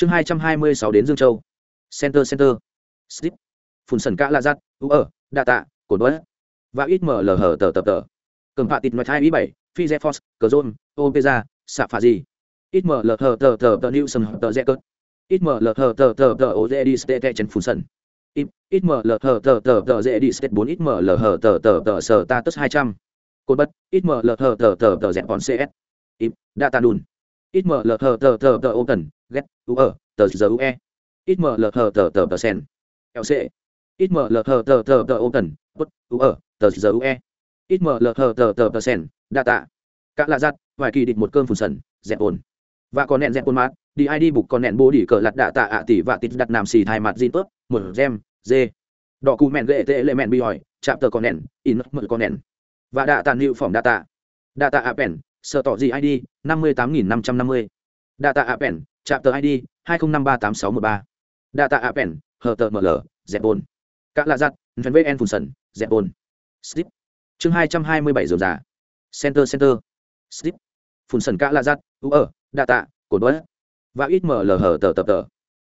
chương hai trăm hai mươi sáu đến dương châu center center slip phun sần cả la giắt u ở đa tạ cổ đuối và ít mở lờ hở tờ tờ tờ cầm phạ tịt ngoài hai ý bảy phi z force cờ zôn opeza xạ phà gì ít mở lờ hở tờ tờ tờ new sân tờ z cớt ít mở lờ hở tờ tờ tờ ô dê đi stê chân phun sần ít mở lờ hở tờ tờ tờ dê đi stê bốn ít mở lờ hở tờ tờ tờ sờ ta tất hai trăm cột bất ít mở lờ hở tờ tờ tờ dẹp còn cs ít data đùn ít mở lờ thờ tờ tờ tờ ô tần ghét u ở tờ giờ ue ít mở lờ thờ tờ tờ tờ sen lc ít mở lờ thờ tờ tờ tờ ô tần bút u ở tờ giờ ue ít mở lờ thờ tờ tờ tờ sen đa tạ. cả lạ giặt vài kỳ địch một cơn phùn sần dẹp ồn và còn nẹn dẹp ồn mát đi ai đi bục còn nẹn bố đỉ cờ lặt đạ tạ ạ tỷ và tít đặt nam xì thai mặt zin tớp một gem dê đỏ cù mẹn gệ tệ lệ mẹn bi hỏi chạm tờ con nẹn in mượn con nẹn và đạ tàn hiệu phỏng đạ tạ đạ tạ ạ bèn sợ tỏ gì id năm mươi tám nghìn năm trăm năm mươi. Appen chạm tờ id hai nghìn năm ba tám sáu một ba. Đạ appen hờ tờ ml dẹp ồn cả lạ giặt vn vn phun sần dẹp bồn slip. Chương hai trăm hai mươi bảy dường giả center center. Slip. Phun sần cả lạ giặt, u ở data tạ đuối và ít ml hở tờ tập tờ.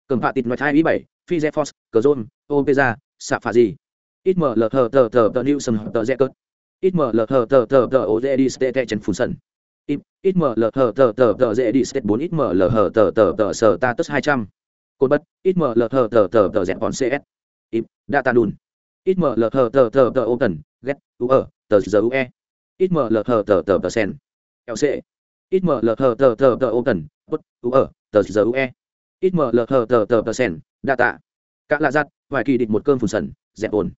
Cầm phạ tịt ngoài hai ý bảy phi z force cờ zôn opeza xạ phà gì ít ml hở tờ tờ tờ new sân tờ z cớt ít ml hở tờ tờ tờ ô dê đi stê chân phun sần ít mở lờ hờ tờ tờ tờ dễ đi stê bốn ít mở lờ hờ tờ tờ tờ sờ ta tức hai trăm cột bất ít mở lờ hờ tờ tờ tờ dẹp còn cs ít data đùn ít mở lờ hờ tờ tờ tờ ô tần ghét u ở tờ giờ ue ít mở lờ hờ tờ tờ tờ sen lc ít mở lờ hờ tờ tờ tờ ô tần bất u ở tờ giờ ue ít mở lờ hờ tờ tờ tờ sen data cả là giặt vài kỳ địch một cơn phùn sần dẹp ồn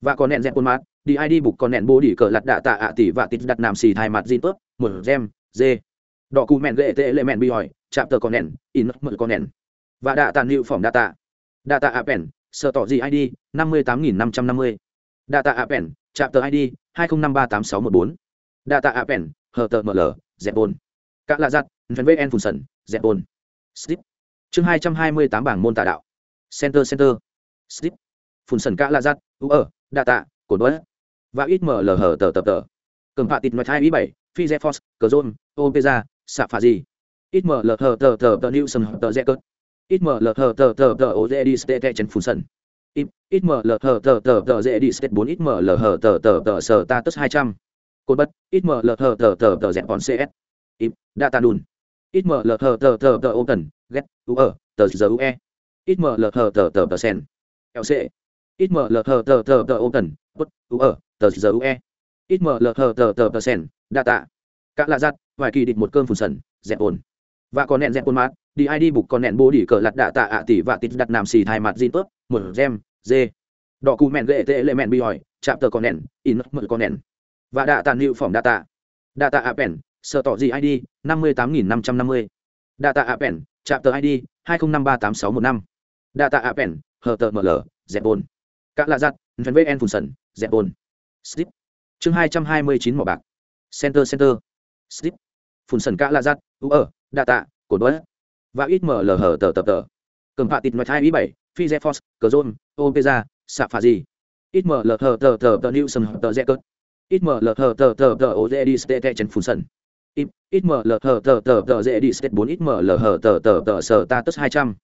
và còn nẹn dẹp ồn mát đi id bục con nện bố đi cờ lật đạ tạ ạ tỷ và tịt đặt nam xì thai mặt zin tớp một gem dê đỏ cù mẹn gệ tệ lệ mẹn bi hỏi chạm tờ con nện, in mở con nện. và đạ tàn hiệu phỏng đạ tạ. Đạ tạ appen sở tỏ gì id năm mươi tám nghìn năm trăm năm mươi. Đạ tạ appen chạm tờ id hai nghìn năm ba tám sáu một bốn. Đạ tạ appen hờ tờ ml dẹp bồn. cả lạ giặt phần vết en phun sần dẹp bồn. slip. Chương hai trăm hai mươi tám bảng môn tà đạo. Center center. Slip. Phun sần cả lạ giặt u ở đạ tạ cổ bớt và ít mở lờ hở tờ tập tờ cầm phạ tịt ngoài hai ý bảy phi z force cờ zôn opeza xạ phà gì ít mở lờ hở tờ tờ tờ new sân tờ z cớt ít ml hở tờ tờ tờ ô dê đi stê chân phun sân ít ml hở tờ tờ tờ dê đi stê bốn ít mở lờ hở tờ tờ tờ sờ ta tất hai trăm cột bất ít ml hở tờ tờ tờ dẹp còn cs ít data đùn ít mở lờ hở tờ tờ tờ ô tần ghét u ở tờ giờ u e ít mở lờ hở tờ tờ tờ sen lc ít mở lờ thờ tờ tờ tờ ô tần bất u, ở, tờ giờ ue ít mở lờ thờ tờ tờ tờ sen tạ cả lạ giặt, vài kỳ địch một cơn phùn sần, dẹp ồn và còn nẹn dẹp ồn mát, đi ai đi bục còn nẹn bố đỉ cờ lặt đạ tạ ạ tỷ và tít đặt nam xì thai mặt zin tớp một gem dê đỏ cù mẹn gệ tệ lệ mẹn bi hỏi, chạm tờ còn nẹn, in mở con nẹn. Và đạ tàn hiệu phỏng đạ tạ đạ tạ apen sợ tỏ gì id năm mươi tám nghìn năm trăm năm mươi. Đạ tạ apen chạm tờ id hai không năm ba tám sáu một năm. Đạ tạ apen hờ tờ ml dẹp ồn cả lạ giặt Van vn phun sần dẹp bồn, slip chương hai trăm hai mươi chín mỏ bạc center center slip phun sần cả lạ giặt u ở đạ tạ cột bớt và ít mở lở hở tờ tập tờ cầm phạ tịt nói hai ý bảy phi z force cờ zôn opeza xạ phà gì ít mở lở hở tờ tờ tờ new sân tờ z cớt ít lở hở tờ tờ tờ ô dê đi stê chân phun sần ít ml hở tờ tờ tờ dê đi stê bốn ít lở hở tờ tờ tờ sờ ta tất hai trăm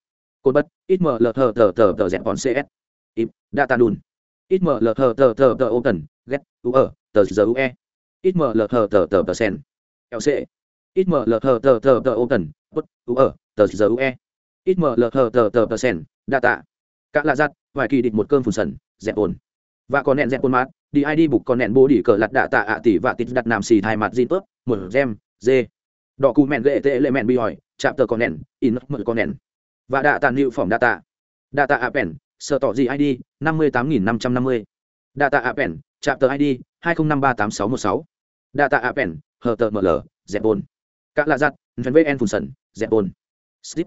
cột bất, ít mở lở hở tờ tờ tờ dẹp còn cs ít data đun. Ít ml thờ thờ thờ thờ ô tần ghét u ở tờ giờ ue ít ml thờ thờ thờ tờ sen lc ít ml thờ thờ thờ thờ ô tần bút u ở tờ giờ ue ít ml thờ thờ thờ tờ sen, data. Cả lạ giặt, vài kỳ địch một cơn phùn sần, dẹp ồn và còn nẹn dẹp ồn mát, đi ai đi bục còn nẹn bố đỉ cờ lặt đạ tạ ạ tỷ và tít đặt nam xì thai mặt zin tớp một gem dê đỏ cù mẹn gệ tệ lệ mẹn bi hỏi, chạm tờ con nẹn, in mở con nẹn. Và đạ tàn hiệu phỏng data. Data appen sợ tỏ gì id năm mươi tám nghìn năm trăm năm mươi. Data appen chạm tờ id hai nghìn năm ba tám sáu một sáu. Data appen hờ tờ ml dẹp bồn. Các lạ giặt vn vn phùn sần, dẹp bồn. Slip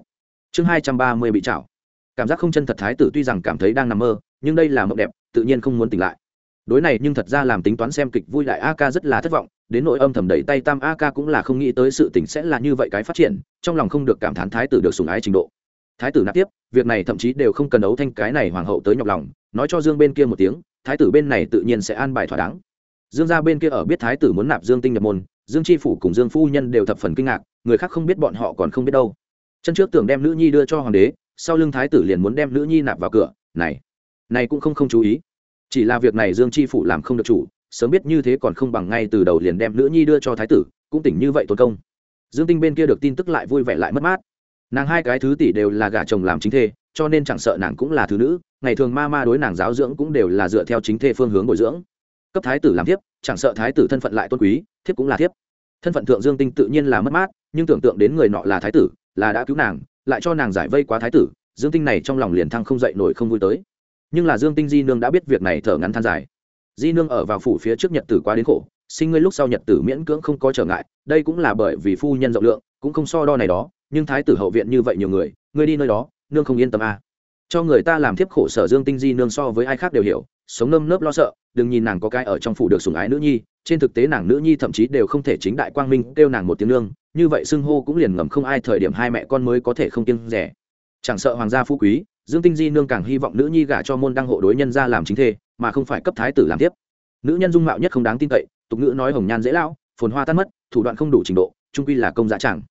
chương hai trăm ba mươi bị chảo cảm giác không chân thật thái tử tuy rằng cảm thấy đang nằm mơ, nhưng đây là mộng đẹp, tự nhiên không muốn tỉnh lại. Đối này nhưng thật ra làm tính toán xem kịch vui đại a ca rất là thất vọng, đến nội âm thầm đẩy tay tam a ca cũng là không nghĩ tới sự tỉnh sẽ là như vậy cái phát triển, trong lòng không được cảm thán thái tử được sùng ái trình độ thái tử nạp tiếp, việc này thậm chí đều không cần đấu thanh cái này hoàng hậu tới nhọc lòng, nói cho dương bên kia một tiếng, thái tử bên này tự nhiên sẽ an bài thỏa đáng. Dương gia bên kia ở biết thái tử muốn nạp dương tinh nhập môn, dương tri phủ cùng dương phu nhân đều thập phần kinh ngạc, người khác không biết bọn họ còn không biết đâu. Chân trước tưởng đem nữ nhi đưa cho hoàng đế, sau lưng thái tử liền muốn đem nữ nhi nạp vào cửa, này này cũng không không chú ý. Chỉ là việc này dương chi phủ làm không được chủ, sớm biết như thế còn không bằng ngay từ đầu liền đem nữ nhi đưa cho thái tử, cũng tỉnh như vậy tốn công. Dương tinh bên kia được tin tức lại vui vẻ lại mất mát nàng hai cái thứ tỷ đều là gả chồng làm chính thê, cho nên chẳng sợ nàng cũng là thứ nữ, ngày thường ma ma đối nàng giáo dưỡng cũng đều là dựa theo chính thê phương hướng bồi dưỡng. Cấp thái tử làm thiếp, chẳng sợ thái tử thân phận lại tôn quý, thiếp cũng là thiếp. Thân phận thượng dương tinh tự nhiên là mất mát, nhưng tưởng tượng đến người nọ là thái tử, là đã cứu nàng, lại cho nàng giải vây quá thái tử, dương tinh này trong lòng liền thăng không dậy nổi không vui tới. Nhưng là dương tinh di nương đã biết việc này thở ngắn than dài. Di nương ở vào phủ phía trước nhật tử quá đến khổ, sinh ngươi lúc sau nhật tử miễn cưỡng không có trở ngại, đây cũng là bởi vì phu nhân rộng lượng, cũng không so đo này đó nhưng thái tử hậu viện như vậy nhiều người, ngươi đi nơi đó, nương không yên tâm à. cho người ta làm thiếp khổ sở dương tinh di nương so với ai khác đều hiểu, sống nơm nớp lo sợ, đừng nhìn nàng có cái ở trong phủ được sủng ái nữ nhi, trên thực tế nàng nữ nhi thậm chí đều không thể chính đại quang minh kêu nàng một tiếng nương, như vậy xưng hô cũng liền ngầm không ai thời điểm hai mẹ con mới có thể không kiêng rẻ. Chẳng sợ hoàng gia phú quý, dương tinh di nương càng hy vọng nữ nhi gả cho môn đăng hộ đối nhân ra làm chính thê, mà không phải cấp thái tử làm tiếp nữ nhân dung mạo nhất không đáng tin cậy, tục ngữ nói hồng nhan dễ lão, phồn hoa tan mất, thủ đoạn không đủ trình độ, trung quy là công giá chẳng.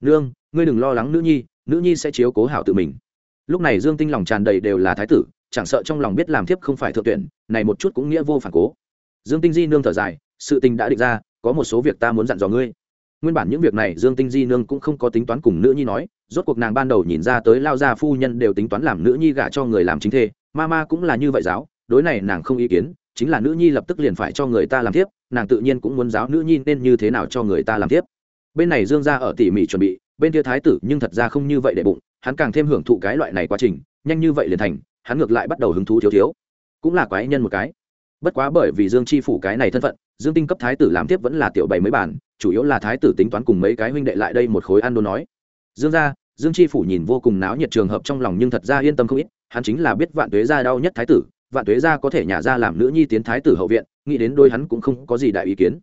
Nương ngươi đừng lo lắng nữ nhi nữ nhi sẽ chiếu cố hảo tự mình. Lúc này dương tinh lòng tràn đầy đều là thái tử, chẳng sợ trong lòng biết làm thiếp không phải thượng tuyển, này một chút cũng nghĩa vô phản cố. Dương tinh di nương thở dài, sự tình đã định ra, có một số việc ta muốn dặn dò ngươi. Nguyên bản những việc này dương tinh di nương cũng không có tính toán cùng nữ nhi nói, rốt cuộc nàng ban đầu nhìn ra tới lao gia phu nhân đều tính toán làm nữ nhi gả cho người làm chính thê, ma ma cũng là như vậy giáo, đối này nàng không ý kiến, chính là nữ nhi lập tức liền phải cho người ta làm tiếp nàng tự nhiên cũng muốn giáo nữ nhi nên như thế nào cho người ta làm tiếp bên này dương Gia ở tỉ mỉ chuẩn bị bên kia thái tử nhưng thật ra không như vậy để bụng, hắn càng thêm hưởng thụ cái loại này quá trình, nhanh như vậy liền thành, hắn ngược lại bắt đầu hứng thú thiếu thiếu. Cũng là quái nhân một cái. Bất quá bởi vì dương chi phủ cái này thân phận, dương tinh cấp thái tử làm tiếp vẫn là tiểu bảy mấy bản, chủ yếu là thái tử tính toán cùng mấy cái huynh đệ lại đây một khối ăn đồ nói. Dương ra dương chi phủ nhìn vô cùng náo nhiệt trường hợp trong lòng nhưng thật ra yên tâm không ít, hắn chính là biết vạn tuế gia đau nhất thái tử, vạn tuế gia có thể nhả ra làm nữ nhi tiến thái tử hậu viện, nghĩ đến đôi hắn cũng không có gì đại ý kiến.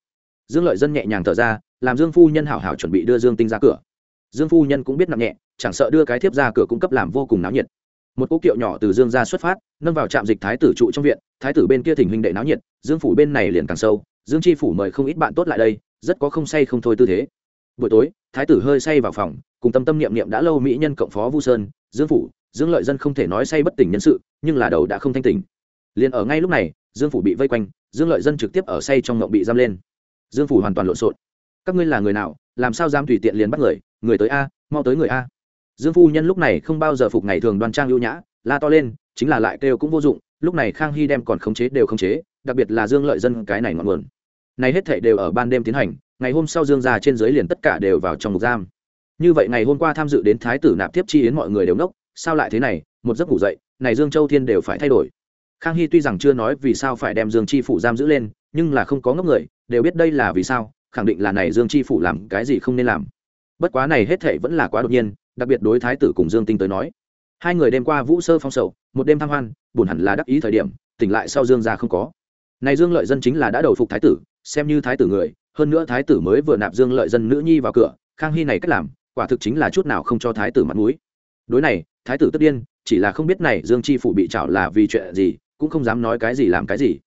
Dương lợi dân nhẹ nhàng thở ra, làm dương phu nhân hảo hảo chuẩn bị đưa dương tinh ra cửa dương phu nhân cũng biết nặng nhẹ, chẳng sợ đưa cái thiếp ra cửa cung cấp làm vô cùng náo nhiệt. Một cỗ kiệu nhỏ từ dương ra xuất phát, nâng vào trạm dịch thái tử trụ trong viện, thái tử bên kia thỉnh huynh đệ náo nhiệt, dương phủ bên này liền càng sâu, dương chi phủ mời không ít bạn tốt lại đây, rất có không say không thôi tư thế. Buổi tối, thái tử hơi say vào phòng, cùng tâm tâm niệm niệm đã lâu mỹ nhân cộng phó vu sơn, dương phủ, dương lợi dân không thể nói say bất tỉnh nhân sự, nhưng là đầu đã không thanh tỉnh. Liền ở ngay lúc này, dương phủ bị vây quanh, dương lợi dân trực tiếp ở say trong ngộng bị giam lên. Dương phủ hoàn toàn lộn xộn. Các ngươi là người nào, làm sao dám tùy tiện liền bắt người người tới a, mau tới người a. Dương phu nhân lúc này không bao giờ phục ngày thường đoan trang ưu nhã, la to lên, chính là lại kêu cũng vô dụng, lúc này khang hy đem còn khống chế đều khống chế, đặc biệt là dương lợi dân, cái này ngọn nguồn. Này hết thảy đều ở ban đêm tiến hành, ngày hôm sau dương già trên dưới liền tất cả đều vào trong ngục giam. Như vậy ngày hôm qua tham dự đến thái tử nạp tiếp chi yến mọi người đều nốc, sao lại thế này, một giấc ngủ dậy, này dương châu thiên đều phải thay đổi. Khang hy tuy rằng chưa nói vì sao phải đem dương chi phủ giam giữ lên, nhưng là không có ngốc người, đều biết đây là vì sao, khẳng định là này dương chi phủ làm cái gì không nên làm bất quá này hết thảy vẫn là quá đột nhiên, đặc biệt đối thái tử cùng dương tinh tới nói. Hai người đêm qua vũ sơ phong sầu, một đêm tham hoan, buồn hẳn là đắc ý thời điểm, tỉnh lại sau dương ra không có. Này dương lợi dân chính là đã đầu phục thái tử, xem như thái tử người, hơn nữa thái tử mới vừa nạp dương lợi dân nữ nhi vào cửa, khang hy này cách làm, quả thực chính là chút nào không cho thái tử mặt mũi. Đối này, thái tử tất điên, chỉ là không biết này dương chi phủ bị trảo là vì chuyện gì, cũng không dám nói cái gì làm cái gì.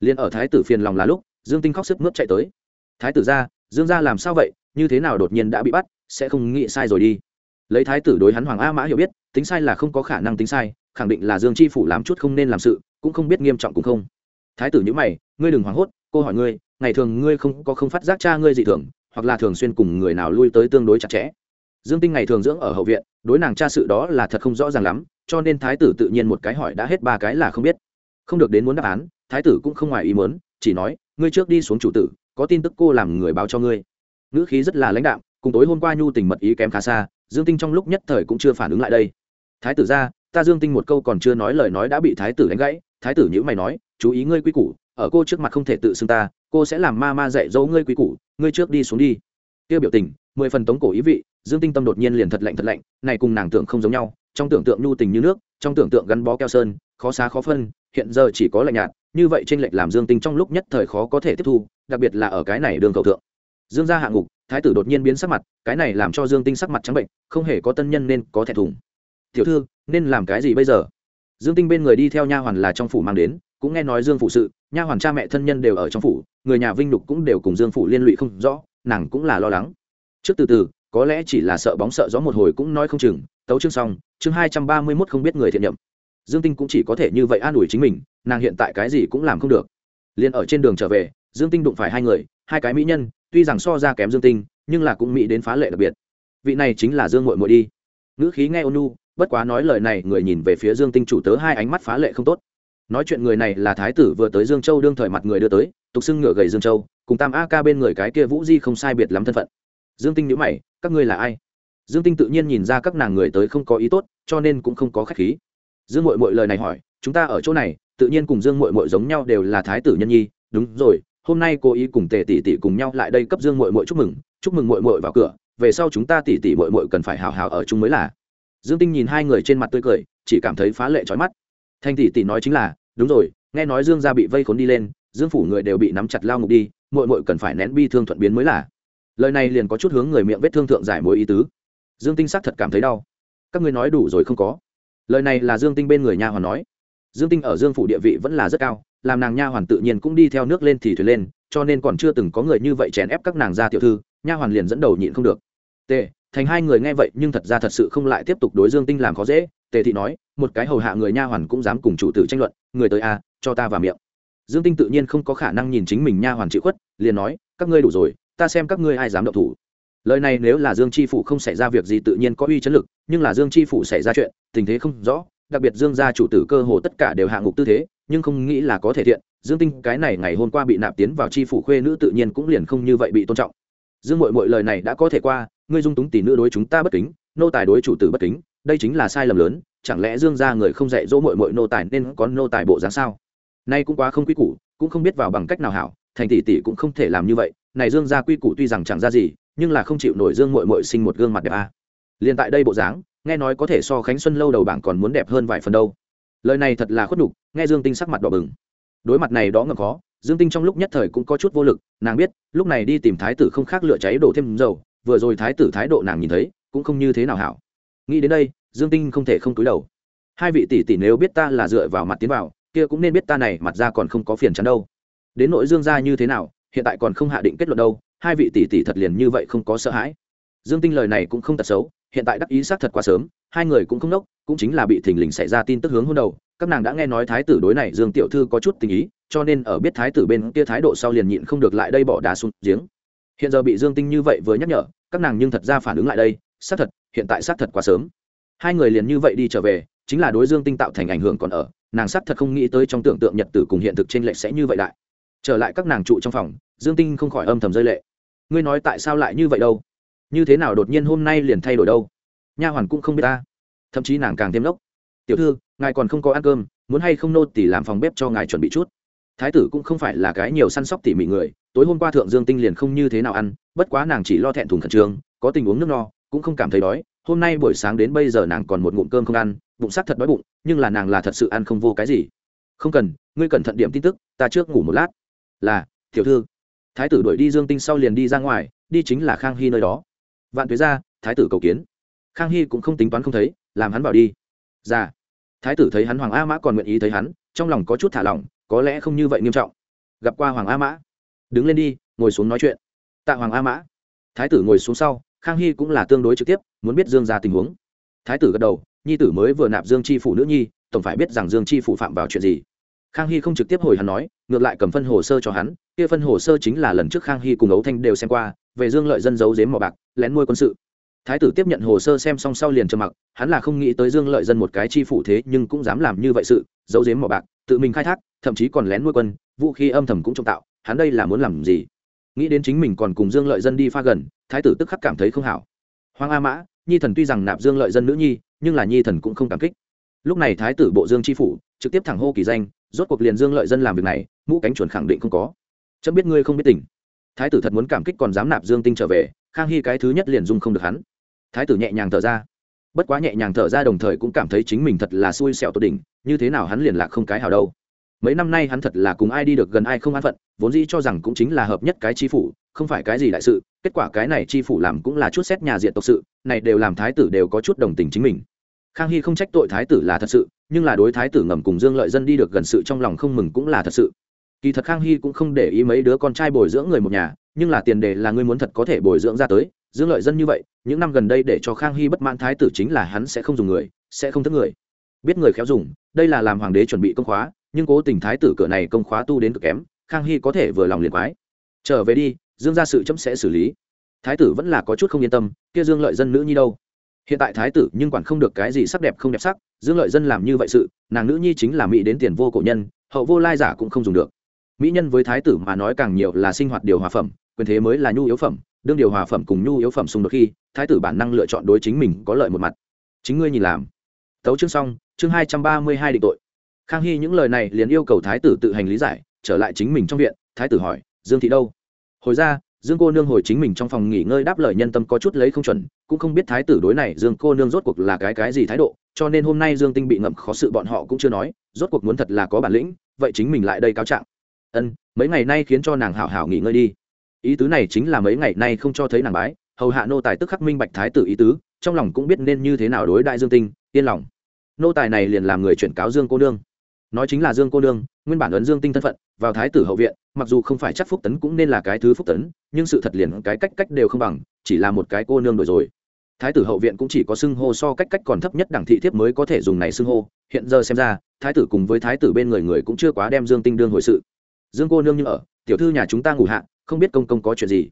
Liền ở thái tử phiền lòng là lúc, dương tinh khóc sức mướt chạy tới. Thái tử ra, dương ra làm sao vậy? Như thế nào đột nhiên đã bị bắt? Sẽ không nghĩ sai rồi đi. Lấy thái tử đối hắn hoàng a mã hiểu biết, tính sai là không có khả năng tính sai, khẳng định là dương chi phủ làm chút không nên làm sự, cũng không biết nghiêm trọng cũng không. Thái tử nhữ mày, ngươi đừng hoảng hốt, cô hỏi ngươi, ngày thường ngươi không có không phát giác cha ngươi dị thường, hoặc là thường xuyên cùng người nào lui tới tương đối chặt chẽ. Dương tinh ngày thường dưỡng ở hậu viện, đối nàng cha sự đó là thật không rõ ràng lắm, cho nên thái tử tự nhiên một cái hỏi đã hết ba cái là không biết. Không được đến muốn đáp án, thái tử cũng không ngoài ý muốn, chỉ nói, ngươi trước đi xuống chủ tử, có tin tức cô làm người báo cho ngươi. Ngữ khí rất là lãnh đạm cùng tối hôm qua nhu tình mật ý kém khá xa, dương tinh trong lúc nhất thời cũng chưa phản ứng lại đây. Thái tử ra, ta dương tinh một câu còn chưa nói lời nói đã bị thái tử đánh gãy, thái tử nhữ mày nói, chú ý ngươi quy củ, ở cô trước mặt không thể tự xưng ta, cô sẽ làm ma ma dạy dỗ ngươi quy củ, ngươi trước đi xuống đi. Tiêu biểu tình, mười phần tống cổ ý vị, dương tinh tâm đột nhiên liền thật lạnh thật lạnh, này cùng nàng tưởng không giống nhau, trong tưởng tượng nhu tình như nước, trong tưởng tượng gắn bó keo sơn, khó xá khó phân, hiện giờ chỉ có lạnh nhạt, như vậy trên lệnh làm dương tinh trong lúc nhất thời khó có thể tiếp thu, đặc biệt là ở cái này đường cầu thượng. Dương gia hạ ngục thái tử đột nhiên biến sắc mặt, cái này làm cho dương tinh sắc mặt trắng bệnh, không hề có tân nhân nên có thẻ thủng tiểu thư, nên làm cái gì bây giờ? Dương tinh bên người đi theo nha hoàn là trong phủ mang đến, cũng nghe nói dương phụ sự, nha hoàn cha mẹ thân nhân đều ở trong phủ, người nhà vinh lục cũng đều cùng dương phủ liên lụy không rõ, nàng cũng là lo lắng. Trước từ từ, có lẽ chỉ là sợ bóng sợ gió một hồi cũng nói không chừng, tấu chương xong, chương hai trăm ba mươi mốt không biết người thiện nhậm dương tinh cũng chỉ có thể như vậy an ủi chính mình, nàng hiện tại cái gì cũng làm không được. Liền ở trên đường trở về, dương tinh đụng phải hai người, hai cái mỹ nhân tuy rằng so ra kém dương tinh, nhưng là cũng mỹ đến phá lệ đặc biệt. Vị này chính là dương mội mội đi. Ngữ khí nghe ônu bất quá nói lời này, người nhìn về phía dương tinh chủ tớ hai ánh mắt phá lệ không tốt. Nói chuyện người này là thái tử vừa tới dương châu đương thời mặt người đưa tới, tục xưng ngựa gầy dương châu, cùng tam a ca bên người cái kia vũ di không sai biệt lắm thân phận. Dương tinh nhữ mày, các ngươi là ai? Dương tinh tự nhiên nhìn ra các nàng người tới không có ý tốt, cho nên cũng không có khách khí. Dương mội mội lời này hỏi, chúng ta ở chỗ này, tự nhiên cùng dương mội mội giống nhau đều là thái tử nhân nhi, đúng rồi hôm nay cô ý cùng tề tỷ tỷ cùng nhau lại đây cấp dương mội mội chúc mừng chúc mừng mội mội vào cửa, về sau chúng ta tỷ tỷ mội mội cần phải hào hào ở chung mới là. Dương tinh nhìn hai người trên mặt tươi cười, chỉ cảm thấy phá lệ trói mắt. Thanh tỷ tỷ nói chính là, đúng rồi, nghe nói dương gia bị vây khốn đi lên, dương phủ người đều bị nắm chặt lao ngục đi mội mội cần phải nén bi thương thuận biến mới là. Lời này liền có chút hướng người miệng vết thương thượng giải mối ý tứ. Dương tinh xác thật cảm thấy đau. Các ngươi nói đủ rồi không có. Lời này là dương tinh bên người nha hoàn nói. Dương tinh ở dương phủ địa vị vẫn là rất cao làm nàng nha hoàn tự nhiên cũng đi theo nước lên thì thuyền lên cho nên còn chưa từng có người như vậy chèn ép các nàng ra tiểu thư nha hoàn liền dẫn đầu nhịn không được. Tề thành hai người nghe vậy nhưng thật ra thật sự không lại tiếp tục đối dương tinh làm khó dễ. Tề thị nói một cái hầu hạ người nha hoàn cũng dám cùng chủ tử tranh luận người tới a à, cho ta vào miệng. Dương tinh tự nhiên không có khả năng nhìn chính mình nha hoàn chịu khuất liền nói các ngươi đủ rồi ta xem các ngươi ai dám động thủ. Lời này nếu là dương chi phủ không xảy ra việc gì tự nhiên có uy chấn lực nhưng là dương chi phủ xảy ra chuyện tình thế không rõ đặc biệt dương gia chủ tử cơ hồ tất cả đều hạ ngục tư thế nhưng không nghĩ là có thể thiện. Dương tinh, cái này ngày hôm qua bị nạp tiến vào tri phủ khuê nữ tự nhiên cũng liền không như vậy bị tôn trọng. Dương mội mội lời này đã có thể qua, ngươi dung túng tỷ nữ đối chúng ta bất kính, nô tài đối chủ tử bất kính, đây chính là sai lầm lớn, chẳng lẽ dương gia người không dạy dỗ mội mội nô tài nên có nô tài bộ dáng sao? Nay cũng quá không quy củ, cũng không biết vào bằng cách nào hảo, thành tỷ tỷ cũng không thể làm như vậy, này dương gia quy củ tuy rằng chẳng ra gì, nhưng là không chịu nổi dương mội mội sinh một gương mặt đẹp a à. liền tại đây bộ dáng, nghe nói có thể so khánh xuân lâu đầu bảng còn muốn đẹp hơn vài phần đâu lời này thật là khuất đục nghe dương tinh sắc mặt đỏ bừng. Đối mặt này đó ngầm khó, dương tinh trong lúc nhất thời cũng có chút vô lực, nàng biết, lúc này đi tìm thái tử không khác lửa cháy đổ thêm dầu, vừa rồi thái tử thái độ nàng nhìn thấy, cũng không như thế nào hảo. Nghĩ đến đây, dương tinh không thể không túi đầu. Hai vị tỷ tỷ nếu biết ta là dựa vào mặt tiến vào, kia cũng nên biết ta này mặt ra còn không có phiền chắn đâu. Đến nội dương ra như thế nào, hiện tại còn không hạ định kết luận đâu, hai vị tỷ tỷ thật liền như vậy không có sợ hãi dương tinh lời này cũng không tật xấu, hiện tại đắc ý xác thật quá sớm, hai người cũng không nốc, cũng chính là bị thình lình xảy ra tin tức hướng hôn đầu. Các nàng đã nghe nói thái tử đối này, dương tiểu thư có chút tình ý, cho nên ở biết thái tử bên kia thái độ sau liền nhịn không được lại đây bỏ đá xuống giếng. Hiện giờ bị dương tinh như vậy vừa nhắc nhở, các nàng nhưng thật ra phản ứng lại đây, xác thật, hiện tại xác thật quá sớm. Hai người liền như vậy đi trở về, chính là đối dương tinh tạo thành ảnh hưởng còn ở, nàng xác thật không nghĩ tới trong tưởng tượng nhật tử cùng hiện thực trên lệ sẽ như vậy đại trở lại các nàng trụ trong phòng, dương tinh không khỏi âm thầm rơi lệ. Ngươi nói tại sao lại như vậy đâu? Như thế nào đột nhiên hôm nay liền thay đổi đâu? Nha hoàn cũng không biết ta. Thậm chí nàng càng thêm lốc tiểu thư, ngài còn không có ăn cơm, muốn hay không nô tỉ làm phòng bếp cho ngài chuẩn bị chút? Thái tử cũng không phải là cái nhiều săn sóc tỉ mỉ người, tối hôm qua thượng dương tinh liền không như thế nào ăn, bất quá nàng chỉ lo thẹn thùng khẩn trương, có tình uống nước no, cũng không cảm thấy đói. Hôm nay buổi sáng đến bây giờ nàng còn một ngụm cơm không ăn, bụng sắc thật đói bụng, nhưng là nàng là thật sự ăn không vô cái gì. Không cần, ngươi cẩn thận điểm tin tức, ta trước ngủ một lát. Là, tiểu thư. Thái tử đuổi đi dương tinh sau liền đi ra ngoài, đi chính là khang hy nơi đó vạn tuế ra thái tử cầu kiến. Khang hy cũng không tính toán không thấy, làm hắn vào đi. Ra thái tử thấy hắn hoàng a mã còn nguyện ý thấy hắn, trong lòng có chút thả lỏng, có lẽ không như vậy nghiêm trọng. Gặp qua hoàng a mã. Đứng lên đi, ngồi xuống nói chuyện. Tạ hoàng a mã. Thái tử ngồi xuống sau, khang hy cũng là tương đối trực tiếp, muốn biết dương ra tình huống. Thái tử gật đầu, nhi tử mới vừa nạp dương chi phủ nữ nhi, tổng phải biết rằng dương chi phủ phạm vào chuyện gì. Khang hy không trực tiếp hồi hắn nói, ngược lại cầm phân hồ sơ cho hắn, kia phân hồ sơ chính là lần trước khang hy cùng ấu thanh đều xem qua, về dương lợi dân giấu giếm mỏ bạc lén nuôi quân sự. Thái tử tiếp nhận hồ sơ xem xong sau liền trầm mặc, hắn là không nghĩ tới dương lợi dân một cái chi phủ thế nhưng cũng dám làm như vậy sự, giấu dếm mỏ bạc, tự mình khai thác, thậm chí còn lén nuôi quân, vũ khí âm thầm cũng trọng tạo, hắn đây là muốn làm gì? Nghĩ đến chính mình còn cùng dương lợi dân đi pha gần, thái tử tức khắc cảm thấy không hảo. Hoàng a mã, nhi thần tuy rằng nạp dương lợi dân nữ nhi, nhưng là nhi thần cũng không cảm kích. Lúc này thái tử bộ dương chi phủ, trực tiếp thẳng hô kỳ danh, rốt cuộc liền dương lợi dân làm việc này, mũ cánh chuẩn khẳng định không có. Chấm biết ngươi không biết tình. Thái tử thật muốn cảm kích còn dám nạp dương tinh trở về khang hy cái thứ nhất liền dung không được hắn. Thái tử nhẹ nhàng thở ra. Bất quá nhẹ nhàng thở ra đồng thời cũng cảm thấy chính mình thật là xui xẻo tốt đỉnh, như thế nào hắn liền lạc không cái hào đâu. Mấy năm nay hắn thật là cùng ai đi được gần ai không an phận, vốn dĩ cho rằng cũng chính là hợp nhất cái chi phủ, không phải cái gì đại sự, kết quả cái này chi phủ làm cũng là chút xét nhà diện tộc sự, này đều làm thái tử đều có chút đồng tình chính mình. Khang hy không trách tội thái tử là thật sự, nhưng là đối thái tử ngầm cùng dương lợi dân đi được gần sự trong lòng không mừng cũng là thật sự kỳ thật khang hy cũng không để ý mấy đứa con trai bồi dưỡng người một nhà, nhưng là tiền đề là ngươi muốn thật có thể bồi dưỡng ra tới dương lợi dân như vậy, những năm gần đây để cho khang hy bất mãn thái tử chính là hắn sẽ không dùng người, sẽ không thức người. Biết người khéo dùng, đây là làm hoàng đế chuẩn bị công khóa, nhưng cố tình thái tử cửa này công khóa tu đến cực kém, khang hy có thể vừa lòng liền quái. Trở về đi, dương ra sự chấm sẽ xử lý. Thái tử vẫn là có chút không yên tâm, kia dương lợi dân nữ nhi đâu? Hiện tại thái tử nhưng quản không được cái gì sắc đẹp không đẹp sắc, dương lợi dân làm như vậy sự, nàng nữ nhi chính là mỹ đến tiền vô cổ nhân, hậu vô lai giả cũng không dùng được mỹ nhân với thái tử mà nói càng nhiều là sinh hoạt điều hòa phẩm, quyền thế mới là nhu yếu phẩm, đương điều hòa phẩm cùng nhu yếu phẩm xung đột khi, thái tử bản năng lựa chọn đối chính mình có lợi một mặt. Chính ngươi nhìn làm. Tấu chương xong, chương hai trăm ba mươi hai định tội. Khang hy những lời này liền yêu cầu thái tử tự hành lý giải, trở lại chính mình trong viện, thái tử hỏi, dương thị đâu? Hồi ra, dương cô nương hồi chính mình trong phòng nghỉ ngơi đáp lời nhân tâm có chút lấy không chuẩn, cũng không biết thái tử đối này dương cô nương rốt cuộc là cái cái gì thái độ, cho nên hôm nay dương tinh bị ngậm khó sự bọn họ cũng chưa nói, rốt cuộc muốn thật là có bản lĩnh, vậy chính mình lại đây cáo trạng ân, mấy ngày nay khiến cho nàng hảo hảo nghỉ ngơi đi. Ý tứ này chính là mấy ngày nay không cho thấy nàng bái, hầu hạ nô tài tức khắc minh bạch thái tử ý tứ, trong lòng cũng biết nên như thế nào đối đại dương tinh, yên lòng. Nô tài này liền làm người chuyển cáo dương cô nương. Nói chính là dương cô nương, nguyên bản ấn dương tinh thân phận, vào thái tử hậu viện, mặc dù không phải chắc phúc tấn cũng nên là cái thứ phúc tấn, nhưng sự thật liền cái cách cách đều không bằng, chỉ là một cái cô nương đổi rồi. Thái tử hậu viện cũng chỉ có xưng hô so cách cách còn thấp nhất đẳng thị thiếp mới có thể dùng này xưng hô. Hiện giờ xem ra, thái tử cùng với thái tử bên người người cũng chưa quá đem dương tinh đương hồi sự dương cô nương như ở tiểu thư nhà chúng ta ngủ hạ không biết công công có chuyện gì.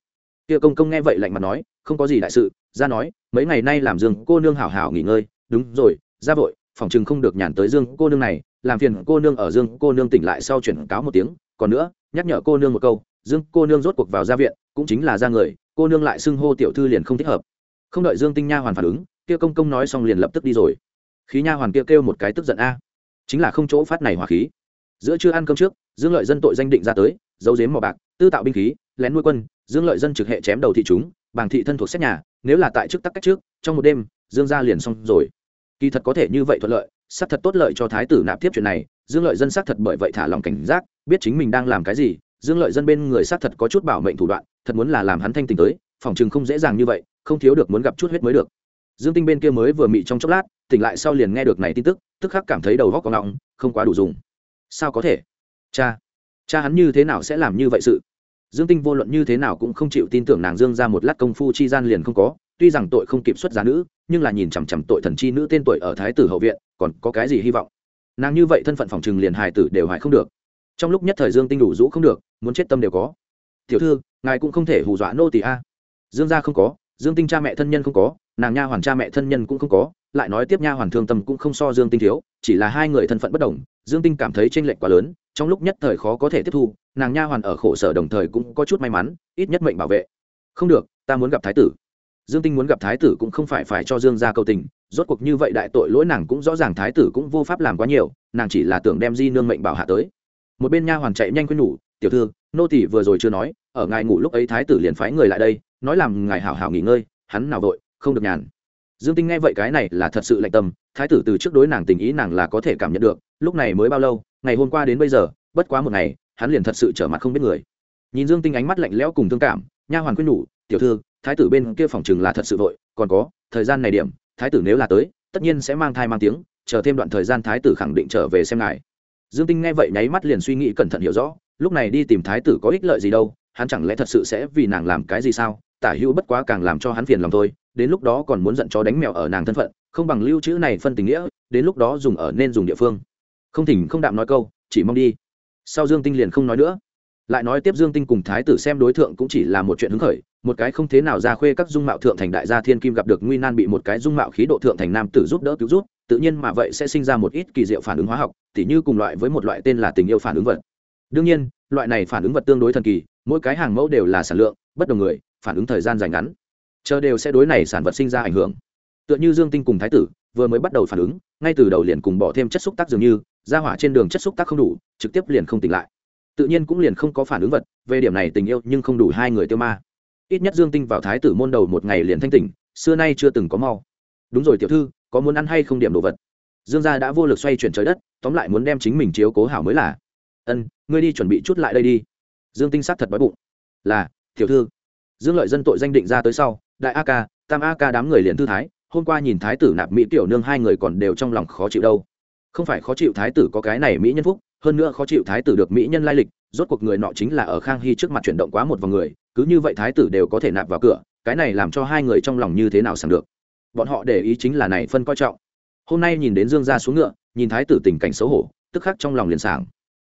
Kia công công nghe vậy lạnh mặt nói không có gì đại sự ra nói mấy ngày nay làm dương cô nương hảo hảo nghỉ ngơi đúng rồi ra vội phòng chừng không được nhàn tới dương cô nương này làm phiền cô nương ở dương cô nương tỉnh lại sau chuyển cáo một tiếng còn nữa nhắc nhở cô nương một câu dương cô nương rốt cuộc vào gia viện cũng chính là ra người cô nương lại xưng hô tiểu thư liền không thích hợp. Không đợi dương tinh nha hoàn phản ứng kia công công nói xong liền lập tức đi rồi. Khí nha hoàn kia kêu, kêu một cái tức giận a. Chính là không chỗ phát này hỏa khí. Giữa chưa ăn cơm trước dương lợi dân tội danh định ra tới dấu dếm mỏ bạc, tư tạo binh khí, lén nuôi quân, dương lợi dân trực hệ chém đầu thị chúng bảng thị thân thuộc xét nhà, nếu là tại trước tắc cách trước, trong một đêm, dương ra liền xong rồi. Kỳ thật có thể như vậy thuận lợi, xác thật tốt lợi cho thái tử nạp tiếp chuyện này, dương lợi dân xác thật bởi vậy thả lòng cảnh giác, biết chính mình đang làm cái gì, dương lợi dân bên người xác thật có chút bảo mệnh thủ đoạn, thật muốn là làm hắn thanh tình tới, phòng chừng không dễ dàng như vậy, không thiếu được muốn gặp chút huyết mới được. Dương tinh bên kia mới vừa mị trong chốc lát, tỉnh lại sau liền nghe được này tin tức tức khắc cảm thấy đầu góc có ngọng, không quá đủ dùng. Sao có thể? Cha cha hắn như thế nào sẽ làm như vậy sự? Dương tinh vô luận như thế nào cũng không chịu tin tưởng nàng dương ra một lát công phu chi gian liền không có, tuy rằng tội không kịp xuất giá nữ, nhưng là nhìn chằm chằm tội thần chi nữ tên tuổi ở thái tử hậu viện, còn có cái gì hy vọng? Nàng như vậy thân phận phòng trừng liền hài tử đều hại không được. Trong lúc nhất thời dương tinh đủ rũ không được, muốn chết tâm đều có. Tiểu thư, ngài cũng không thể hù dọa nô tỳ a. Dương gia không có, dương tinh cha mẹ thân nhân không có, nàng nha hoàn cha mẹ thân nhân cũng không có, lại nói tiếp nha hoàn thương tâm cũng không so dương tinh thiếu, chỉ là hai người thân phận bất đồng, dương tinh cảm thấy tranh lệch quá lớn trong lúc nhất thời khó có thể tiếp thu, nàng nha hoàn ở khổ sở đồng thời cũng có chút may mắn, ít nhất mệnh bảo vệ. Không được, ta muốn gặp thái tử. Dương tinh muốn gặp thái tử cũng không phải phải cho dương ra cầu tình, rốt cuộc như vậy đại tội lỗi nàng cũng rõ ràng thái tử cũng vô pháp làm quá nhiều, nàng chỉ là tưởng đem di nương mệnh bảo hạ tới. Một bên nha hoàn chạy nhanh quên nhủ, tiểu thư, nô tỷ vừa rồi chưa nói, ở ngài ngủ lúc ấy thái tử liền phái người lại đây, nói làm ngài hảo hảo nghỉ ngơi, hắn nào vội, không được nhàn. Dương tinh nghe vậy cái này là thật sự lạnh tâm, thái tử từ trước đối nàng tình ý nàng là có thể cảm nhận được lúc này mới bao lâu, ngày hôm qua đến bây giờ, bất quá một ngày, hắn liền thật sự trở mặt không biết người. Nhìn dương tinh ánh mắt lạnh lẽo cùng thương cảm, nha hoàn quyết nhủ, tiểu thư, thái tử bên kia phòng chừng là thật sự vội, còn có, thời gian này điểm, thái tử nếu là tới, tất nhiên sẽ mang thai mang tiếng, chờ thêm đoạn thời gian thái tử khẳng định trở về xem ngài. Dương tinh nghe vậy nháy mắt liền suy nghĩ cẩn thận hiểu rõ, lúc này đi tìm thái tử có ích lợi gì đâu, hắn chẳng lẽ thật sự sẽ vì nàng làm cái gì sao? Tả hữu bất quá càng làm cho hắn phiền lòng thôi, đến lúc đó còn muốn giận chó đánh mèo ở nàng thân phận, không bằng lưu trữ này phân tình nghĩa, đến lúc đó dùng ở nên dùng địa phương không thỉnh, không đạm nói câu, chỉ mong đi. Sau dương tinh liền không nói nữa. Lại nói tiếp dương tinh cùng thái tử xem đối tượng cũng chỉ là một chuyện hứng khởi, một cái không thế nào ra khuê các dung mạo thượng thành đại gia thiên kim gặp được nguy nan bị một cái dung mạo khí độ thượng thành nam tử giúp đỡ cứu rút tự nhiên mà vậy sẽ sinh ra một ít kỳ diệu phản ứng hóa học, tỉ như cùng loại với một loại tên là tình yêu phản ứng vật. Đương nhiên, loại này phản ứng vật tương đối thần kỳ, mỗi cái hàng mẫu đều là sản lượng, bất đồng người, phản ứng thời gian dài ngắn. Chờ đều sẽ đối này sản vật sinh ra ảnh hưởng. Tựa như dương tinh cùng thái tử, vừa mới bắt đầu phản ứng, ngay từ đầu liền cùng bỏ thêm chất xúc tác dường như ra hỏa trên đường chất xúc tác không đủ, trực tiếp liền không tỉnh lại. Tự nhiên cũng liền không có phản ứng vật, về điểm này tình yêu nhưng không đủ hai người tiêu ma. Ít nhất dương tinh vào thái tử môn đầu một ngày liền thanh tỉnh, xưa nay chưa từng có mau. Đúng rồi tiểu thư, có muốn ăn hay không điểm đồ vật? Dương gia đã vô lực xoay chuyển trời đất, tóm lại muốn đem chính mình chiếu cố hảo mới là. Ân, ngươi đi chuẩn bị chút lại đây đi. Dương tinh sát thật đói bụng. Là, tiểu thư. Dương lợi dân tội danh định ra tới sau, đại a ca, tam a ca đám người liền thư thái, hôm qua nhìn thái tử nạp mỹ tiểu nương hai người còn đều trong lòng khó chịu đâu không phải khó chịu thái tử có cái này mỹ nhân phúc, hơn nữa khó chịu thái tử được mỹ nhân lai lịch, rốt cuộc người nọ chính là ở khang hy trước mặt chuyển động quá một vòng người, cứ như vậy thái tử đều có thể nạp vào cửa, cái này làm cho hai người trong lòng như thế nào sàng được? Bọn họ để ý chính là này phân coi trọng. Hôm nay nhìn đến dương gia xuống ngựa, nhìn thái tử tình cảnh xấu hổ, tức khắc trong lòng liền sảng.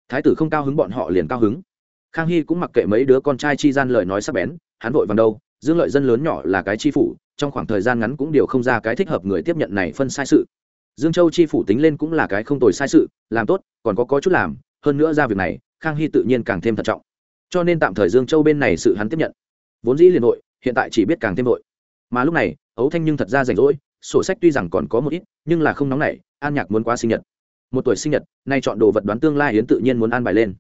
Thái tử không cao hứng bọn họ liền cao hứng. Khang hy cũng mặc kệ mấy đứa con trai chi gian lời nói sắc bén, hắn vội vàng đâu, dương lợi dân lớn nhỏ là cái chi phủ, trong khoảng thời gian ngắn cũng điều không ra cái thích hợp người tiếp nhận này phân sai sự dương châu chi phủ tính lên cũng là cái không tồi sai sự, làm tốt, còn có có chút làm, hơn nữa ra việc này, khang hy tự nhiên càng thêm thận trọng. Cho nên tạm thời dương châu bên này sự hắn tiếp nhận. Vốn dĩ liền hội hiện tại chỉ biết càng thêm vội. Mà lúc này, ấu thanh nhưng thật ra rảnh rỗi, sổ sách tuy rằng còn có một ít, nhưng là không nóng nảy, an nhạc muốn qua sinh nhật. Một tuổi sinh nhật, nay chọn đồ vật đoán tương lai hiến tự nhiên muốn an bài lên.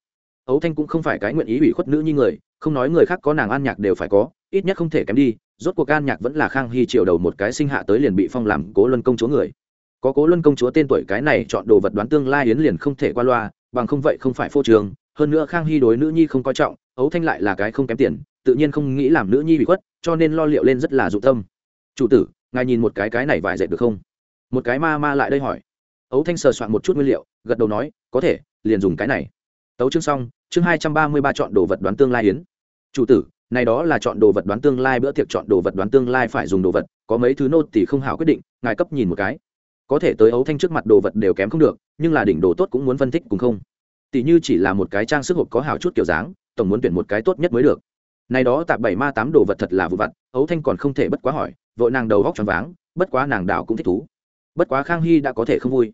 Ấu thanh cũng không phải cái nguyện ý ủy khuất nữ như người, không nói người khác có nàng an nhạc đều phải có, ít nhất không thể kém đi, rốt cuộc an nhạc vẫn là khang hy triệu đầu một cái sinh hạ tới liền bị phong làm cố luân công chúa người có cố luân công chúa tên tuổi cái này chọn đồ vật đoán tương lai yến liền không thể qua loa, bằng không vậy không phải phô trường hơn nữa khang hy đối nữ nhi không coi trọng, ấu thanh lại là cái không kém tiền, tự nhiên không nghĩ làm nữ nhi bị khuất, cho nên lo liệu lên rất là dụng tâm. Chủ tử, ngài nhìn một cái cái này vải dệt được không? Một cái ma ma lại đây hỏi. Ấu thanh sờ soạn một chút nguyên liệu, gật đầu nói, có thể, liền dùng cái này. Tấu chương xong, chương hai trăm ba mươi ba chọn đồ vật đoán tương lai yến. Chủ tử, này đó là chọn đồ vật đoán tương lai, bữa tiệc chọn đồ vật đoán tương lai phải dùng đồ vật, có mấy thứ nô thì không hảo quyết định, ngài cấp nhìn một cái có thể tới ấu thanh trước mặt đồ vật đều kém không được, nhưng là đỉnh đồ tốt cũng muốn phân tích cùng không. Tỷ như chỉ là một cái trang sức hộp có hảo chút kiểu dáng, tổng muốn tuyển một cái tốt nhất mới được. Này đó tạp bảy ma tám đồ vật thật là vụ vặt, ấu thanh còn không thể bất quá hỏi, vội nàng đầu góc tròn váng, bất quá nàng đạo cũng thích thú. Bất quá khang hy đã có thể không vui.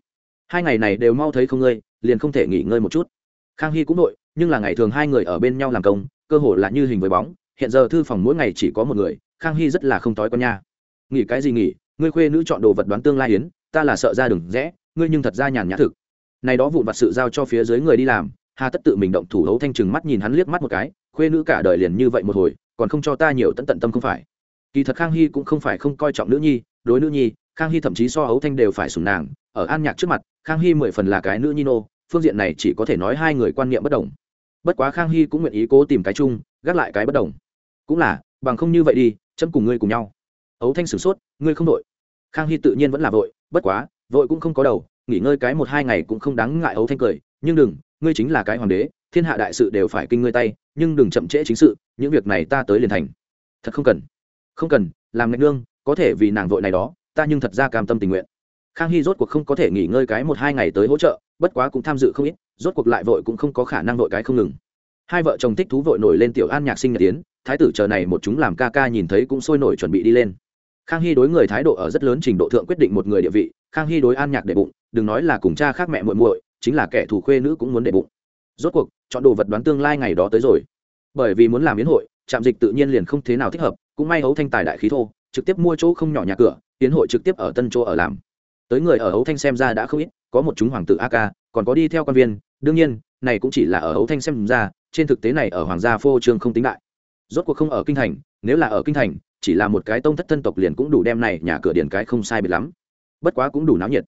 Hai ngày này đều mau thấy không ngơi liền không thể nghỉ ngơi một chút. Khang hy cũng nội nhưng là ngày thường hai người ở bên nhau làm công, cơ hội là như hình với bóng, hiện giờ thư phòng mỗi ngày chỉ có một người, khang hy rất là không tối con nha. Nghỉ cái gì nghỉ, ngươi khuê nữ chọn đồ vật đoán tương lai yến ta là sợ ra đừng rẽ, ngươi nhưng thật ra nhàn nhã thực. Này đó vụn vặt sự giao cho phía dưới người đi làm, hà tất tự mình động thủ hấu thanh trừng mắt nhìn hắn liếc mắt một cái, khuê nữ cả đời liền như vậy một hồi, còn không cho ta nhiều tận tận tâm không phải. Kỳ thật khang hy cũng không phải không coi trọng nữ nhi, đối nữ nhi, khang hy thậm chí so hấu thanh đều phải sùng nàng. Ở an nhạc trước mặt, khang hy mười phần là cái nữ nhi nô, phương diện này chỉ có thể nói hai người quan niệm bất đồng. Bất quá khang hy cũng nguyện ý cố tìm cái chung, gác lại cái bất đồng. Cũng là, bằng không như vậy đi, chấm cùng ngươi cùng nhau. Ấu thanh sửng sốt, ngươi không đội. Khang hy tự nhiên vẫn là vội bất quá, vội cũng không có đầu, nghỉ ngơi cái một hai ngày cũng không đáng ngại ấu thanh cười, nhưng đừng, ngươi chính là cái hoàng đế, thiên hạ đại sự đều phải kinh ngươi tay, nhưng đừng chậm trễ chính sự, những việc này ta tới liền thành. Thật không cần. Không cần, làm ngạch nương, có thể vì nàng vội này đó, ta nhưng thật ra cam tâm tình nguyện. Khang hy rốt cuộc không có thể nghỉ ngơi cái một hai ngày tới hỗ trợ, bất quá cũng tham dự không ít, rốt cuộc lại vội cũng không có khả năng vội cái không ngừng. Hai vợ chồng thích thú vội nổi lên tiểu an nhạc sinh nhật tiến, thái tử chờ này một chúng làm ca ca nhìn thấy cũng sôi nổi chuẩn bị đi lên khang hy đối người thái độ ở rất lớn trình độ thượng quyết định một người địa vị, khang hy đối an nhạc đệ bụng, đừng nói là cùng cha khác mẹ muội muội, chính là kẻ thù khuê nữ cũng muốn đệ bụng. Rốt cuộc, chọn đồ vật đoán tương lai ngày đó tới rồi. Bởi vì muốn làm yến hội, trạm dịch tự nhiên liền không thế nào thích hợp, cũng may hấu thanh tài đại khí thô, trực tiếp mua chỗ không nhỏ nhà cửa, yến hội trực tiếp ở tân chỗ ở làm. Tới người ở hấu thanh xem ra đã không ít, có một chúng hoàng tử ak còn có đi theo quan viên, đương nhiên, này cũng chỉ là ở hấu thanh xem ra, trên thực tế này ở hoàng gia phô trương không tính đại. Rốt cuộc không ở kinh thành, nếu là ở kinh thành chỉ là một cái tông thất thân tộc liền cũng đủ đem này nhà cửa điển cái không sai biệt lắm. Bất quá cũng đủ náo nhiệt.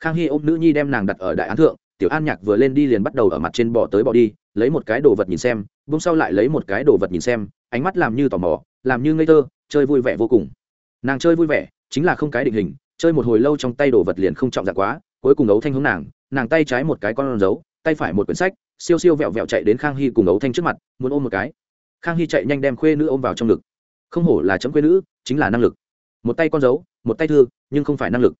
Khang hy ôm nữ nhi đem nàng đặt ở đại án thượng, tiểu an nhạc vừa lên đi liền bắt đầu ở mặt trên bò tới bò đi, lấy một cái đồ vật nhìn xem bông sau lại lấy một cái đồ vật nhìn xem, ánh mắt làm như tò mò, làm như ngây thơ, chơi vui vẻ vô cùng. Nàng chơi vui vẻ, chính là không cái định hình, chơi một hồi lâu trong tay đồ vật liền không trọng dạng quá, cuối cùng ấu thanh hướng nàng nàng tay trái một cái con dấu tay phải một quyển sách, siêu siêu vẹo vẹo chạy đến khang hy cùng ấu thanh trước mặt, muốn ôm một cái. Khang hy chạy nhanh đem khuê nữ ôm vào trong ngực không hổ là chấm quê nữ, chính là năng lực. Một tay con dấu, một tay thư, nhưng không phải năng lực.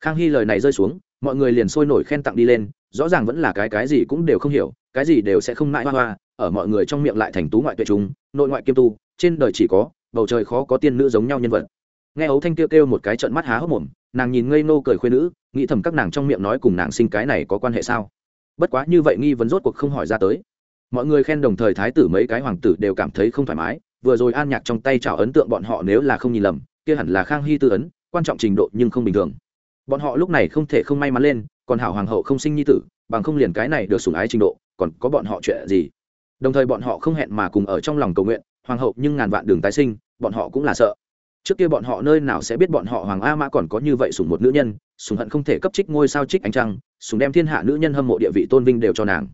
Khang hy lời này rơi xuống, mọi người liền sôi nổi khen tặng đi lên, rõ ràng vẫn là cái cái gì cũng đều không hiểu, cái gì đều sẽ không mãi hoa hoa, ở mọi người trong miệng lại thành tú ngoại tuệ chúng nội ngoại kiêm tu, trên đời chỉ có, bầu trời khó có tiên nữ giống nhau nhân vật. Nghe ấu thanh kêu kêu một cái trận mắt há hốc mồm, nàng nhìn ngây nô cười khuyên nữ, nghĩ thầm các nàng trong miệng nói cùng nàng sinh cái này có quan hệ sao? Bất quá như vậy nghi vấn rốt cuộc không hỏi ra tới. Mọi người khen đồng thời thái tử mấy cái hoàng tử đều cảm thấy không thoải mái vừa rồi an nhạc trong tay chảo ấn tượng bọn họ nếu là không nhìn lầm, kia hẳn là khang hy tư ấn, quan trọng trình độ nhưng không bình thường. Bọn họ lúc này không thể không may mắn lên, còn hảo hoàng hậu không sinh nhi tử, bằng không liền cái này được sủng ái trình độ, còn có bọn họ chuyện gì? Đồng thời bọn họ không hẹn mà cùng ở trong lòng cầu nguyện, hoàng hậu nhưng ngàn vạn đường tái sinh, bọn họ cũng là sợ. Trước kia bọn họ nơi nào sẽ biết bọn họ hoàng a mã còn có như vậy sủng một nữ nhân, sủng hận không thể cấp trích ngôi sao trích ánh trăng, sủng đem thiên hạ nữ nhân hâm mộ địa vị tôn vinh đều cho nàng.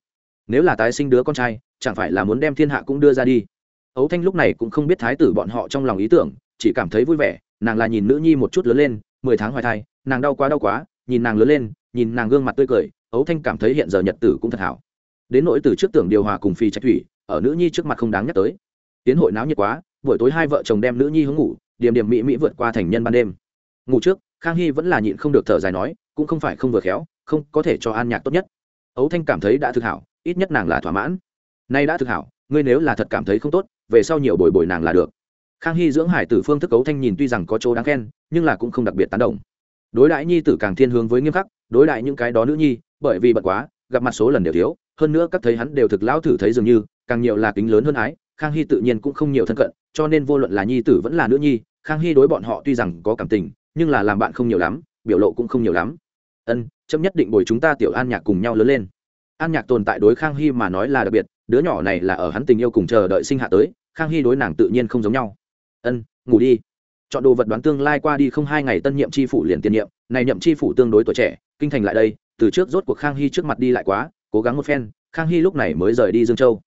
Nếu là tái sinh đứa con trai, chẳng phải là muốn đem thiên hạ cũng đưa ra đi? Ấu thanh lúc này cũng không biết thái tử bọn họ trong lòng ý tưởng, chỉ cảm thấy vui vẻ, nàng là nhìn nữ nhi một chút lớn lên, mười tháng hoài thai, nàng đau quá đau quá, nhìn nàng lớn lên, nhìn nàng gương mặt tươi cười, ấu thanh cảm thấy hiện giờ nhật tử cũng thật hảo. Đến nỗi từ trước tưởng điều hòa cùng phi trạch thủy, ở nữ nhi trước mặt không đáng nhắc tới. Tiến hội náo nhiệt quá, buổi tối hai vợ chồng đem nữ nhi hướng ngủ, điểm điểm mỹ mỹ vượt qua thành nhân ban đêm. Ngủ trước, khang hy vẫn là nhịn không được thở dài nói, cũng không phải không vừa khéo, không, có thể cho an nhạc tốt nhất. Ấu thanh cảm thấy đã thực hảo, ít nhất nàng là thỏa mãn. Nay đã thực hảo ngươi nếu là thật cảm thấy không tốt, về sau nhiều bồi bồi nàng là được. Khang hy dưỡng hải tử phương thức cấu thanh nhìn tuy rằng có chỗ đáng khen, nhưng là cũng không đặc biệt tán đồng. Đối đại nhi tử càng thiên hướng với nghiêm khắc, đối đại những cái đó nữ nhi, bởi vì bận quá, gặp mặt số lần đều thiếu, hơn nữa các thấy hắn đều thực lão thử thấy dường như, càng nhiều là kính lớn hơn ái, khang hy tự nhiên cũng không nhiều thân cận, cho nên vô luận là nhi tử vẫn là nữ nhi, khang hy đối bọn họ tuy rằng có cảm tình, nhưng là làm bạn không nhiều lắm, biểu lộ cũng không nhiều lắm. Ân, chấm nhất định bồi chúng ta tiểu an nhạc cùng nhau lớn lên. An nhạc tồn tại đối khang hy mà nói là đặc biệt đứa nhỏ này là ở hắn tình yêu cùng chờ đợi sinh hạ tới, khang hy đối nàng tự nhiên không giống nhau. Ân, ngủ đi. Chọn đồ vật đoán tương lai qua đi không hai ngày tân nhiệm tri phủ liền tiền nhiệm, này nhậm tri phủ tương đối tuổi trẻ, kinh thành lại đây, từ trước rốt cuộc khang hy trước mặt đi lại quá, cố gắng một phen, khang hy lúc này mới rời đi dương châu.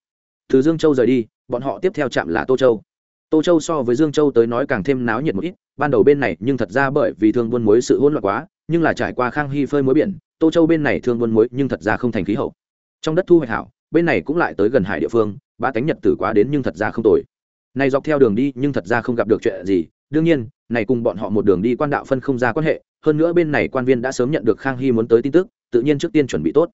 Từ dương châu rời đi, bọn họ tiếp theo chạm là tô châu. Tô châu so với dương châu tới nói càng thêm náo nhiệt một ít, ban đầu bên này nhưng thật ra bởi vì thương buôn muối sự hỗn loạn quá, nhưng là trải qua khang hy phơi muối biển, tô châu bên này thương buôn muối nhưng thật ra không thành khí hậu. Trong đất thu hoạch hảo bên này cũng lại tới gần hải địa phương, ba tánh nhật tử quá đến nhưng thật ra không tồi. Này dọc theo đường đi nhưng thật ra không gặp được chuyện gì, đương nhiên, này cùng bọn họ một đường đi quan đạo phân không ra quan hệ, hơn nữa bên này quan viên đã sớm nhận được khang hy muốn tới tin tức, tự nhiên trước tiên chuẩn bị tốt.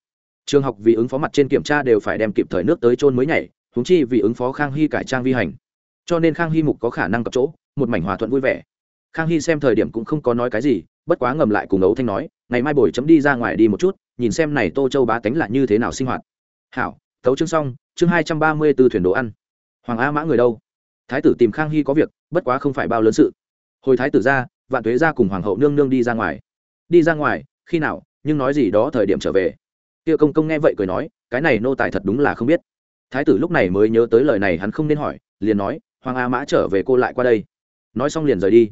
Trường học vì ứng phó mặt trên kiểm tra đều phải đem kịp thời nước tới trôn mới nhảy húng chi vì ứng phó khang hy cải trang vi hành. Cho nên khang hy mục có khả năng cặp chỗ, một mảnh hòa thuận vui vẻ. Khang hy xem thời điểm cũng không có nói cái gì, bất quá ngầm lại cùng ấu thanh nói, ngày mai buổi chấm đi ra ngoài đi một chút, nhìn xem này tô châu bá tánh là như thế nào sinh hoạt. Hảo tấu chương xong, chương hai trăm ba mươi b ố thuyền đồ ăn. Hoàng a mã người đâu? Thái tử tìm khang hy có việc, bất quá không phải bao lớn sự. Hồi thái tử ra, vạn tuế ra cùng hoàng hậu nương nương đi ra ngoài. Đi ra ngoài, khi nào, nhưng nói gì đó thời điểm trở về. Tiêu công công nghe vậy cười nói, cái này nô tài thật đúng là không biết. Thái tử lúc này mới nhớ tới lời này hắn không nên hỏi, liền nói, hoàng a mã trở về cô lại qua đây. Nói xong liền rời đi.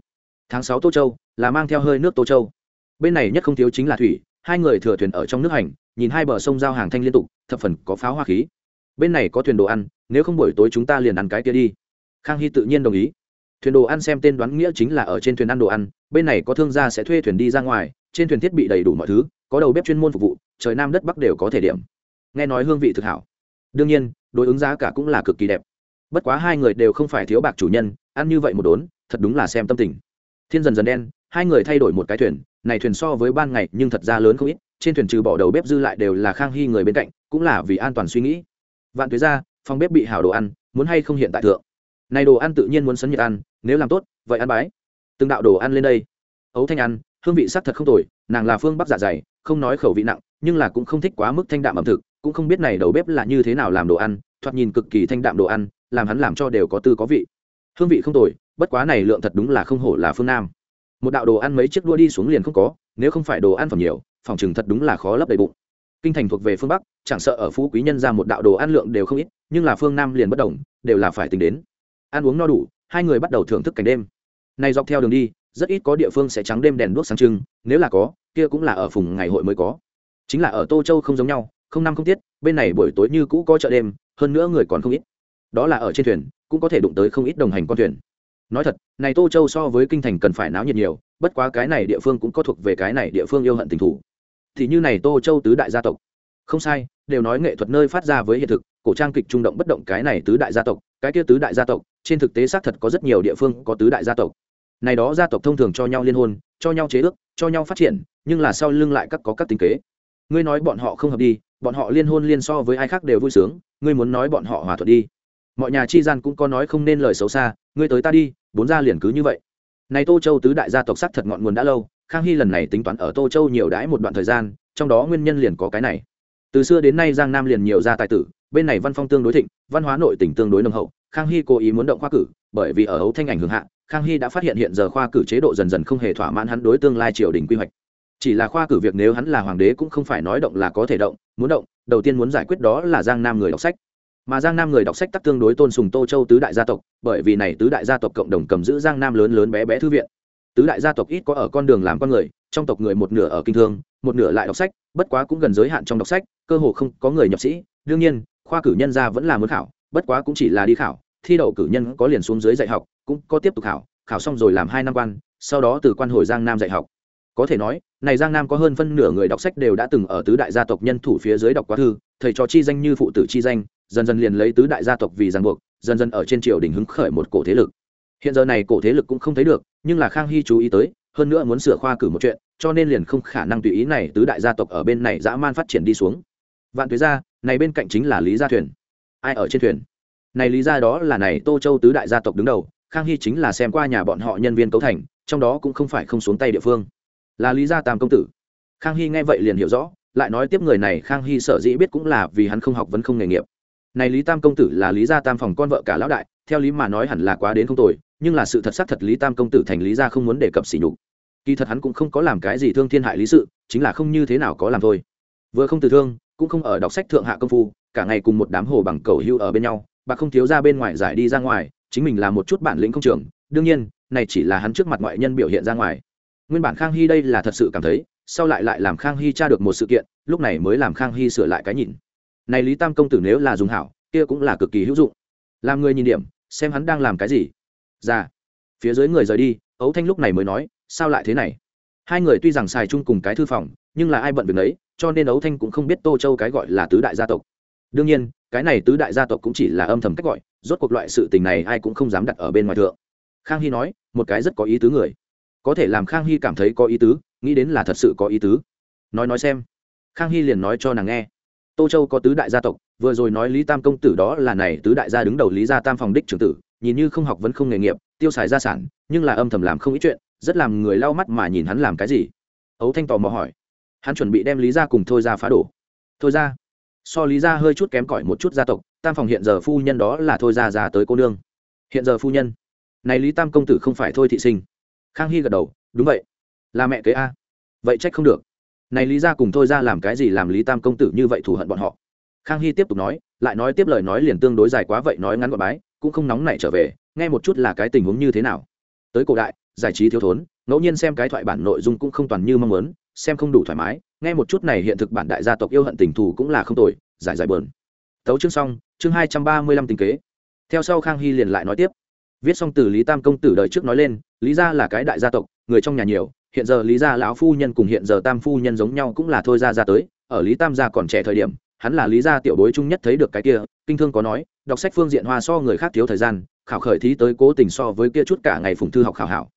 Tháng sáu tô châu, là mang theo hơi nước tô châu. Bên này nhất không thiếu chính là thủy hai người thừa thuyền ở trong nước hành, nhìn hai bờ sông giao hàng thanh liên tục, thập phần có pháo hoa khí. Bên này có thuyền đồ ăn, nếu không buổi tối chúng ta liền ăn cái kia đi. Khang hy tự nhiên đồng ý. Thuyền đồ ăn xem tên đoán nghĩa chính là ở trên thuyền ăn đồ ăn, bên này có thương gia sẽ thuê thuyền đi ra ngoài, trên thuyền thiết bị đầy đủ mọi thứ, có đầu bếp chuyên môn phục vụ, trời nam đất bắc đều có thể điểm. Nghe nói hương vị thực hảo. Đương nhiên, đối ứng giá cả cũng là cực kỳ đẹp. Bất quá hai người đều không phải thiếu bạc chủ nhân, ăn như vậy một đốn, thật đúng là xem tâm tình. Thiên dần dần đen, hai người thay đổi một cái thuyền này thuyền so với ban ngày nhưng thật ra lớn không ít, trên thuyền trừ bỏ đầu bếp dư lại đều là khang hy người bên cạnh, cũng là vì an toàn suy nghĩ. Vạn tuế ra, phòng bếp bị hảo đồ ăn, muốn hay không hiện tại thượng. Này đồ ăn tự nhiên muốn sấn nhiệt ăn, nếu làm tốt, vậy ăn bái. Từng đạo đồ ăn lên đây. Ấu thanh ăn, hương vị sắc thật không tồi, nàng là phương bắc dạ dày, không nói khẩu vị nặng, nhưng là cũng không thích quá mức thanh đạm ẩm thực, cũng không biết này đầu bếp là như thế nào làm đồ ăn, thoạt nhìn cực kỳ thanh đạm đồ ăn, làm hắn làm cho đều có tư có vị. Hương vị không tồi, bất quá này lượng thật đúng là không hổ là phương nam một đạo đồ ăn mấy chiếc đua đi xuống liền không có, nếu không phải đồ ăn phẩm nhiều, phòng chừng thật đúng là khó lấp đầy bụng. Kinh thành thuộc về phương bắc, chẳng sợ ở phú quý nhân ra một đạo đồ ăn lượng đều không ít, nhưng là phương nam liền bất đồng, đều là phải tính đến. Ăn uống no đủ, hai người bắt đầu thưởng thức cảnh đêm. Nay dọc theo đường đi, rất ít có địa phương sẽ trắng đêm đèn đuốc sáng trưng, nếu là có, kia cũng là ở phùng ngày hội mới có. Chính là ở tô châu không giống nhau, không năm không tiết, bên này buổi tối như cũ có chợ đêm, hơn nữa người còn không ít. Đó là ở trên thuyền, cũng có thể đụng tới không ít đồng hành con thuyền nói thật, này tô châu so với kinh thành cần phải náo nhiệt nhiều, bất quá cái này địa phương cũng có thuộc về cái này địa phương yêu hận tình thủ. Thì như này tô châu tứ đại gia tộc. Không sai, đều nói nghệ thuật nơi phát ra với hiện thực, cổ trang kịch trung động bất động cái này tứ đại gia tộc, cái kia tứ đại gia tộc, trên thực tế xác thật có rất nhiều địa phương có tứ đại gia tộc. Này đó gia tộc thông thường cho nhau liên hôn, cho nhau chế ước, cho nhau phát triển, nhưng là sau lưng lại các có các tính kế. Ngươi nói bọn họ không hợp đi, bọn họ liên hôn liên so với ai khác đều vui sướng, ngươi muốn nói bọn họ hòa thuận đi. Mọi nhà chi gian cũng có nói không nên lời xấu xa ngươi tới ta đi, bốn gia liền cứ như vậy. Này tô châu tứ đại gia tộc sắc thật ngọn nguồn đã lâu, khang hy lần này tính toán ở tô châu nhiều đãi một đoạn thời gian, trong đó nguyên nhân liền có cái này. Từ xưa đến nay giang nam liền nhiều gia tài tử, bên này văn phong tương đối thịnh, văn hóa nội tỉnh tương đối nồng hậu, khang hy cố ý muốn động khoa cử, bởi vì ở ấu thanh ảnh hưởng hạ, khang hy đã phát hiện hiện giờ khoa cử chế độ dần dần không hề thỏa mãn hắn đối tương lai triều đình quy hoạch. Chỉ là khoa cử việc nếu hắn là hoàng đế cũng không phải nói động là có thể động, muốn động, đầu tiên muốn giải quyết đó là giang nam người đọc sách mà giang nam người đọc sách tắc tương đối tôn sùng tô châu tứ đại gia tộc, bởi vì này tứ đại gia tộc cộng đồng cầm giữ giang nam lớn lớn bé bé thư viện. Tứ đại gia tộc ít có ở con đường làm con người, trong tộc người một nửa ở kinh thương, một nửa lại đọc sách, bất quá cũng gần giới hạn trong đọc sách, cơ hồ không có người nhập sĩ. Đương nhiên, khoa cử nhân ra vẫn là muốn khảo, bất quá cũng chỉ là đi khảo, thi đậu cử nhân có liền xuống dưới dạy học, cũng có tiếp tục khảo khảo xong rồi làm hai năm quan, sau đó từ quan hồi giang nam dạy học có thể nói, này giang nam có hơn phân nửa người đọc sách đều đã từng ở tứ đại gia tộc nhân thủ phía dưới đọc quá thư, thầy trò chi danh như phụ tử chi danh, dần dần liền lấy tứ đại gia tộc vì ràng buộc, dần dần ở trên triều đình hứng khởi một cổ thế lực. Hiện giờ này cổ thế lực cũng không thấy được, nhưng là khang hy chú ý tới, hơn nữa muốn sửa khoa cử một chuyện, cho nên liền không khả năng tùy ý này tứ đại gia tộc ở bên này dã man phát triển đi xuống. Vạn tuế gia, này bên cạnh chính là lý gia thuyền. Ai ở trên thuyền? Này lý gia đó là này tô châu tứ đại gia tộc đứng đầu, khang hy chính là xem qua nhà bọn họ nhân viên cấu thành, trong đó cũng không phải không xuống tay địa phương là lý gia tam công tử. Khang hy nghe vậy liền hiểu rõ, lại nói tiếp người này khang hy sở dĩ biết cũng là vì hắn không học vẫn không nghề nghiệp. Này lý tam công tử là lý gia tam phòng con vợ cả lão đại, theo lý mà nói hẳn là quá đến không tồi, nhưng là sự thật xác thật lý tam công tử thành lý gia không muốn đề cập sỉ nhục. Kỳ thật hắn cũng không có làm cái gì thương thiên hại lý sự, chính là không như thế nào có làm thôi. Vừa không từ thương, cũng không ở đọc sách thượng hạ công phu, cả ngày cùng một đám hồ bằng cầu hưu ở bên nhau, bà không thiếu ra bên ngoài giải đi ra ngoài, chính mình là một chút bản lĩnh công trường. Đương nhiên, này chỉ là hắn trước mặt ngoại nhân biểu hiện ra ngoài nguyên bản khang hy đây là thật sự cảm thấy, sau lại lại làm khang hy tra được một sự kiện, lúc này mới làm khang hy sửa lại cái nhìn. Này lý tam công tử nếu là dùng hảo, kia cũng là cực kỳ hữu dụng. Làm người nhìn điểm, xem hắn đang làm cái gì. Ra phía dưới người rời đi, ấu thanh lúc này mới nói, sao lại thế này? Hai người tuy rằng xài chung cùng cái thư phòng, nhưng là ai bận việc ấy cho nên ấu thanh cũng không biết tô châu cái gọi là tứ đại gia tộc. Đương nhiên, cái này tứ đại gia tộc cũng chỉ là âm thầm cách gọi, rốt cuộc loại sự tình này ai cũng không dám đặt ở bên ngoài thượng. Khang hy nói, một cái rất có ý tứ người có thể làm khang hy cảm thấy có ý tứ, nghĩ đến là thật sự có ý tứ. Nói nói xem. Khang hy liền nói cho nàng nghe. Tô châu có tứ đại gia tộc, vừa rồi nói lý tam công tử đó là này, tứ đại gia đứng đầu lý gia tam phòng đích trưởng tử, nhìn như không học vẫn không nghề nghiệp, tiêu xài gia sản, nhưng là âm thầm làm không ít chuyện, rất làm người lau mắt mà nhìn hắn làm cái gì. Ấu thanh tò mò hỏi. Hắn chuẩn bị đem lý gia cùng thôi ra phá đổ. Thôi ra so lý gia hơi chút kém cỏi một chút gia tộc, tam phòng hiện giờ phu nhân đó là thôi ra già tới cô nương. Hiện giờ phu nhân? Này lý tam công tử không phải thôi thị sinh khang hy gật đầu, đúng vậy. Là mẹ kế a. Vậy trách không được. Này lý ra cùng thôi ra làm cái gì làm lý tam công tử như vậy thù hận bọn họ? Khang hy tiếp tục nói, lại nói tiếp lời nói liền tương đối dài quá vậy nói ngắn gọn bái, cũng không nóng nảy trở về, nghe một chút là cái tình huống như thế nào. Tới cổ đại, giải trí thiếu thốn, ngẫu nhiên xem cái thoại bản nội dung cũng không toàn như mong muốn, xem không đủ thoải mái, nghe một chút này hiện thực bản đại gia tộc yêu hận tình thù cũng là không tồi, giải giải bờn tấu chương xong, chương hai trăm ba mươi lăm tình kế. Theo sau khang hy liền lại nói tiếp viết xong từ lý tam công tử đời trước nói lên, lý gia là cái đại gia tộc, người trong nhà nhiều, hiện giờ lý gia lão phu nhân cùng hiện giờ tam phu nhân giống nhau cũng là thôi ra ra tới, ở lý tam gia còn trẻ thời điểm, hắn là lý gia tiểu bối chung nhất thấy được cái kia, kinh thương có nói, đọc sách phương diện hoa so người khác thiếu thời gian, khảo khởi thí tới cố tình so với kia chút cả ngày phùng thư học khảo hảo.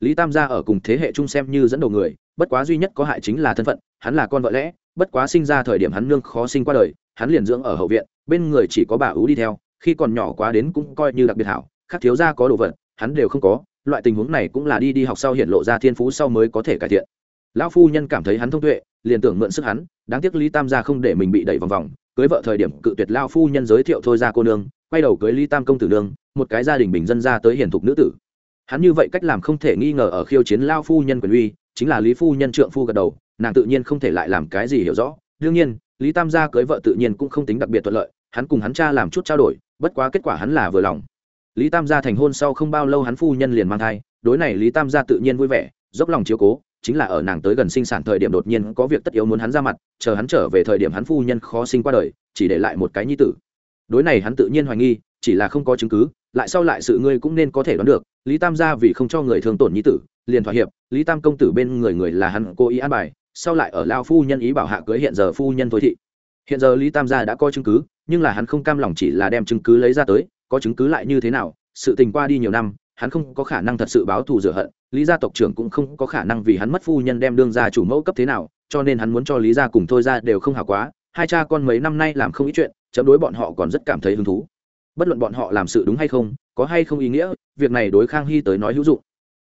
Lý tam gia ở cùng thế hệ chung xem như dẫn đầu người, bất quá duy nhất có hại chính là thân phận, hắn là con vợ lẽ, bất quá sinh ra thời điểm hắn nương khó sinh qua đời, hắn liền dưỡng ở hậu viện, bên người chỉ có bà ú đi theo, khi còn nhỏ quá đến cũng coi như đặc biệt hảo khác thiếu gia có đồ vật, hắn đều không có, loại tình huống này cũng là đi đi học sau hiện lộ ra thiên phú sau mới có thể cải thiện. Lão phu nhân cảm thấy hắn thông tuệ, liền tưởng mượn sức hắn, đáng tiếc lý tam gia không để mình bị đẩy vòng vòng, cưới vợ thời điểm cự tuyệt lao phu nhân giới thiệu thôi ra cô nương, quay đầu cưới lý tam công tử nương, một cái gia đình bình dân ra tới hiển thục nữ tử. Hắn như vậy cách làm không thể nghi ngờ ở khiêu chiến lao phu nhân quyền uy, chính là lý phu nhân trượng phu gật đầu, nàng tự nhiên không thể lại làm cái gì hiểu rõ. Đương nhiên, lý tam gia cưới vợ tự nhiên cũng không tính đặc biệt thuận lợi, hắn cùng hắn cha làm chút trao đổi, bất quá kết quả hắn là vừa lòng lý tam gia thành hôn sau không bao lâu hắn phu nhân liền mang thai, đối này lý tam gia tự nhiên vui vẻ, dốc lòng chiếu cố, chính là ở nàng tới gần sinh sản thời điểm đột nhiên có việc tất yếu muốn hắn ra mặt, chờ hắn trở về thời điểm hắn phu nhân khó sinh qua đời, chỉ để lại một cái nhi tử. Đối này hắn tự nhiên hoài nghi, chỉ là không có chứng cứ, lại sau lại sự ngươi cũng nên có thể đoán được, lý tam gia vì không cho người thường tổn nhi tử, liền thỏa hiệp, lý tam công tử bên người người là hắn cố ý an bài, sau lại ở lao phu nhân ý bảo hạ cưới hiện giờ phu nhân thôi thị. Hiện giờ lý tam gia đã có chứng cứ, nhưng là hắn không cam lòng chỉ là đem chứng cứ lấy ra tới có chứng cứ lại như thế nào, sự tình qua đi nhiều năm, hắn không có khả năng thật sự báo thù rửa hận, lý gia tộc trưởng cũng không có khả năng vì hắn mất phu nhân đem đương ra chủ mẫu cấp thế nào, cho nên hắn muốn cho lý gia cùng thôi ra đều không hảo quá, hai cha con mấy năm nay làm không ít chuyện, chấm đối bọn họ còn rất cảm thấy hứng thú. Bất luận bọn họ làm sự đúng hay không, có hay không ý nghĩa, việc này đối khang hy tới nói hữu dụng.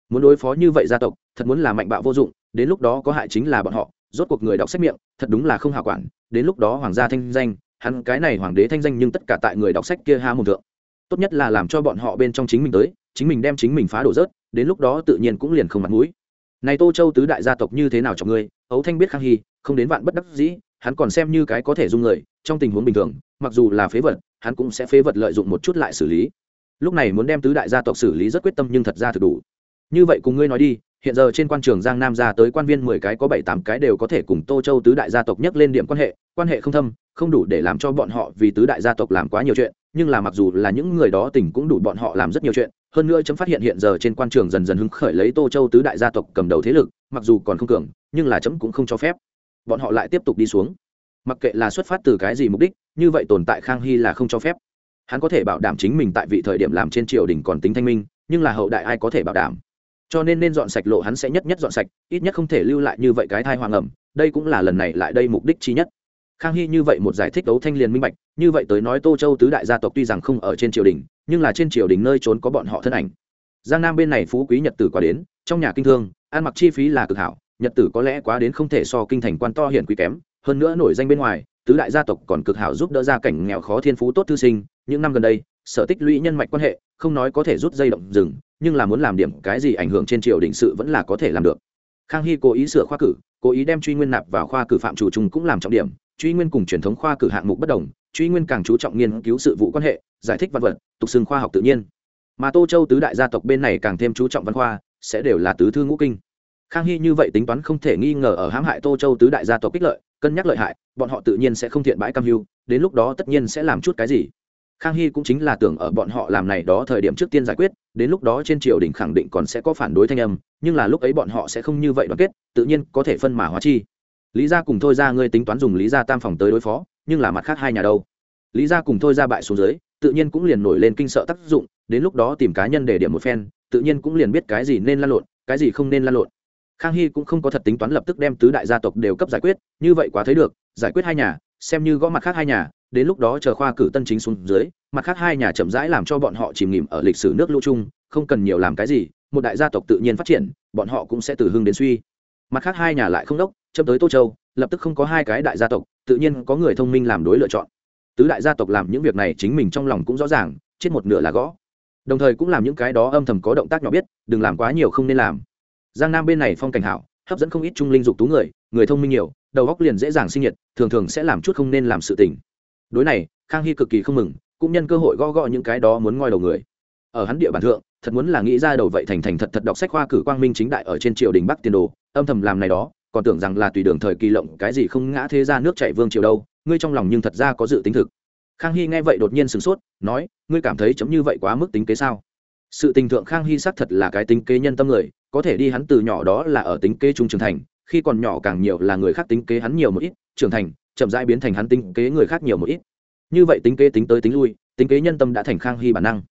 Muốn đối phó như vậy gia tộc, thật muốn là mạnh bạo vô dụng, đến lúc đó có hại chính là bọn họ, rốt cuộc người đọc sách miệng, thật đúng là không hảo quản, đến lúc đó hoàng gia thanh danh, hắn cái này hoàng đế thanh danh nhưng tất cả tại người đọc sách kia ha mồm thượng tốt nhất là làm cho bọn họ bên trong chính mình tới, chính mình đem chính mình phá đổ rớt, đến lúc đó tự nhiên cũng liền không mặt mũi. Này tô châu tứ đại gia tộc như thế nào cho ngươi, ấu thanh biết khang hy, không đến vạn bất đắc dĩ, hắn còn xem như cái có thể dung người, trong tình huống bình thường, mặc dù là phế vật, hắn cũng sẽ phế vật lợi dụng một chút lại xử lý. Lúc này muốn đem tứ đại gia tộc xử lý rất quyết tâm nhưng thật ra thực đủ. Như vậy cùng ngươi nói đi hiện giờ trên quan trường giang nam ra tới quan viên mười cái có bảy tám cái đều có thể cùng tô châu tứ đại gia tộc nhắc lên điểm quan hệ quan hệ không thâm, không đủ để làm cho bọn họ vì tứ đại gia tộc làm quá nhiều chuyện, nhưng là mặc dù là những người đó tỉnh cũng đủ bọn họ làm rất nhiều chuyện, hơn nữa chấm phát hiện hiện giờ trên quan trường dần dần hứng khởi lấy tô châu tứ đại gia tộc cầm đầu thế lực, mặc dù còn không cường, nhưng là chấm cũng không cho phép. Bọn họ lại tiếp tục đi xuống. Mặc kệ là xuất phát từ cái gì mục đích, như vậy tồn tại khang hy là không cho phép. Hắn có thể bảo đảm chính mình tại vị thời điểm làm trên triều đình còn tính thanh minh, nhưng là hậu đại ai có thể bảo đảm? Cho nên nên dọn sạch lộ hắn sẽ nhất nhất dọn sạch, ít nhất không thể lưu lại như vậy cái thai hoàng ẩm, đây cũng là lần này lại đây mục đích chi nhất. Khang hy như vậy một giải thích đấu thanh liền minh bạch, như vậy tới nói tô châu tứ đại gia tộc tuy rằng không ở trên triều đình, nhưng là trên triều đình nơi trốn có bọn họ thân ảnh. Giang nam bên này phú quý nhật tử quá đến, trong nhà kinh thương, ăn mặc chi phí là cực hảo, nhật tử có lẽ quá đến không thể so kinh thành quan to hiển quý kém, hơn nữa nổi danh bên ngoài, tứ đại gia tộc còn cực hảo giúp đỡ gia cảnh nghèo khó thiên phú tốt thư sinh, những năm gần đây, sở tích lũy nhân mạch quan hệ, không nói có thể rút dây động rừng nhưng là muốn làm điểm cái gì ảnh hưởng trên triều đình sự vẫn là có thể làm được. Khang hy cố ý sửa khoa cử, cố ý đem truy nguyên nạp vào khoa cử phạm chủ Trung cũng làm trọng điểm. Truy nguyên cùng truyền thống khoa cử hạng mục bất đồng, truy nguyên càng chú trọng nghiên cứu sự vụ quan hệ, giải thích văn vật, tục xưng khoa học tự nhiên. Mà tô châu tứ đại gia tộc bên này càng thêm chú trọng văn khoa, sẽ đều là tứ thư ngũ kinh. Khang hy như vậy tính toán không thể nghi ngờ ở hãm hại tô châu tứ đại gia tộc kích lợi, cân nhắc lợi hại, bọn họ tự nhiên sẽ không thiện bãi cam hưu, đến lúc đó tất nhiên sẽ làm chút cái gì khang hy cũng chính là tưởng ở bọn họ làm này đó thời điểm trước tiên giải quyết, đến lúc đó trên triều đình khẳng định còn sẽ có phản đối thanh âm, nhưng là lúc ấy bọn họ sẽ không như vậy đoàn kết, tự nhiên có thể phân mà hóa chi. Lý gia cùng thôi ra ngươi tính toán dùng lý gia tam phòng tới đối phó, nhưng là mặt khác hai nhà đâu? Lý gia cùng thôi ra bại xuống dưới, tự nhiên cũng liền nổi lên kinh sợ tác dụng, đến lúc đó tìm cá nhân để điểm một phen, tự nhiên cũng liền biết cái gì nên lan lộn, cái gì không nên lan lộn. Khang hy cũng không có thật tính toán lập tức đem tứ đại gia tộc đều cấp giải quyết, như vậy quá thấy được, giải quyết hai nhà, xem như gõ mặt khác hai nhà đến lúc đó chờ khoa cử tân chính xuống dưới, mặt khác hai nhà chậm rãi làm cho bọn họ chìm nghỉm ở lịch sử nước lũ chung, không cần nhiều làm cái gì, một đại gia tộc tự nhiên phát triển, bọn họ cũng sẽ từ hưng đến suy. Mặt khác hai nhà lại không đốc, chấm tới tô châu, lập tức không có hai cái đại gia tộc, tự nhiên có người thông minh làm đối lựa chọn. Tứ đại gia tộc làm những việc này chính mình trong lòng cũng rõ ràng, chết một nửa là gõ. Đồng thời cũng làm những cái đó âm thầm có động tác nhỏ biết, đừng làm quá nhiều không nên làm. Giang nam bên này phong cảnh hảo, hấp dẫn không ít trung linh dục tú người người thông minh nhiều, đầu góc liền dễ dàng sinh nhiệt, thường thường sẽ làm chút không nên làm sự tình đối này, khang hy cực kỳ không mừng, cũng nhân cơ hội gõ gõ những cái đó muốn ngoi đầu người. Ở hắn địa bàn thượng, thật muốn là nghĩ ra đầu vậy thành thành thật thật đọc sách khoa cử quang minh chính đại ở trên triều đình bắc tiền đồ, âm thầm làm này đó, còn tưởng rằng là tùy đường thời kỳ lộng cái gì không ngã thế ra nước chạy vương triều đâu, ngươi trong lòng nhưng thật ra có dự tính thực. Khang hy nghe vậy đột nhiên sửng sốt, nói, ngươi cảm thấy chấm như vậy quá mức tính kế sao? Sự tình thượng khang hy xác thật là cái tính kế nhân tâm người, có thể đi hắn từ nhỏ đó là ở tính kế trung trưởng thành khi còn nhỏ càng nhiều là người khác tính kế hắn nhiều một ít, trưởng thành, chậm rãi biến thành hắn tính kế người khác nhiều một ít. Như vậy tính kế tính tới tính lui, tính kế nhân tâm đã thành khang hy bản năng.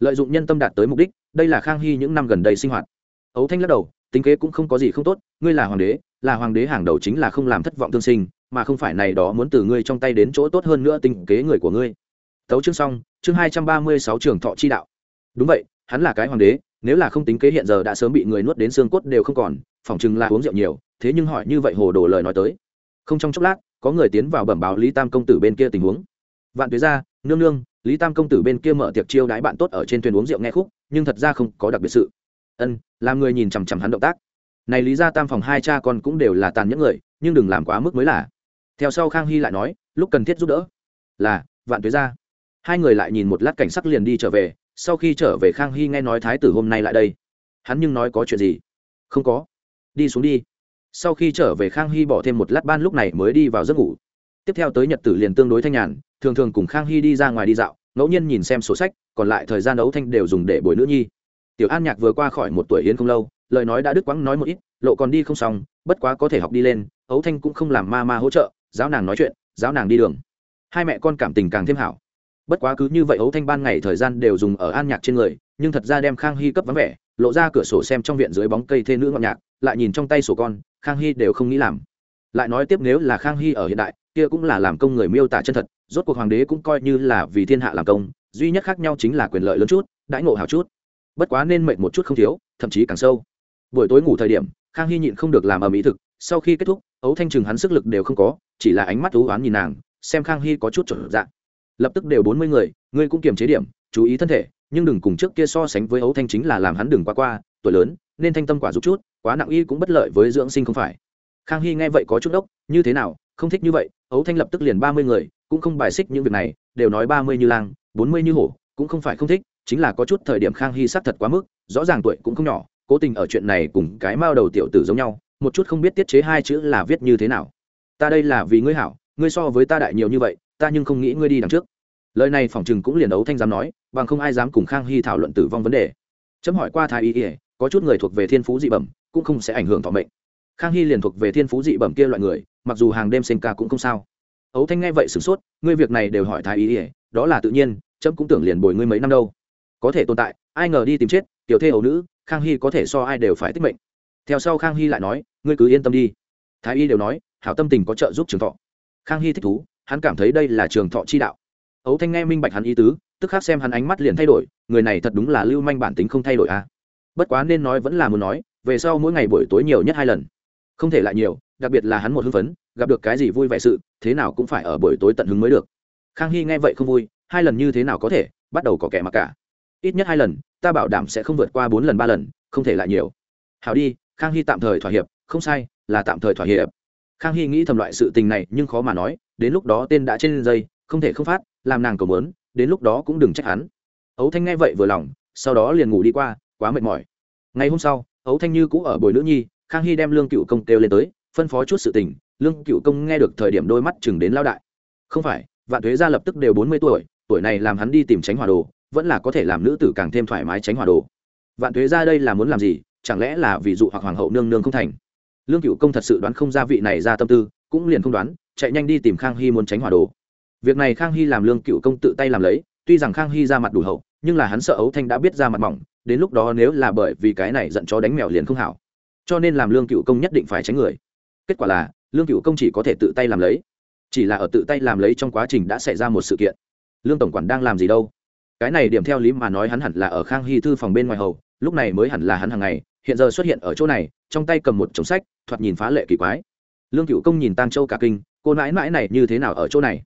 Lợi dụng nhân tâm đạt tới mục đích, đây là khang hy những năm gần đây sinh hoạt. Ấu thanh lắc đầu, tính kế cũng không có gì không tốt, ngươi là hoàng đế, là hoàng đế hàng đầu chính là không làm thất vọng tương sinh, mà không phải này đó muốn từ ngươi trong tay đến chỗ tốt hơn nữa tính kế người của ngươi. Tấu chương xong, chương hai trăm ba mươi sáu trường thọ chi đạo. Đúng vậy, hắn là cái hoàng đế nếu là không tính kế hiện giờ đã sớm bị người nuốt đến xương cốt đều không còn, phỏng chừng là uống rượu nhiều, thế nhưng hỏi như vậy hồ đồ lời nói tới. Không trong chốc lát, có người tiến vào bẩm báo lý tam công tử bên kia tình huống. Vạn tuế ra nương nương, lý tam công tử bên kia mở tiệc chiêu đãi bạn tốt ở trên thuyền uống rượu nghe khúc, nhưng thật ra không có đặc biệt sự. Ân, làm người nhìn chằm chằm hắn động tác. Này lý ra tam phòng hai cha con cũng đều là tàn nhẫn người, nhưng đừng làm quá mức mới là. Theo sau khang hy lại nói, lúc cần thiết giúp đỡ. Là, vạn tuế ra hai người lại nhìn một lát cảnh sắc liền đi trở về sau khi trở về khang hy nghe nói thái tử hôm nay lại đây. Hắn nhưng nói có chuyện gì? Không có. Đi xuống đi. Sau khi trở về khang hy bỏ thêm một lát ban lúc này mới đi vào giấc ngủ. Tiếp theo tới nhật tử liền tương đối thanh nhàn, thường thường cùng khang hy đi ra ngoài đi dạo, ngẫu nhiên nhìn xem sổ sách, còn lại thời gian đấu thanh đều dùng để bồi nữ nhi. Tiểu an nhạc vừa qua khỏi một tuổi yến không lâu, lời nói đã đứt quãng nói một ít, lộ còn đi không xong, bất quá có thể học đi lên, ấu thanh cũng không làm ma ma hỗ trợ, giáo nàng nói chuyện, giáo nàng đi đường. Hai mẹ con cảm tình càng thêm hảo bất quá cứ như vậy ấu thanh ban ngày thời gian đều dùng ở an nhạc trên người, nhưng thật ra đem khang hy cấp vắng vẻ, lộ ra cửa sổ xem trong viện dưới bóng cây thê nữ ngọn nhạc, lại nhìn trong tay sổ con, khang hy đều không nghĩ làm. Lại nói tiếp nếu là khang hy ở hiện đại, kia cũng là làm công người miêu tả chân thật, rốt cuộc hoàng đế cũng coi như là vì thiên hạ làm công, duy nhất khác nhau chính là quyền lợi lớn chút, đãi ngộ hào chút. Bất quá nên mệt một chút không thiếu, thậm chí càng sâu. Buổi tối ngủ thời điểm, khang hy nhịn không được làm ở mỹ thực, sau khi kết thúc ấu thanh chừng hắn sức lực đều không có, chỉ là ánh mắt thú oán nhìn nàng, xem khang hy có chút trở dạng lập tức đều bốn mươi người ngươi cũng kiềm chế điểm chú ý thân thể nhưng đừng cùng trước kia so sánh với ấu thanh chính là làm hắn đừng quá qua tuổi lớn nên thanh tâm quả giúp chút quá nặng y cũng bất lợi với dưỡng sinh không phải. Khang hy nghe vậy có chút đốc, như thế nào không thích như vậy ấu thanh lập tức liền ba mươi người cũng không bài xích những việc này đều nói ba mươi như lang bốn mươi như hổ cũng không phải không thích chính là có chút thời điểm khang hy sát thật quá mức rõ ràng tuổi cũng không nhỏ cố tình ở chuyện này cùng cái mao đầu tiểu tử giống nhau một chút không biết tiết chế hai chữ là viết như thế nào. Ta đây là vì ngươi hảo ngươi so với ta đại nhiều như vậy ta nhưng không nghĩ ngươi đi đằng trước lời này phỏng chừng cũng liền đấu thanh dám nói, bằng không ai dám cùng khang hy thảo luận tử vong vấn đề. Chấm hỏi qua thái y ỉa có chút người thuộc về thiên phú dị bẩm, cũng không sẽ ảnh hưởng thọ mệnh. Khang hy liền thuộc về thiên phú dị bẩm kia loại người, mặc dù hàng đêm sinh ca cũng không sao. Ấu thanh nghe vậy sửng sốt, ngươi việc này đều hỏi thái y ỉa đó là tự nhiên, chấm cũng tưởng liền bồi ngươi mấy năm đâu. Có thể tồn tại, ai ngờ đi tìm chết, tiểu thê hầu nữ, khang hy có thể so ai đều phải tích mệnh. Theo sau khang hy lại nói, ngươi cứ yên tâm đi. Thái y đều nói, hảo tâm tình có trợ giúp trường thọ. Khang hy thích thú, hắn cảm thấy đây là trường thọ chi đạo ấu thanh nghe minh bạch hắn ý tứ, tức khác xem hắn ánh mắt liền thay đổi, người này thật đúng là lưu manh bản tính không thay đổi à. Bất quá nên nói vẫn là muốn nói, về sau mỗi ngày buổi tối nhiều nhất hai lần. Không thể lại nhiều, đặc biệt là hắn một hưng phấn, gặp được cái gì vui vẻ sự, thế nào cũng phải ở buổi tối tận hứng mới được. Khang hy nghe vậy không vui, hai lần như thế nào có thể, bắt đầu có kẻ mặc cả. Ít nhất hai lần, ta bảo đảm sẽ không vượt qua bốn lần ba lần, không thể lại nhiều. Hảo đi, khang hy tạm thời thỏa hiệp, không sai, là tạm thời thỏa hiệp. Khang hy nghĩ thầm loại sự tình này nhưng khó mà nói, đến lúc đó tên đã trên dây, không thể không phát làm nàng cầu mớn, đến lúc đó cũng đừng trách hắn. Ấu thanh nghe vậy vừa lòng, sau đó liền ngủ đi qua, quá mệt mỏi. Ngày hôm sau, ấu thanh như cũ ở bồi nữ nhi, khang hy đem lương cựu công kêu lên tới, phân phó chút sự tình, lương cựu công nghe được thời điểm đôi mắt chừng đến lao đại. Không phải, vạn thuế gia lập tức đều bốn mươi tuổi tuổi này làm hắn đi tìm tránh hòa đồ, vẫn là có thể làm nữ tử càng thêm thoải mái tránh hòa đồ. Vạn thuế gia đây là muốn làm gì, chẳng lẽ là vì dụ hoặc hoàng hậu nương nương không thành? Lương cựu công thật sự đoán không ra vị này ra tâm tư, cũng liền không đoán, chạy nhanh đi tìm khang hy muốn tránh hòa đồ việc này khang hy làm lương cựu công tự tay làm lấy, tuy rằng khang hy ra mặt đủ hậu, nhưng là hắn sợ ấu thanh đã biết ra mặt mỏng, đến lúc đó nếu là bởi vì cái này giận chó đánh mèo liền không hảo. Cho nên làm lương cựu công nhất định phải tránh người. Kết quả là, lương cựu công chỉ có thể tự tay làm lấy. Chỉ là ở tự tay làm lấy trong quá trình đã xảy ra một sự kiện. Lương tổng quản đang làm gì đâu? Cái này điểm theo lý mà nói hắn hẳn là ở khang hy thư phòng bên ngoài hầu, lúc này mới hẳn là hắn hàng ngày, hiện giờ xuất hiện ở chỗ này, trong tay cầm một chồng sách, thoạt nhìn phá lệ kỳ quái. Lương cựu công nhìn tang châu cả kinh, cô nãi mãi này như thế nào ở chỗ này?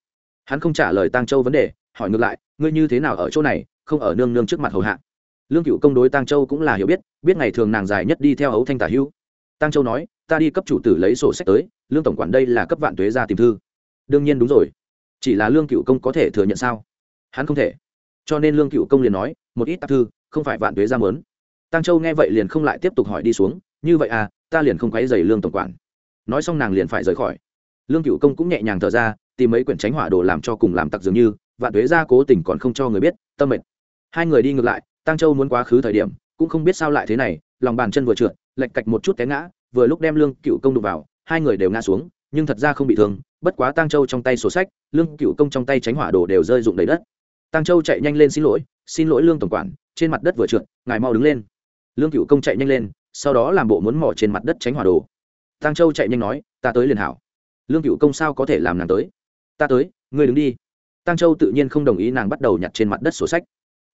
Hắn không trả lời tăng châu vấn đề, hỏi ngược lại, ngươi như thế nào ở chỗ này, không ở nương nương trước mặt hầu hạ? Lương cựu công đối tăng châu cũng là hiểu biết biết ngày thường nàng dài nhất đi theo ấu thanh tả hưu. tăng châu nói, ta đi cấp chủ tử lấy sổ sách tới, lương tổng quản đây là cấp vạn tuế ra tìm thư. Đương nhiên đúng rồi. Chỉ là lương cựu công có thể thừa nhận sao? Hắn không thể. Cho nên lương cựu công liền nói, một ít tạp thư, không phải vạn tuế ra mớn. Tăng châu nghe vậy liền không lại tiếp tục hỏi đi xuống, như vậy à ta liền không quấy dày lương tổng quản. Nói xong nàng liền phải rời khỏi lương cựu công cũng nhẹ nhàng thở ra, tìm mấy quyển tránh hỏa đồ làm cho cùng làm tặc dường như, vạn tuế ra cố tình còn không cho người biết, tâm mệt. Hai người đi ngược lại tăng châu muốn quá khứ thời điểm, cũng không biết sao lại thế này, lòng bàn chân vừa trượt, lệch cạch một chút té ngã, vừa lúc đem lương cựu công đụng vào, hai người đều ngã xuống, nhưng thật ra không bị thương, bất quá tăng châu trong tay sổ sách, lương cựu công trong tay tránh hỏa đồ đều rơi rụng đầy đất. Tăng châu chạy nhanh lên xin lỗi xin lỗi lương tổng quản, trên mặt đất vừa trượt, ngài mau đứng lên. Lương cựu công chạy nhanh lên, sau đó làm bộ muốn mỏ trên mặt đất tránh hỏa đồ. Tăng châu chạy nhanh nói, ta tới liền hảo lương cựu công sao có thể làm nàng tới? Ta tới, ngươi đứng đi. Tăng châu tự nhiên không đồng ý nàng bắt đầu nhặt trên mặt đất sổ sách.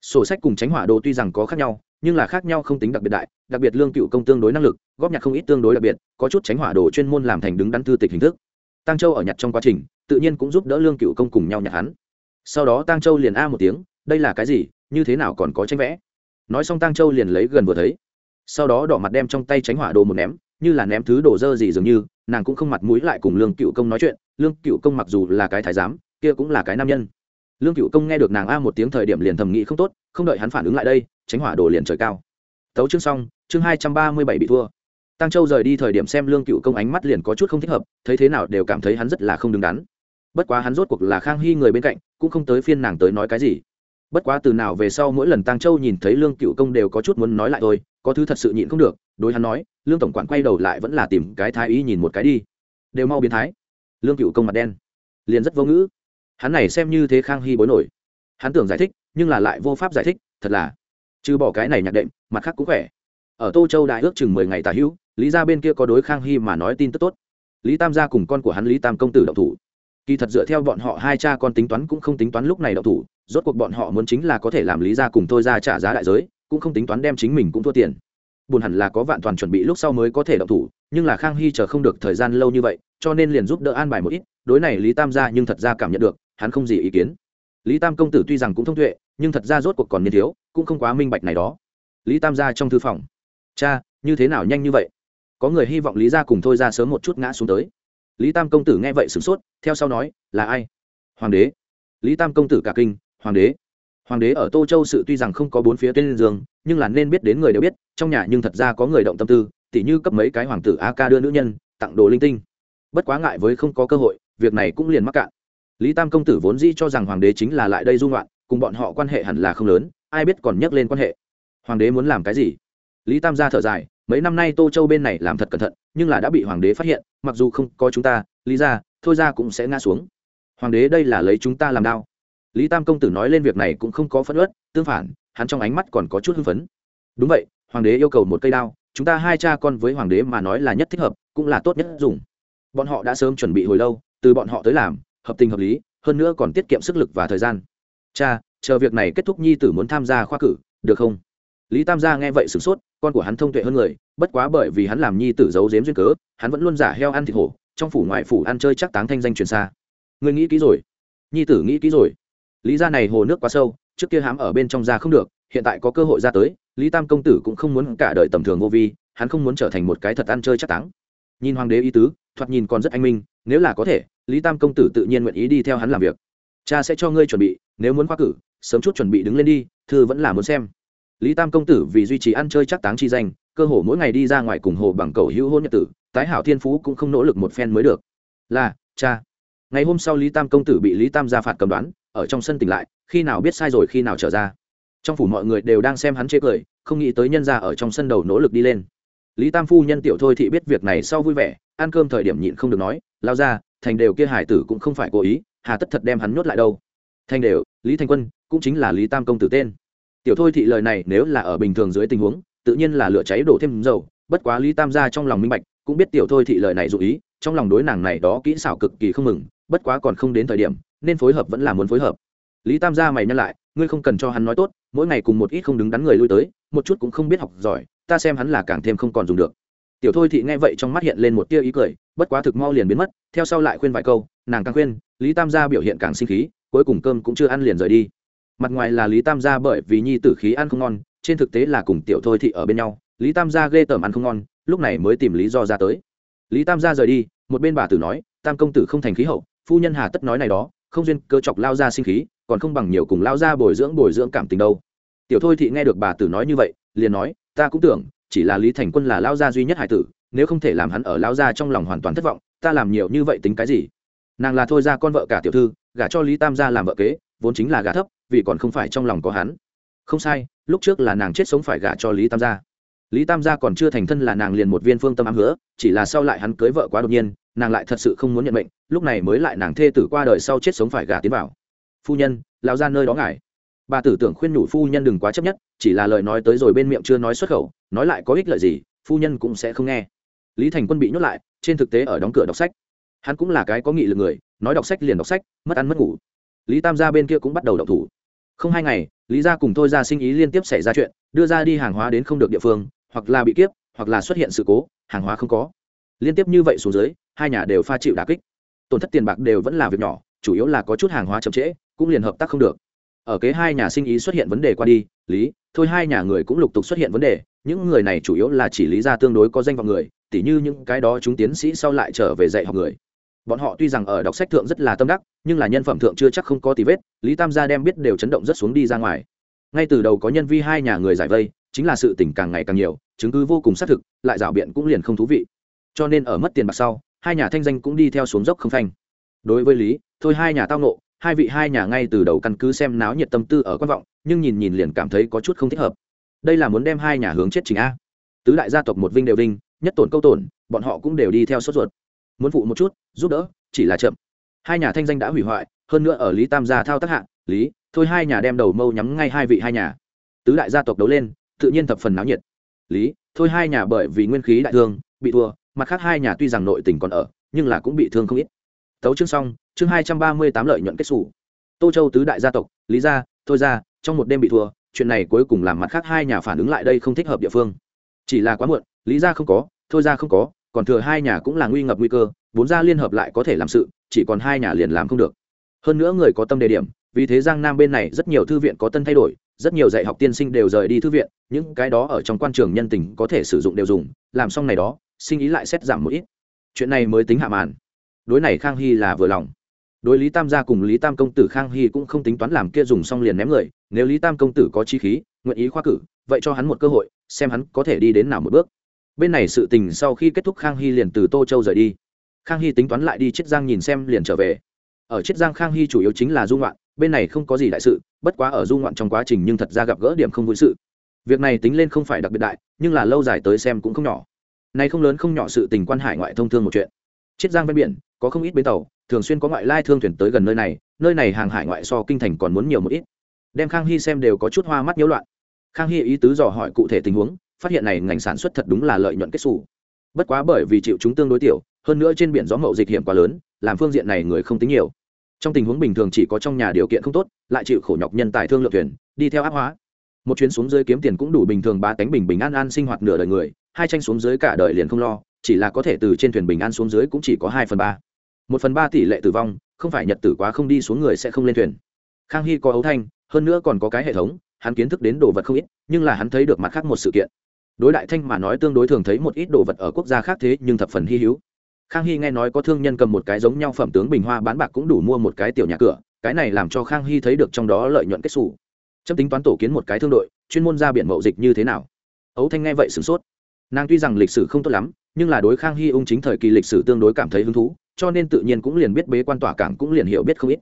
Sổ sách cùng tránh hỏa đồ tuy rằng có khác nhau, nhưng là khác nhau không tính đặc biệt đại, đặc biệt lương cựu công tương đối năng lực, góp nhặt không ít tương đối đặc biệt, có chút tránh hỏa đồ chuyên môn làm thành đứng đắn thư tịch hình thức. Tăng châu ở nhặt trong quá trình, tự nhiên cũng giúp đỡ lương cựu công cùng nhau nhặt hắn. Sau đó tăng châu liền a một tiếng, đây là cái gì, như thế nào còn có tranh vẽ? Nói xong tăng châu liền lấy gần vừa thấy. Sau đó đỏ mặt đem trong tay tránh hỏa đồ một ném, như là ném thứ đồ dơ gì dường như nàng cũng không mặt mũi lại cùng lương cựu công nói chuyện lương cựu công mặc dù là cái thái giám kia cũng là cái nam nhân lương cựu công nghe được nàng a một tiếng thời điểm liền thầm nghĩ không tốt không đợi hắn phản ứng lại đây tránh hỏa đồ liền trời cao tấu chương xong chương hai trăm ba mươi bảy bị thua tăng châu rời đi thời điểm xem lương cựu công ánh mắt liền có chút không thích hợp thấy thế nào đều cảm thấy hắn rất là không đứng đắn bất quá hắn rốt cuộc là khang hy người bên cạnh cũng không tới phiên nàng tới nói cái gì bất quá từ nào về sau mỗi lần tăng châu nhìn thấy lương cựu công đều có chút muốn nói lại thôi có thứ thật sự nhịn không được, đối hắn nói, lương tổng quản quay đầu lại vẫn là tìm cái thái ý nhìn một cái đi. Đều mau biến thái. Lương cựu công mặt đen, liền rất vô ngữ. Hắn này xem như thế khang hy bối nổi. Hắn tưởng giải thích, nhưng là lại vô pháp giải thích, thật là. Trừ bỏ cái này nhạc đệm, mặt khác cũng khỏe. Ở tô châu đại ước chừng mười ngày tà hữu, lý ra bên kia có đối khang hy mà nói tin tức tốt. Lý tam gia cùng con của hắn lý tam công tử động thủ. Kỳ thật dựa theo bọn họ hai cha con tính toán cũng không tính toán lúc này động thủ, rốt cuộc bọn họ muốn chính là có thể làm lý ra cùng tôi ra trả giá đại giới cũng không tính toán đem chính mình cũng thua tiền. Buồn hẳn là có vạn toàn chuẩn bị lúc sau mới có thể động thủ, nhưng là khang hy chờ không được thời gian lâu như vậy, cho nên liền giúp đỡ an bài một ít. Đối này lý tam gia nhưng thật ra cảm nhận được, hắn không gì ý kiến. Lý tam công tử tuy rằng cũng thông tuệ, nhưng thật ra rốt cuộc còn niên thiếu, cũng không quá minh bạch này đó. Lý tam gia trong thư phòng. Cha, như thế nào nhanh như vậy? Có người hy vọng lý gia cùng thôi ra sớm một chút ngã xuống tới. Lý tam công tử nghe vậy sửng sốt, theo sau nói, là ai? Hoàng đế. Lý tam công tử cả kinh, hoàng đế hoàng đế ở tô châu sự tuy rằng không có bốn phía tên giường nhưng là nên biết đến người đều biết, trong nhà nhưng thật ra có người động tâm tư, tỉ như cấp mấy cái hoàng tử a ca đưa nữ nhân, tặng đồ linh tinh. Bất quá ngại với không có cơ hội, việc này cũng liền mắc cạn. Lý tam công tử vốn dĩ cho rằng hoàng đế chính là lại đây dung loạn cùng bọn họ quan hệ hẳn là không lớn, ai biết còn nhắc lên quan hệ. Hoàng đế muốn làm cái gì? Lý tam gia thở dài, mấy năm nay tô châu bên này làm thật cẩn thận, nhưng là đã bị hoàng đế phát hiện, mặc dù không có chúng ta, lý ra, thôi ra cũng sẽ ngã xuống. Hoàng đế đây là lấy chúng ta làm đao lý tam công tử nói lên việc này cũng không có phất ớt tương phản, hắn trong ánh mắt còn có chút hưng phấn. Đúng vậy, hoàng đế yêu cầu một cây đao, chúng ta hai cha con với hoàng đế mà nói là nhất thích hợp, cũng là tốt nhất dùng. Bọn họ đã sớm chuẩn bị hồi lâu, từ bọn họ tới làm, hợp tình hợp lý, hơn nữa còn tiết kiệm sức lực và thời gian. Cha, chờ việc này kết thúc nhi tử muốn tham gia khoa cử, được không? Lý tam gia nghe vậy sửng sốt, con của hắn thông tuệ hơn người, bất quá bởi vì hắn làm nhi tử giấu giếm duyên cớ, hắn vẫn luôn giả heo ăn thịt hổ, trong phủ ngoại phủ ăn chơi chắc táng thanh danh truyền xa. Người nghĩ kỹ rồi. Nhi tử nghĩ kỹ rồi lý gia này hồ nước quá sâu, trước kia hám ở bên trong ra không được, hiện tại có cơ hội ra tới, lý tam công tử cũng không muốn cả đời tầm thường vô vi, hắn không muốn trở thành một cái thật ăn chơi chắc táng. Nhìn hoàng đế ý tứ, thoạt nhìn còn rất anh minh, nếu là có thể, lý tam công tử tự nhiên nguyện ý đi theo hắn làm việc. Cha sẽ cho ngươi chuẩn bị, nếu muốn khoa cử, sớm chút chuẩn bị đứng lên đi, thư vẫn là muốn xem. Lý tam công tử vì duy trì ăn chơi chắc táng chi danh, cơ hồ mỗi ngày đi ra ngoài cùng hồ bằng cầu hữu hôn nhật tử, tái hảo thiên phú cũng không nỗ lực một phen mới được. Là, cha. Ngày hôm sau lý tam công tử bị lý tam gia phạt cầm đoán ở trong sân tỉnh lại, khi nào biết sai rồi khi nào trở ra. Trong phủ mọi người đều đang xem hắn chê cười, không nghĩ tới nhân ra ở trong sân đầu nỗ lực đi lên. Lý tam phu nhân tiểu thôi thị biết việc này sau vui vẻ, ăn cơm thời điểm nhịn không được nói, lao ra thành đều kia hải tử cũng không phải cố ý, hà tất thật đem hắn nhốt lại đâu. Thành đều, lý thành quân, cũng chính là lý tam công tử tên. Tiểu thôi thị lời này nếu là ở bình thường dưới tình huống, tự nhiên là lửa cháy đổ thêm dầu, bất quá lý tam gia trong lòng minh bạch, cũng biết tiểu thôi thị lời này dụ ý, trong lòng đối nàng này đó kỹ xảo cực kỳ không mừng, bất quá còn không đến thời điểm nên phối hợp vẫn là muốn phối hợp. Lý tam gia mày nhăn lại, ngươi không cần cho hắn nói tốt, mỗi ngày cùng một ít không đứng đắn người lui tới, một chút cũng không biết học giỏi, ta xem hắn là càng thêm không còn dùng được. Tiểu thôi thị nghe vậy trong mắt hiện lên một tia ý cười, bất quá thực mau liền biến mất, theo sau lại khuyên vài câu, nàng càng khuyên, lý tam gia biểu hiện càng sinh khí, cuối cùng cơm cũng chưa ăn liền rời đi. Mặt ngoài là lý tam gia bởi vì nhi tử khí ăn không ngon, trên thực tế là cùng tiểu thôi thị ở bên nhau, lý tam gia ghê tởm ăn không ngon, lúc này mới tìm lý do ra tới. Lý tam gia rời đi, một bên bà tử nói, tam công tử không thành khí hậu, phu nhân hà tất nói này đó không duyên cơ chọc lao ra sinh khí, còn không bằng nhiều cùng lao ra bồi dưỡng bồi dưỡng cảm tình đâu. Tiểu thôi thị nghe được bà tử nói như vậy, liền nói, ta cũng tưởng, chỉ là lý thành quân là lao gia duy nhất hải tử, nếu không thể làm hắn ở lao gia trong lòng hoàn toàn thất vọng, ta làm nhiều như vậy tính cái gì? Nàng là thôi ra con vợ cả tiểu thư, gả cho lý tam gia làm vợ kế, vốn chính là gả thấp, vì còn không phải trong lòng có hắn. Không sai, lúc trước là nàng chết sống phải gả cho lý tam gia. Lý tam gia còn chưa thành thân là nàng liền một viên phương tâm ám hứa, chỉ là sau lại hắn cưới vợ quá đột nhiên nàng lại thật sự không muốn nhận mệnh, lúc này mới lại nàng thê tử qua đời sau chết sống phải gả tiến vào. Phu nhân lao ra nơi đó ngài. Bà tử tưởng khuyên nhủ phu nhân đừng quá chấp nhất, chỉ là lời nói tới rồi bên miệng chưa nói xuất khẩu, nói lại có ích lợi gì, phu nhân cũng sẽ không nghe. Lý thành quân bị nhốt lại, trên thực tế ở đóng cửa đọc sách. Hắn cũng là cái có nghị lực người, nói đọc sách liền đọc sách, mất ăn mất ngủ. Lý tam gia bên kia cũng bắt đầu đọc thủ. Không hai ngày, lý gia cùng thôi ra sinh ý liên tiếp xảy ra chuyện, đưa ra đi hàng hóa đến không được địa phương, hoặc là bị kiếp, hoặc là xuất hiện sự cố, hàng hóa không có liên tiếp như vậy xuống dưới, hai nhà đều pha chịu đà kích. Tổn thất tiền bạc đều vẫn là việc nhỏ, chủ yếu là có chút hàng hóa chậm trễ, cũng liền hợp tác không được. Ở kế hai nhà sinh ý xuất hiện vấn đề qua đi, lý, thôi hai nhà người cũng lục tục xuất hiện vấn đề, những người này chủ yếu là chỉ lý ra tương đối có danh vọng người, tỉ như những cái đó chúng tiến sĩ sau lại trở về dạy học người. Bọn họ tuy rằng ở đọc sách thượng rất là tâm đắc, nhưng là nhân phẩm thượng chưa chắc không có tí vết, lý tam gia đem biết đều chấn động rất xuống đi ra ngoài. Ngay từ đầu có nhân vi hai nhà người giải vây, chính là sự tình càng ngày càng nhiều, chứng cứ vô cùng xác thực, lại rảo biện cũng liền không thú vị cho nên ở mất tiền bạc sau, hai nhà thanh danh cũng đi theo xuống dốc không phanh. Đối với lý, thôi hai nhà tao nộ, hai vị hai nhà ngay từ đầu căn cứ xem náo nhiệt tâm tư ở quan vọng, nhưng nhìn nhìn liền cảm thấy có chút không thích hợp. Đây là muốn đem hai nhà hướng chết trình a. Tứ đại gia tộc một vinh đều vinh, nhất tổn câu tổn, bọn họ cũng đều đi theo sốt ruột. Muốn phụ một chút, giúp đỡ, chỉ là chậm. Hai nhà thanh danh đã hủy hoại, hơn nữa ở lý tam gia thao tác hạ, lý, thôi hai nhà đem đầu mâu nhắm ngay hai vị hai nhà. Tứ đại gia tộc đấu lên, tự nhiên thập phần náo nhiệt. Lý, thôi hai nhà bởi vì nguyên khí đại thương, bị thua mặt khác hai nhà tuy rằng nội tình còn ở, nhưng là cũng bị thương không ít. Tấu chương xong, chương hai trăm ba mươi tám lợi nhuận kết xù. Tô châu tứ đại gia tộc, lý gia, thôi ra trong một đêm bị thua, chuyện này cuối cùng làm mặt khác hai nhà phản ứng lại đây không thích hợp địa phương. Chỉ là quá muộn, lý gia không có, thôi ra không có, còn thừa hai nhà cũng là nguy ngập nguy cơ, bốn gia liên hợp lại có thể làm sự, chỉ còn hai nhà liền làm không được. Hơn nữa người có tâm đề điểm, vì thế giang nam bên này rất nhiều thư viện có tân thay đổi, rất nhiều dạy học tiên sinh đều rời đi thư viện, những cái đó ở trong quan trường nhân tình có thể sử dụng đều dùng, làm xong này đó sinh ý lại xét giảm một ít. Chuyện này mới tính hạ màn. Đối này khang hy là vừa lòng. Đối lý tam gia cùng lý tam công tử khang hy cũng không tính toán làm kia dùng xong liền ném người. Nếu lý tam công tử có chi khí, nguyện ý khoa cử, vậy cho hắn một cơ hội, xem hắn có thể đi đến nào một bước. Bên này sự tình sau khi kết thúc khang hy liền từ tô châu rời đi. Khang hy tính toán lại đi chiết giang nhìn xem liền trở về. Ở chiết giang khang hy chủ yếu chính là dung loạn bên này không có gì đại sự, bất quá ở dung loạn trong quá trình nhưng thật ra gặp gỡ điểm không vui sự. Việc này tính lên không phải đặc biệt đại, nhưng là lâu dài tới xem cũng không nhỏ nay không lớn không nhỏ sự tình quan hải ngoại thông thương một chuyện. Chiết giang ven biển, có không ít bến tàu, thường xuyên có ngoại lai thương thuyền tới gần nơi này nơi này hàng hải ngoại so kinh thành còn muốn nhiều một ít. Đem khang hy xem đều có chút hoa mắt nhiễu loạn. Khang hy ý tứ dò hỏi cụ thể tình huống, phát hiện này ngành sản xuất thật đúng là lợi nhuận kết xù. Bất quá bởi vì chịu chúng tương đối tiểu, hơn nữa trên biển gió mậu dịch hiểm quá lớn, làm phương diện này người không tính nhiều. Trong tình huống bình thường chỉ có trong nhà điều kiện không tốt, lại chịu khổ nhọc nhân tài thương lượng thuyền, đi theo áp hóa. Một chuyến xuống dưới kiếm tiền cũng đủ bình thường ba tánh bình bình an an sinh hoạt nửa đời người hai tranh xuống dưới cả đời liền không lo, chỉ là có thể từ trên thuyền bình an xuống dưới cũng chỉ có hai phần ba. Một phần ba tỷ lệ tử vong, không phải nhật tử quá không đi xuống người sẽ không lên thuyền. Khang hy có ấu thanh, hơn nữa còn có cái hệ thống, hắn kiến thức đến đồ vật không ít, nhưng là hắn thấy được mặt khác một sự kiện. Đối đại thanh mà nói tương đối thường thấy một ít đồ vật ở quốc gia khác thế, nhưng thập phần hy hữu. Khang hy nghe nói có thương nhân cầm một cái giống nhau phẩm tướng bình hoa bán bạc cũng đủ mua một cái tiểu nhà cửa, cái này làm cho khang hy thấy được trong đó lợi nhuận kết xù. Chấm tính toán tổ kiến một cái thương đội, chuyên môn ra biển mậu dịch như thế nào? Ấu thanh nghe vậy sửng sốt nàng tuy rằng lịch sử không tốt lắm, nhưng là đối khang hy ung chính thời kỳ lịch sử tương đối cảm thấy hứng thú, cho nên tự nhiên cũng liền biết bế quan tỏa cảng cũng liền hiểu biết không ít.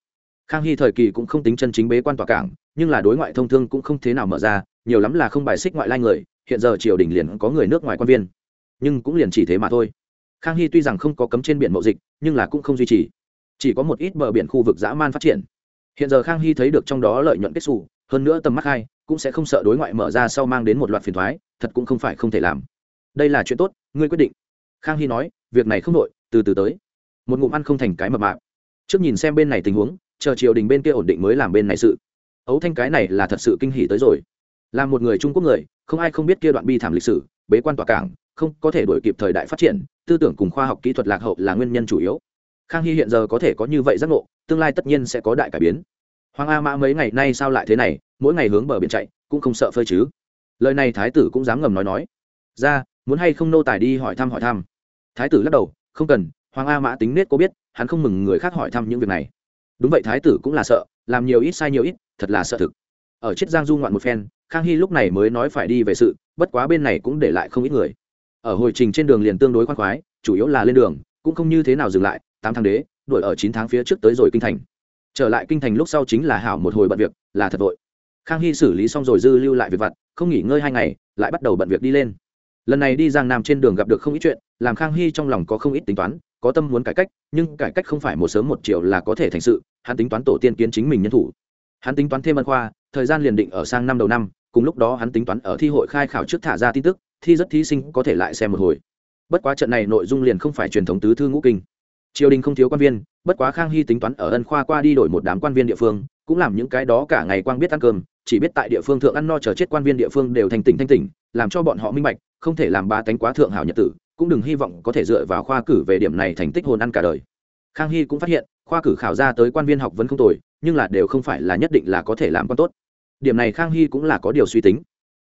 Khang hy thời kỳ cũng không tính chân chính bế quan tỏa cảng, nhưng là đối ngoại thông thương cũng không thế nào mở ra, nhiều lắm là không bài xích ngoại lai người, hiện giờ triều đình liền có người nước ngoài quan viên. Nhưng cũng liền chỉ thế mà thôi. Khang hy tuy rằng không có cấm trên biển mậu dịch, nhưng là cũng không duy trì. Chỉ có một ít bờ biển khu vực dã man phát triển. Hiện giờ khang hy thấy được trong đó lợi nhuận kết xù, hơn nữa tầm mắt hai, cũng sẽ không sợ đối ngoại mở ra sau mang đến một loạt phiền thoái, thật cũng không phải không thể làm đây là chuyện tốt, ngươi quyết định. Khang hy nói, việc này không đội từ từ tới. Một ngụm ăn không thành cái mập mạp. Trước nhìn xem bên này tình huống, chờ triều đình bên kia ổn định mới làm bên này sự. Ấu thanh cái này là thật sự kinh hỉ tới rồi. Là một người trung quốc người, không ai không biết kia đoạn bi thảm lịch sử, bế quan tòa cảng, không có thể đổi kịp thời đại phát triển, tư tưởng cùng khoa học kỹ thuật lạc hậu là nguyên nhân chủ yếu. Khang hy hiện giờ có thể có như vậy giác ngộ, tương lai tất nhiên sẽ có đại cải biến. Hoàng a mã mấy ngày nay sao lại thế này, mỗi ngày hướng bờ biển chạy, cũng không sợ phơi chứ. Lời này thái tử cũng dám ngầm nói nói. Ra muốn hay không nô tài đi hỏi thăm hỏi thăm. Thái tử lắc đầu, không cần, hoàng a mã tính nết có biết, hắn không mừng người khác hỏi thăm những việc này. Đúng vậy, thái tử cũng là sợ, làm nhiều ít sai nhiều ít, thật là sợ thực. Ở chiết giang du ngoạn một phen, khang hy lúc này mới nói phải đi về sự, bất quá bên này cũng để lại không ít người. Ở hồi trình trên đường liền tương đối khoan khoái, chủ yếu là lên đường, cũng không như thế nào dừng lại, tám tháng đế, đuổi ở chín tháng phía trước tới rồi kinh thành. Trở lại kinh thành lúc sau chính là hảo một hồi bận việc, là thật vội. Khang hy xử lý xong rồi dư lưu lại việc vặt, không nghỉ ngơi hai ngày, lại bắt đầu bận việc đi lên lần này đi giang nam trên đường gặp được không ít chuyện, làm khang hy trong lòng có không ít tính toán, có tâm muốn cải cách, nhưng cải cách không phải một sớm một chiều là có thể thành sự, hắn tính toán tổ tiên kiến chính mình nhân thủ. Hắn tính toán thêm ân khoa, thời gian liền định ở sang năm đầu năm, cùng lúc đó hắn tính toán ở thi hội khai khảo trước thả ra tin tức, thi rất thí sinh có thể lại xem một hồi. Bất quá trận này nội dung liền không phải truyền thống tứ thư ngũ kinh. Triều đình không thiếu quan viên, bất quá khang hy tính toán ở ân khoa qua đi đổi một đám quan viên địa phương, cũng làm những cái đó cả ngày quang biết ăn cơm chỉ biết tại địa phương thượng ăn no chờ chết quan viên địa phương đều thành tỉnh thanh tỉnh, làm cho bọn họ minh bạch, không thể làm ba tánh quá thượng hảo nhật tử, cũng đừng hy vọng có thể dựa vào khoa cử về điểm này thành tích hồn ăn cả đời. Khang hy cũng phát hiện, khoa cử khảo ra tới quan viên học vẫn không tồi, nhưng là đều không phải là nhất định là có thể làm quan tốt. Điểm này khang hy cũng là có điều suy tính.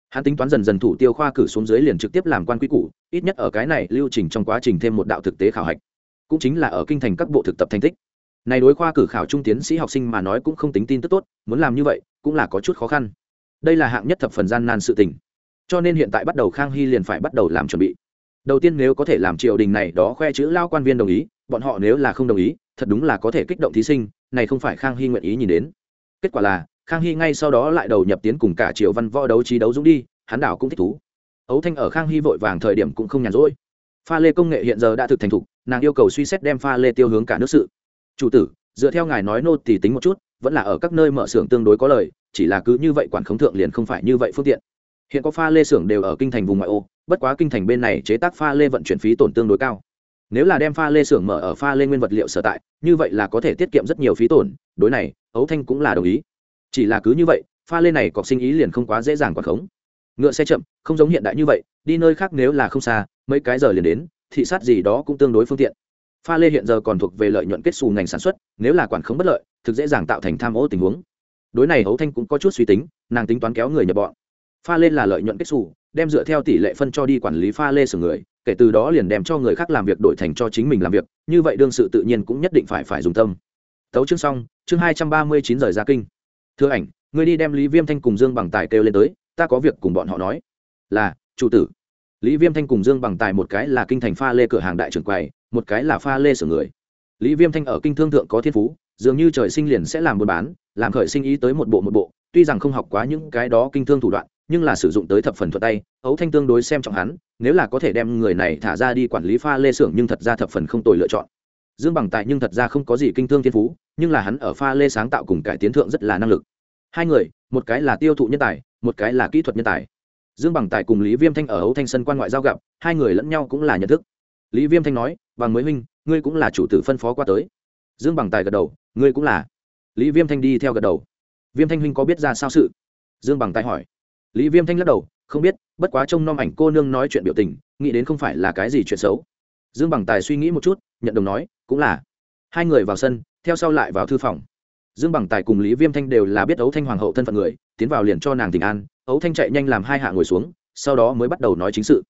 Hắn tính toán dần dần thủ tiêu khoa cử xuống dưới liền trực tiếp làm quan quy củ, ít nhất ở cái này lưu trình trong quá trình thêm một đạo thực tế khảo hạch. Cũng chính là ở kinh thành các bộ thực tập thành tích này đối khoa cử khảo trung tiến sĩ học sinh mà nói cũng không tính tin tức tốt, muốn làm như vậy cũng là có chút khó khăn. Đây là hạng nhất thập phần gian nan sự tình. Cho nên hiện tại bắt đầu khang hy liền phải bắt đầu làm chuẩn bị. Đầu tiên nếu có thể làm triều đình này đó khoe chữ lao quan viên đồng ý, bọn họ nếu là không đồng ý, thật đúng là có thể kích động thí sinh, này không phải khang hy nguyện ý nhìn đến. Kết quả là, khang hy ngay sau đó lại đầu nhập tiến cùng cả triều văn võ đấu trí đấu dũng đi, hắn đảo cũng thích thú. Ấu thanh ở khang hy vội vàng thời điểm cũng không nhàn rỗi. Pha lê công nghệ hiện giờ đã thực thành thục, nàng yêu cầu suy xét đem pha lê tiêu hướng cả nước sự chủ tử, dựa theo ngài nói nô thì tính một chút, vẫn là ở các nơi mở xưởng tương đối có lời, chỉ là cứ như vậy quản khống thượng liền không phải như vậy phương tiện. Hiện có pha lê xưởng đều ở kinh thành vùng ngoại ô, bất quá kinh thành bên này chế tác pha lê vận chuyển phí tổn tương đối cao. Nếu là đem pha lê xưởng mở ở pha lê nguyên vật liệu sở tại, như vậy là có thể tiết kiệm rất nhiều phí tổn, đối này, ấu thanh cũng là đồng ý. Chỉ là cứ như vậy, pha lê này cọc sinh ý liền không quá dễ dàng quản khống. Ngựa xe chậm, không giống hiện đại như vậy, đi nơi khác nếu là không xa, mấy cái giờ liền đến, thị sát gì đó cũng tương đối phương tiện pha lê hiện giờ còn thuộc về lợi nhuận kết xù ngành sản xuất, nếu là quản khống bất lợi, thực dễ dàng tạo thành tham ô tình huống. Đối này hấu thanh cũng có chút suy tính, nàng tính toán kéo người nhập bọn. Pha lê là lợi nhuận kết xù, đem dựa theo tỷ lệ phân cho đi quản lý pha lê sửa người, kể từ đó liền đem cho người khác làm việc đổi thành cho chính mình làm việc, như vậy đương sự tự nhiên cũng nhất định phải phải dùng tâm. Tấu chương xong, chương hai trăm ba mươi chín rời ra kinh. Thưa ảnh, người đi đem lý viêm thanh cùng dương bằng tài kêu lên tới, ta có việc cùng bọn họ nói. Là, chủ tử. Lý viêm thanh cùng dương bằng tài một cái là kinh thành pha lê cửa hàng đại trưởng quầy một cái là pha lê sửa người. Lý viêm thanh ở kinh thương thượng có thiên phú, dường như trời sinh liền sẽ làm buôn bán, làm khởi sinh ý tới một bộ một bộ, tuy rằng không học quá những cái đó kinh thương thủ đoạn, nhưng là sử dụng tới thập phần thuật tay, ấu thanh tương đối xem trọng hắn, nếu là có thể đem người này thả ra đi quản lý pha lê xưởng nhưng thật ra thập phần không tồi lựa chọn. Dương bằng tài nhưng thật ra không có gì kinh thương thiên phú, nhưng là hắn ở pha lê sáng tạo cùng cải tiến thượng rất là năng lực. Hai người, một cái là tiêu thụ nhân tài, một cái là kỹ thuật nhân tài. Dương bằng tài cùng lý viêm thanh ở ấu thanh sân quan ngoại giao gặp, hai người lẫn nhau cũng là nhận thức. Lý viêm thanh nói bằng mới huynh, ngươi cũng là chủ tử phân phó qua tới. Dương bằng tài gật đầu, ngươi cũng là. Lý viêm thanh đi theo gật đầu. Viêm thanh huynh có biết ra sao sự? Dương bằng tài hỏi. Lý viêm thanh lắc đầu, không biết, bất quá trông nom ảnh cô nương nói chuyện biểu tình, nghĩ đến không phải là cái gì chuyện xấu. Dương bằng tài suy nghĩ một chút, nhận đồng nói, cũng là. Hai người vào sân, theo sau lại vào thư phòng. Dương bằng tài cùng lý viêm thanh đều là biết ấu thanh hoàng hậu thân phận người, tiến vào liền cho nàng tình an. Ấu thanh chạy nhanh làm hai hạ ngồi xuống, sau đó mới bắt đầu nói chính sự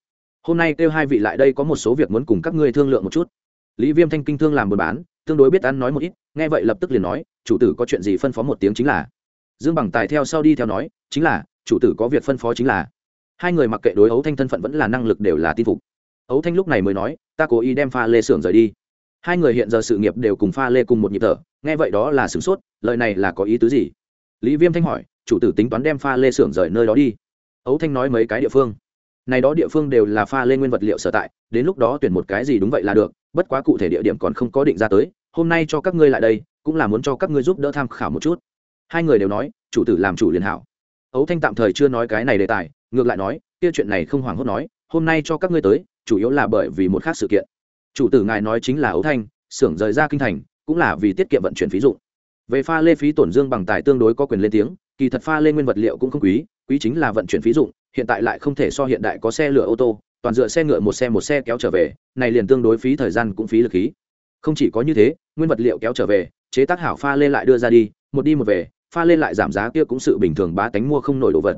hôm nay kêu hai vị lại đây có một số việc muốn cùng các ngươi thương lượng một chút. Lý viêm thanh kinh thương làm buôn bán, tương đối biết ăn nói một ít, nghe vậy lập tức liền nói, chủ tử có chuyện gì phân phó một tiếng chính là. Dương bằng tài theo sau đi theo nói, chính là, chủ tử có việc phân phó chính là. Hai người mặc kệ đối ấu thanh thân phận vẫn là năng lực đều là tin phục. Ấu thanh lúc này mới nói, ta cố ý đem pha lê xưởng rời đi. Hai người hiện giờ sự nghiệp đều cùng pha lê cùng một nhịp thở, nghe vậy đó là sửng sốt, lời này là có ý tứ gì? Lý viêm thanh hỏi, chủ tử tính toán đem pha lê xưởng rời nơi đó đi. Ấu thanh nói mấy cái địa phương này đó địa phương đều là pha lê nguyên vật liệu sở tại, đến lúc đó tuyển một cái gì đúng vậy là được, bất quá cụ thể địa điểm còn không có định ra tới, hôm nay cho các ngươi lại đây, cũng là muốn cho các ngươi giúp đỡ tham khảo một chút. Hai người đều nói, chủ tử làm chủ liền hảo. Ấu thanh tạm thời chưa nói cái này đề tài, ngược lại nói, kia chuyện này không hoảng hốt nói, hôm nay cho các ngươi tới, chủ yếu là bởi vì một khác sự kiện. Chủ tử ngài nói chính là ấu thanh, xưởng rời ra kinh thành, cũng là vì tiết kiệm vận chuyển phí dụng. Về pha lê phí tổn dương bằng tài tương đối có quyền lên tiếng, kỳ thật pha lê nguyên vật liệu cũng không quý quý chính là vận chuyển phí dụng hiện tại lại không thể so hiện đại có xe lửa ô tô, toàn dựa xe ngựa một xe một xe kéo trở về, này liền tương đối phí thời gian cũng phí lực khí. Không chỉ có như thế, nguyên vật liệu kéo trở về, chế tác hảo pha lên lại đưa ra đi, một đi một về, pha lên lại giảm giá kia cũng sự bình thường bá tánh mua không nổi đồ vật.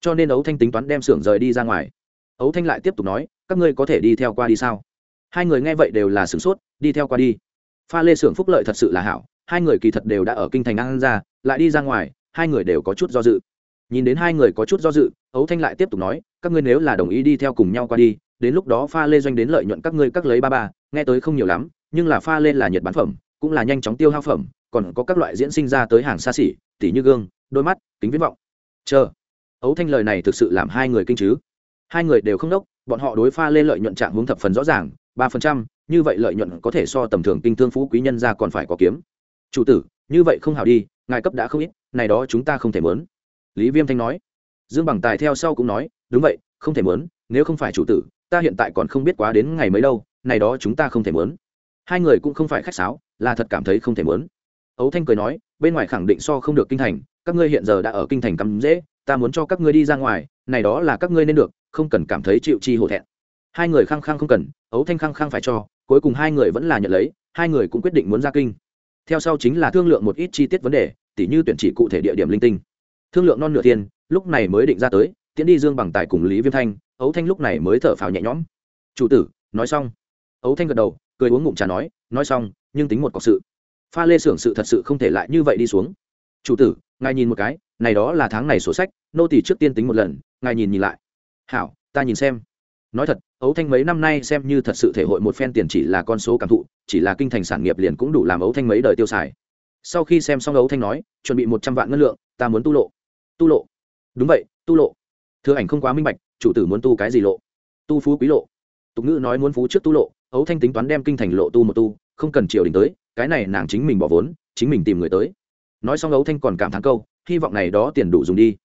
Cho nên ấu thanh tính toán đem xưởng rời đi ra ngoài. Ấu thanh lại tiếp tục nói, các ngươi có thể đi theo qua đi sao? Hai người nghe vậy đều là sửng sốt, đi theo qua đi. Pha lê xưởng phúc lợi thật sự là hảo, hai người kỳ thật đều đã ở kinh thành an ra lại đi ra ngoài, hai người đều có chút do dự nhìn đến hai người có chút do dự ấu thanh lại tiếp tục nói, các ngươi nếu là đồng ý đi theo cùng nhau qua đi, đến lúc đó pha lê doanh đến lợi nhuận các ngươi các lấy ba ba, nghe tới không nhiều lắm, nhưng là pha lê là nhiệt bán phẩm, cũng là nhanh chóng tiêu hao phẩm, còn có các loại diễn sinh ra tới hàng xa xỉ, tỉ như gương, đôi mắt, kính viễn vọng. Chờ. Ấu thanh lời này thực sự làm hai người kinh chứ. Hai người đều không đốc, bọn họ đối pha lê lợi nhuận trạng hướng thập phần rõ ràng, ba phần trăm, như vậy lợi nhuận có thể so tầm thường kinh thương phú quý nhân ra còn phải có kiếm. Chủ tử, như vậy không hảo đi, ngài cấp đã không ít, này đó chúng ta không thể mớn lý viêm thanh nói. Dương bằng tài theo sau cũng nói, đúng vậy, không thể mớn, nếu không phải chủ tử, ta hiện tại còn không biết quá đến ngày mấy đâu, này đó chúng ta không thể mớn. Hai người cũng không phải khách sáo, là thật cảm thấy không thể mớn. Ấu thanh cười nói, bên ngoài khẳng định so không được kinh thành, các ngươi hiện giờ đã ở kinh thành cắm dễ, ta muốn cho các ngươi đi ra ngoài, này đó là các ngươi nên được, không cần cảm thấy chịu chi hổ thẹn. Hai người khăng khăng không cần, ấu thanh khăng khăng phải cho, cuối cùng hai người vẫn là nhận lấy, hai người cũng quyết định muốn ra kinh. Theo sau chính là thương lượng một ít chi tiết vấn đề, tỉ như tuyển chỉ cụ thể địa điểm linh tinh thương lượng non nửa tiền, lúc này mới định ra tới, tiễn đi dương bằng tài cùng lý viêm thanh, ấu thanh lúc này mới thở phào nhẹ nhõm. Chủ tử, nói xong. Ấu thanh gật đầu, cười uống ngụm trà nói nói xong, nhưng tính một cọc sự. Pha lê xưởng sự thật sự không thể lại như vậy đi xuống. Chủ tử, ngài nhìn một cái, này đó là tháng này sổ sách, nô tỷ trước tiên tính một lần, ngài nhìn nhìn lại. Hảo, ta nhìn xem. Nói thật, ấu thanh mấy năm nay xem như thật sự thể hội một phen tiền chỉ là con số cảm thụ, chỉ là kinh thành sản nghiệp liền cũng đủ làm ấu thanh mấy đời tiêu xài. Sau khi xem xong ấu thanh nói, chuẩn bị một trăm vạn ngân lượng, ta muốn tu lộ tu lộ. Đúng vậy, tu lộ. Thưa ảnh không quá minh bạch, chủ tử muốn tu cái gì lộ? Tu phú quý lộ. Tục ngữ nói muốn phú trước tu lộ ấu thanh tính toán đem kinh thành lộ tu một tu, không cần triều đình tới, cái này nàng chính mình bỏ vốn, chính mình tìm người tới. Nói xong ấu thanh còn cảm thán câu, hy vọng này đó tiền đủ dùng đi.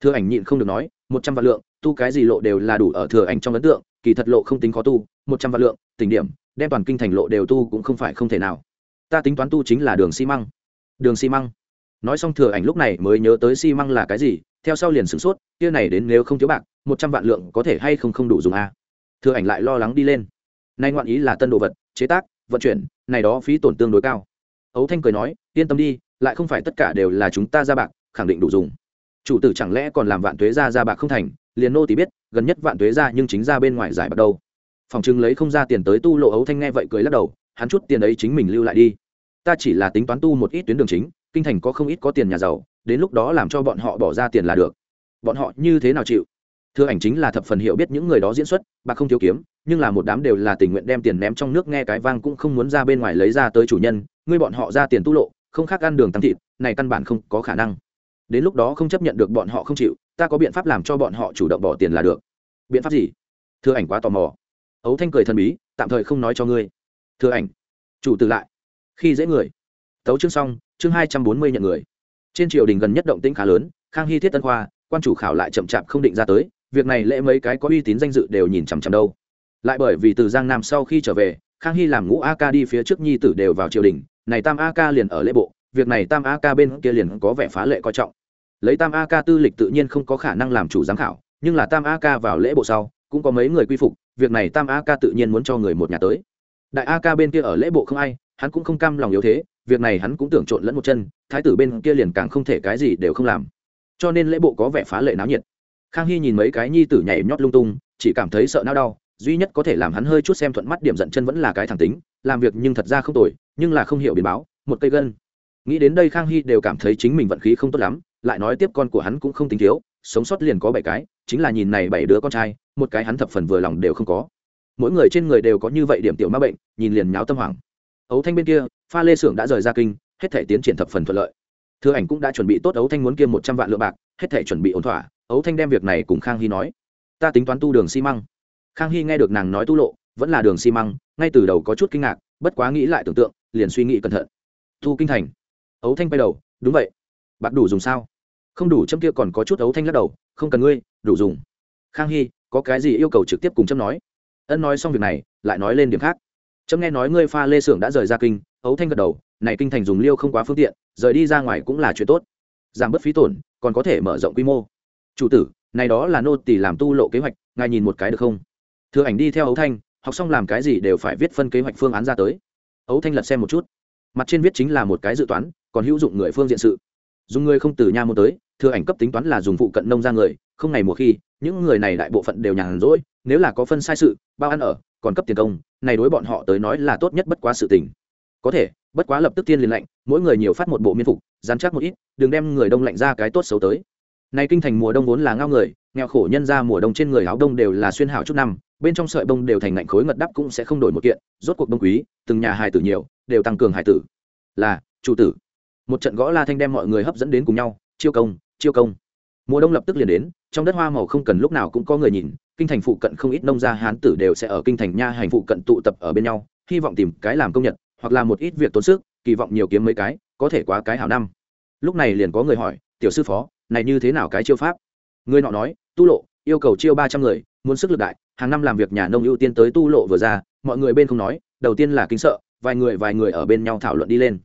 Thưa ảnh nhịn không được nói, một trăm vạn lượng, tu cái gì lộ đều là đủ ở thừa ảnh trong ấn tượng, kỳ thật lộ không tính khó tu, một trăm vạn lượng, tỉnh điểm, đem toàn kinh thành lộ đều tu cũng không phải không thể nào. Ta tính toán tu chính là đường xi măng. Đường xi măng nói xong thừa ảnh lúc này mới nhớ tới xi măng là cái gì, theo sau liền sửng sốt, kia này đến nếu không thiếu bạc, một trăm vạn lượng có thể hay không không đủ dùng a? À. thừa ảnh lại lo lắng đi lên. Nay ngoạn ý là tân đồ vật, chế tác, vận chuyển, này đó phí tổn tương đối cao. Ấu thanh cười nói, yên tâm đi, lại không phải tất cả đều là chúng ta ra bạc, khẳng định đủ dùng. Chủ tử chẳng lẽ còn làm vạn tuế ra ra bạc không thành, liền nô thì biết, gần nhất vạn tuế ra nhưng chính ra bên ngoài giải bạc đâu. Phòng chứng lấy không ra tiền tới tu lộ ấu thanh nghe vậy cười lắc đầu, hắn chút tiền ấy chính mình lưu lại đi. Ta chỉ là tính toán tu một ít tuyến đường chính kinh thành có không ít có tiền nhà giàu, đến lúc đó làm cho bọn họ bỏ ra tiền là được. Bọn họ như thế nào chịu? Thưa ảnh chính là thập phần hiểu biết những người đó diễn xuất bạc không thiếu kiếm, nhưng là một đám đều là tình nguyện đem tiền ném trong nước nghe cái vang cũng không muốn ra bên ngoài lấy ra tới chủ nhân, ngươi bọn họ ra tiền tu lộ, không khác ăn đường tăng thịt, này căn bản không có khả năng. Đến lúc đó không chấp nhận được bọn họ không chịu, ta có biện pháp làm cho bọn họ chủ động bỏ tiền là được. Biện pháp gì? Thưa ảnh quá tò mò. Ấu thanh cười thần bí, tạm thời không nói cho ngươi. Thưa ảnh, chủ từ lại. Khi dễ người. Tấu chương xong chương hai trăm bốn mươi nhận người. Trên triều đình gần nhất động tĩnh khá lớn, khang hy thiết tân khoa, quan chủ khảo lại chậm chạp không định ra tới, việc này lễ mấy cái có uy tín danh dự đều nhìn chằm chằm đâu. Lại bởi vì từ giang nam sau khi trở về, khang hy làm ngũ a ca đi phía trước nhi tử đều vào triều đình, này tam a ca liền ở lễ bộ, việc này tam a ca bên kia liền có vẻ phá lệ coi trọng. Lấy tam a ca tư lịch tự nhiên không có khả năng làm chủ giám khảo, nhưng là tam a ca vào lễ bộ sau, cũng có mấy người quy phục, việc này tam a ca tự nhiên muốn cho người một nhà tới. Đại a ca bên kia ở lễ bộ không ai hắn cũng không cam lòng yếu thế, việc này hắn cũng tưởng trộn lẫn một chân, thái tử bên kia liền càng không thể cái gì đều không làm. Cho nên lễ bộ có vẻ phá lệ náo nhiệt. Khang hy nhìn mấy cái nhi tử nhảy nhót lung tung, chỉ cảm thấy sợ não đau, duy nhất có thể làm hắn hơi chút xem thuận mắt điểm giận chân vẫn là cái thẳng tính, làm việc nhưng thật ra không tồi, nhưng là không hiểu biến báo, một cây gân. Nghĩ đến đây khang hy đều cảm thấy chính mình vận khí không tốt lắm, lại nói tiếp con của hắn cũng không tính thiếu, sống sót liền có bảy cái, chính là nhìn này bảy đứa con trai, một cái hắn thập phần vừa lòng đều không có. Mỗi người trên người đều có như vậy điểm tiểu ma bệnh, nhìn liền nháo tâm hoảng ấu thanh bên kia, pha lê xưởng đã rời ra kinh, hết thể tiến triển thập phần thuận lợi. Thừa ảnh cũng đã chuẩn bị tốt ấu thanh muốn kiêm một trăm vạn lượng bạc, hết thể chuẩn bị ổn thỏa, ấu thanh đem việc này cùng khang hy nói. Ta tính toán tu đường xi măng. Khang hy nghe được nàng nói tu lộ, vẫn là đường xi măng, ngay từ đầu có chút kinh ngạc, bất quá nghĩ lại tưởng tượng, liền suy nghĩ cẩn thận. Thu kinh thành. Ấu thanh quay đầu, đúng vậy. Bạc đủ dùng sao? Không đủ châm kia còn có chút ấu thanh lắc đầu, không cần ngươi, đủ dùng. Khang hy, có cái gì yêu cầu trực tiếp cùng châm nói? Ân nói xong việc này, lại nói lên điểm khác trâm nghe nói ngươi pha lê xưởng đã rời ra kinh, ấu thanh gật đầu, này kinh thành dùng liêu không quá phương tiện, rời đi ra ngoài cũng là chuyện tốt. Giảm bớt phí tổn, còn có thể mở rộng quy mô. Chủ tử, này đó là nô tỷ làm tu lộ kế hoạch, ngài nhìn một cái được không? Thừa ảnh đi theo ấu thanh, học xong làm cái gì đều phải viết phân kế hoạch phương án ra tới. Ấu thanh lật xem một chút. Mặt trên viết chính là một cái dự toán, còn hữu dụng người phương diện sự. Dùng người không từ nha môn tới thừa ảnh cấp tính toán là dùng phụ cận nông ra người, không ngày mùa khi, những người này đại bộ phận đều nhàn rỗi, nếu là có phân sai sự, bao ăn ở còn cấp tiền công, này đối bọn họ tới nói là tốt nhất bất quá sự tình. Có thể, bất quá lập tức tiên liền lạnh, mỗi người nhiều phát một bộ miên phục, dán chắc một ít, đừng đem người đông lạnh ra cái tốt xấu tới. Này kinh thành mùa đông vốn là ngao người, nghèo khổ nhân ra mùa đông trên người áo đông đều là xuyên hảo chút năm, bên trong sợi bông đều thành ngạnh khối ngật đắp cũng sẽ không đổi một kiện, rốt cuộc đông quý, từng nhà hài tử nhiều, đều tăng cường hài tử. Là, chủ tử. Một trận gõ la thanh đem mọi người hấp dẫn đến cùng nhau, chiêu công chiêu công. Mùa đông lập tức liền đến, trong đất hoa màu không cần lúc nào cũng có người nhìn kinh thành phụ cận không ít nông gia hán tử đều sẽ ở kinh thành nha hành phụ cận tụ tập ở bên nhau, hy vọng tìm cái làm công nhật, hoặc là một ít việc tốn sức, kỳ vọng nhiều kiếm mấy cái, có thể quá cái hảo năm. Lúc này liền có người hỏi, tiểu sư phó, này như thế nào cái chiêu pháp? Người nọ nói, tu lộ, yêu cầu chiêu ba trăm người, muốn sức lực đại, hàng năm làm việc nhà nông ưu tiên tới tu lộ vừa ra, mọi người bên không nói, đầu tiên là kính sợ, vài người vài người ở bên nhau thảo luận đi lên.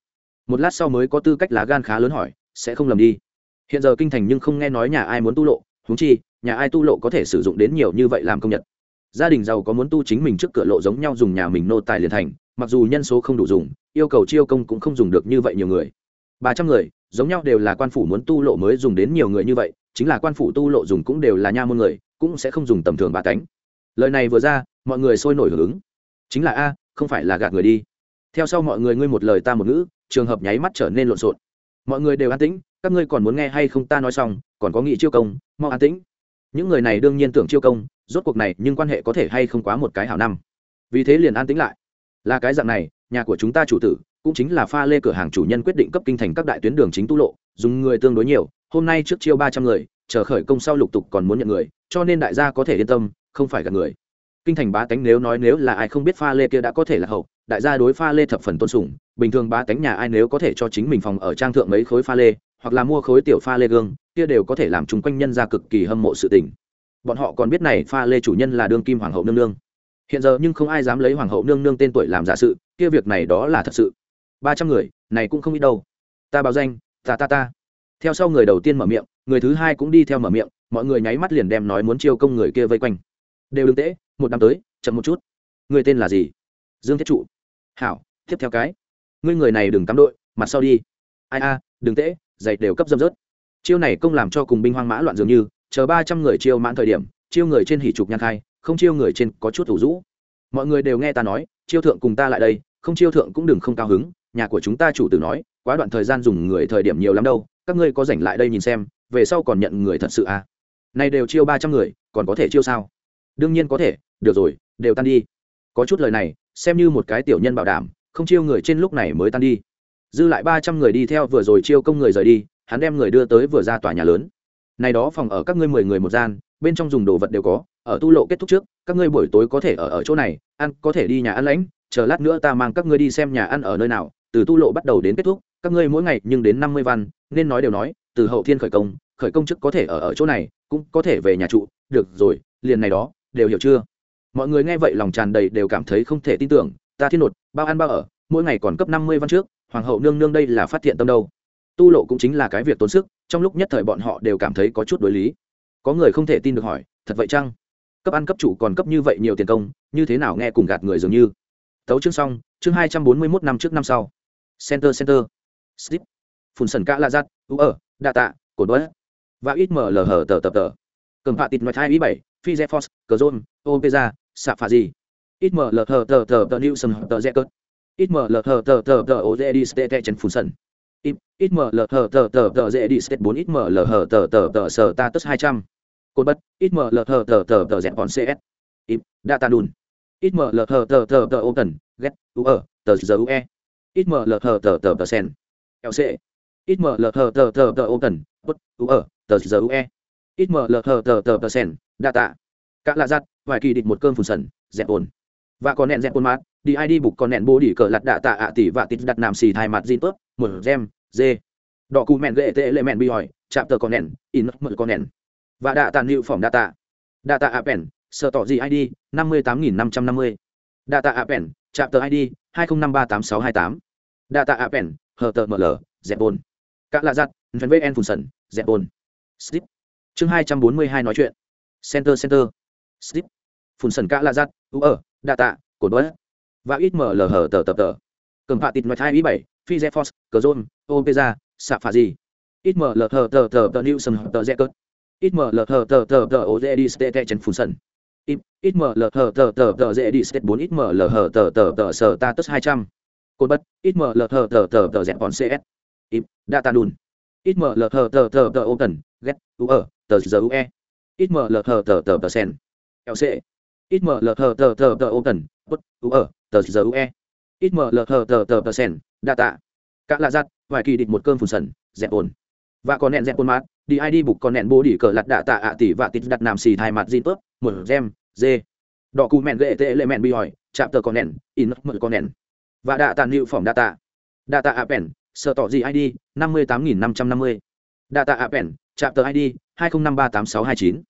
Một lát sau mới có tư cách lá gan khá lớn hỏi, sẽ không lầm đi. Hiện giờ kinh thành nhưng không nghe nói nhà ai muốn tu lộ húng chi nhà ai tu lộ có thể sử dụng đến nhiều như vậy làm công nhật. Gia đình giàu có muốn tu chính mình trước cửa lộ giống nhau dùng nhà mình nô tài liền thành, mặc dù nhân số không đủ dùng, yêu cầu chiêu công cũng không dùng được như vậy nhiều người. Ba trăm người, giống nhau đều là quan phủ muốn tu lộ mới dùng đến nhiều người như vậy, chính là quan phủ tu lộ dùng cũng đều là nha môn người, cũng sẽ không dùng tầm thường bà cánh. Lời này vừa ra, mọi người sôi nổi hưởng ứng. Chính là, a, không phải là gạt người đi. Theo sau mọi người ngươi một lời ta một ngữ, trường hợp nháy mắt trở nên lộn xộn. Mọi người đều an tĩnh, các ngươi còn muốn nghe hay không ta nói xong, còn có nghị chiêu công, mau an tĩnh những người này đương nhiên tưởng chiêu công, rốt cuộc này nhưng quan hệ có thể hay không quá một cái hảo năm. Vì thế liền an tĩnh lại. Là cái dạng này, nhà của chúng ta chủ tử, cũng chính là pha lê cửa hàng chủ nhân quyết định cấp kinh thành các đại tuyến đường chính tu lộ, dùng người tương đối nhiều, hôm nay trước chiêu ba trăm người, chờ khởi công sau lục tục còn muốn nhận người, cho nên đại gia có thể yên tâm, không phải gặp người. Kinh thành bá tánh nếu nói nếu là ai không biết pha lê kia đã có thể là hậu, đại gia đối pha lê thập phần tôn sùng, bình thường bá tánh nhà ai nếu có thể cho chính mình phòng ở trang thượng mấy khối pha lê hoặc là mua khối tiểu pha lê gương, kia đều có thể làm chung quanh nhân ra cực kỳ hâm mộ sự tình. Bọn họ còn biết này pha lê chủ nhân là đương kim hoàng hậu nương nương. Hiện giờ nhưng không ai dám lấy hoàng hậu nương nương tên tuổi làm giả sự, kia việc này đó là thật sự. Ba trăm người, này cũng không ít đâu. Ta báo danh, ta ta ta. Theo sau người đầu tiên mở miệng, người thứ hai cũng đi theo mở miệng, mọi người nháy mắt liền đem nói muốn chiêu công người kia vây quanh. Đều đừng tễ, một năm tới, chậm một chút. Người tên là gì? Dương thiết trụ. Hảo, tiếp theo cái. Ngươi người này đừng cắm đội, mặt sau đi. Ai a, đừng tễ dạy đều cấp dâm rớt. Chiêu này công làm cho cùng binh hoang mã loạn dường như, chờ ba trăm người chiêu mãn thời điểm, chiêu người trên hỉ trục nhang khai, không chiêu người trên có chút thủ rũ. Mọi người đều nghe ta nói, chiêu thượng cùng ta lại đây, không chiêu thượng cũng đừng không cao hứng, nhà của chúng ta chủ tử nói, quá đoạn thời gian dùng người thời điểm nhiều lắm đâu, các ngươi có rảnh lại đây nhìn xem, về sau còn nhận người thật sự à? Nay đều chiêu ba trăm người, còn có thể chiêu sao? Đương nhiên có thể, được rồi, đều tan đi. Có chút lời này, xem như một cái tiểu nhân bảo đảm, không chiêu người trên lúc này mới tan đi dư lại ba trăm người đi theo vừa rồi chiêu công người rời đi, hắn đem người đưa tới vừa ra tòa nhà lớn. Này đó phòng ở các ngươi mười người một gian, bên trong dùng đồ vật đều có, ở tu lộ kết thúc trước, các ngươi buổi tối có thể ở ở chỗ này, ăn, có thể đi nhà ăn lãnh, chờ lát nữa ta mang các ngươi đi xem nhà ăn ở nơi nào, từ tu lộ bắt đầu đến kết thúc, các ngươi mỗi ngày nhưng đến năm mươi văn, nên nói đều nói, từ hậu thiên khởi công khởi công chức có thể ở ở chỗ này, cũng có thể về nhà trụ, được rồi, liền này đó, đều hiểu chưa? Mọi người nghe vậy lòng tràn đầy đều cảm thấy không thể tin tưởng, ta thiên nột, bao ăn bao ở, mỗi ngày còn cấp năm mươi văn trước hoàng hậu nương nương đây là phát hiện tâm đâu. Tu lộ cũng chính là cái việc tốn sức, trong lúc nhất thời bọn họ đều cảm thấy có chút đối lý. Có người không thể tin được hỏi, thật vậy chăng? Cấp ăn cấp chủ còn cấp như vậy nhiều tiền công, như thế nào nghe cùng gạt người dường như? Tấu chương xong, chương hai trăm bốn mươi mốt năm trước năm sau. Center center. Slip phun sần cả la giắt u ở đa tạ, cổ đuối và ít mở lờ hở tờ tờ tờ. Cầm hạ tịt ngoài hai ý bảy, phi z force cờ zôn opeza xạ phạ gì ít mở lờ hở tờ tờ tờ new sân tờ z cớt ít mở lờ thờ tờ tờ tờ ô dê đi stê chân phun sân ít mở lờ thờ tờ tờ tờ dê đi stê bốn ít mở lờ hở tờ tờ tờ sờ ta tức hai trăm cột bất ít mở lờ thờ tờ tờ tờ dẹp bọn cs ít data đùn ít mở lờ thờ tờ tờ tờ ô tần ghét u ở tờ giờ ue ít mở lờ thờ tờ tờ tờ sen lc ít mở lờ thờ tờ tờ tờ ô tần bất u ở tờ giờ ue ít mở lờ thờ tờ tờ tờ sen data các lạ giặt vài kỳ định một cơm phun sần dẹp ồn và còn nẹn dẹp ồn mát đi id bục còn nẹn bố đi cờ lặt đạ tạ ạ tỷ và tít đặt nằm xì thai mặt zin tớp, một gem, dê. Đỏ cù mẹn ghệ tệ lệ mẹn bị hỏi, chạm tờ con nẹn, in mượn con nẹn. Và đạ tàn hiệu phỏng đạ tạ. Đạ tạ ạ pèn sợ tỏ gì id năm mươi tám nghìn năm trăm năm mươi. Đạ tạ ạ pèn, chạm tờ id hai nghìn năm ba tám sáu hai tám. Đạ tạ ạ pèn, hờ tờ ml dẹp bồn. Cả lạ giặt vn vn phùn sần, dẹp bồn. Slip. Chương hai trăm bốn mươi hai nói chuyện. Center center. Slip. Phùn sần cả lạ giặt u ở, đạ tạ, cổ đuối và ít mở lờ hở tờ tờ tờ cầm phạt tịt ngoài hai ý bảy phi z force cờ zôn opeza xạ phà gì ít mở lờ hở tờ tờ tờ new sân tờ z cớt ít mở lờ hở tờ tờ tờ ô dê đi stê chân phun sân ít mở lờ hở tờ tờ tờ dê đi stê bốn ít mở lờ hở tờ tờ tờ sờ ta tức hai trăm cột bất ít mở lờ hở tờ tờ tờ dẹp còn cs ít data đùn ít mở lờ hở tờ tờ tờ ô tần ghét u ở tờ giờ u e ít mở lờ hở tờ tờ tờ sen lc ít mở lờ hở tờ tờ tờ ô tần bất u ở tờ giờ ue ít mở lờ hờ tờ tờ tờ sen tạ. cả lạ giặt vài kỳ địch một cơm phun sần dẹp ồn. Và còn nẹn dẹp ồn mát đi ai đi bục còn nẹn bố đi cờ lặt đạ tạ ạ tỷ và tít đặt nằm xì thai mặt zin tớp một gem dê. Đỏ cù mẹn gệ tệ lệ mẹn bi hỏi chạm tờ còn nẹn in mờ con nẹn. Và đạ tàn hiệu phỏng tạ. Ạ pèn, sợ tỏ gì id năm mươi tám nghìn năm trăm năm mươi. Đa tạ ạ pèn, chạm tờ id hai nghìn năm ba tám sáu hai chín.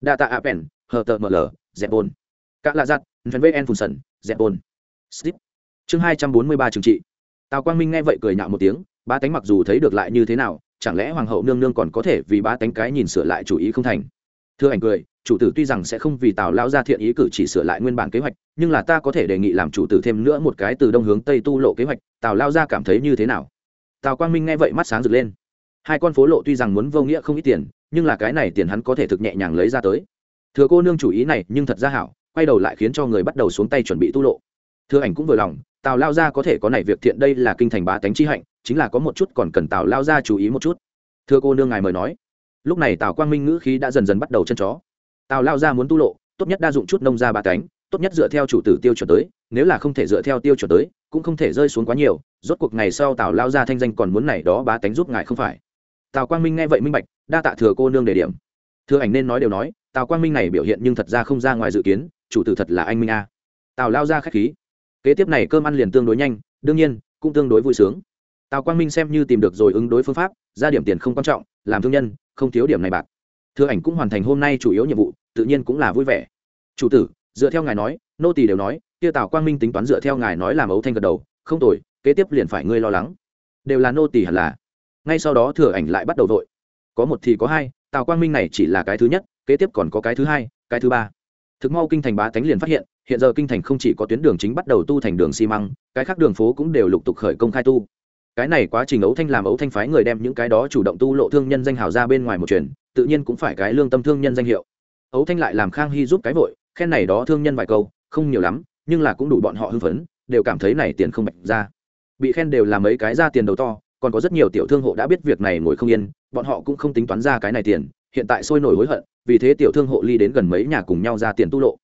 Đa tạ ạ pèn, hờ tờ ml dẹp ồn. Cả lạ giặt vn phun sần dẹp ồn slip chương hai trăm bốn mươi ba trừng trị. Tào quang minh nghe vậy cười nhạo một tiếng ba tánh mặc dù thấy được lại như thế nào, chẳng lẽ hoàng hậu nương nương còn có thể vì ba tánh cái nhìn sửa lại chủ ý không thành? Thưa ảnh cười, chủ tử tuy rằng sẽ không vì tào Lão gia thiện ý cử chỉ sửa lại nguyên bản kế hoạch, nhưng là ta có thể đề nghị làm chủ tử thêm nữa một cái từ đông hướng tây tu lộ kế hoạch, tào Lão gia cảm thấy như thế nào? Tào quang minh nghe vậy mắt sáng rực lên. Hai con phố lộ tuy rằng muốn vô nghĩa không ít tiền, nhưng là cái này tiền hắn có thể thực nhẹ nhàng lấy ra tới. Thừa cô nương chủ ý này nhưng thật ra hảo, quay đầu lại khiến cho người bắt đầu xuống tay chuẩn bị tu lộ thưa ảnh cũng vừa lòng, tào lao gia có thể có này việc thiện đây là kinh thành bá tánh chi hạnh, chính là có một chút còn cần tào lao gia chú ý một chút. Thưa cô nương ngài mời nói. Lúc này tào quang minh ngữ khí đã dần dần bắt đầu chân chó. Tào lao gia muốn tu lộ, tốt nhất đa dụng chút nông gia bá tánh, tốt nhất dựa theo chủ tử tiêu chuẩn tới, nếu là không thể dựa theo tiêu chuẩn tới, cũng không thể rơi xuống quá nhiều, rốt cuộc ngày sau tào lao gia thanh danh còn muốn này đó bá tánh giúp ngài không phải. Tào quang minh nghe vậy minh bạch, đa tạ thừa cô nương đề điểm. Thưa ảnh nên nói đều nói, tào quang minh này biểu hiện nhưng thật ra không ra ngoài dự kiến, chủ tử thật là anh minh a. Tào lao ra khách khí kế tiếp này cơm ăn liền tương đối nhanh, đương nhiên, cũng tương đối vui sướng. Tào quang minh xem như tìm được rồi ứng đối phương pháp, ra điểm tiền không quan trọng, làm thương nhân, không thiếu điểm này bạc. Thưa ảnh cũng hoàn thành hôm nay chủ yếu nhiệm vụ, tự nhiên cũng là vui vẻ. Chủ tử, dựa theo ngài nói, nô tỳ đều nói, kia tào quang minh tính toán dựa theo ngài nói làm ấu thanh gật đầu, không tồi, kế tiếp liền phải ngươi lo lắng. Đều là nô tỳ hẳn là. Ngay sau đó thừa ảnh lại bắt đầu vội. Có một thì có hai, tào quang minh này chỉ là cái thứ nhất, kế tiếp còn có cái thứ hai, cái thứ ba thực mau kinh thành bá tánh liền phát hiện hiện giờ kinh thành không chỉ có tuyến đường chính bắt đầu tu thành đường xi măng, cái khác đường phố cũng đều lục tục khởi công khai tu. Cái này quá trình ấu thanh làm ấu thanh phái người đem những cái đó chủ động tu lộ thương nhân danh hào ra bên ngoài một truyền tự nhiên cũng phải cái lương tâm thương nhân danh hiệu. Ấu thanh lại làm khang hy giúp cái vội, khen này đó thương nhân vài câu, không nhiều lắm, nhưng là cũng đủ bọn họ hưng phấn, đều cảm thấy này tiền không bạch ra. Bị khen đều là mấy cái ra tiền đầu to, còn có rất nhiều tiểu thương hộ đã biết việc này ngồi không yên, bọn họ cũng không tính toán ra cái này tiền hiện tại sôi nổi hối hận, vì thế tiểu thương hộ ly đến gần mấy nhà cùng nhau ra tiền tu lộ.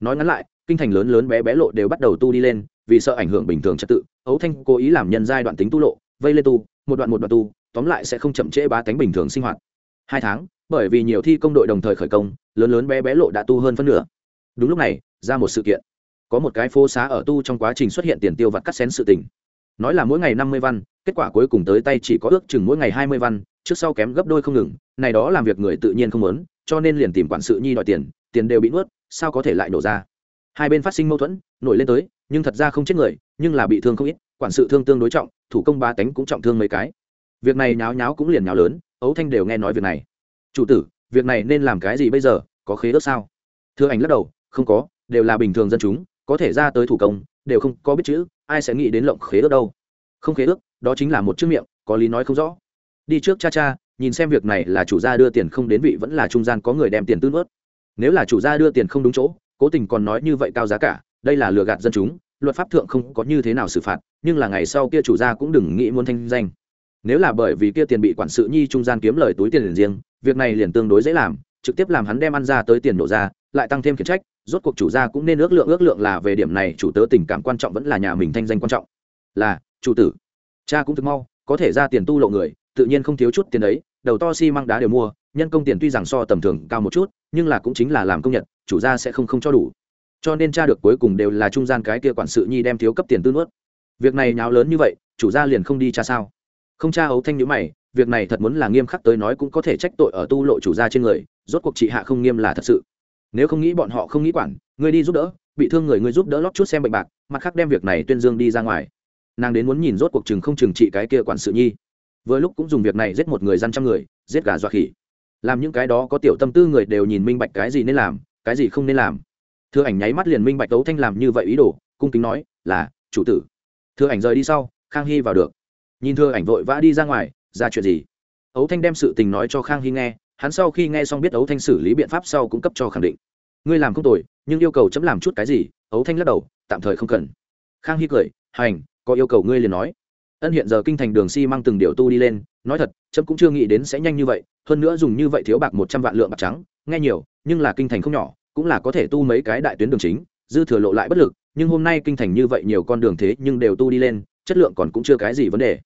Nói ngắn lại, kinh thành lớn lớn bé bé lộ đều bắt đầu tu đi lên, vì sợ ảnh hưởng bình thường trật tự ấu thanh cố ý làm nhân giai đoạn tính tu lộ, vây lên tu, một đoạn một đoạn tu, tóm lại sẽ không chậm trễ bá tánh bình thường sinh hoạt. Hai tháng, bởi vì nhiều thi công đội đồng thời khởi công, lớn lớn bé bé lộ đã tu hơn phân nửa. Đúng lúc này, ra một sự kiện. Có một cái phố xá ở tu trong quá trình xuất hiện tiền tiêu vặt cắt xén sự tình. Nói là mỗi ngày năm mươi văn, kết quả cuối cùng tới tay chỉ có ước chừng mỗi ngày hai mươi văn trước sau kém gấp đôi không ngừng, này đó làm việc người tự nhiên không muốn, cho nên liền tìm quản sự nhi đòi tiền tiền đều bị nuốt, sao có thể lại nổ ra? Hai bên phát sinh mâu thuẫn, nổi lên tới, nhưng thật ra không chết người, nhưng là bị thương không ít, quản sự thương tương đối trọng, thủ công ba tánh cũng trọng thương mấy cái. Việc này nháo nháo cũng liền nháo lớn ấu thanh đều nghe nói việc này. Chủ tử, việc này nên làm cái gì bây giờ, có khế ước sao? Thưa ảnh lắc đầu, không có, đều là bình thường dân chúng, có thể ra tới thủ công, đều không có biết chữ, ai sẽ nghĩ đến lộng khế ước đâu. Không khế ước, đó chính là một chữ miệng, có lý nói không rõ đi trước cha cha, nhìn xem việc này là chủ gia đưa tiền không đến vị vẫn là trung gian có người đem tiền tư nuốt. Nếu là chủ gia đưa tiền không đúng chỗ, cố tình còn nói như vậy cao giá cả, đây là lừa gạt dân chúng, luật pháp thượng không có như thế nào xử phạt, nhưng là ngày sau kia chủ gia cũng đừng nghĩ muốn thanh danh. Nếu là bởi vì kia tiền bị quản sự nhi trung gian kiếm lời túi tiền riêng, việc này liền tương đối dễ làm, trực tiếp làm hắn đem ăn ra tới tiền nổ ra, lại tăng thêm khiển trách, rốt cuộc chủ gia cũng nên ước lượng ước lượng là về điểm này chủ tớ tình cảm quan trọng vẫn là nhà mình thanh danh quan trọng. Là, chủ tử. Cha cũng thực mau, có thể ra tiền tu lộ người tự nhiên không thiếu chút tiền đấy đầu to xi、si、măng đá đều mua, nhân công tiền tuy rằng so tầm thường cao một chút, nhưng là cũng chính là làm công nhận chủ gia sẽ không không cho đủ. Cho nên cha được cuối cùng đều là trung gian cái kia quản sự nhi đem thiếu cấp tiền tư nuốt. Việc này nháo lớn như vậy, chủ gia liền không đi cha sao? Không cha ấu thanh nhữ mày, việc này thật muốn là nghiêm khắc tới nói cũng có thể trách tội ở tu lộ chủ gia trên người, rốt cuộc chị hạ không nghiêm là thật sự. Nếu không nghĩ bọn họ không nghĩ quản, ngươi đi giúp đỡ, bị thương người ngươi giúp đỡ lót chút xem bệnh bạc, mặt khác đem việc này tuyên dương đi ra ngoài. Nàng đến muốn nhìn rốt cuộc chừng không chừng trị cái kia quản sự nhi vừa lúc cũng dùng việc này giết một người dân trăm người, giết gà dọa khỉ. Làm những cái đó có tiểu tâm tư người đều nhìn minh bạch cái gì nên làm, cái gì không nên làm. Thưa ảnh nháy mắt liền minh bạch tấu thanh làm như vậy ý đồ, cung kính nói, là, chủ tử. Thưa ảnh rời đi sau, khang hy vào được. Nhìn thưa ảnh vội vã đi ra ngoài, ra chuyện gì? Ấu thanh đem sự tình nói cho khang hy nghe, hắn sau khi nghe xong biết ấu thanh xử lý biện pháp sau cũng cấp cho khẳng định. Ngươi làm không tồi, nhưng yêu cầu chấm làm chút cái gì? Ấu thanh lắc đầu, tạm thời không cần. Khang hy cười, hành, có yêu cầu ngươi liền nói ân hiện giờ kinh thành đường xi、si、măng từng điều tu đi lên, nói thật trâm cũng chưa nghĩ đến sẽ nhanh như vậy, hơn nữa dùng như vậy thiếu bạc một trăm vạn lượng bạc trắng, nghe nhiều, nhưng là kinh thành không nhỏ, cũng là có thể tu mấy cái đại tuyến đường chính, dư thừa lộ lại bất lực, nhưng hôm nay kinh thành như vậy nhiều con đường thế nhưng đều tu đi lên, chất lượng còn cũng chưa cái gì vấn đề.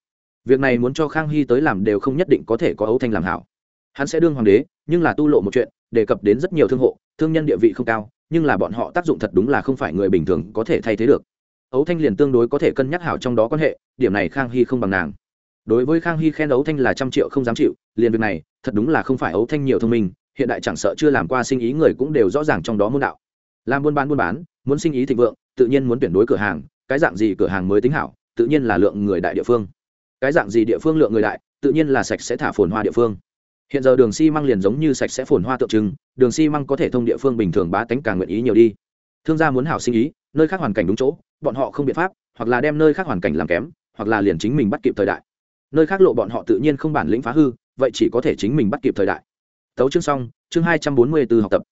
Việc này muốn cho khang hy tới làm đều không nhất định có thể có ấu thanh làm hảo. Hắn sẽ đương hoàng đế, nhưng là tu lộ một chuyện, đề cập đến rất nhiều thương hộ, thương nhân địa vị không cao, nhưng là bọn họ tác dụng thật đúng là không phải người bình thường có thể thay thế được ấu thanh liền tương đối có thể cân nhắc hảo trong đó quan hệ, điểm này khang hy không bằng nàng. Đối với khang hy khen ấu thanh là trăm triệu không dám chịu, liền việc này, thật đúng là không phải ấu thanh nhiều thông minh, hiện đại chẳng sợ chưa làm qua sinh ý người cũng đều rõ ràng trong đó môn đạo. Làm buôn bán buôn bán, muốn sinh ý thịnh vượng, tự nhiên muốn tuyển đối cửa hàng, cái dạng gì cửa hàng mới tính hảo, tự nhiên là lượng người đại địa phương. Cái dạng gì địa phương lượng người đại, tự nhiên là sạch sẽ thả phồn hoa địa phương. Hiện giờ đường xi măng liền giống như sạch sẽ phồn hoa tượng trưng, đường xi măng có thể thông địa phương bình thường bá tánh càng nguyện ý nhiều đi. Thương gia muốn hảo sinh ý nơi khác hoàn cảnh đúng chỗ, bọn họ không biện pháp, hoặc là đem nơi khác hoàn cảnh làm kém, hoặc là liền chính mình bắt kịp thời đại. Nơi khác lộ bọn họ tự nhiên không bản lĩnh phá hư, vậy chỉ có thể chính mình bắt kịp thời đại. Tấu chương xong, chương hai trăm bốn mươi b ố học tập.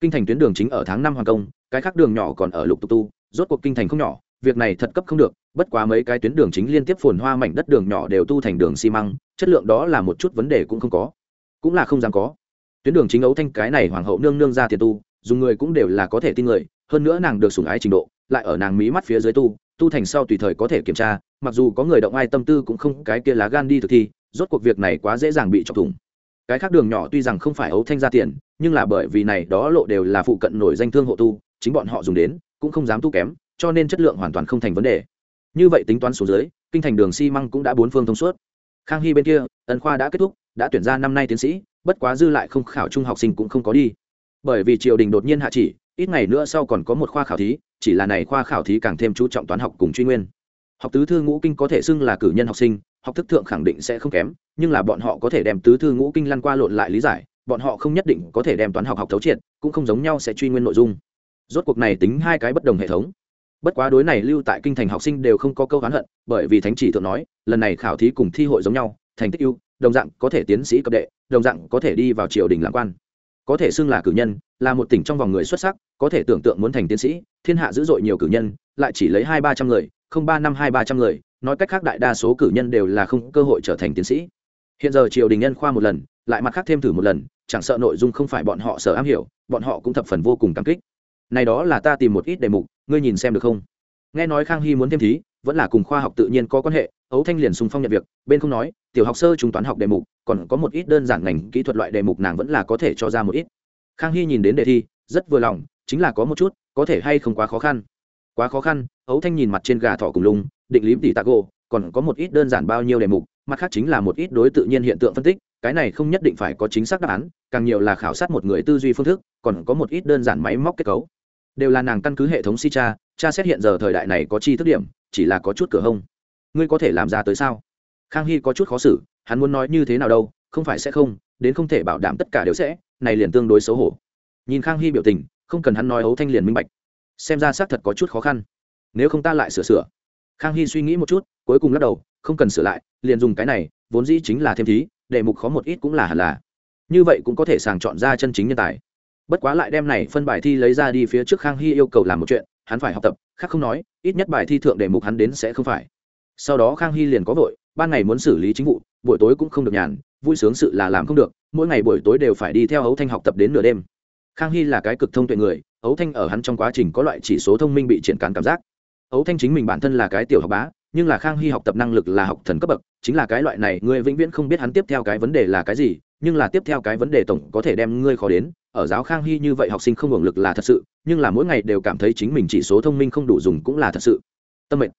Kinh thành tuyến đường chính ở tháng năm hoàn công, cái khác đường nhỏ còn ở lục tục tu, rốt cuộc kinh thành không nhỏ, việc này thật cấp không được, bất quá mấy cái tuyến đường chính liên tiếp phồn hoa mảnh đất đường nhỏ đều tu thành đường xi măng, chất lượng đó là một chút vấn đề cũng không có. Cũng là không dám có. Tuyến đường chính ấu thanh cái này hoàng hậu nương nương ra tiền tu, dùng người cũng đều là có thể tin người hơn nữa nàng được sủng ái trình độ, lại ở nàng mí mắt phía dưới tu tu thành sau tùy thời có thể kiểm tra, mặc dù có người động ai tâm tư cũng không, cái kia lá gan đi thực thi, rốt cuộc việc này quá dễ dàng bị chọc thủng. Cái khác đường nhỏ tuy rằng không phải ấu thanh ra tiền, nhưng là bởi vì này đó lộ đều là phụ cận nổi danh thương hộ tu, chính bọn họ dùng đến, cũng không dám tu kém, cho nên chất lượng hoàn toàn không thành vấn đề. Như vậy tính toán số dưới, kinh thành đường xi măng cũng đã bốn phương thông suốt. Khang hy bên kia ấn khoa đã kết thúc, đã tuyển ra năm nay tiến sĩ, bất quá dư lại không khảo trung học sinh cũng không có đi. Bởi vì triều đình đột nhiên hạ chỉ ít ngày nữa sau còn có một khoa khảo thí, chỉ là này khoa khảo thí càng thêm chú trọng toán học cùng truy nguyên. Học tứ thư ngũ kinh có thể xưng là cử nhân học sinh, học thức thượng khẳng định sẽ không kém, nhưng là bọn họ có thể đem tứ thư ngũ kinh lăn qua lộn lại lý giải, bọn họ không nhất định có thể đem toán học học thấu triệt, cũng không giống nhau sẽ truy nguyên nội dung. Rốt cuộc này tính hai cái bất đồng hệ thống. Bất quá đối này lưu tại kinh thành học sinh đều không có câu oán hận, bởi vì thánh chỉ thượng nói, lần này khảo thí cùng thi hội giống nhau, thành tích ưu, đồng dạng có thể tiến sĩ cấp đệ, đồng dạng có thể đi vào triều đình làm quan có thể xưng là cử nhân, là một tỉnh trong vòng người xuất sắc, có thể tưởng tượng muốn thành tiến sĩ, thiên hạ dữ dội nhiều cử nhân, lại chỉ lấy hai ba trăm người, không ba năm hai ba trăm người, nói cách khác đại đa số cử nhân đều là không cơ hội trở thành tiến sĩ. Hiện giờ triều đình nhân khoa một lần, lại mặt khác thêm thử một lần, chẳng sợ nội dung không phải bọn họ sở am hiểu, bọn họ cũng thập phần vô cùng cảm kích. Này đó là ta tìm một ít đề mục, ngươi nhìn xem được không? Nghe nói khang hy muốn thêm thí, vẫn là cùng khoa học tự nhiên có quan hệ, ấu thanh liền sung phong nhận việc, bên không nói tiểu học sơ trung toán học đề mục, còn có một ít đơn giản ngành kỹ thuật loại đề mục nàng vẫn là có thể cho ra một ít. Khang hy nhìn đến đề thi, rất vừa lòng, chính là có một chút, có thể hay không quá khó khăn. Quá khó khăn ấu thanh nhìn mặt trên gà thỏ cùng lùng định lím tỉ tạc gỗ, còn có một ít đơn giản bao nhiêu đề mục, mặt khác chính là một ít đối tự nhiên hiện tượng phân tích, cái này không nhất định phải có chính xác đáp án, càng nhiều là khảo sát một người tư duy phương thức, còn có một ít đơn giản máy móc kết cấu. Đều là nàng căn cứ hệ thống si cha cha xét hiện giờ thời đại này có chi thức điểm, chỉ là có chút cửa hông. Ngươi có thể làm ra tới sao? Khang hy có chút khó xử, hắn muốn nói như thế nào đâu, không phải sẽ không, đến không thể bảo đảm tất cả đều sẽ, này liền tương đối xấu hổ. Nhìn khang hy biểu tình, không cần hắn nói ấu thanh liền minh bạch. Xem ra xác thật có chút khó khăn. Nếu không ta lại sửa sửa. Khang hy suy nghĩ một chút, cuối cùng lắc đầu, không cần sửa lại, liền dùng cái này, vốn dĩ chính là thêm thí đề mục khó một ít cũng là hẳn là. Như vậy cũng có thể sàng chọn ra chân chính nhân tài. Bất quá lại đem này phân bài thi lấy ra đi phía trước khang hy yêu cầu làm một chuyện, hắn phải học tập, khác không nói, ít nhất bài thi thượng đề mục hắn đến sẽ không phải. Sau đó khang hy liền có vội ban ngày muốn xử lý chính vụ, buổi tối cũng không được nhàn, vui sướng sự là làm không được, mỗi ngày buổi tối đều phải đi theo ấu thanh học tập đến nửa đêm. Khang hy là cái cực thông tuệ người, ấu thanh ở hắn trong quá trình có loại chỉ số thông minh bị triển cán cảm giác. Ấu thanh chính mình bản thân là cái tiểu học bá, nhưng là khang hy học tập năng lực là học thần cấp bậc, chính là cái loại này, ngươi vĩnh viễn không biết hắn tiếp theo cái vấn đề là cái gì, nhưng là tiếp theo cái vấn đề tổng có thể đem ngươi khó đến. Ở giáo khang hy như vậy học sinh không hưởng lực là thật sự, nhưng là mỗi ngày đều cảm thấy chính mình chỉ số thông minh không đủ dùng cũng là thật sự. Tâm mệnh.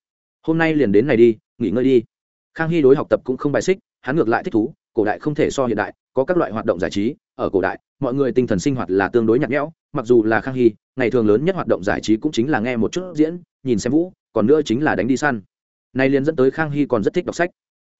Hôm nay liền đến này đi, nghỉ ngơi đi khang hy đối học tập cũng không bài xích, hắn ngược lại thích thú, cổ đại không thể so hiện đại, có các loại hoạt động giải trí, ở cổ đại, mọi người tinh thần sinh hoạt là tương đối nhạt nhẽo, mặc dù là khang hy, ngày thường lớn nhất hoạt động giải trí cũng chính là nghe một chút diễn, nhìn xem vũ, còn nữa chính là đánh đi săn. Nay liền dẫn tới khang hy còn rất thích đọc sách.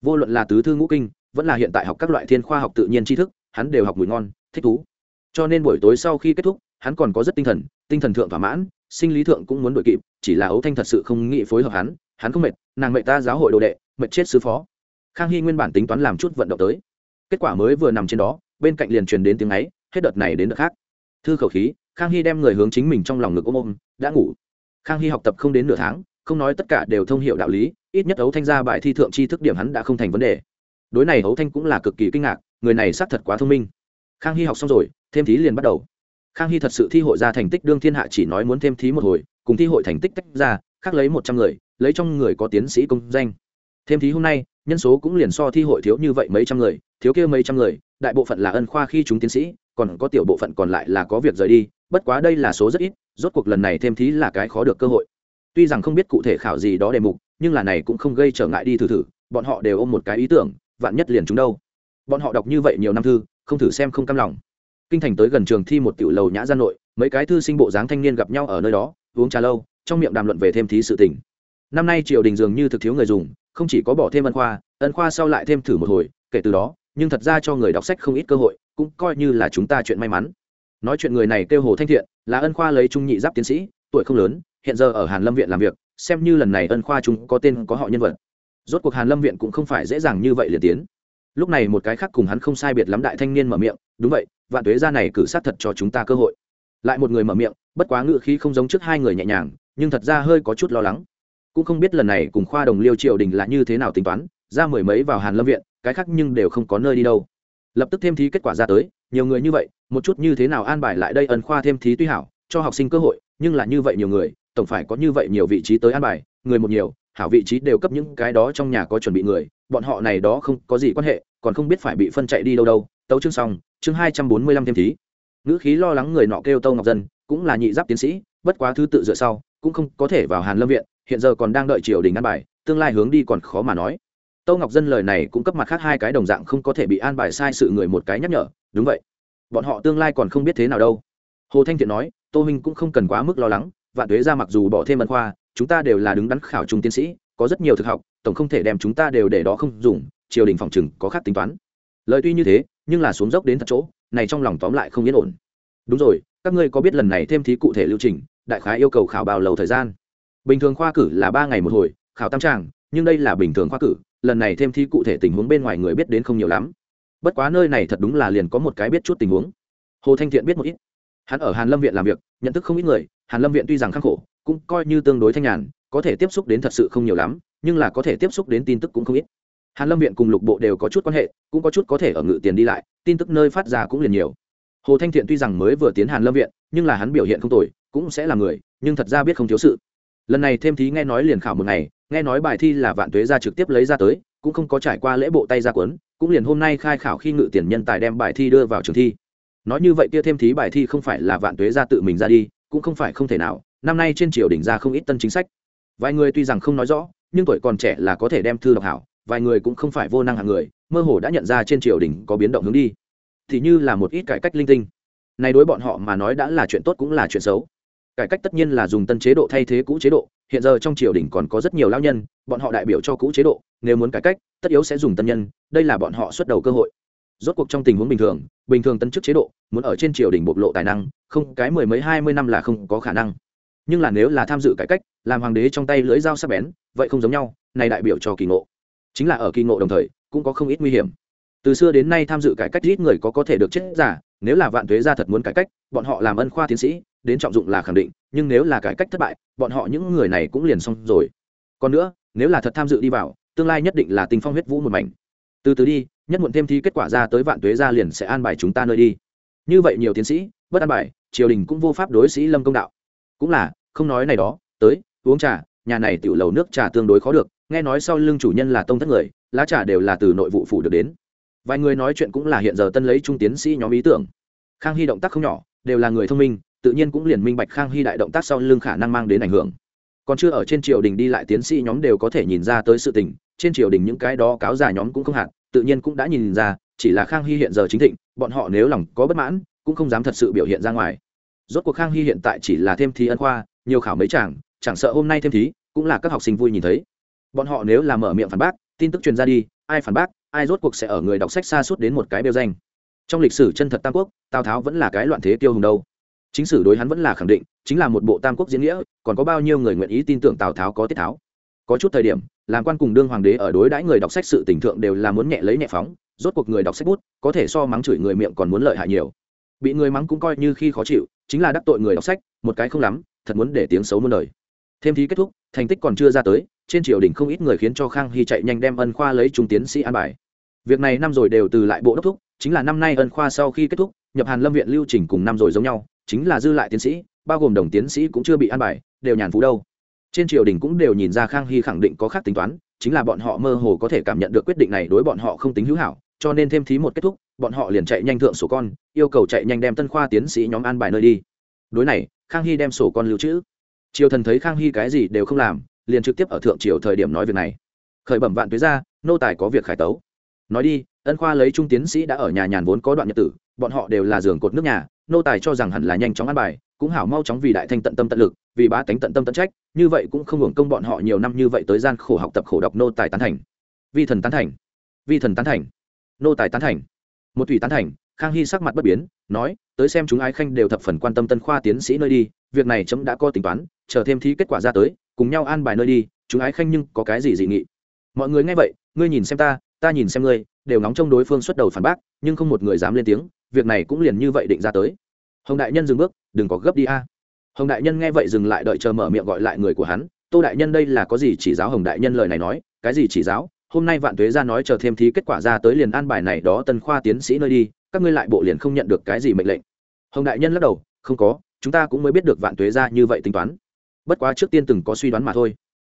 Vô luận là tứ thư ngũ kinh, vẫn là hiện tại học các loại thiên khoa học tự nhiên tri thức, hắn đều học mùi ngon, thích thú. Cho nên buổi tối sau khi kết thúc, hắn còn có rất tinh thần tinh thần thượng thỏa mãn, sinh lý thượng cũng muốn đội kịp, chỉ là ấu thanh thật sự không nghĩ phối hợp hắn hắn không mệt, nàng mệt ta giáo hội đồ đệ mệt chết sứ phó. Khang hy nguyên bản tính toán làm chút vận động tới. Kết quả mới vừa nằm trên đó, bên cạnh liền truyền đến tiếng ấy, hết đợt này đến đợt khác. Thư khẩu khí, khang hy đem người hướng chính mình trong lòng ngực ôm ôm, đã ngủ. Khang hy học tập không đến nửa tháng, không nói tất cả đều thông h đạo lý, ít nhất ấu thanh ra bài thi thượng tri thức điểm hắn đã không thành vấn đề. Đối này ấu thanh cũng là cực kỳ kinh ngạc, người này xác thật quá thông minh. Khang hy học xong rồi, thêm thí liền bắt đầu. Khang hy thật sự thi hội ra thành tích đương thiên hạ chỉ nói muốn thêm thí một hồi, cùng thi hội thành tích tách ra, khác lấy một trăm người, lấy trong người có tiến sĩ công danh thêm thí hôm nay, nhân số cũng liền so thi hội thiếu như vậy mấy trăm người, thiếu kia mấy trăm người, đại bộ phận là ân khoa khi chúng tiến sĩ, còn có tiểu bộ phận còn lại là có việc rời đi, bất quá đây là số rất ít, rốt cuộc lần này thêm thí là cái khó được cơ hội. Tuy rằng không biết cụ thể khảo gì đó đề mục, nhưng là này cũng không gây trở ngại đi thử thử, bọn họ đều ôm một cái ý tưởng, vạn nhất liền chúng đâu. Bọn họ đọc như vậy nhiều năm thư, không thử xem không cam lòng. Kinh thành tới gần trường thi một tiểu lầu nhã gian nội, mấy cái thư sinh bộ dáng thanh niên gặp nhau ở nơi đó, uống trà lâu, trong miệng đàm luận về thêm thí sự tình. Năm nay triều đình dường như thực thiếu người dùng không chỉ có bỏ thêm ân khoa ân khoa sau lại thêm thử một hồi, kể từ đó, nhưng thật ra cho người đọc sách không ít cơ hội, cũng coi như là chúng ta chuyện may mắn. Nói chuyện người này kêu hồ thanh thiện, là ân khoa lấy trung nhị giáp tiến sĩ, tuổi không lớn, hiện giờ ở hàn lâm viện làm việc, xem như lần này ân khoa chúng có tên có họ nhân vật. Rốt cuộc hàn lâm viện cũng không phải dễ dàng như vậy liền tiến. Lúc này một cái khác cùng hắn không sai biệt lắm đại thanh niên mở miệng, đúng vậy, vạn tuế ra này cử sát thật cho chúng ta cơ hội. Lại một người mở miệng, bất quá ngự khí không giống trước hai người nhẹ nhàng, nhưng thật ra hơi có chút lo lắng cũng không biết lần này cùng khoa đồng liêu triều đình là như thế nào tính toán, ra mười mấy vào hàn lâm viện, cái khác nhưng đều không có nơi đi đâu. Lập tức thêm thí kết quả ra tới, nhiều người như vậy, một chút như thế nào an bài lại đây ẩn khoa thêm thí tuy hảo, cho học sinh cơ hội, nhưng là như vậy nhiều người, tổng phải có như vậy nhiều vị trí tới an bài, người một nhiều, hảo vị trí đều cấp những cái đó trong nhà có chuẩn bị người, bọn họ này đó không có gì quan hệ, còn không biết phải bị phân chạy đi đâu đâu. Tấu chương xong, chương hai trăm bốn mươi lăm thêm thí. Ngữ khí lo lắng người nọ kêu tâu ngọc dân, cũng là nhị giáp tiến sĩ, bất quá thứ tự dựa sau, cũng không có thể vào hàn lâm viện hiện giờ còn đang đợi triều đình an bài, tương lai hướng đi còn khó mà nói. Tâu ngọc dân lời này cũng cấp mặt khác hai cái đồng dạng không có thể bị an bài sai sự người một cái nhắc nhở, đúng vậy. Bọn họ tương lai còn không biết thế nào đâu. Hồ thanh thiện nói, tô minh cũng không cần quá mức lo lắng, vạn tuế ra mặc dù bỏ thêm ân khoa, chúng ta đều là đứng đắn khảo trung tiến sĩ, có rất nhiều thực học, tổng không thể đem chúng ta đều để đó không dùng, triều đình phòng chừng có khác tính toán. Lời tuy như thế, nhưng là xuống dốc đến thật chỗ, này trong lòng tóm lại không yên ổn. Đúng rồi, các ngươi có biết lần này thêm thí cụ thể lưu trình, đại khái yêu cầu khảo bao lâu thời gian? Bình thường khoa cử là ba ngày một hồi, khảo tam tràng, nhưng đây là bình thường khoa cử, lần này thêm thi cụ thể tình huống bên ngoài người biết đến không nhiều lắm. Bất quá nơi này thật đúng là liền có một cái biết chút tình huống. Hồ thanh thiện biết một ít. Hắn ở hàn lâm viện làm việc, nhận thức không ít người, hàn lâm viện tuy rằng khắc khổ, cũng coi như tương đối thanh nhàn, có thể tiếp xúc đến thật sự không nhiều lắm, nhưng là có thể tiếp xúc đến tin tức cũng không ít. Hàn lâm viện cùng lục bộ đều có chút quan hệ, cũng có chút có thể ở ngự tiền đi lại, tin tức nơi phát ra cũng liền nhiều. Hồ thanh thiện tuy rằng mới vừa tiến hàn lâm viện, nhưng là hắn biểu hiện không tồi, cũng sẽ là người, nhưng thật ra biết không thiếu sự lần này thêm thí nghe nói liền khảo một ngày, nghe nói bài thi là vạn tuế ra trực tiếp lấy ra tới, cũng không có trải qua lễ bộ tay ra quấn, cũng liền hôm nay khai khảo khi ngự tiền nhân tài đem bài thi đưa vào trường thi. Nói như vậy kia thêm thí bài thi không phải là vạn tuế ra tự mình ra đi, cũng không phải không thể nào, năm nay trên triều đỉnh ra không ít tân chính sách. Vài người tuy rằng không nói rõ, nhưng tuổi còn trẻ là có thể đem thư đọc hảo, vài người cũng không phải vô năng hạng người, mơ hồ đã nhận ra trên triều đình có biến động hướng đi. Thì như là một ít cải cách linh tinh. Này đối bọn họ mà nói đã là chuyện tốt cũng là chuyện xấu cải cách tất nhiên là dùng tân chế độ thay thế cũ chế độ, hiện giờ trong triều đình còn có rất nhiều lao nhân, bọn họ đại biểu cho cũ chế độ, nếu muốn cải cách, tất yếu sẽ dùng tân nhân, đây là bọn họ xuất đầu cơ hội. Rốt cuộc trong tình huống bình thường bình thường tân chức chế độ, muốn ở trên triều đình bộc lộ tài năng, không, cái mười mấy hai mươi năm là không có khả năng. Nhưng là nếu là tham dự cải cách, làm hoàng đế trong tay lưỡi dao sắc bén, vậy không giống nhau, này đại biểu cho kỳ ngộ. Chính là ở kỳ ngộ đồng thời, cũng có không ít nguy hiểm. Từ xưa đến nay tham dự cải cách ít người có có thể được chết giả, nếu là vạn thuế gia thật muốn cải cách, bọn họ làm ân khoa tiến sĩ đến trọng dụng là khẳng định, nhưng nếu là cải cách thất bại, bọn họ những người này cũng liền xong rồi. Còn nữa, nếu là thật tham dự đi vào, tương lai nhất định là tinh phong huyết vũ một mảnh. Từ từ đi, nhất muộn thêm thi kết quả ra tới vạn tuế gia liền sẽ an bài chúng ta nơi đi. Như vậy nhiều tiến sĩ, bất an bài, triều đình cũng vô pháp đối sĩ lâm công đạo. Cũng là, không nói này đó, tới, uống trà, nhà này tiểu lầu nước trà tương đối khó được, nghe nói sau lưng chủ nhân là tông thất người, lá trà đều là từ nội vụ phủ được đến. Vài người nói chuyện cũng là hiện giờ tân lấy trung tiến sĩ nhóm ý tưởng. Khang hy động tác không nhỏ, đều là người thông minh tự nhiên cũng liền minh bạch khang hy đại động tác sau lưng khả năng mang đến ảnh hưởng. Còn chưa ở trên triều đình đi lại tiến sĩ nhóm đều có thể nhìn ra tới sự tình, trên triều đình những cái đó cáo già nhóm cũng không hạn tự nhiên cũng đã nhìn ra, chỉ là khang hy hiện giờ chính thịnh, bọn họ nếu lòng có bất mãn, cũng không dám thật sự biểu hiện ra ngoài. Rốt cuộc khang hy hiện tại chỉ là thêm thí ân khoa, nhiều khảo mấy chàng, chẳng sợ hôm nay thêm thí, cũng là các học sinh vui nhìn thấy. Bọn họ nếu là mở miệng phản bác, tin tức truyền ra đi, ai phản bác, ai rốt cuộc sẽ ở người đọc sách xa suốt đến một cái bêu danh. Trong lịch sử chân thật tam quốc, tào tháo vẫn là cái loạn thế tiêu hùng đâu chính sử đối hắn vẫn là khẳng định, chính là một bộ tam quốc diễn nghĩa, còn có bao nhiêu người nguyện ý tin tưởng tào tháo có tiết tháo. Có chút thời điểm, làm quan cùng đương hoàng đế ở đối đãi người đọc sách sự tình thượng đều là muốn nhẹ lấy nhẹ phóng, rốt cuộc người đọc sách bút, có thể so mắng chửi người miệng còn muốn lợi hại nhiều. Bị người mắng cũng coi như khi khó chịu, chính là đắc tội người đọc sách, một cái không lắm, thật muốn để tiếng xấu muôn đời. Thêm thí kết thúc, thành tích còn chưa ra tới, trên triều đình không ít người khiến cho khang hy chạy nhanh đem ân khoa lấy trung tiến sĩ an bài. Việc này năm rồi đều từ lại bộ đốc thúc, chính là năm nay ân khoa sau khi kết thúc, nhập hàn lâm viện lưu trình cùng năm rồi giống nhau chính là dư lại tiến sĩ, bao gồm đồng tiến sĩ cũng chưa bị an bài, đều nhàn phú đâu. Trên triều đình cũng đều nhìn ra khang hy khẳng định có khác tính toán, chính là bọn họ mơ hồ có thể cảm nhận được quyết định này đối bọn họ không tính hữu hảo, cho nên thêm thí một kết thúc, bọn họ liền chạy nhanh thượng sổ con, yêu cầu chạy nhanh đem tân khoa tiến sĩ nhóm an bài nơi đi. Đối này, khang hy đem sổ con lưu trữ. Triều thần thấy khang hy cái gì đều không làm, liền trực tiếp ở thượng triều thời điểm nói việc này. Khởi bẩm vạn tuế ra nô tài có việc khải tấu. Nói đi ân khoa lấy trung tiến sĩ đã ở nhà nhàn vốn có đoạn nhật tử, bọn họ đều là giường cột nước nhà nô tài cho rằng hẳn là nhanh chóng ăn bài, cũng hảo mau chóng vì đại thanh tận tâm tận lực, vì bá tánh tận tâm tận trách, như vậy cũng không hưởng công bọn họ nhiều năm như vậy tới gian khổ học tập khổ đọc nô tài tán thành. Vi thần tán thành. Vi thần tán thành. Nô tài tán thành. Một thủy tán thành, khang hy sắc mặt bất biến, nói, tới xem chúng ái khanh đều thập phần quan tâm tân khoa tiến sĩ nơi đi, việc này chấm đã có tính toán, chờ thêm thi kết quả ra tới, cùng nhau an bài nơi đi, chúng ái khanh nhưng có cái gì dị nghị? Mọi người nghe vậy, ngươi nhìn xem ta ta nhìn xem ngươi, đều nóng trong đối phương xuất đầu phản bác, nhưng không một người dám lên tiếng việc này cũng liền như vậy định ra tới. Hồng đại nhân dừng bước, đừng có gấp đi a. Hồng đại nhân nghe vậy dừng lại đợi chờ mở miệng gọi lại người của hắn. Tô đại nhân đây là có gì chỉ giáo? Hồng đại nhân lời này nói, cái gì chỉ giáo? Hôm nay vạn tuế ra nói chờ thêm thí kết quả ra tới liền an bài này đó tân khoa tiến sĩ nơi đi, các ngươi lại bộ liền không nhận được cái gì mệnh lệnh. Hồng đại nhân lắc đầu, không có, chúng ta cũng mới biết được vạn tuế ra như vậy tính toán. Bất quá trước tiên từng có suy đoán mà thôi.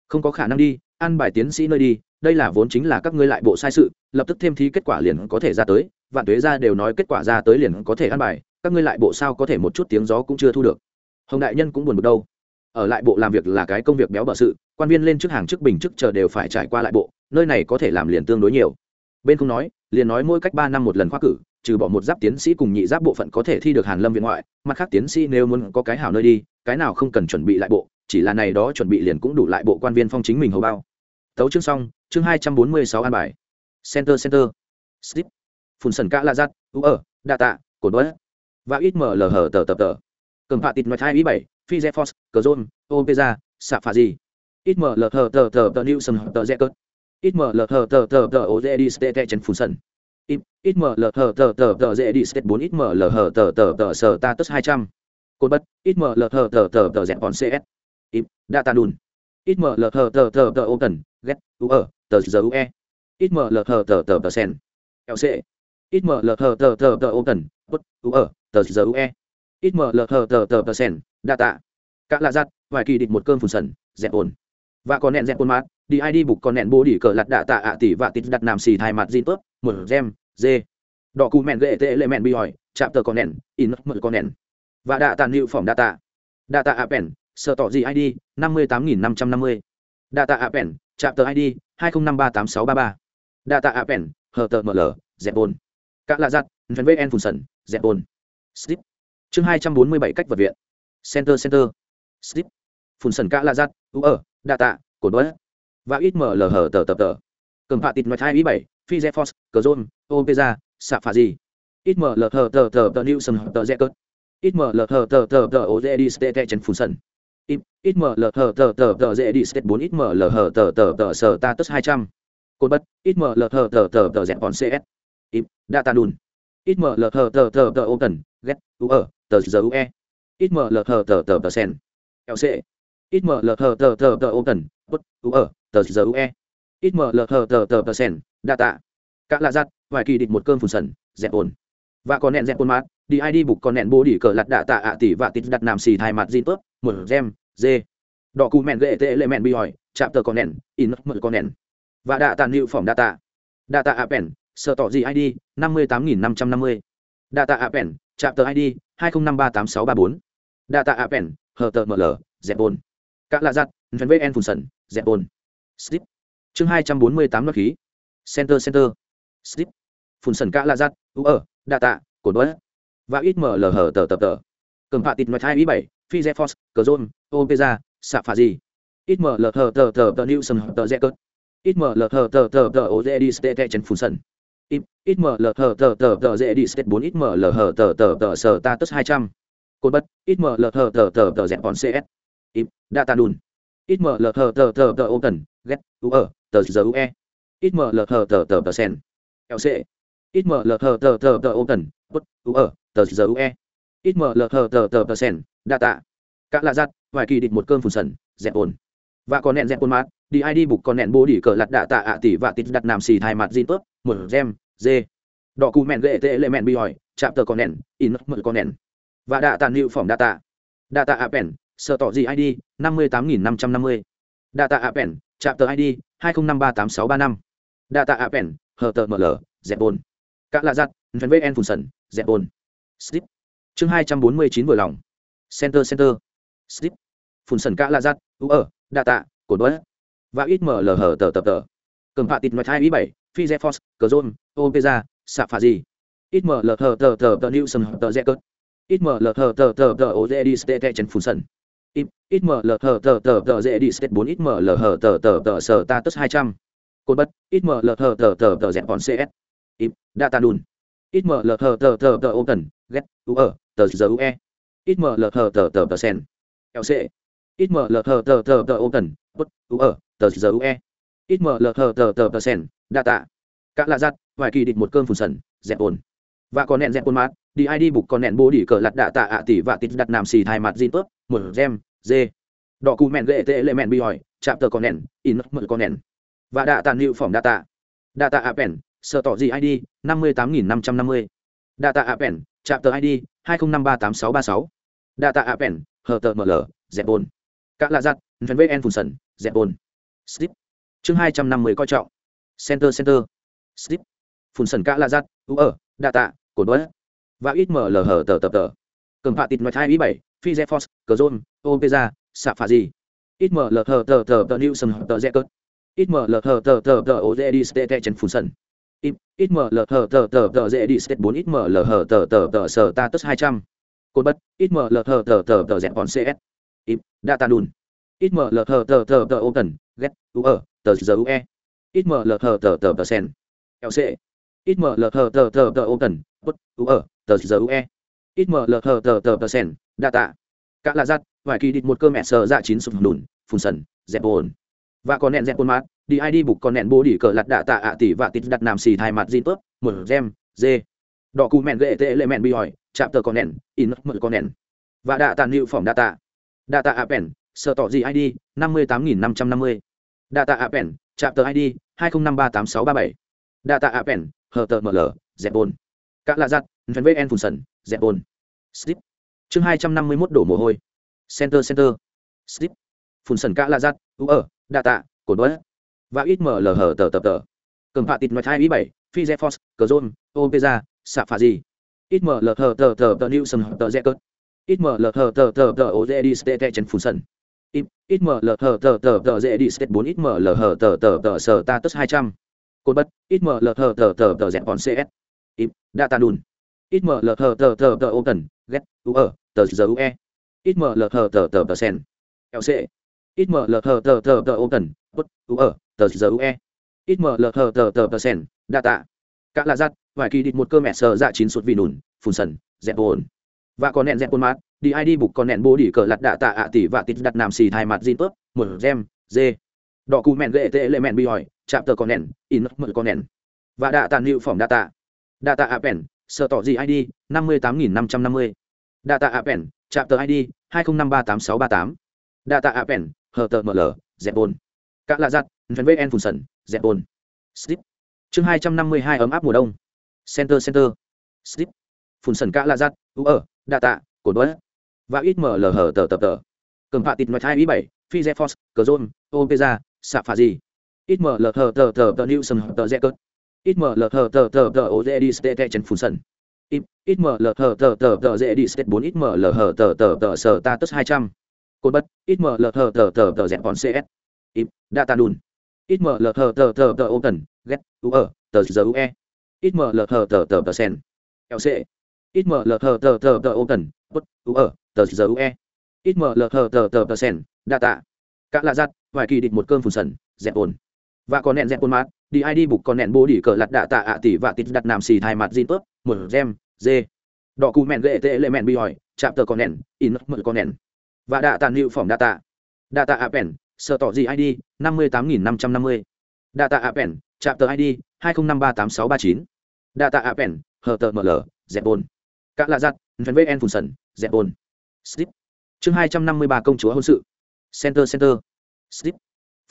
Không có khả năng đi, an bài tiến sĩ nơi đi, đây là vốn chính là các ngươi lại bộ sai sự, lập tức thêm thí kết quả liền có thể ra tới vạn tuế ra đều nói kết quả ra tới liền có thể ăn bài, các ngươi lại bộ sao có thể một chút tiếng gió cũng chưa thu được. Hồng đại nhân cũng buồn bực đâu. Ở lại bộ làm việc là cái công việc béo bở sự, quan viên lên trước hàng chức bình chức chờ đều phải trải qua lại bộ, nơi này có thể làm liền tương đối nhiều. Bên không nói, liền nói mỗi cách ba năm một lần khoa cử, trừ bỏ một giáp tiến sĩ cùng nhị giáp bộ phận có thể thi được hàn lâm viện ngoại, mặt khác tiến sĩ nếu muốn có cái hảo nơi đi, cái nào không cần chuẩn bị lại bộ, chỉ là này đó chuẩn bị liền cũng đủ lại bộ quan viên phong chính mình hầu bao. Tấu chương xong, chương hai trăm bốn mươi sáu an bài. Center center. Slip phun sần cả la giặt u ở đa tạ cột bớt và ít mở lờ hở tờ tờ tờ cầm phạ tịt ngoài hai ý bảy phi z force cờ zone opeza xạ phà gì ít mở lờ hở tờ tờ tờ new sân tờ z cớt ít mở lờ hở tờ tờ tờ ô dê đi stê chân phun sần ít mở lờ hở tờ tờ tờ dê đi stê bốn ít mở lờ hở tờ tờ tờ sở ta tức hai trăm cột bất ít mở lờ hở tờ tờ tờ dẹp còn cs ít data đùn ít mở lờ hở tờ tờ tờ ô tần ghét u ở tờ giờ e, ít mở lờ hở tờ tờ tờ sen lc ít mở lờ thờ tờ tờ tờ ô tần bất u, ở, tờ giờ ue ít mở lờ thờ tờ tờ tờ sen tạ cả lạ giặt, vài kỳ định một cơm phun sần, dẹp ổn và còn nẹn dẹp ổn mát, đi ai đi bục còn nẹn bố đi cờ lặt đạ tạ ạ tỷ và tít đặt nằm xì thai mặt zin tớp một gem, dê. Đỏ cù mẹn gệ tệ lệ mẹn bi hỏi, chạm tờ còn nẹn, in mờ con nẹn. Và đạ tàn hiệu phỏng tạ ạ bèn sợ tỏ gì id năm mươi tám nghìn năm trăm năm mươi. Đa tạ ạ pèn, chạm tờ id hai nghìn năm ba tám sáu ba ba. Đa tạ ạ pèn, hờ tờ ml dẹp ổn cả lạ giặt vn vn phun sần dẹp bồn slip chương hai trăm bốn mươi bảy cách vật viện center center slip phun sần các lạ giặt u ở data cồn bớt và ít mở lờ hở tờ tờ tờ cầm phạ tịt ngoài hai ý bảy phi zephos cờ zôn opeza xạ phà gì ít mở lờ hở tờ tờ tờ new sầm tờ dẹp cớt ít mở lờ hở tờ tờ tờ ô dê đi stê chân phun sần ít mở lờ hở tờ tờ tờ dễ đi Stê bốn ít mở lờ hở tờ tờ tờ sờ ta tất hai trăm cột bất ít mở lờ hở tờ tờ tờ dẹp Bọn cs ít data đùn ít mờ lờ thờ tờ tờ tờ ô tần ghét u ở tờ giờ ue ít mở lờ thờ tờ tờ tờ sen lc. Ít mờ lờ thờ tờ tờ tờ ô tần bút u ở tờ giờ ue ít mở lờ thờ tờ tờ tờ sen data. Cả lạ giặt vài kỳ định một cơn phun sần, dẹp ổn. Và còn nẹn dẹp ổn mát, đi ai đi bục còn nẹn bố đi cờ lặt đạ tạ ạ tỷ và tít đặt nằm xì thai mặt zin tớp một gem dê đỏ cù mẹn gệ tệ lệ mẹn bi hỏi, chạm tờ con nẹn in mờ con nẹn và đạ tàn hiệu phỏng data data appen sợ tỏ gì id năm mươi tám nghìn năm trăm năm mươi. Data appen chạm tờ id hai nghìn năm ba tám sáu ba bốn. Data appen hờ tờ ml dẹp bồn. Các lạ giặt vn vn phun sần dẹp bồn. Slip. Chương hai trăm bốn mươi tám nước khí. Center center. Slip. Phun sần các lạ giặt, u ở data cồn đuối. và ít ml hờ tờ tập tờ. Cầm phạ tịt ngoài hai ý bảy, phi zephos cờ zôn opeza xạ phà gì ít ml hờ tờ tờ tờ new sầm tờ rẽ cớt. Ít ml hờ tờ tờ tờ ô dê đi stê chân phun sần ít ml hờ tờ tờ tờ dễ đi stê bốn ít ml hờ tờ tờ tờ sờ ta tất hai trăm cột bất ít ml hờ tờ tờ tờ dẹp bọn cs ít data đùn ít ml hờ tờ tờ tờ ô tần ghét u ở tờ giờ ue ít ml hờ tờ tờ tờ sen lc ít ml hờ tờ tờ tờ open bất u ở tờ giờ ue ít ml hờ tờ tờ tờ sen data cả là giặt vài kỳ định một cơn phùn sần dẹp ổn và còn nẹn dẹp quân mát, đi id bục còn nẹn bố đi cờ lặt đạ tạ ạ tỷ và tít đặt nằm xì thai mặt zin tớp, một gem, dê. Đỏ cù mẹn ghệ tệ lệ mẹn bi hỏi, chạm tờ còn nẹn, in mở con nẹn. Và đạ tàn hiệu phỏng đạ tạ. Đạ tạ appen sợ tỏ gì id năm mươi tám nghìn năm trăm năm mươi. Đạ tạ appen chạm tờ id hai không năm ba tám sáu ba năm. Đạ tạ appen hờ tờ ml dẹp bồn. Các lạ giặt vn vn phun sần, dẹp bồn. Slip. Chương hai trăm bốn mươi chín vừa lòng. Center center. Slip. Phun sần cả la giặt u ở đa tạ, cổ đuối và ít mở lờ hở tờ tờ tờ. Cầm hạ tịt mặt hai ý bảy, phi zephos cờ zôn opeza xạ phà gì ít mở lờ hở tờ tờ tờ new sân tờ rẽ cớt. Ít mở lờ hở tờ tờ tờ ô dê đi stê tè chân phun sân ít mở lờ hở tờ tờ tờ dễ đi stê bốn, ít mở lờ hở tờ tờ tờ sờ ta tức hai trăm. Cột bất, ít mở lờ hở tờ tờ tờ dẹp còn cs ít data đùn. Ít mở lờ hở tờ tờ tờ ô tần, ghét, u ở tờ giờ e. Ít mở lờ hở tờ tờ tờ sen lc ít ml thờ tờ tờ tờ ô tần bất u ở, tờ giờ ue ít ml thờ tờ tờ tờ sen tạ. Các lạ giặt, vài kỳ định một cơn phùn sần, dẹp ồn. Và còn nẹn dẹp ồn mát, đi id bục còn nẹn bố đi cờ lặt đạ tạ ạ tỷ và tít đặt nằm xì thai mặt zin tớp, một gem, dê. Đỏ cù mẹn gệ tệ lệ mẹn bi hỏi, chạm tờ con nẹn, in mượn con nẹn. Và đạ tàn hiệu phỏng tạ. Ạ pèn sợ tỏ gì id năm mươi tám nghìn năm trăm năm mươi. Đa tạ ạ pèn, chạm tờ id hai không năm ba tám sáu ba sáu. Đa tạ ạ pèn, hờ tờ ml dẹp ồn. Cả lạ giặt vn vn Phùn sần dẹp Bồn. slip chương hai trăm năm mươi coi trọng center center slip Phùn sần cả lạ giặt u ở Đà tạ cổ đuối và ít mở lờ hở tờ tập tờ cầm phạ tịt nói thai ý bảy phi Dẹp zephos cờ zôn opeza xạ Phạ gì ít mở lờ hở tờ tờ tờ new Sầm tờ rẽ cớt ít mở lờ hở tờ tờ tờ ô dê đi stê Tè chân Phùn sần ít mở lờ hở tờ tờ tờ dễ đi stê bốn ít mở lờ hở tờ tờ tờ sờ ta tất hai trăm cột bật, ít mở lờ hở tờ tờ tờ dẹp Bọn cs ít data đùn. Ít ml thờ tờ tờ tờ cần get u ở tờ giờ u e. Ít ml thờ tờ tờ tờ sen lc ít ml thờ tờ tờ tờ cần bút, u ở tờ giờ u e. Ít ml thờ tờ tờ tờ sen data các là giặt, vài kỳ địch một cơ mẹ sờ dạ chín sụp đùn phun sần, dẹp bồn và còn nẹn dẹp bồn mát, đi id bục còn nẹn bố đỉ cờ lặt đạ tạ ạ tỷ và tít đặt nằm xì thai mặt zin tớp một gem, dê. Đỏ cù mẹn gệ tệ lệ mẹn bi hỏi, chạm tờ con nẹn, in mờ con nẹn. Và đạ tàn hiệu phỏng tạ data appen sợ tỏ gì id năm mươi tám nghìn năm trăm năm mươi. Data appen chạm tờ id hai nghìn năm ba tám sáu ba bảy. Data appen hờ tờ ml dẹp bồn các lạ giặt phần vn phun sần dẹp bồn slip. Chương hai trăm năm mươi mốt đổ mồ hôi. Center center. Slip. Phun sần các lạ giặt, u ở data cổ đuối và ít ml hờ tờ tập tờ. Cầm phạ tịt nói hai ý bảy phi zephos cờ zôn opeza Sạ phà gì ít ml hờ tờ tờ tờ new sân tờ rẽ ít ít lờ thờ tờ tờ tờ ô dê đi stê tê chân phun sân ít ít lờ thờ tờ tờ tờ dê đi stê bốn ít ml hờ tờ tờ tờ sờ ta tất hai trăm cột bất ít mở lờ thờ tờ tờ tờ dẹp bọn cs ít data đùn ít mở lờ thờ tờ tờ tờ ô cần ghét u ở tờ giờ u e ít mở lờ thờ tờ tờ tờ sen lc ít mở lờ thờ tờ tờ tờ open bất u ở tờ giờ u e ít mở lờ thờ tờ tờ tờ sen đa tạ cả là giặt vài kỳ địch một cơ mẹ sờ dạ chín suốt vì nùn phun sần dẹp bồn và còn nẹn dẹp quân mát, đi id bục còn nẹn bố đi cờ lặt đạ tạ ạ tỷ và tít đặt nam xì thai mặt gì tớp một gem, dê. Đỏ cù mẹn gệ tệ lệ mẹn bi hỏi, chạm tờ còn nẹn, in mật con nẹn. Và đạ tàn hiệu phỏng đạ tạ. Đạ tạ appen sợ tỏ gì id năm mươi tám nghìn năm trăm năm mươi. Đạ tạ appen chạm tờ id hai không năm ba tám sáu ba tám. Đạ tạ appen hờ tờ ml dẹp bồn. Các lạ giặt vn vn phun sần, dẹp bồn. Slip. Chương hai trăm năm mươi hai ấm áp mùa đông. Center center. Slip. Phun sần cả lạ giặt u ở đa tạ cột bớt và ít mở lờ hở tờ tập tờ cầm phạ tịt mặt hai ý bảy phi z force cờ zôn opeza xạ phà gì ít mở lờ hở tờ tờ tờ new sầm tờ z cớt ít lờ hở tờ tờ tờ ô dê đi stê chân phun sân ít lờ hở tờ tờ tờ dê đi stê bốn ít mở lờ hở tờ tờ tờ sờ ta tức hai trăm cột bất ít mở lờ hở tờ tờ tờ dẹp còn cs ít data đùn ít mở lờ hở tờ tờ tờ open get u ở tờ giờ e ít mở lờ hở tờ tờ tờ sen lc ít mở lờ thờ tờ tờ tờ open bất u, ở, tờ giờ ue ít mở lờ thờ tờ tờ tờ sen tạ cạ lạ giặt, vài kỳ địch một cơn phùn sần, dẹp ồn. Và còn nẹn dẹp ồn mát, đi ai đi bục còn nẹn bố đi cờ lặt đạ tạ ạ tỷ và tít đặt nam xì thai mặt gì tớp một gem dê đỏ cù mẹn gệ tệ lệ mẹn bi hỏi, chạm tờ còn nẹn, in mờ con nẹn. Và đạ tàn hiệu phỏng đa tạ đa tạ apen sợ tỏ gì id năm mươi tám nghìn năm trăm năm mươi. Đa tạ apen chạm tờ id hai không năm ba tám sáu ba chín. Đa tạ apen hờ tờ ml dẹp ồn. Cả lạ giặt phần vn phun sần dẹp Bồn, slip chương hai trăm năm mươi ba công chúa hôn sự center center slip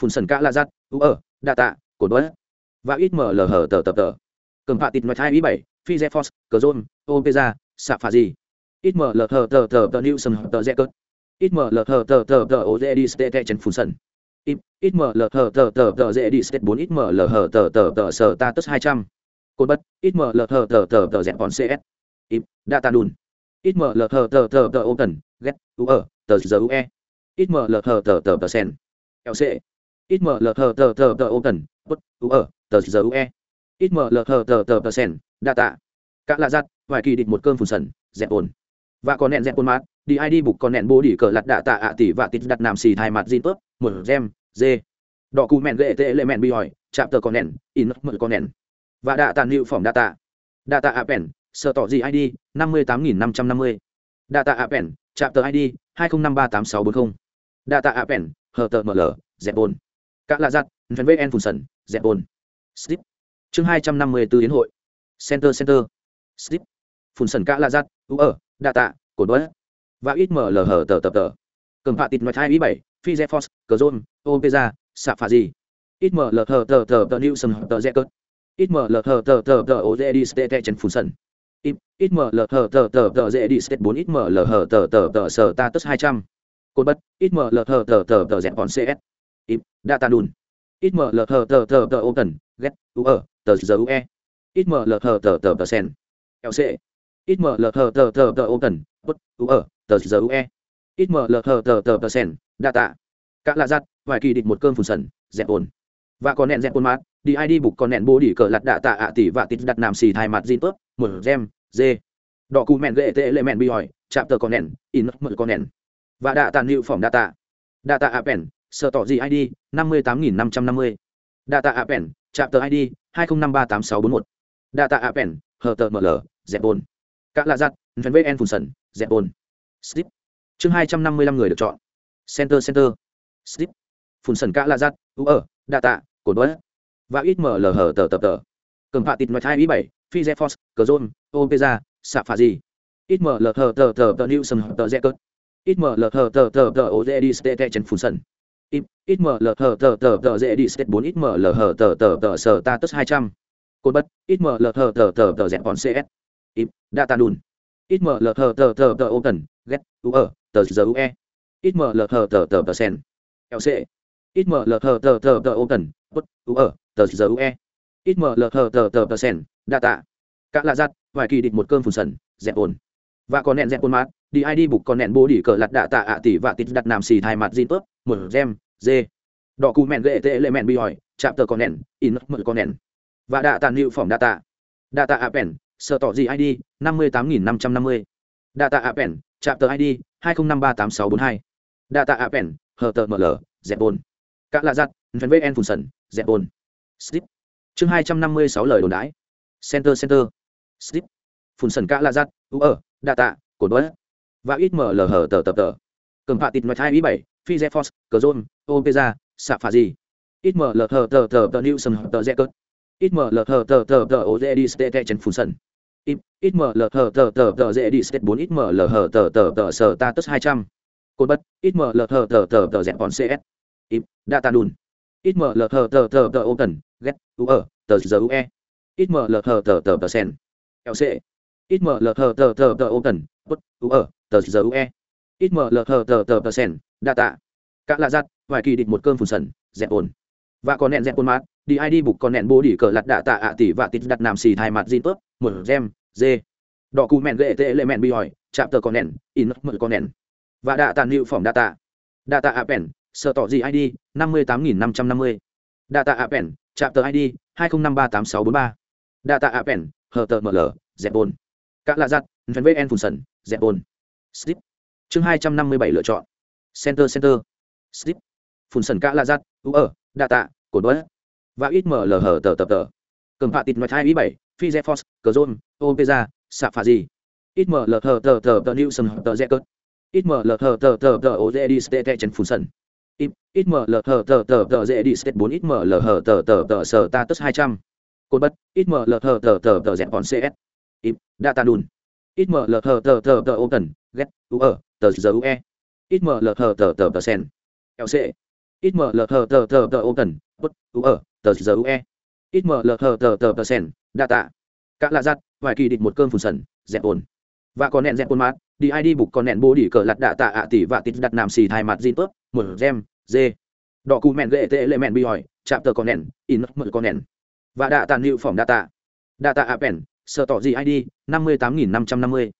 Phù sần cả lạ giặt u ở đa tạ cổ đuối và ít mở lờ hở tờ tờ tờ cầm phạ tịt ngoài hai ý bảy phi dẹp force cờ zôn opeza xạ phà gì ít mở lờ hở tờ tờ tờ new sân tờ z cớt ít mở lờ hở tờ tờ tờ ô dê đi stê chân phun sần ít mở lờ hở tờ tờ tờ dê đi stê bốn ít mở lờ hở tờ tờ tờ sờ ta tất hai trăm cột bất ít mở lờ hở tờ tờ tờ dẹp bọn cs data đun ít mở lờ thờ tờ tờ tờ ô tần ghét u ở tờ giờ ue ít mở lờ thờ tờ tờ tờ sen. Lc ít mờ lờ thờ tờ tờ tờ ô tần bút u ở tờ giờ ue ít mở lờ thờ tờ tờ tờ sen, data. Các lạ giặt, vài kỳ định một cơn phù sần, dẹp ồn. Và còn nẹn dẹp ồn mát, đi id bục còn nẹn bố đi cờ lặt đạ tạ ạ tỷ và tít đặt nằm xì thai mặt zin tớp, một gem, dê. Đỏ cù mẹn ghệ tệ lệ mẹn bi hỏi, chạm tờ còn nẹn, in mật con nẹn. Và đạ tàn hiệu phỏng tạ ạ bèn sợ tỏ gì id năm mươi tám nghìn năm trăm năm mươi data appen chạm tờ id hai nghìn năm ba tám sáu bốn mươi data appen hờ tờ ml dẹp bồn các lạ giặt vn en phun sần dẹp bồn slip chương hai trăm năm mươi b ố yến hội center center slip phun sần các lạ giặt u ở data cổ đuối và ít mở lờ hờ tờ tờ tờ cầm phạ tịt ngoài hai ý bảy phi dẹp force cờ zôn opeza xạ phà gì ít ml hờ tờ tờ tờ new sân tờ dẹp cớt ít ml hờ tờ tờ tờ ô dê đi stê chân phun sần ít ml hờ tờ tờ tờ dễ đi set bốn ít ml hờ tờ tờ tờ sờ ta tất hai trăm cột bất ít ml hờ tờ tờ tờ dẹp bọn cs ít data đùn ít ml hờ tờ tờ tờ ô tần ghét u ở tờ giờ u e ít ml hờ tờ tờ tờ sen lc ít ml hờ tờ tờ tờ ô tần bất u ở tờ giờ u e ít ml hờ tờ tờ tờ sen data các lạ giặt vài kỳ định một cơn phùn sần dẹp ồn và có nẹn dẹp ồn mát đi id bục còn nẹn bố đi cờ lặt đạ tạ ạ tỷ và tít đặt nằm xì thai mặt zin tớp mờ gem, dê. Đỏ cù mẹn gệ tệ lệ mẹn bi hỏi, chạm tờ con nẹn, in mờ con nẹn. Và đạ tàn hiệu phỏng tạ. Ạ pèn sợ tỏ gì id năm mươi tám nghìn năm trăm năm mươi. Data appen chạm tờ id hai nghìn năm ba tám sáu bốn một. Data appen hờ tờ ml dẹp bồn. Các lạ giặt vn vn phun sần, dẹp bồn. Slip. Chương hai trăm năm mươi lăm người được chọn. Center center. Slip. Phun sần các lạ giặt u ở tạ, cổ đuối và ít mở lờ hở tờ tờ tờ cầm phạ tịt ngoài hai ý bảy phi z force cờ zôn opeza xạ phà gì ít mở lờ hở tờ tờ tờ new sân tờ z cớt ít mở lờ hở tờ tờ tờ ô dê đi stê chân phun sân ít mở lờ hở tờ tờ tờ dê đi stê bốn ít mở lờ hở tờ tờ tờ sờ ta tức hai trăm cột bất ít mở lờ hở tờ tờ tờ dẹp còn cs ít data đùn ít lở hở tờ tờ tờ ô cần ghét u ở tờ giờ ue ít mở lờ hở tờ tờ tờ sen lc ít mở lờ hở tờ tờ tờ open bất u ở tờ giờ ue ít ml lờ tờ tờ tờ sen tạ. Các lạ giặt, vài kỳ địch một cơn phùn sần, dẹp ồn và còn nẹn dẹp ồn mát, đi id bục còn nẹn bố đi cờ lặt đạ tạ ạ tỷ và tít đặt nam xì thai mặt zin tớp một gem dê đỏ cù mẹn ghệ tệ lệ mẹn bi hỏi, chạm tờ con nẹn, in mờ con nẹn. Và đạ tàn hiệu phỏng đa tạ. Đa tạ apen sợ tỏ gì id năm mươi tám nghìn năm trăm năm mươi. Đa tạ apen chạm tờ id hai nghìn năm ba tám sáu bốn hai. Đa tạ apen hờ tờ ml dẹp bồn các lạ giặt vn phùn sần, dẹp ồn slip chương hai trăm năm mươi sáu lời đồn đãi. center center slip phun sần cả là giặt u ở đạ tạ cổ đuối và ít mở lờ hở tờ tờ tờ cầm phạ tịt ngoài hai ý bảy phi dẹ force cờ zôn opeza xạ phà gì ít mở lờ hở tờ tờ tờ new sân tờ dẹ cớt ít mở lờ hở tờ tờ tờ ô dẹ đi stê trên phun sần. ít mở lờ hở tờ tờ tờ dẹ đi stê bốn ít mở lờ hở tờ tờ tờ sờ ta tất hai trăm cột bất ít mở lờ hở tờ tờ tờ dẹ còn cs ít data đùn ít mở lờ hở tờ tờ tờ open get, u ở tờ giờ ue ít mở lờ thờ tờ tờ tờ, sen. Lc ít mở lờ thờ tờ tờ tờ, open. Bút u ở tờ giờ ue ít mở lờ thờ tờ tờ tờ, sen. Đa tạ cả là giặt, vài kỳ định một cơm phun sần. Dẹp ồn. Và còn nẹn dẹp ồn mát. Đi id bục còn nẹn bố đi cờ lặt đạ tạ ạ tỷ và tít đặt nằm xì thai mặt zin tớp. Một gem, dê. Đỏ cù mẹn gệ tệ lệ mẹn bi hỏi. Chạm tờ còn nẹn, in mật con nẹn. Và đạ tàn hiệu phỏng tạ. Ạ pèn, sợ tỏ gì id năm mươi tám nghìn năm trăm năm mươi. Đa tạ ạ pèn chạm tờ id hai nghìn năm ba tám sáu bốn ba. Data appen hờ tờ ml dẹp bồn. Các lạ giặt vn phun sần, dẹp bồn. Slip. Chương hai trăm năm mươi bảy lựa chọn. Center center. Slip. Phun sần các lạ giặt, u ở đa tạ, cổ đuối và ít mở hờ hở tờ tập tờ. Cầm phạ tịt mặt hai ý bảy phi z force cờ zôn opeza xạ phà gì ít mở hờ hở tờ tờ tờ new sân tờ z cớt ít mở lờ hở tờ tờ tờ ô dê đi stê chân phun sần ít mở lờ hở tờ tờ tờ dễ đi xét bốn ít mở lờ hở tờ tờ tờ sở ta tất hai trăm cột bất ít mở lờ hở tờ tờ tờ dẹp còn cs ít data đùn ít mở lờ hở tờ tờ tờ ô tần ghét u ở tờ giờ ue ít mở lờ hờ tờ tờ tờ sen lc ít mở lờ hờ tờ tờ tờ open bất u ở tờ giờ ue ít mở lờ hờ tờ tờ tờ sen data cả là giặt vài kỳ định một cơn phù sần dẹp ổn và còn nẹn dẹp quân mát, đi id bục còn nẹn bố đi cờ lặt đạ tạ ạ tỷ và tít đặt nam xì thai mặt gì tớp, một gem, dê. Đỏ cù mẹn gệ tệ lệ mẹn bi hỏi, chạm tờ còn nẹn, in mở con nẹn. Và đạ tàn hiệu phỏng tạ. Ạ pèn, sợ tỏ gì id năm mươi tám nghìn năm trăm năm mươi.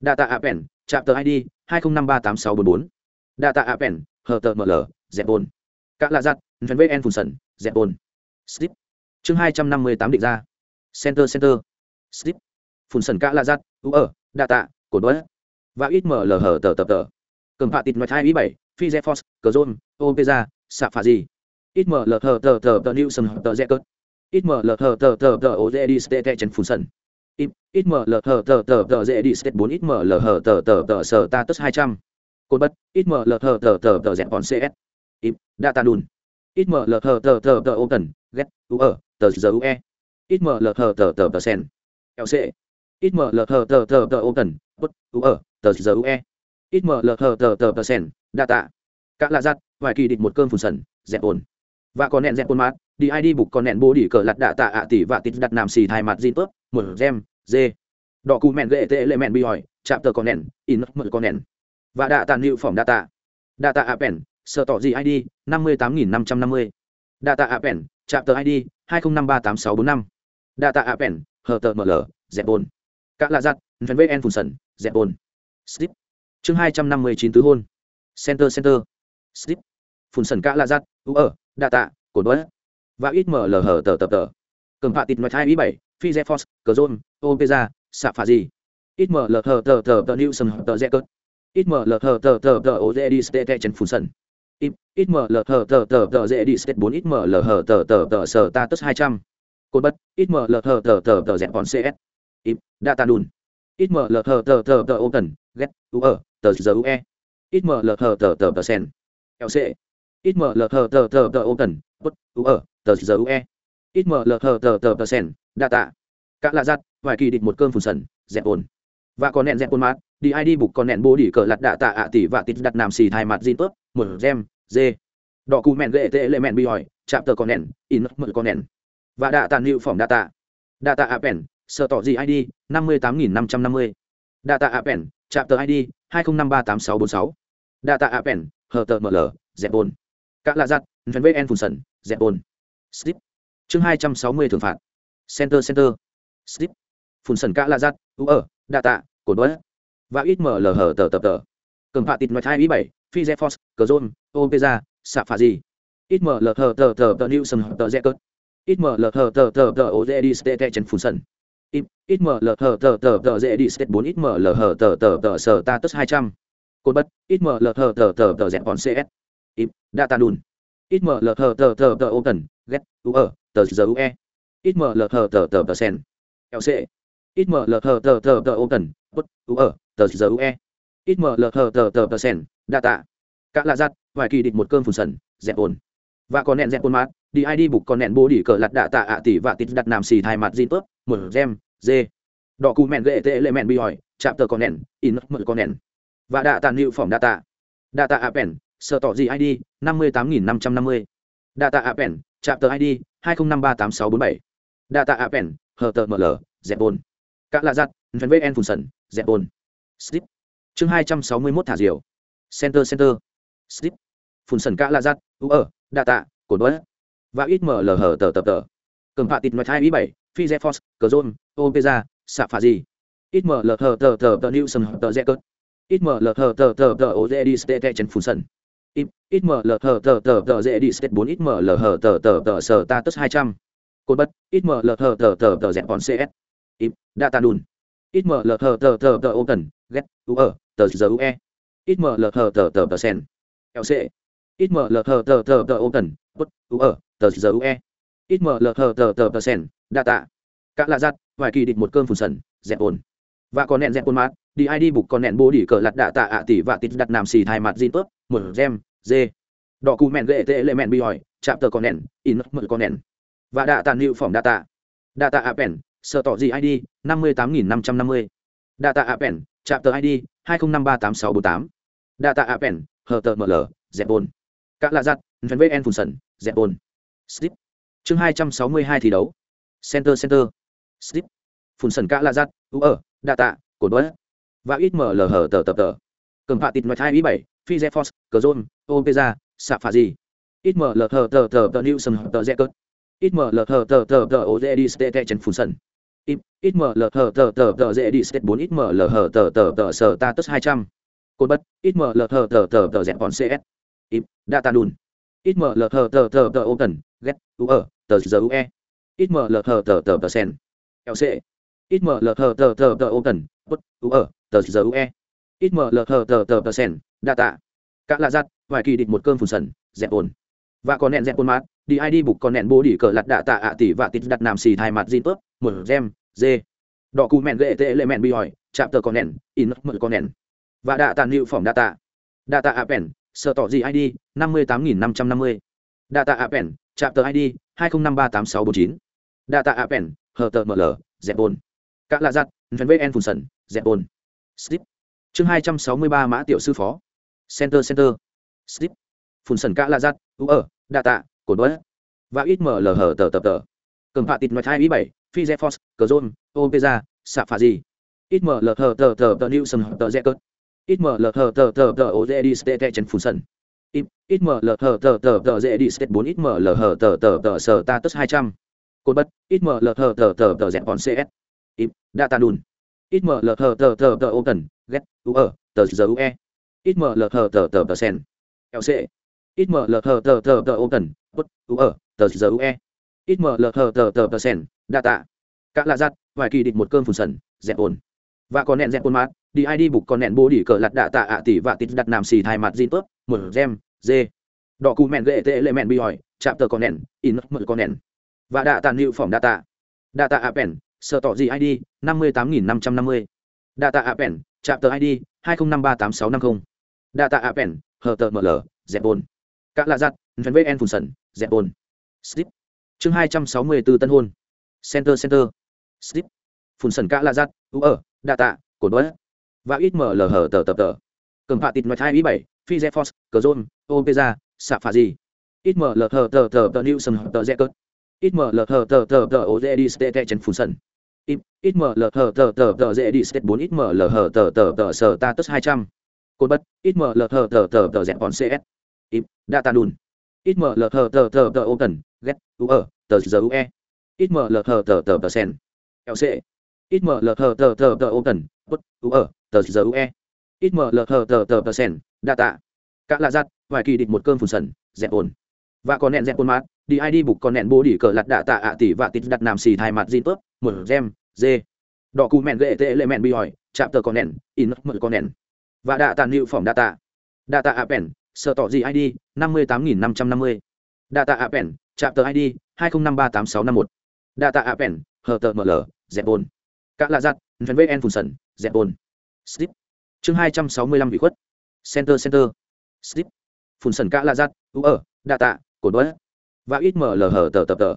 Data appen chạm tờ id hai nghìn năm ba tám sáu bốn bốn. Data appen hờ tờ ml dẹp bồn. Các lạ giặt vn phun sần, dẹp bồn. Slip. Chương hai trăm năm mươi tám định ra. Center center. Slip. Phun sần các lạ giặt u ở đa tạ cổ đuối và ít mở lờ hở tờ tập tờ cầm phạt tịt mặt hai ý bảy phi z force cờ zôn opeza xạ phà gì ít mở lờ hở tờ tờ tờ new sân tờ dẹp cớt ít mở lờ hở tờ tờ tờ ô dê đi stê tè chân phun sân ít mở lờ hở tờ tờ tờ dễ đi stê bốn ít mở lờ hở tờ tờ tờ sờ ta tất hai trăm cột bất ít mở lờ hở tờ tờ tờ dẹp còn cs ít data đùn ít mở lờ hở tờ tờ tờ ô tần ghét u ở tờ giờ u e ít mở lờ hở tờ tờ tờ sen lc ít mở lờ thờ tờ tờ tờ tần bất u, ở, tờ giờ ue ít mở lờ thờ tờ tờ tờ sen tạ cạ lạ giặt, vài kỳ định một cơn phùn sần, dẹp ồn. Và còn nẹn dẹp ồn mát, đi ai đi bục còn nẹn bố đi cờ lặt đạ tạ ạ tỷ và tít đặt nam xì thai mặt gì tớp một gem dê đỏ cù mẹn gệ tệ lệ mẹn bi hỏi, chạm tờ còn nẹn, in mở còn nẹn. Và đạ tàn hiệu phỏng tạ ạ pèn sợ tỏ gì id năm mươi tám nghìn năm trăm năm mươi. Đã tạ ạ pèn, chạm tờ id hai không năm ba tám sáu bốn năm. Đã tạ ạ pèn, hờ tờ ml dẹp ổn Cả lạ giặt en phủ sần dẹp bồn slip chương hai trăm năm mươi chín tứ hôn center center slip Phùn sần cả lạ giặt u ở tạ, cổ bớt, và ít mở lở hở tờ tập tờ cầm phạ tịt ngoài hai ý bảy phi Dẹp force cờ zôn opeza xạ phà gì ít mở lờ hở tờ tờ tờ new Sầm tờ dẹp cớt ít mở lờ hở tờ tờ tờ ô dê đi stê tè chân Phùn sân ít mở lờ hở tờ tờ tờ dê đi stê bốn ít mở lờ hở tờ tờ tờ sờ ta tất hai trăm cột bất ít mở lờ hờ tờ tờ tờ dẹp bọn cs ít data đùn. Ít mở lờ thờ tờ tờ tờ cần get, u ở tờ giờ u e. Ít mở lờ thờ tờ tờ tờ sen lc ít mở lờ thờ tờ tờ tờ cần bất u ở tờ giờ u e. Ít mở lờ thờ tờ tờ tờ sen data cả lạ giặt, vài kỳ định một cơn phùn sần, dẹp ồn. Và có nẹn dẹp ồn mát, đi id bục còn nẹn bố đi cờ lặt đạ tạ ạ tỷ và tít đặt nằm xì thai mặt zin tớp một gem, dê. Đỏ cù mẹn gậy tệ lệ mẹn bi hỏi, chạm tờ con nẹn, in mật con nẹn. Và đạ tàn hiệu phỏng tạ. Ạ appen sợ tỏ gì id năm mươi tám nghìn năm trăm năm mươi. Data appen chạm tờ id hai nghìn năm ba tám sáu bốn sáu. Data appen hờ tờ ml dẹp bồn. Các lạ giặt vn phùn sần dẹp bồn. Slip. Chương hai trăm sáu mươi thường phạt. Center center. Slip. Phùn sần các lạ giặt, u ở đa tạ cổ đuối và ít ml hờ tờ tờ tờ cầm phạt tịt mặt hai ý bảy phi dẹp force cờ zôn opeza xạ phà gì ít ml hờ tờ tờ tờ new sân tờ dẹp cớt ít ml hờ tờ tờ tờ ô dê đi stê tè chân phùn sân ít mlh tờ tờ tờ dễ đi set bốn ít mlh tờ tờ tờ sờ ta tất hai trăm cột bất ít mlh tờ tờ tờ dẹp bọn cs ít data đùn ít mlh tờ tờ tờ ô tần ghét u ở tờ giờ u e ít mlh tờ tờ tờ sen lc ít mlh tờ tờ tờ ô tần bất u ở tờ giờ u e ít mlh tờ tờ tờ sen data các lạ giặt vài kỳ định một cơm phùn sần dẹp ồn và còn nẹn dẹp ồn mát đi id bục còn nẹn bố đi cờ lặt đạ tạ ạ tỷ và tít đặt nằm xì thai mặt zin tớp một gem dê. Đỏ cù mẹn gệ tệ lệ mẹn bị hỏi, chạm tờ con nền in mờ con nền và đạ tàn hiệu phỏng data data đạ tạ appen sợ tỏ gì id năm mươi tám nghìn năm trăm năm mươi. Data tạ appen chạm tờ id hai nghìn năm ba tám sáu bốn bảy. Data tạ appen hờ tờ ml dẹp ồn các lạ giặt vn vn phun sần, dẹp bồn. Slip. Chương hai trăm sáu mươi mốt thả diều. Center center. Slip. Phun sần cả lạ giặt, u ở data tạ bớt. Và ít mở hờ hở tờ tờ. Cầm phạ tịt nói hai ý bảy phi z force cờ zôn xạ phà gì ít mở lờ thờ thờ thờ tờ new sân tờ z cớt ít mở lờ thờ thờ thờ tờ ô dê đi stê chen phun sân ít mở lờ thờ thờ thờ tờ dê đi stê bốn ít mở lờ thờ thờ tờ tờ sờ ta tất hai trăm cột bất ít mở lờ thờ thờ thờ tờ dẹp bọn cs ít data đùn ít mở lờ thờ thờ thờ tờ ô cần get u ở tờ giờ ue ít mở lờ thờ thờ thờ tờ sen lc ít mở lờ thờ thờ thờ tờ ô cần bất u ở tờ giờ ue ít mở lờ thờ tờ tờ tờ sen data các lạ giặt, vài kỳ địch một cơm phùn sần, dẹp ồn. Và còn nẹn dẹp ồn mát, đi ai đi bục còn nẹn bố đỉ cờ lặt đạ tạ ạ tỷ và tít đặt nằm xì thai mặt zin tớp một gem, dê. Đỏ cù mẹn gệ tệ lệ mẹn bi hỏi, chạm tờ còn nẹn, in mượn con nẹn. Và đạ tàn hiệu phỏng tạ. Ạ pèn sợ tỏ gì id năm mươi tám nghìn năm trăm năm mươi. Đạ tạ ạ pèn, chạm tờ id hai không năm ba tám sáu bốn tám. Đạ tạ ạ pèn, hờ tờ ml dẹp ồn. Các lạ giặt vn phùn sần, dẹp ồn. Slip chương hai trăm sáu mươi hai thi đấu center center slip phun sần cả la giặt u ở đa tạ cổ đuối và ít mở lờ hở tờ tờ tờ cầm phạ tịt ngoài hai ý bảy phi z force cờ zôn opeza xạ phà gì ít mở lờ hở tờ tờ tờ new sân tờ z cớt ít mở lờ hở tờ tờ tờ ô dê đi stê chân phun sần ít mở lờ hở tờ tờ tờ dê đi stê bốn ít mở lờ hở tờ tờ tờ sờ ta tức hai trăm cột bất ít mở lờ hở tờ tờ tờ dẹp còn cs ít data đùn ít mở lờ hở tờ tờ tờ ô tần ghét u ở tờ giờ u e ít mở lờ thờ tờ tờ tờ sen. Lc ít mở lờ thờ tờ tờ tờ ô tần, bất u ở tờ giờ ue ít lờ thờ tờ tờ tờ sen. Đa tạ cả lạ giặt vài kỳ địch một cơm phun sần. Dẹp ồn. Và còn nẹn dẹp ồn mát. Đi id bục còn nẹn bố đi cờ lặt đạ tạ ạ tỷ và tít đặt nằm xì thai mặt zin tớp một gem dê. Đỏ cù mẹn gệ tệ lệ mẹn bị hỏi chạm tờ còn nẹn in mật con nẹn. Và đạ tàn hiệu phỏng tạ ạ pèn, sợ tỏ gì id năm mươi tám nghìn năm trăm năm mươi. Đa tạ ạ pèn, chạm tờ id hai nghìn năm ba tám sáu bốn chín data appen hờ tờ ml dẹp bồn lạ giặt vn phun sần dẹp bồn slip. Chương hai trăm sáu mươi ba mã tiểu sư phó. Center center. Slip. Phun sần các lạ giặt, u ở data cổ đuối và ít ml hờ tờ tờ tờ. Cầm phạ tịt mặt hai ý bảy phi z force cờ zôn opeza xạ phà gì ít ml hờ tờ tờ tờ new sân tờ z cớt. Ít ml hờ tờ tờ tờ ô dê đi stê chen phun sần. Ít ml hờ tờ tờ tờ dễ đi stê bốn, ít ml hờ tờ tờ tờ sờ ta hai trăm cột bất ít mờ lờ thờ thờ thờ thờ dẹp bọn cs ít data đùn ít mở lờ thờ thờ thờ thờ ô tần ghét u ở tờ giờ ue ít mở lờ thờ thờ thờ thờ sen lc ít mở lờ thờ thờ thờ thờ ô tần bất u ở tờ giờ ue ít mở lờ thờ thờ thờ thờ sen data các lạ giặt vài kỳ định một cơm phùn sần dẹp ồn và còn nẹn dẹp ồn mát đi id bục còn nẹn bố đỉ cờ lặt đạ tạ ạ tỷ và tít đặt nằm xì thai mặt zin tớp một gem dê đỏ cù mẹn gệ tệ lệ mẹn bị hỏi chạm tờ con nẹn in mở con nẹn và đạ tàn hiệu phỏng data data appen sợ tỏ gì id năm mươi tám nghìn năm trăm năm mươi. Data appen chạm tờ id hai nghìn năm ba tám sáu năm mươi data appen hờ tờ ml dẹp bồn. Các lạ giặt vn vn phùn sần, dẹp bồn. Slip chương hai trăm sáu mươi bốn tân hôn. Center center. Slip phùn sần các lạ giặt u ở data cổ đuối và ít ml hờ tờ tờ tờ. Cầm phạt tịt mặt hai ý bảy, phi z force, cờ zôn opeza xạ phà gì ít mở lờ thờ tờ tờ tờ new sân tờ rẽ cớt ít mở lờ thờ tờ tờ tờ ô dê đi stê tè chân phun sân ít mở lờ thờ tờ tờ tờ dê đi stê bốn ít mở lờ thờ tờ tờ tờ sờ ta tất hai trăm cột bất ít mở lờ thờ tờ tờ tờ dẹp còn cs ít data đùn ít mở lờ thờ tờ tờ tờ ô tần ghét u ở tờ giờ ue ít mở lờ thờ tờ tờ tờ sen lc ít mở lờ thờ tờ tờ tờ ô tần bất u ở tờ giờ ue ít mờ lờ thờ tờ tờ tờ sen đa tạ cả là giặt vài kỳ định một cơn phun sần dẹp ồn và còn nẹn dẹp ồn mát đi id bục còn nẹn bố đi cờ lật đạ tạ ạ tỷ và tịt đặt nam xì thai mặt zin tốt, một gem dê. Đỏ cù mẹn ghệ tệ lệ mẹn bi hỏi chạm tờ còn nẹn in một con nẹn. Và đạ tàn hiệu đạ tạ. Ạ appen sở tỏ gì id năm mươi tám nghìn năm trăm năm mươi. Data appen chạm tờ id hai nghìn năm ba tám sáu năm một. Data appen hờ tờ ml dẹp ồn cả là giặt vn phun sần dẹp ồn slip. Chương hai trăm sáu mươi lăm khuất. Center center. Slip. Phun sần cả là giặt u ở data cổ bớt và ít mở lờ hở tờ tập tờ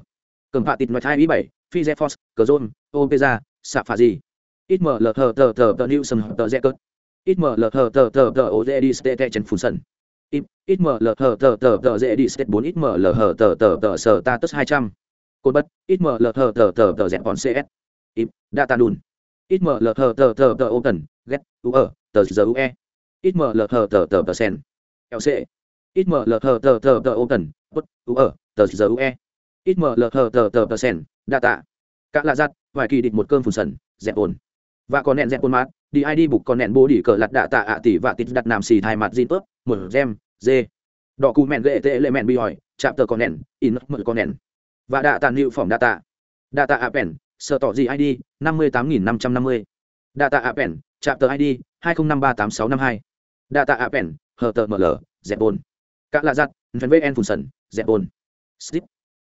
cầm phạ tịt mặt hai ý bảy phi z force cờ zôn opeza xạ phà gì ít mở lờ hở tờ tờ tờ new sân tờ z cớt ít ml hở tờ tờ tờ ô dê đi stê chân phun sần ít ml hở tờ tờ tờ dê đi stê bốn ít mở lờ hở tờ tờ tờ sờ ta tức hai trăm cột bất ít ml hở tờ tờ tờ dẹp còn cs ít data đùn ít mở lờ hở tờ tờ tờ ô tần ghét u ở tờ giờ u e ít mở lờ hở tờ tờ tờ sen lc ít mở lờ thờ tờ tờ tờ ô tần bất u, ở, tờ giờ ue ít mở lờ thờ tờ tờ tờ sen tạ cả là giặt, vài kỳ địch một cơn phùn sần, dẹp ồn. Và còn nẹn dẹp ồn mát, đi ai đi bục còn nẹn bố đi cờ lặt đạ tạ ạ tỷ và tít đặt nam xì thai mặt gì tớp một gem dê đỏ cụ mẹn gệ tệ lệ mẹn bi hỏi, chạm tờ còn nẹn, in mờ con nẹn. Và đạ tàn hiệu phỏng đa tạ đa tạ apen sợ tỏ gì id năm mươi tám nghìn năm trăm năm mươi. Đa tạ apen chạm tờ id hai không năm ba tám sáu năm hai. Đa tạ apen hờ tờ ml dẹp ồn cả là giặt en phun sần dẹp bồn, slip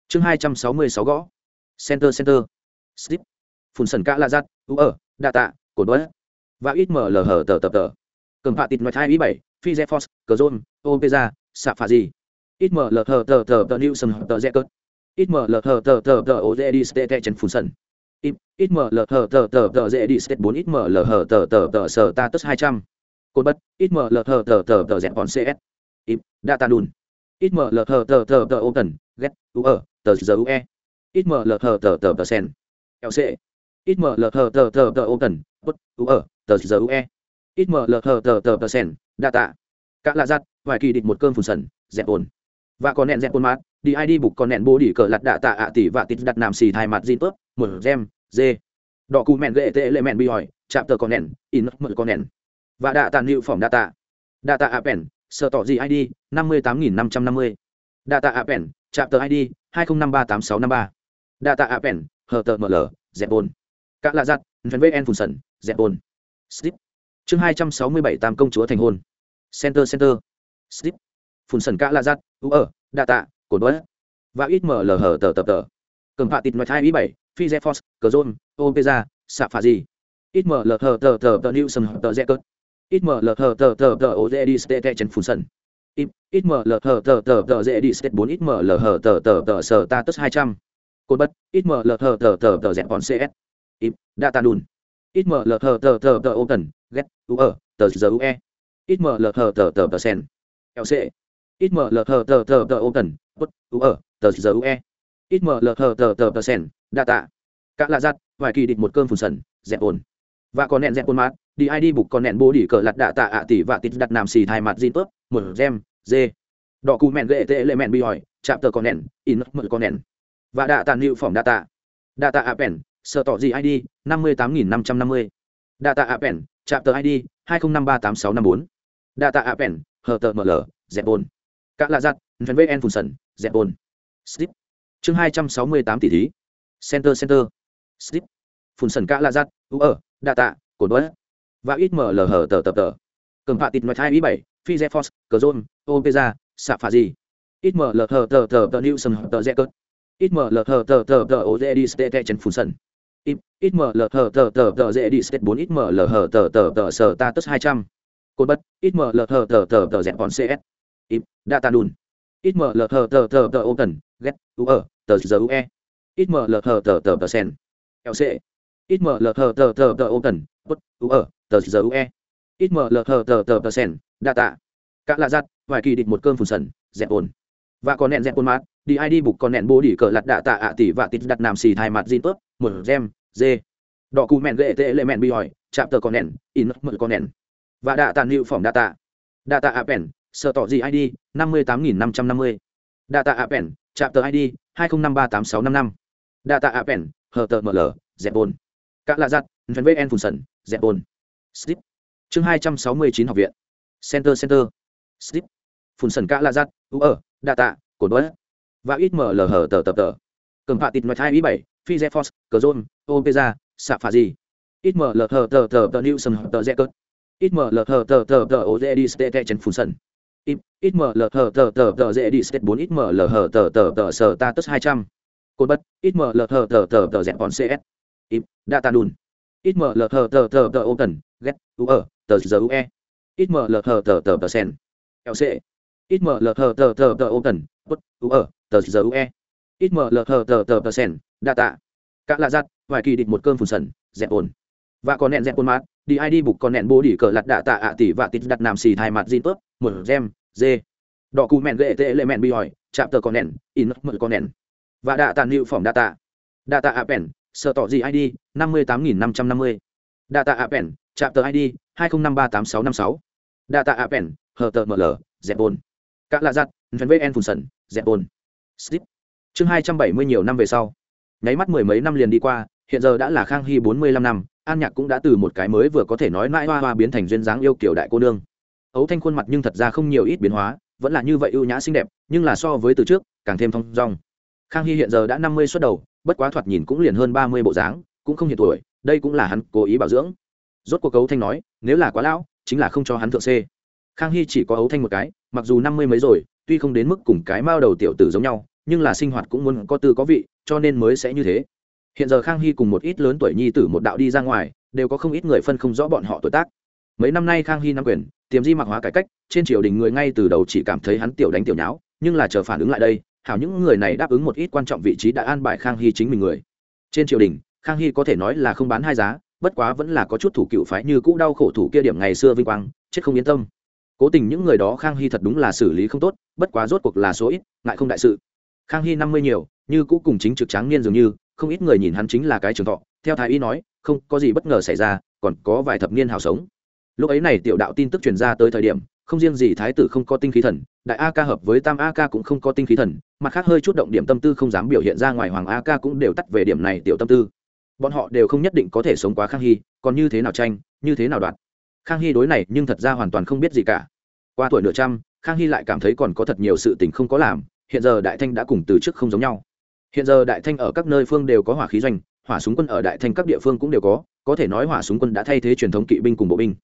chương hai trăm sáu mươi sáu gõ center center slip phun sần cả là giặt u ở data cột bớt và ít mở lở hở tờ tờ tờ cầm phạ tịt ngoài hai ý bảy phi z force cờ zôn opeza xạ phà gì ít mở lở hở tờ tờ tờ new hở tờ dẹp cớt ít lở hở tờ tờ tờ ô dê đi stê chân phun sần ít lở hở tờ tờ tờ dê đi stê bốn ít lở hở tờ tờ tờ sở ta tức hai trăm cột bớt ít mở lở hở tờ tờ tờ dẹp còn cs ít data đùn ít mờ lờ thờ tờ tờ tờ tần, ghép, u ở tờ giờ ue ít mở lờ thờ tờ tờ tờ sen lc ít mở lờ thờ tờ tờ tờ open bút u ở tờ giờ ue ít mở lờ thờ tờ tờ tờ sen data cả là giặt vài kỳ địch một cơn phun sần dẹp ồn và còn nẹn dẹp ồn mát đi id bục còn nẹn bố đi cờ lặt đạ tạ ạ tỷ và tít đặt nam xì thai mặt zin tớp một gem dê đỏ cù mẹn gệ tệ lệ mẹn bi hỏi chạm tờ còn nẹn in mượn con nẹn và đạ tàn hiệu phỏng data ạ bèn sợ tỏ gì id năm mươi tám nghìn năm trăm năm mươi. Data appen chạm tờ id hai nghìn năm ba tám sáu năm ba. Data appen hờ tờ ml dẹp ồn cả là giặt vn phun sần dẹp ồn slip chương hai trăm sáu mươi bảy, tam công chúa thành hôn. Center center. Slip phun sần cả là giặt, u ở data cột đuối. Và ít ml hở tờ tập tờ. Cầm phạ tịt nói hai ý bảy, phi z force cờ zôn opeza xạ phà gì. Ít ml hở tờ tờ tờ new sân tờ z cớt ít mở lờ thờ tờ tờ tờ ô dê đi stê chân phun sần ít mở lờ thờ tờ tờ tờ dê đi stê bốn ít mở lờ thờ tờ tờ tờ sờ ta tức hai trăm cột bất ít mở lờ thờ tờ tờ tờ dẹp bọn cs ít data đùn ít mở lờ thờ tờ tờ tờ open get u ở tờ giờ u e ít mở lờ thờ tờ tờ tờ sen lc ít mở lờ thờ tờ tờ tờ tận bất u ở tờ giờ u e ít mở lờ thờ tờ tờ tờ sen data cả là giặt vài kỳ định một cơn phun sần dẹp ồn và còn nẹn dẹp quân mát, đi ai đi bục còn nẹn bố đi cờ lặt đạ tạ ạ tỷ và tít đặt nam xì thai mặt zin tớp một gem dê đỏ cù mẹn gệ tệ lệ mẹn bi hỏi, chạm tờ con nẹn, in mở con nẹn. Và đạ tàn hiệu phỏng tạ. Data appen sợ tỏ gì id năm mươi tám nghìn năm trăm năm mươi. Đạ data appen chạm tờ id hai không năm ba tám sáu năm bốn. Đạ data appen hờ tờ ml dẹp bồn. Các là giặt vn phun sần, dẹp bồn. Slip chương hai trăm sáu mươi tám tỷ thí. Center center. Slip phùn sần các là giặt, u ở đa tạ, cột đuối và ít mở lờ hở tờ tập tờ cầm phạ tịt mặt hai ý bảy phi z force cờ zôn opeza xạ phà gì ít mở lờ hở tờ tờ tờ new sầm tờ z cớt ít ml hở tờ tờ tờ ô dê đi stê chân phun sần ít ml hở tờ tờ tờ dê đi stê bốn ít mở lờ hở tờ tờ tờ sờ ta tức hai trăm cột bất ít mở lờ hở tờ tờ tờ dẹp còn cs ít data đùn, ít mở lờ hở tờ tờ tờ open get u ở tờ giờ ue ít mở lờ hở tờ tờ tờ sen lc ít mở lờ thờ tờ tờ tờ ô tần bất u, ở, tờ giờ ue ít mở lờ thờ tờ tờ tờ sen tạ cả là giặt, vài kỳ địch một cơn phùn sần, dẹp ồn và còn nẹn dẹp ồn mát, đi ai đi bục còn nẹn bố đi cờ lặt đạ tạ ạ tỷ và tít đặt nam xì thai mặt zin tớp một gem dê đỏ cù mẹn gệ tệ lệ mẹn bi hỏi, chạm tờ còn nẹn, in một con nẹn. Và đạ tàn hiệu phỏng đa tạ đa tạ apen sợ tỏ gì id năm mươi tám nghìn năm trăm năm mươi. Đa tạ apen chạm tờ id hai không năm ba tám sáu năm năm. Đa tạ apen hờ tờ ml dẹp ồn cả là giặt vn phun sần dẹp Bồn, slip chương hai trăm sáu mươi chín học viện center center slip phun sần cả la giắt u ở đa tạ cồn đuối và ít mở lờ hở tờ tập tờ cầm phạ tịt nói hai ý bảy phi z force cờ zôn opeza xạ phà gì ít mở lờ hở tờ tờ tờ new sầm tờ z cớt ít mở lờ hở tờ tờ tờ ô dê đi stê phun sần ít mở lờ hở tờ tờ tờ dê đi stê bốn ít mở lờ hở tờ tờ tờ sờ ta tất hai trăm cồn ít mở lờ hở tờ tờ tờ dẹp còn cs ít data đùn. Ít mở lờ thờ tờ tờ tờ ô cần ghét, u ở tờ giờ ue ít mở lờ thờ tờ tờ tờ sen lc ít mở lờ thờ tờ tờ tờ ô cần bút, u ở tờ giờ ue ít mở lờ thờ tờ tờ tờ sen data cả lạ giặt, vài kỳ địch một cơn phùn sần, dẹp ồn. Và còn nẹn dẹp ồn mát, đi ai đi bục còn nẹn bố đỉ cờ lặt đạ tạ ạ tỷ và tít đặt nằm xì thai mặt zin tớp một gem dê đỏ cù mẹn ghệ tệ lệ mẹn bi hỏi, chạm tờ con nẹn, in mật con nẹn. Và đạ tàn hiệu phỏng đạ tạ. Đạ tạ appen sợ tỏ gì id năm mươi tám nghìn năm trăm năm mươi. Data appen chạm tờ id hai nghìn năm ba tám sáu năm sáu. Data appen hờ tờ ml dẹp bồn. Các lạ giặt vn vn phùn sần, dẹp bồn. Slip chương hai trăm bảy mươi nhiều năm về sau. Nháy mắt mười mấy năm liền đi qua, hiện giờ đã là khang hy bốn mươi lăm năm, an nhạc cũng đã từ một cái mới vừa có thể nói mãi hoa hoa biến thành duyên dáng yêu kiểu đại cô nương. Ấu thanh khuôn mặt nhưng thật ra không nhiều ít biến hóa, vẫn là như vậy ưu nhã xinh đẹp, nhưng là so với từ trước, càng thêm thong dong. Khang hy hiện giờ đã năm mươi suất đầu bất quá thoạt nhìn cũng liền hơn ba mươi bộ dáng, cũng không hiện tuổi, đây cũng là hắn cố ý bảo dưỡng. Rốt cuộc cấu thanh nói, nếu là quá lão, chính là không cho hắn thượng c. Khang hy chỉ có ấu thanh một cái, mặc dù năm mươi mấy rồi, tuy không đến mức cùng cái mao đầu tiểu tử giống nhau, nhưng là sinh hoạt cũng muốn có tư có vị, cho nên mới sẽ như thế. Hiện giờ khang hy cùng một ít lớn tuổi nhi tử một đạo đi ra ngoài, đều có không ít người phân không rõ bọn họ tuổi tác. Mấy năm nay khang hy nắm quyền, tiềm di mặc hóa cải cách, trên triều đình người ngay từ đầu chỉ cảm thấy hắn tiểu đánh tiểu nháo, nhưng là chờ phản ứng lại đây hảo những người này đáp ứng một ít quan trọng vị trí đã an bài khang hy chính mình người. Trên triều đình, khang hy có thể nói là không bán hai giá, bất quá vẫn là có chút thủ cựu phái như cũ đau khổ thủ kia điểm ngày xưa vinh quang, chết không yên tâm. Cố tình những người đó khang hy thật đúng là xử lý không tốt, bất quá rốt cuộc là số ít, ngại không đại sự. Khang hy năm mươi nhiều, như cũ cùng chính trực tráng niên dường như, không ít người nhìn hắn chính là cái trường thọ, theo thái y nói, không, có gì bất ngờ xảy ra, còn có vài thập niên hào sống. Lúc ấy này tiểu đạo tin tức truyền ra tới thời điểm, không riêng gì thái tử không có tinh khí thần đại a ca hợp với tam a ca cũng không có tinh khí thần, mặt khác hơi chút động điểm tâm tư không dám biểu hiện ra ngoài hoàng a ca cũng đều tắt về điểm này tiểu tâm tư. Bọn họ đều không nhất định có thể sống quá khang hy, còn như thế nào tranh, như thế nào đoạt. Khang hy đối này nhưng thật ra hoàn toàn không biết gì cả. Qua tuổi nửa trăm, khang hy lại cảm thấy còn có thật nhiều sự tình không có làm, hiện giờ đại thanh đã cùng từ trước không giống nhau. Hiện giờ đại thanh ở các nơi phương đều có hỏa khí doanh, hỏa súng quân ở đại thanh các địa phương cũng đều có có thể nói hỏa súng quân đã thay thế truyền thống kỵ binh cùng bộ binh.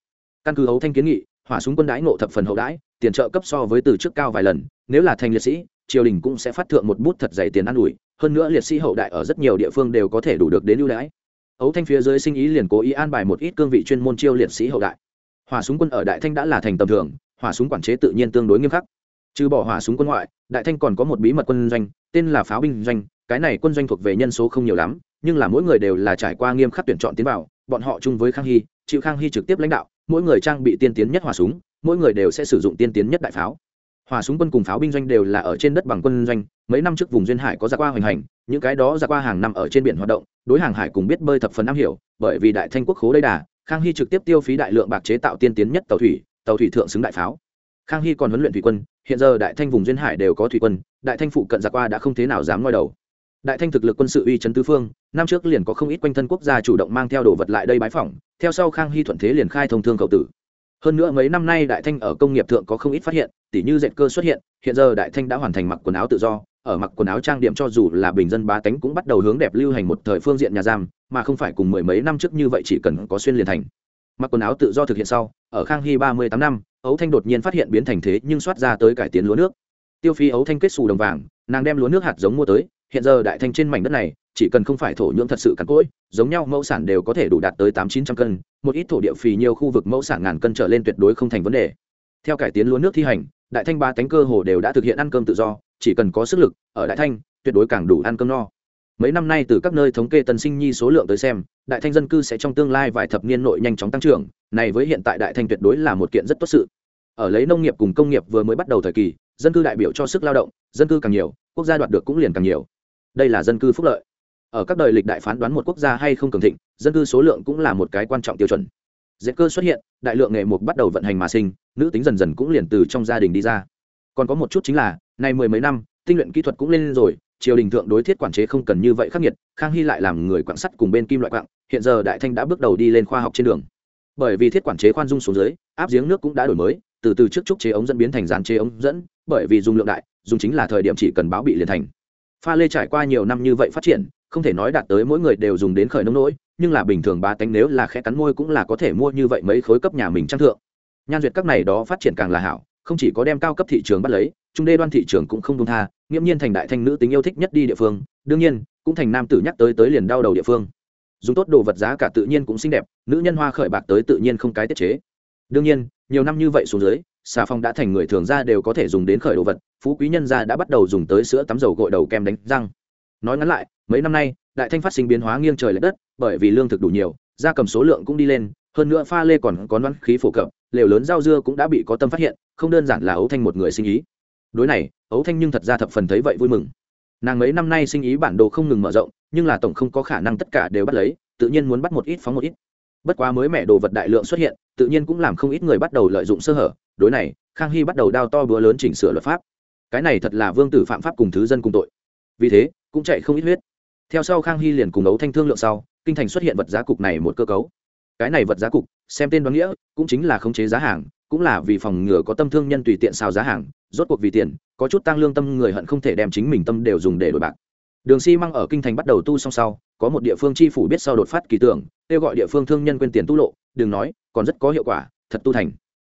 Căn cứ hấu thanh kiến nghị, hỏa súng quân đãi ngộ thập phần hậu đãi tiền trợ cấp so với từ trước cao vài lần, nếu là thành liệt sĩ, triều đình cũng sẽ phát thượng một bút thật dày tiền ăn ủi, hơn nữa liệt sĩ hậu đại ở rất nhiều địa phương đều có thể đủ được đến ưu đãi. Ấu thanh phía dưới sinh ý liền cố ý an bài một ít cương vị chuyên môn chiêu liệt sĩ hậu đại. Hỏa súng quân ở đại thanh đã là thành tầm thường, hỏa súng quản chế tự nhiên tương đối nghiêm khắc. Trừ bỏ hỏa súng quân ngoại, đại thanh còn có một bí mật quân doanh, tên là pháo binh doanh, cái này quân doanh thuộc về nhân số không nhiều lắm, nhưng là mỗi người đều là trải qua nghiêm khắc tuyển chọn tiến vào, bọn họ chung với khang hy chịu khang hy trực tiếp lãnh đạo, mỗi người trang bị tiên tiến nhất hỏa súng mỗi người đều sẽ sử dụng tiên tiến nhất đại pháo. Hỏa súng quân cùng pháo binh doanh đều là ở trên đất bằng quân doanh, mấy năm trước vùng duyên hải có giặc qua hoành hành, những cái đó giặc qua hàng năm ở trên biển hoạt động, đối hàng hải cùng biết bơi thập phần am hiểu, bởi vì đại thanh quốc khố đây đà, khang hy trực tiếp tiêu phí đại lượng bạc chế tạo tiên tiến nhất tàu thủy tàu thủy thượng xứng đại pháo. Khang hy còn huấn luyện thủy quân, hiện giờ đại thanh vùng duyên hải đều có thủy quân, đại thanh phụ cận giặc qua đã không thế nào dám ngoi đầu. Đại thanh thực lực quân sự uy chấn tứ phương, năm trước liền có không ít quanh thân quốc gia chủ động mang theo đồ vật lại đây bái phỏng, theo sau khang hy thuận thế liền khai thông thương cầu tử hơn nữa mấy năm nay đại thanh ở công nghiệp thượng có không ít phát hiện, tỉ như dệt cơ xuất hiện hiện giờ đại thanh đã hoàn thành mặc quần áo tự do, ở mặc quần áo trang điểm cho dù là bình dân bá tánh cũng bắt đầu hướng đẹp lưu hành một thời phương diện nhà giam, mà không phải cùng mười mấy năm trước như vậy chỉ cần có xuyên liền thành. Mặc quần áo tự do thực hiện sau, ở khang hy ba mươi tám năm ấu thanh đột nhiên phát hiện biến thành thế nhưng soát ra tới cải tiến lúa nước. Tiêu phí ấu thanh kết xù đồng vàng, nàng đem lúa nước hạt giống mua tới, hiện giờ đại thanh trên mảnh đất này chỉ cần không phải thổ nhưỡng thật sự cằn cỗi, giống nhau mẫu sản đều có thể đủ đạt tới tám chín trăm cân, một ít thổ địa phì nhiều khu vực mẫu sản ngàn cân trở lên tuyệt đối không thành vấn đề. Theo cải tiến lúa nước thi hành, đại thanh ba cánh cơ hồ đều đã thực hiện ăn cơm tự do, chỉ cần có sức lực, ở đại thanh, tuyệt đối càng đủ ăn cơm no. Mấy năm nay từ các nơi thống kê tân sinh nhi số lượng tới xem, đại thanh dân cư sẽ trong tương lai vài thập niên nội nhanh chóng tăng trưởng, này với hiện tại đại thanh tuyệt đối là một kiện rất tốt sự. Ở lấy nông nghiệp cùng công nghiệp vừa mới bắt đầu thời kỳ, dân cư đại biểu cho sức lao động, dân cư càng nhiều, quốc gia đoạt được cũng liền càng nhiều. Đây là dân cư phúc lợi ở các đời lịch đại phán đoán một quốc gia hay không cường thịnh, dân cư số lượng cũng là một cái quan trọng tiêu chuẩn. Dễ cơ xuất hiện, đại lượng nghề mục bắt đầu vận hành mà sinh, nữ tính dần dần cũng liền từ trong gia đình đi ra. Còn có một chút chính là, nay mười mấy năm, tinh luyện kỹ thuật cũng lên rồi, triều đình thượng đối thiết quản chế không cần như vậy khắc nghiệt, khang hy lại làm người quạng sắt cùng bên kim loại quạng hiện giờ đại thanh đã bước đầu đi lên khoa học trên đường. Bởi vì thiết quản chế khoan dung xuống dưới, áp giếng nước cũng đã đổi mới, từ từ trước trúc chế ống dẫn biến thành dán chế ống dẫn, bởi vì dùng lượng đại, dùng chính là thời điểm chỉ cần báo bị liền thành. Pha lê trải qua nhiều năm như vậy phát triển không thể nói đạt tới mỗi người đều dùng đến khởi nông nỗi, nhưng là bình thường ba tánh nếu là khẽ cắn môi cũng là có thể mua như vậy mấy khối cấp nhà mình trang thượng. Nhan duyệt các này đó phát triển càng là hảo, không chỉ có đem cao cấp thị trường bắt lấy, trung đê đoan thị trường cũng không đông tha, nghiễm nhiên thành đại thanh nữ tính yêu thích nhất đi địa phương, đương nhiên, cũng thành nam tử nhắc tới tới liền đau đầu địa phương. Dùng tốt đồ vật giá cả tự nhiên cũng xinh đẹp, nữ nhân hoa khởi bạc tới tự nhiên không cái tiết chế. Đương nhiên, nhiều năm như vậy xuống dưới, xà phòng đã thành người thường ra đều có thể dùng đến khởi đồ vật, phú quý nhân gia đã bắt đầu dùng tới sữa tắm dầu gội đầu kem đánh răng nói ngắn lại, mấy năm nay, đại thanh phát sinh biến hóa nghiêng trời l ệ đất, bởi vì lương thực đủ nhiều, gia cầm số lượng cũng đi lên, hơn nữa pha lê còn có đoán khí phổ cập, lều lớn rau dưa cũng đã bị có tâm phát hiện, không đơn giản là ấu thanh một người sinh ý. Đối này, ấu thanh nhưng thật ra thập phần thấy vậy vui mừng. Nàng mấy năm nay sinh ý bản đồ không ngừng mở rộng, nhưng là tổng không có khả năng tất cả đều bắt lấy, tự nhiên muốn bắt một ít phóng một ít. Bất quá mới mẹ đồ vật đại lượng xuất hiện, tự nhiên cũng làm không ít người bắt đầu lợi dụng sơ hở. Đối này, khang hy bắt đầu đao to búa lớn chỉnh sửa luật pháp. Cái này thật là vương tử phạm pháp cùng thứ dân cùng tội. Vì thế cũng chạy không ít huyết. Theo sau khang hy liền cùng ấu thanh thương lượng sau, kinh thành xuất hiện vật giá cục này một cơ cấu. Cái này vật giá cục, xem tên đoán nghĩa, cũng chính là khống chế giá hàng, cũng là vì phòng ngừa có tâm thương nhân tùy tiện xào giá hàng, rốt cuộc vì tiền, có chút tăng lương tâm người hận không thể đem chính mình tâm đều dùng để đổi bạc. Đường xi măng ở kinh thành bắt đầu tu song sau, có một địa phương chi phủ biết sau đột phát kỳ tưởng, kêu gọi địa phương thương nhân quên tiền tu lộ, đừng nói, còn rất có hiệu quả, thật tu thành.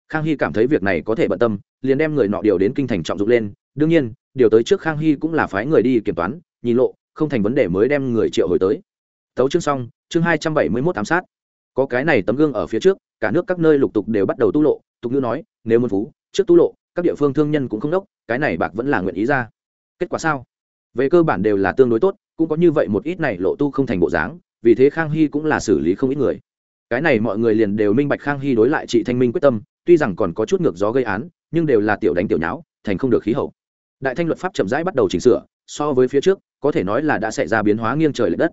Khang hy cảm thấy việc này có thể bận tâm, liền đem người nọ điều đến kinh thành trọng dụng lên, đương nhiên, điều tới trước khang hy cũng là phái người đi kiểm toán nhìn lộ, không thành vấn đề mới đem người triệu hồi tới. Tấu chương xong, chương hai trăm bảy mươi mốt ám sát. Có cái này tấm gương ở phía trước, cả nước các nơi lục tục đều bắt đầu tu lộ, tục ngữ nói, nếu muốn phú, trước tu lộ, các địa phương thương nhân cũng không đốc, cái này bạc vẫn là nguyện ý ra. Kết quả sao? Về cơ bản đều là tương đối tốt, cũng có như vậy một ít này lộ tu không thành bộ dáng, vì thế khang hy cũng là xử lý không ít người. Cái này mọi người liền đều minh bạch khang hy đối lại chị thanh minh quyết tâm, tuy rằng còn có chút ngược gió gây án, nhưng đều là tiểu đánh tiểu nháo, thành không được khí hậu. Đại thanh luật pháp chậm rãi bắt đầu chỉnh sửa so với phía trước, có thể nói là đã xảy ra biến hóa nghiêng trời l ệ đất.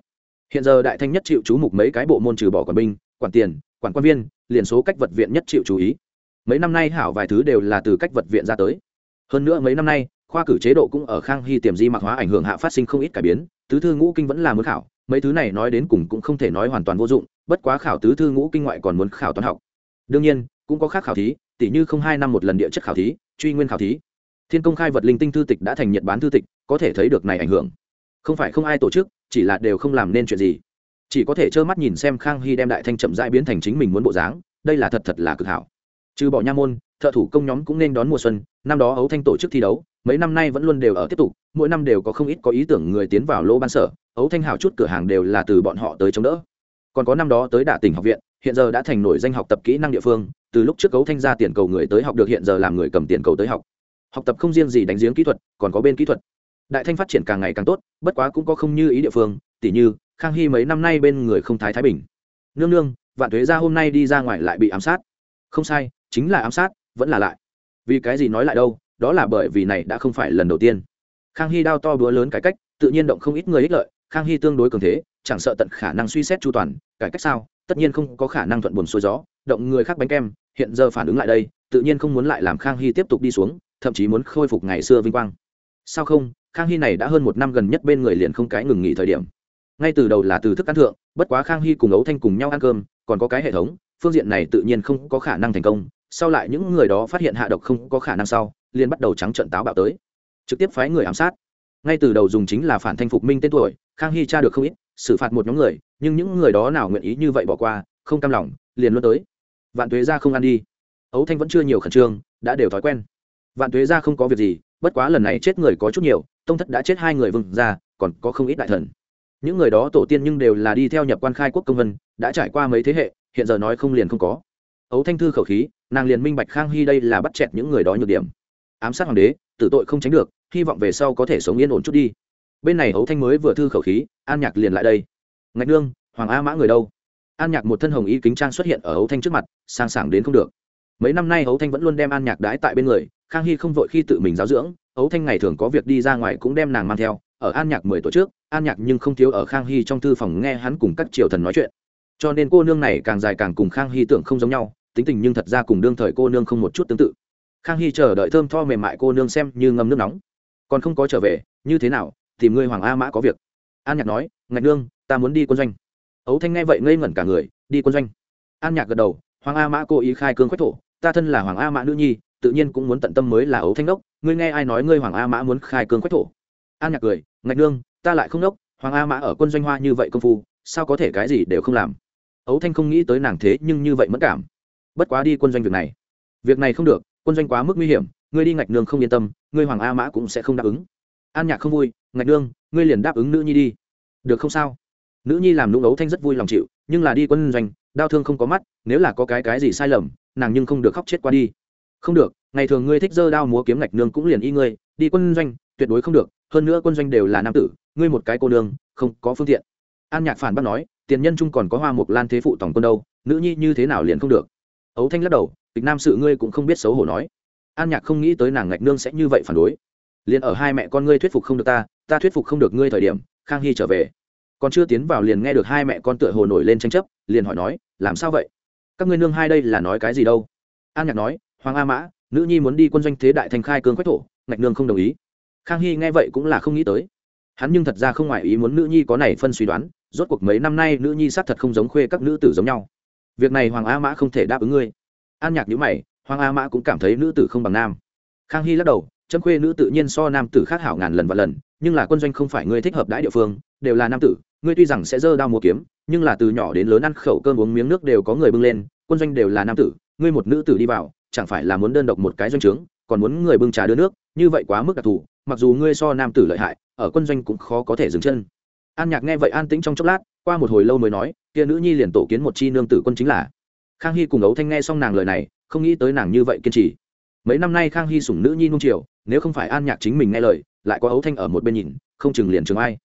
Hiện giờ đại thanh nhất chịu chú mục mấy cái bộ môn trừ bỏ quản binh, quản tiền, quản quan viên, liền số cách vật viện nhất chịu chú ý. Mấy năm nay hảo vài thứ đều là từ cách vật viện ra tới. Hơn nữa mấy năm nay, khoa cử chế độ cũng ở khang hy tiềm di mạc hóa ảnh hưởng hạ phát sinh không ít cải biến, tứ thư ngũ kinh vẫn là muốn khảo, mấy thứ này nói đến cùng cũng không thể nói hoàn toàn vô dụng, bất quá khảo tứ thư ngũ kinh ngoại còn muốn khảo toán học. Đương nhiên, cũng có khác khảo thí tỷ như không hai năm một lần địa chất khảo thí, truy nguyên khảo thí. Thiên công khai vật linh tinh thư tịch đã thành nhật bán thư tịch có thể thấy được này ảnh hưởng. Không phải không ai tổ chức, chỉ là đều không làm nên chuyện gì. Chỉ có thể trơ mắt nhìn xem khang hy đem đại thanh chậm rãi biến thành chính mình muốn bộ dáng, đây là thật thật là cực hảo. Trừ bỏ nha môn, thợ thủ công nhóm cũng nên đón mùa xuân, năm đó ấu thanh tổ chức thi đấu, mấy năm nay vẫn luôn đều ở tiếp tục, mỗi năm đều có không ít có ý tưởng người tiến vào lô ban sở, ấu thanh hảo chút cửa hàng đều là từ bọn họ tới chống đỡ. Còn có năm đó tới đả tỉnh học viện, hiện giờ đã thành nổi danh học tập kỹ năng địa phương, từ lúc trước ấu thanh ra tiền cầu người tới học được hiện giờ làm người cầm tiền cầu tới học. Học tập không riêng gì đánh giếng kỹ thuật, còn có bên kỹ thuật đại thanh phát triển càng ngày càng tốt, bất quá cũng có không như ý địa phương, tỉ như, khang hy mấy năm nay bên người không thái thái bình. Nương nương, vạn thuế ra hôm nay đi ra ngoài lại bị ám sát. Không sai, chính là ám sát, vẫn là lại. Vì cái gì nói lại đâu, đó là bởi vì này đã không phải lần đầu tiên. Khang hy đao to búa lớn cải cách, tự nhiên động không ít người ích lợi, khang hy tương đối cường thế, chẳng sợ tận khả năng suy xét chu toàn, cải cách sao, tất nhiên không có khả năng thuận buồn xuôi gió, động người khác bánh kem, hiện giờ phản ứng lại đây, tự nhiên không muốn lại làm khang hy tiếp tục đi xuống, thậm chí muốn khôi phục ngày xưa vinh quang. Sao không khang hy này đã hơn một năm gần nhất bên người liền không cái ngừng nghỉ thời điểm. Ngay từ đầu là từ thức ăn thượng, bất quá khang hy cùng ấu thanh cùng nhau ăn cơm, còn có cái hệ thống, phương diện này tự nhiên không có khả năng thành công, sau lại những người đó phát hiện hạ độc không có khả năng sau, liền bắt đầu trắng trận táo bạo tới. Trực tiếp phái người ám sát. Ngay từ đầu dùng chính là phản thanh phục minh tên tuổi, khang hy tra được không ít, xử phạt một nhóm người, nhưng những người đó nào nguyện ý như vậy bỏ qua, không cam lòng, liền luôn tới. Vạn tuế ra không ăn đi. Ấu thanh vẫn chưa nhiều khẩn trương, đã đều thói quen. Vạn tuế ra không có việc gì bất quá lần này chết người có chút nhiều, tông thất đã chết hai người vừng ra còn có không ít đại thần. Những người đó tổ tiên nhưng đều là đi theo nhập quan khai quốc công vân, đã trải qua mấy thế hệ, hiện giờ nói không liền không có. Ấu thanh thư khẩu khí, nàng liền minh bạch khang hy đây là bắt chẹt những người đó nhược điểm. Ám sát hoàng đế, tử tội không tránh được, hy vọng về sau có thể sống yên ổn chút đi. Bên này ấu thanh mới vừa thư khẩu khí, an nhạc liền lại đây. Ngạch nương, hoàng a mã người đâu? An nhạc một thân hồng y kính trang xuất hiện ở ấu thanh trước mặt, sang sảng đến không được. Mấy năm nay ấu thanh vẫn luôn đem an nhạc đái tại bên người khang hy không vội khi tự mình giáo dưỡng, ấu thanh ngày thường có việc đi ra ngoài cũng đem nàng mang theo, ở an nhạc mười tuổi trước, an nhạc nhưng không thiếu ở khang hy trong thư phòng nghe hắn cùng các triều thần nói chuyện. Cho nên cô nương này càng dài càng cùng khang hy tưởng không giống nhau, tính tình nhưng thật ra cùng đương thời cô nương không một chút tương tự. Khang hy chờ đợi thơm tho mềm mại cô nương xem như ngâm nước nóng. Còn không có trở về, như thế nào, tìm ngươi hoàng a mã có việc. An nhạc nói, ngạch nương, ta muốn đi quân doanh. Ấu thanh nghe vậy ngây ngẩn cả người, đi quân doanh? An nhạc gật đầu, hoàng a mã cố ý khai cương quách thổ, ta thân là hoàng a mã nữ nhi tự nhiên cũng muốn tận tâm mới là ấu thanh đốc, ngươi nghe ai nói ngươi hoàng a mã muốn khai cương quách thổ? An nhạc cười, ngạch nương, ta lại không đốc, hoàng a mã ở quân doanh hoa như vậy công phu, sao có thể cái gì đều không làm? Ấu thanh không nghĩ tới nàng thế nhưng như vậy mất cảm. Bất quá đi quân doanh việc này. Việc này không được, quân doanh quá mức nguy hiểm, ngươi đi ngạch nương không yên tâm, ngươi hoàng a mã cũng sẽ không đáp ứng. An nhạc không vui, ngạch nương, ngươi liền đáp ứng nữ nhi đi. Được không sao? Nữ nhi làm nũng ấu thanh rất vui lòng chịu, nhưng là đi quân doanh, đau thương không có mắt, nếu là có cái cái gì sai lầm, nàng nhưng không được khóc chết qua đi không được, ngày thường ngươi thích dơ đao múa kiếm ngạch nương cũng liền y ngươi, đi quân doanh, tuyệt đối không được, hơn nữa quân doanh đều là nam tử, ngươi một cái cô nương, không có phương tiện. An nhạc phản bác nói, tiền nhân trung còn có hoa mục lan thế phụ tổng quân đâu, nữ nhi như thế nào liền không được. Ấu thanh lắc đầu, tịch nam sự ngươi cũng không biết xấu hổ nói. An nhạc không nghĩ tới nàng ngạch nương sẽ như vậy phản đối. Liền ở hai mẹ con ngươi thuyết phục không được ta ta thuyết phục không được ngươi thời điểm, khang hy trở về. Còn chưa tiến vào liền nghe được hai mẹ con tựa hồ nổi lên tranh chấp, liền hỏi nói, làm sao vậy? Các ngươi nương hai đây là nói cái gì đâu? An nhạc nói hoàng a mã, nữ nhi muốn đi quân doanh thế đại thành khai cương quách thổ, ngạch nương không đồng ý. Khang hy nghe vậy cũng là không nghĩ tới. Hắn nhưng thật ra không ngoại ý muốn nữ nhi có này phân suy đoán, rốt cuộc mấy năm nay nữ nhi sát thật không giống khuê các nữ tử giống nhau. Việc này hoàng a mã không thể đáp ứng ngươi. An nhạc nhữ mày, hoàng a mã cũng cảm thấy nữ tử không bằng nam. Khang hy lắc đầu, chấm khuê nữ tự nhiên so nam tử khác hảo ngàn lần và lần, nhưng là quân doanh không phải ngươi thích hợp đãi địa phương, đều là nam tử, ngươi tuy rằng sẽ dơ đao mua kiếm, nhưng là từ nhỏ đến lớn ăn khẩu cơm uống miếng nước đều có người bưng lên, quân doanh đều là nam tử, ngươi một nữ tử đi vào chẳng phải là muốn đơn độc một cái doanh trướng, còn muốn người bưng trà đưa nước, như vậy quá mức đặc thù, mặc dù ngươi so nam tử lợi hại, ở quân doanh cũng khó có thể dừng chân. An nhạc nghe vậy an tĩnh trong chốc lát, qua một hồi lâu mới nói, kia nữ nhi liền tổ kiến một chi nương tử quân chính là. Khang hy cùng ấu thanh nghe xong nàng lời này, không nghĩ tới nàng như vậy kiên trì. Mấy năm nay khang hy sủng nữ nhi nung triều nếu không phải an nhạc chính mình nghe lời, lại có ấu thanh ở một bên nhìn, không chừng liền trường ai.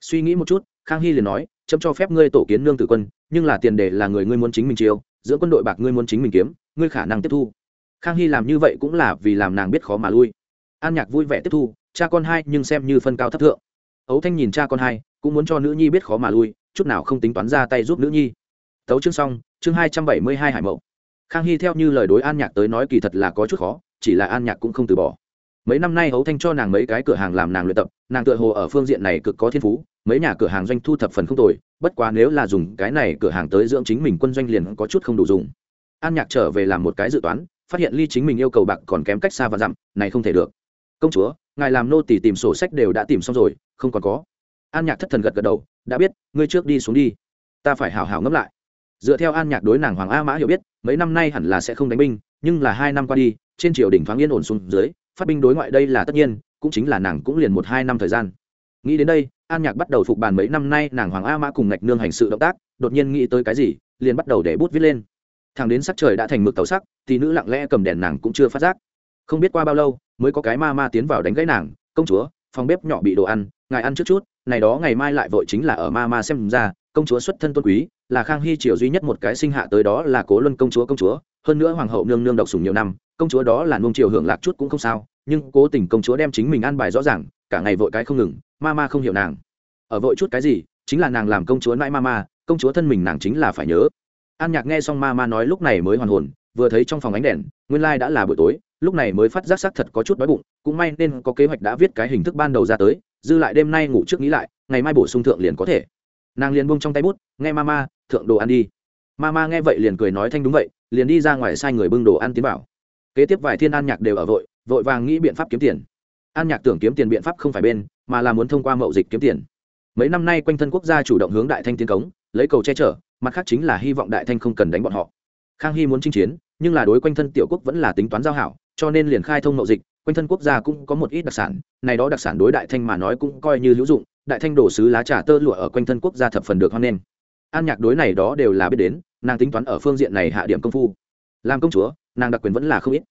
Suy nghĩ một chút, khang hy liền nói, chấm cho phép ngươi tổ kiến nương tử quân, nhưng là tiền đề là người ngươi muốn chính mình chiêu, giữa quân đội bạc ngươi muốn chính mình kiếm, ngươi khả năng tiếp thu khang hy làm như vậy cũng là vì làm nàng biết khó mà lui. An nhạc vui vẻ tiếp thu, cha con hai nhưng xem như phân cao thấp thượng. Ấu thanh nhìn cha con hai, cũng muốn cho nữ nhi biết khó mà lui, chút nào không tính toán ra tay giúp nữ nhi. Tấu chương xong, chương hai trăm bảy mươi hai hải mậu. Khang hy theo như lời đối an nhạc tới nói kỳ thật là có chút khó, chỉ là an nhạc cũng không từ bỏ. Mấy năm nay hấu thanh cho nàng mấy cái cửa hàng làm nàng luyện tập, nàng tựa hồ ở phương diện này cực có thiên phú, mấy nhà cửa hàng doanh thu thập phần không tồi, bất quá nếu là dùng cái này cửa hàng tới dưỡng chính mình quân doanh liền có chút không đủ dùng. An nhạc trở về làm một cái dự toán phát hiện ly chính mình yêu cầu bạc còn kém cách xa và dặm, này không thể được. Công chúa, ngài làm nô tỳ tìm sổ sách đều đã tìm xong rồi, không còn có. An nhạc thất thần gật gật đầu, đã biết, ngươi trước đi xuống đi. Ta phải hào hào ngẫm lại. Dựa theo an nhạc đối nàng hoàng a mã hiểu biết, mấy năm nay hẳn là sẽ không đánh binh, nhưng là hai năm qua đi, trên triều đình thoáng yên ổn xuống dưới, phát binh đối ngoại đây là tất nhiên, cũng chính là nàng cũng liền một hai năm thời gian. Nghĩ đến đây, an nhạc bắt đầu phục bàn mấy năm nay nàng hoàng a mã cùng ngạch nương hành sự động tác, đột nhiên nghĩ tới cái gì, liền bắt đầu để bút viết lên thằng đến sắc trời đã thành mực tàu sắc, thì nữ lặng lẽ cầm đèn nàng cũng chưa phát giác. Không biết qua bao lâu, mới có cái ma ma tiến vào đánh gãy nàng, công chúa, phòng bếp nhỏ bị đồ ăn, ngài ăn trước chút, này đó ngày mai lại vội chính là ở ma ma xem ra, công chúa xuất thân tôn quý, là khang hy triều duy nhất một cái sinh hạ tới đó là cố luân công chúa công chúa. Hơn nữa hoàng hậu nương nương độc sủng nhiều năm, công chúa đó là nung triều hưởng lạc chút cũng không sao, nhưng cố tình công chúa đem chính mình ăn bài rõ ràng, cả ngày vội cái không ngừng, ma ma không hiểu nàng. Ở vội chút cái gì, chính là nàng làm công chúa nãi ma ma, công chúa thân mình nàng chính là phải nhớ an nhạc nghe xong ma ma nói lúc này mới hoàn hồn, vừa thấy trong phòng ánh đèn, nguyên lai đã là buổi tối, lúc này mới phát giác xác thật có chút đói bụng, cũng may nên có kế hoạch đã viết cái hình thức ban đầu ra tới, dư lại đêm nay ngủ trước nghĩ lại, ngày mai bổ sung thượng liền có thể. Nàng liền buông trong tay bút, nghe ma ma, thượng đồ ăn đi. Ma ma nghe vậy liền cười nói thanh đúng vậy, liền đi ra ngoài sai người bưng đồ ăn tiến bảo kế tiếp vài thiên an nhạc đều ở vội vội vàng nghĩ biện pháp kiếm tiền. An nhạc tưởng kiếm tiền biện pháp không phải bên, mà là muốn thông qua mậu dịch kiếm tiền. Mấy năm nay quanh thân quốc gia chủ động hướng đại thanh tiến cống lấy cầu che chở, mặt khác chính là hy vọng đại thanh không cần đánh bọn họ. Khang hy muốn chinh chiến, nhưng là đối quanh thân tiểu quốc vẫn là tính toán giao hảo, cho nên liền khai thông mậu dịch, quanh thân quốc gia cũng có một ít đặc sản, này đó đặc sản đối đại thanh mà nói cũng coi như hữu dụng, đại thanh đổ sứ lá trà tơ lụa ở quanh thân quốc gia thập phần được hoan nghênh. An nhạc đối này đó đều là biết đến, nàng tính toán ở phương diện này hạ điểm công phu. Làm công chúa, nàng đặc quyền vẫn là không ít.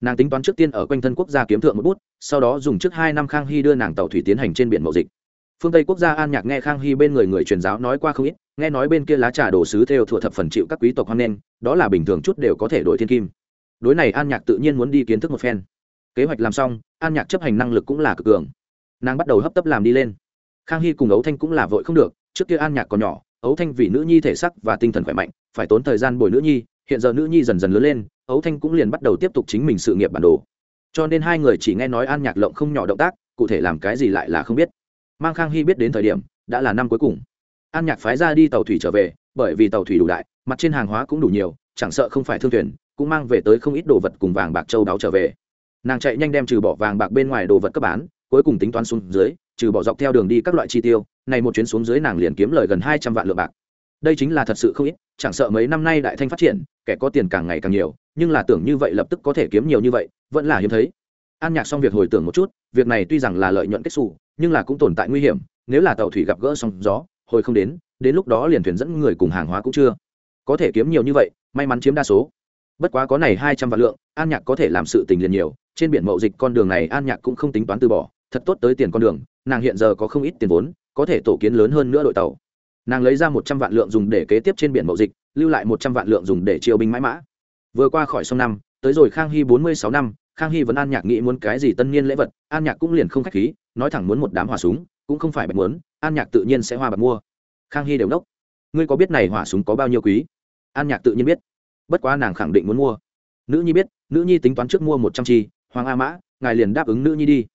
Nàng tính toán trước tiên ở quanh thân quốc gia kiếm thượng một bút, sau đó dùng trước hai năm khang hy đưa nàng tàu thủy tiến hành trên biển mậu dịch. Phương tây quốc gia an nhạc nghe khang hy bên người người truyền giáo nói qua không ít nghe nói bên kia lá trà đồ sứ theo thuộc thập phần chịu các quý tộc hoan nghênh, đó là bình thường chút đều có thể đổi thiên kim. Đối này an nhạc tự nhiên muốn đi kiến thức một phen. Kế hoạch làm xong, an nhạc chấp hành năng lực cũng là cực cường. Nàng bắt đầu hấp tấp làm đi lên. Khang hy cùng ấu thanh cũng là vội không được, trước kia an nhạc còn nhỏ, ấu thanh vì nữ nhi thể sắc và tinh thần khỏe mạnh, phải tốn thời gian bồi nữ nhi, hiện giờ nữ nhi dần dần lớn lên, ấu thanh cũng liền bắt đầu tiếp tục chính mình sự nghiệp bản đồ. Cho nên hai người chỉ nghe nói an nhạc lộng không nhỏ động tác, cụ thể làm cái gì lại là không biết. Mang khang hy biết đến thời điểm, đã là năm cuối cùng an nhạc phái ra đi tàu thủy trở về, bởi vì tàu thủy đủ đại, mặt trên hàng hóa cũng đủ nhiều, chẳng sợ không phải thương thuyền, cũng mang về tới không ít đồ vật cùng vàng bạc châu đáo trở về. Nàng chạy nhanh đem trừ bỏ vàng bạc bên ngoài đồ vật cấp bán, cuối cùng tính toán xuống dưới, trừ bỏ dọc theo đường đi các loại chi tiêu, này một chuyến xuống dưới nàng liền kiếm lời gần hai trăm vạn lượng bạc. Đây chính là thật sự không ít, chẳng sợ mấy năm nay đại thanh phát triển, kẻ có tiền càng ngày càng nhiều, nhưng là tưởng như vậy lập tức có thể kiếm nhiều như vậy, vẫn là hiếm thấy. An nhạc xong việc hồi tưởng một chút, việc này tuy rằng là lợi nhuận kết xù, nhưng là cũng tồn tại nguy hiểm, nếu là tàu thủy gặp gỡ sóng gió hồi không đến đến lúc đó liền thuyền dẫn người cùng hàng hóa cũng chưa. Có thể kiếm nhiều như vậy, may mắn chiếm đa số. Bất quá có này hai trăm vạn lượng, an nhạc có thể làm sự tình liền nhiều. Trên biển mậu dịch con đường này, an nhạc cũng không tính toán từ bỏ. Thật tốt tới tiền con đường, nàng hiện giờ có không ít tiền vốn, có thể tổ kiến lớn hơn nữa đội tàu. Nàng lấy ra một trăm vạn lượng dùng để kế tiếp trên biển mậu dịch, lưu lại một trăm vạn lượng dùng để chiêu binh mãi mã. Vừa qua khỏi sông năm tới rồi khang hy bốn mươi sáu năm, khang hy vẫn an nhạc nghĩ muốn cái gì tân niên lễ vật, an nhạc cũng liền không k h á c h khí, nói thẳng muốn một đám hỏa súng, cũng không phải bạch muốn an nhạc tự nhiên sẽ hoa bạc mua. Khang hy đều nốc ngươi có biết này hỏa súng có bao nhiêu quý? An nhạc tự nhiên biết. Bất quá nàng khẳng định muốn mua. Nữ nhi biết, nữ nhi tính toán trước mua một trăm chi, hoàng a mã, ngài liền đáp ứng nữ nhi đi.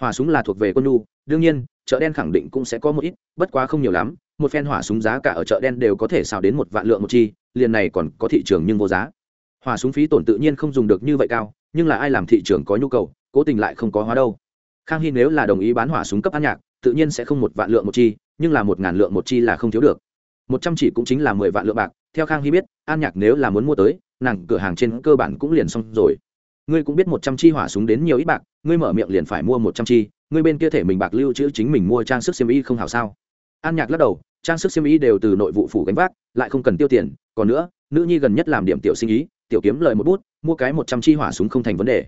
Hỏa súng là thuộc về quân nhu, đương nhiên, chợ đen khẳng định cũng sẽ có một ít, bất quá không nhiều lắm, một phen hỏa súng giá cả ở chợ đen đều có thể xào đến một vạn lượng một chi, liền này còn có thị trường nhưng vô giá. Hỏa súng phí tổn tự nhiên không dùng được như vậy cao, nhưng là ai làm thị trường có nhu cầu, cố tình lại không có hóa đâu. Khang hy nếu là đồng ý bán hỏa súng cấp an nhạc tự nhiên sẽ không một vạn lượng một chi, nhưng là một ngàn lượng một chi là không thiếu được. Một trăm chỉ cũng chính là mười vạn lượng bạc, theo khang hy biết, an nhạc nếu là muốn mua tới, nàng cửa hàng trên cơ bản cũng liền xong rồi. Ngươi cũng biết một trăm chi hỏa súng đến nhiều ít bạc, ngươi mở miệng liền phải mua một trăm chi, ngươi bên kia thể mình bạc lưu trữ chính mình mua trang sức xiêm y không hảo sao? An nhạc lắc đầu, trang sức xiêm y đều từ nội vụ phủ gánh vác, lại không cần tiêu tiền, còn nữa, nữ nhi gần nhất làm điểm tiểu sinh ý, tiểu kiếm lời một bút, mua cái một trăm chi hỏa súng không thành vấn đề.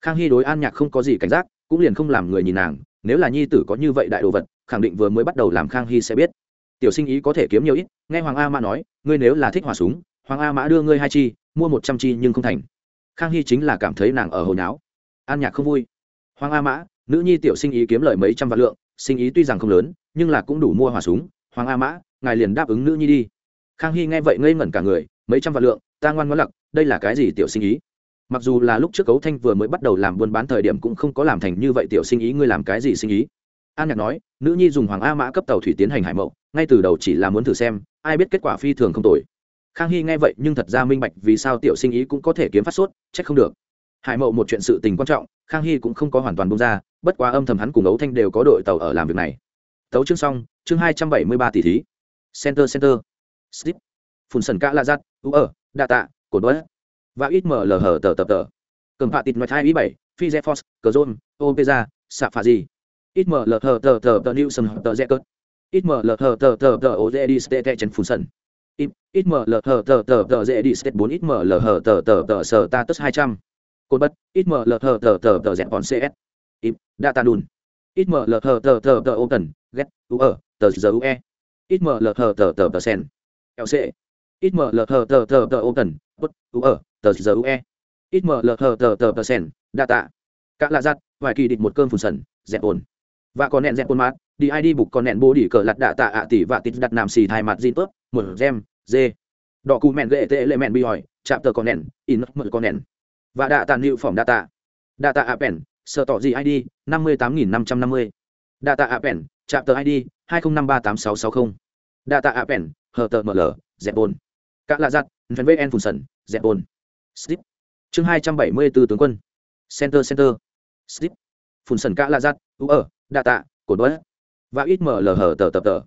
Khang hy đối an nhạc không có gì cảnh giác, cũng liền không làm người nhìn nàng nếu là nhi tử có như vậy đại đồ vật, khẳng định vừa mới bắt đầu làm khang hy sẽ biết. Tiểu sinh ý có thể kiếm nhiều ít, nghe hoàng a mã nói, ngươi nếu là thích hỏa súng, hoàng a mã đưa ngươi hai chi, mua một trăm chi nhưng không thành. Khang hy chính là cảm thấy nàng ở hồi náo. An nhạc không vui. Hoàng a mã, nữ nhi tiểu sinh ý kiếm lời mấy trăm vạn lượng, sinh ý tuy rằng không lớn, nhưng là cũng đủ mua hỏa súng. Hoàng a mã, ngài liền đáp ứng nữ nhi đi. Khang hy nghe vậy ngây ngẩn cả người, mấy trăm vạn lượng, ta ngoan ngoãn lặc, đây là cái gì tiểu sinh ý? Mặc dù là lúc trước cấu thanh vừa mới bắt đầu làm buôn bán thời điểm cũng không có làm thành như vậy tiểu sinh ý, ngươi làm cái gì sinh ý? An nhạc nói, nữ nhi dùng hoàng a mã cấp tàu thủy tiến hành hải mậu, ngay từ đầu chỉ là muốn thử xem, ai biết kết quả phi thường không tồi. Khang hy nghe vậy, nhưng thật ra minh bạch vì sao tiểu sinh ý cũng có thể kiếm phát sốt trách không được. Hải mậu một chuyện sự tình quan trọng, khang hy cũng không có hoàn toàn bông ra, bất quá âm thầm hắn cùng ấu thanh đều có đội tàu ở làm việc này. Tấu chương xong, chương hai trăm bảy mươi ba tỷ thí. Center center. Slip phun sần cả la giắt u ở đa tạ, cổ đuối và ít mở lờ hở tờ tờ tờ cầm phạ tịt mặt hai ý bảy phi z force cờ zôn opeza xạ phà gì ít mở lờ hở tờ tờ tờ new sân tờ z cớt ít mở lờ hở tờ tờ tờ ô dê đi stê trên phun sân ít mở lờ hở tờ tờ tờ dê đi stê bốn ít mở lờ hở tờ tờ tờ sở ta tức hai trăm cột bất ít mở lờ hở tờ tờ tờ dẹp bọn cs ít data đùn ít mở lờ hở tờ tờ tờ ô tần get u ở tờ giờ ue ít mở lờ hở tờ tờ tờ sen lc ít mở lờ hở tờ tờ tờ ô tần bất u ở tờ giờ ue ít mở lờ tờ tờ tờ tờ sen data các lạ giặt, vài kỳ địch một cơm phùn sần, dẹp ồn. Và còn nẹn dẹp ồn mát, đi ai đi bục còn nẹn bố đi cờ lặt đạ tạ ạ tỷ và tít đặt nằm xì thai mặt zin tớp mờ gem, dê. Đỏ cù mẹn gệ tệ lệ mẹn bi hỏi, chạm tờ con nẹn, in mờ con nẹn. Và đạ tàn hiệu phỏng data data appen sợ tỏ gì id năm mươi tám nghìn năm trăm năm mươi. Data appen chạm tờ id hai nghìn năm ba tám sáu sáu mươi data appen hờ tờ ml dẹp ồn. Các lạ giặt vn phùn sần, dẹp ồn slip chương hai trăm bảy mươi b ố tướng quân center center slip phun sần cả là giặt u ở data cột đuối và ít mở lờ hở tờ tập tờ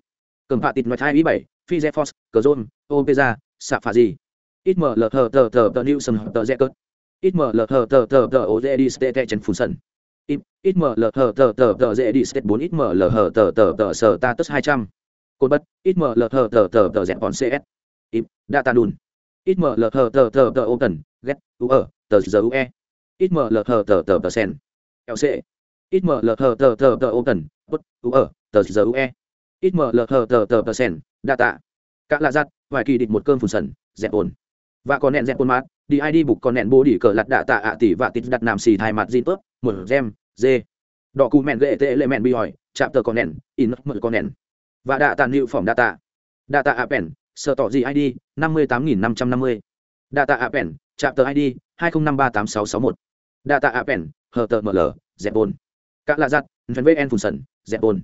cầm phạ tịt nói hai ý bảy phi dè force cờ zôn opeza xạ phạ gì ít mở lờ hở tờ tờ tờ new sân tờ dè cớt ít mở lờ hở tờ tờ tờ ô dè đi stê trên phun sần. ít mở lờ hở tờ tờ tờ dè đi stê bốn ít mở lờ hở tờ tờ tờ sở ta tức hai trăm cột bất ít mở lờ hở tờ tờ tờ dè còn cs ít đạ tạ đùn ít mở lờ hở tờ tờ tờ ô tần get, u ở tờ giờ ue ít mở lờ hở tờ tờ tờ, sen. Lc ít mở lờ hở tờ tờ tờ ô tần bất u ở tờ giờ ue ít mở lờ hờ tờ tờ tờ, sen. Data. Cả lạ giặt, vài kỳ địch một cơm phùn sần. Dẹp ồn. Và còn nẹn dẹp ồn mát. Đi id bục còn nẹn bố đi cờ lặt đạ tạ ạ tỷ và tít đặt nam xì thai mặt zin tớp. Một gem, dê. Đỏ cù mẹn gệ tệ lệ mẹn bi hỏi, chạm tờ còn nẹn, in mật còn nẹn. Và đạ tàn hiệu phỏng tạ ạ pèn, sợ tỏ gì id năm mươi tám nghìn năm trăm năm mươi. Đa tạ ạ pèn trạm tờ id hai nghìn năm ba tám sáu sáu một. Data appen hờ tờ ml dẹp ồn cả lạ giặt vân vn phùn sần dẹp bồn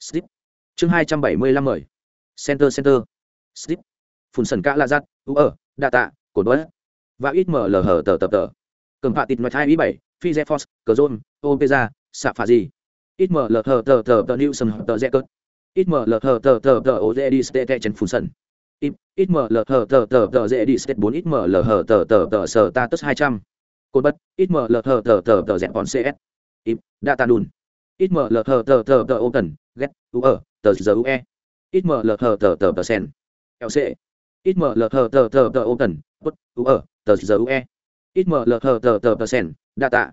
slip. Chương hai trăm bảy mươi lăm mời. Center center. Slip. Phùn sần cả lạ giặt, u ở data tạ cồn bớt và ít ml hờ tờ tờ tờ. Cầm phạt tịt mặt hai ý bảy phi z force cờ zôn opeza xạ phà gì ít ml hờ tờ tờ tờ new sân tờ z cớt ít ml hờ tờ tờ tờ ô dê đi stê chân phùn sần ít mở lờ hở tờ tờ tờ dễ đi set bốn ít mở lờ hở tờ tờ tờ sờ ta tất hai trăm cột bất ít mở lờ hở tờ tờ tờ dẹp bọn cs ít data đùn ít mở lờ hở tờ tờ tờ ô cần ghét u ở tờ giờ ue ít mở lờ hở tờ tờ tờ sen lc ít mở lờ hở tờ tờ tờ ô cần bất u ở tờ giờ ue ít mở lờ hở tờ tờ tờ sen data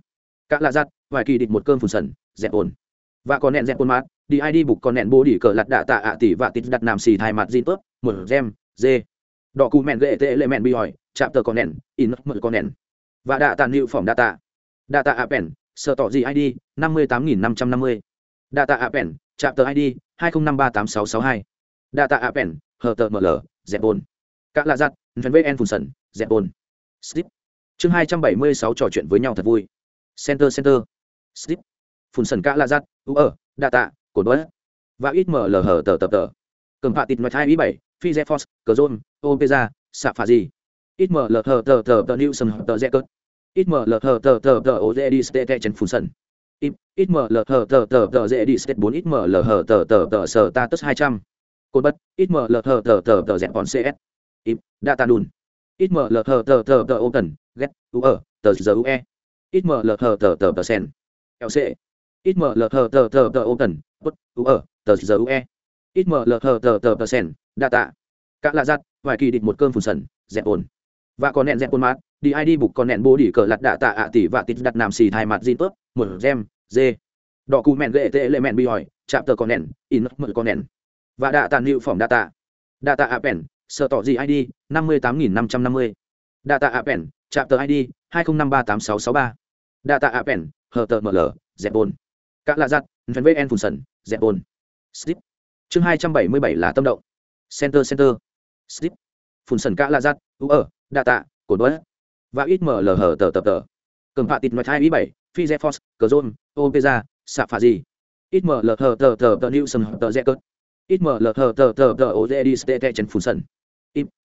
cả là giặt vài kỳ định một cơm phù sần dẹp ổn và còn nẹn dẹp ổn mát đi id bục con nẹn bố đi cờ lặt đạ tạ ạ tỷ và tít đặt nằm xì thai mặt zin tốt một gem dê. Đỏ cù mẹn ghệ tệ lệ mẹn bi hỏi chạm tờ con nẹn in mất con nẹn. Và đạ tàn hiệu phỏng tạ. Ạ pèn, sợ tỏ gì id năm mươi tám nghìn năm trăm năm mươi. Chạm tờ id hai nghìn năm ba tám sáu sáu hai. Hờ tờ ml dẹp ổn các lạ giặt vn phun sần dẹp bồn. slip. Chương hai trăm bảy mươi sáu trò chuyện với nhau thật vui. Center center. Slip. Phun sần cả lạ giặt u ở đa tạ cột bớt và ít mở lờ hở tờ tập tờ cầm phạt tịt mặt hai ý bảy phi z force cờ zôn opeza xạ phà gì ít mở lờ hở tờ tờ tờ new sân tờ z cớt ít mở lờ hở tờ tờ tờ ô dê đi stê tè chân phun sân ít mở lờ hở tờ tờ tờ dê đi stê bốn ít mở lờ hở tờ tờ tờ sờ ta tất hai trăm cột bớt ít mở lờ hở tờ tờ tờ dẹp còn cs ít data đùn ít mở lờ hở tờ tờ tờ ô tần ghét u ở tờ giờ u e ít mở lờ hở tờ tờ tờ sen lc ít mở lờ thờ tờ tờ tờ ô tần bất u, ở, tờ giờ ue ít mở lờ thờ tờ tờ tờ sen tạ cặn lạ giặt, vài kỳ định một cơn phùn sần, dẹp ổn và còn nẹn dẹp ổn mát, đi ai đi bục còn nẹn bố đỉ cờ lặt đạ tạ ạ tỷ và tít đặt nằm xì thai mặt zin tốt một gem dê đỏ cù mẹn gệ tệ lệ mẹn bi hỏi, chạm tờ còn nẹn, in mờ con nẹn. Và đạ tàn hiệu phỏng tạ ạ pèn sợ tỏ gì id năm mươi tám nghìn năm trăm năm mươi. Đã tạ ạ pèn, chạm tờ id hai không năm ba tám sáu sáu ba. Đã tạ ạ pèn, hờ tờ ml dẹp ổn các lạ giặt vn phun sần dẹp Bồn, slip chương hai trăm bảy mươi bảy là tâm động center center slip phun sần cả lạ giặt u ở Data, tạ cồn và ít mở lờ hở tờ tờ tờ cầm phạ tịt nói hai ý bảy phi z Phos, cờ zôn opeza Sạ Phạ gì ít mở lờ hở tờ tờ tờ new sân tờ z cớt ít mở lờ hở tờ tờ tờ ô dê đi stê chân phun sần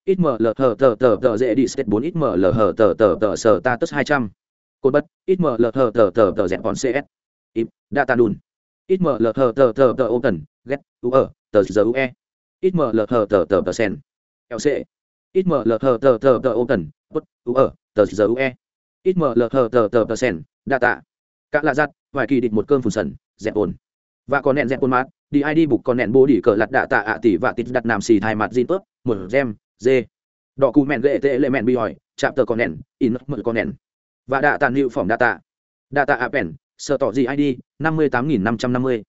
ít mở lờ hở tờ tờ tờ dê đi stê bốn ít mở lờ hở tờ tờ tờ sờ ta tất hai trăm cồn bất ít mở lờ hở tờ tờ tờ dẹp còn cs ít data đùn. Ít mở lờ thờ tờ tờ tờ ô tần ghét u ở tờ giờ u e. ít mở lờ thờ tờ tờ tờ sen lc ít mở lờ thờ tờ tờ tờ ô tần bút u ở tờ giờ u e. ít mở lờ thờ tờ tờ tờ sen, data. Cả lạ giặt, vài kỳ định một cơm phùn sần, dẹp ồn. Và còn nẹn dẹp ồn mát, đi ai đi bục còn nẹn bố đi cờ lặt đạ tạ ạ tỷ và tít đặt nằm xì thai mặt zin tớp một gem, dê. Đỏ cù mẹn gệ tệ lệ mẹn bi hỏi, chạm tờ còn nẹn, in mượn còn nẹn. Và đạ tàn hiệu phỏng data. Data appen sợ tỏ gì id năm mươi tám nghìn năm trăm năm mươi.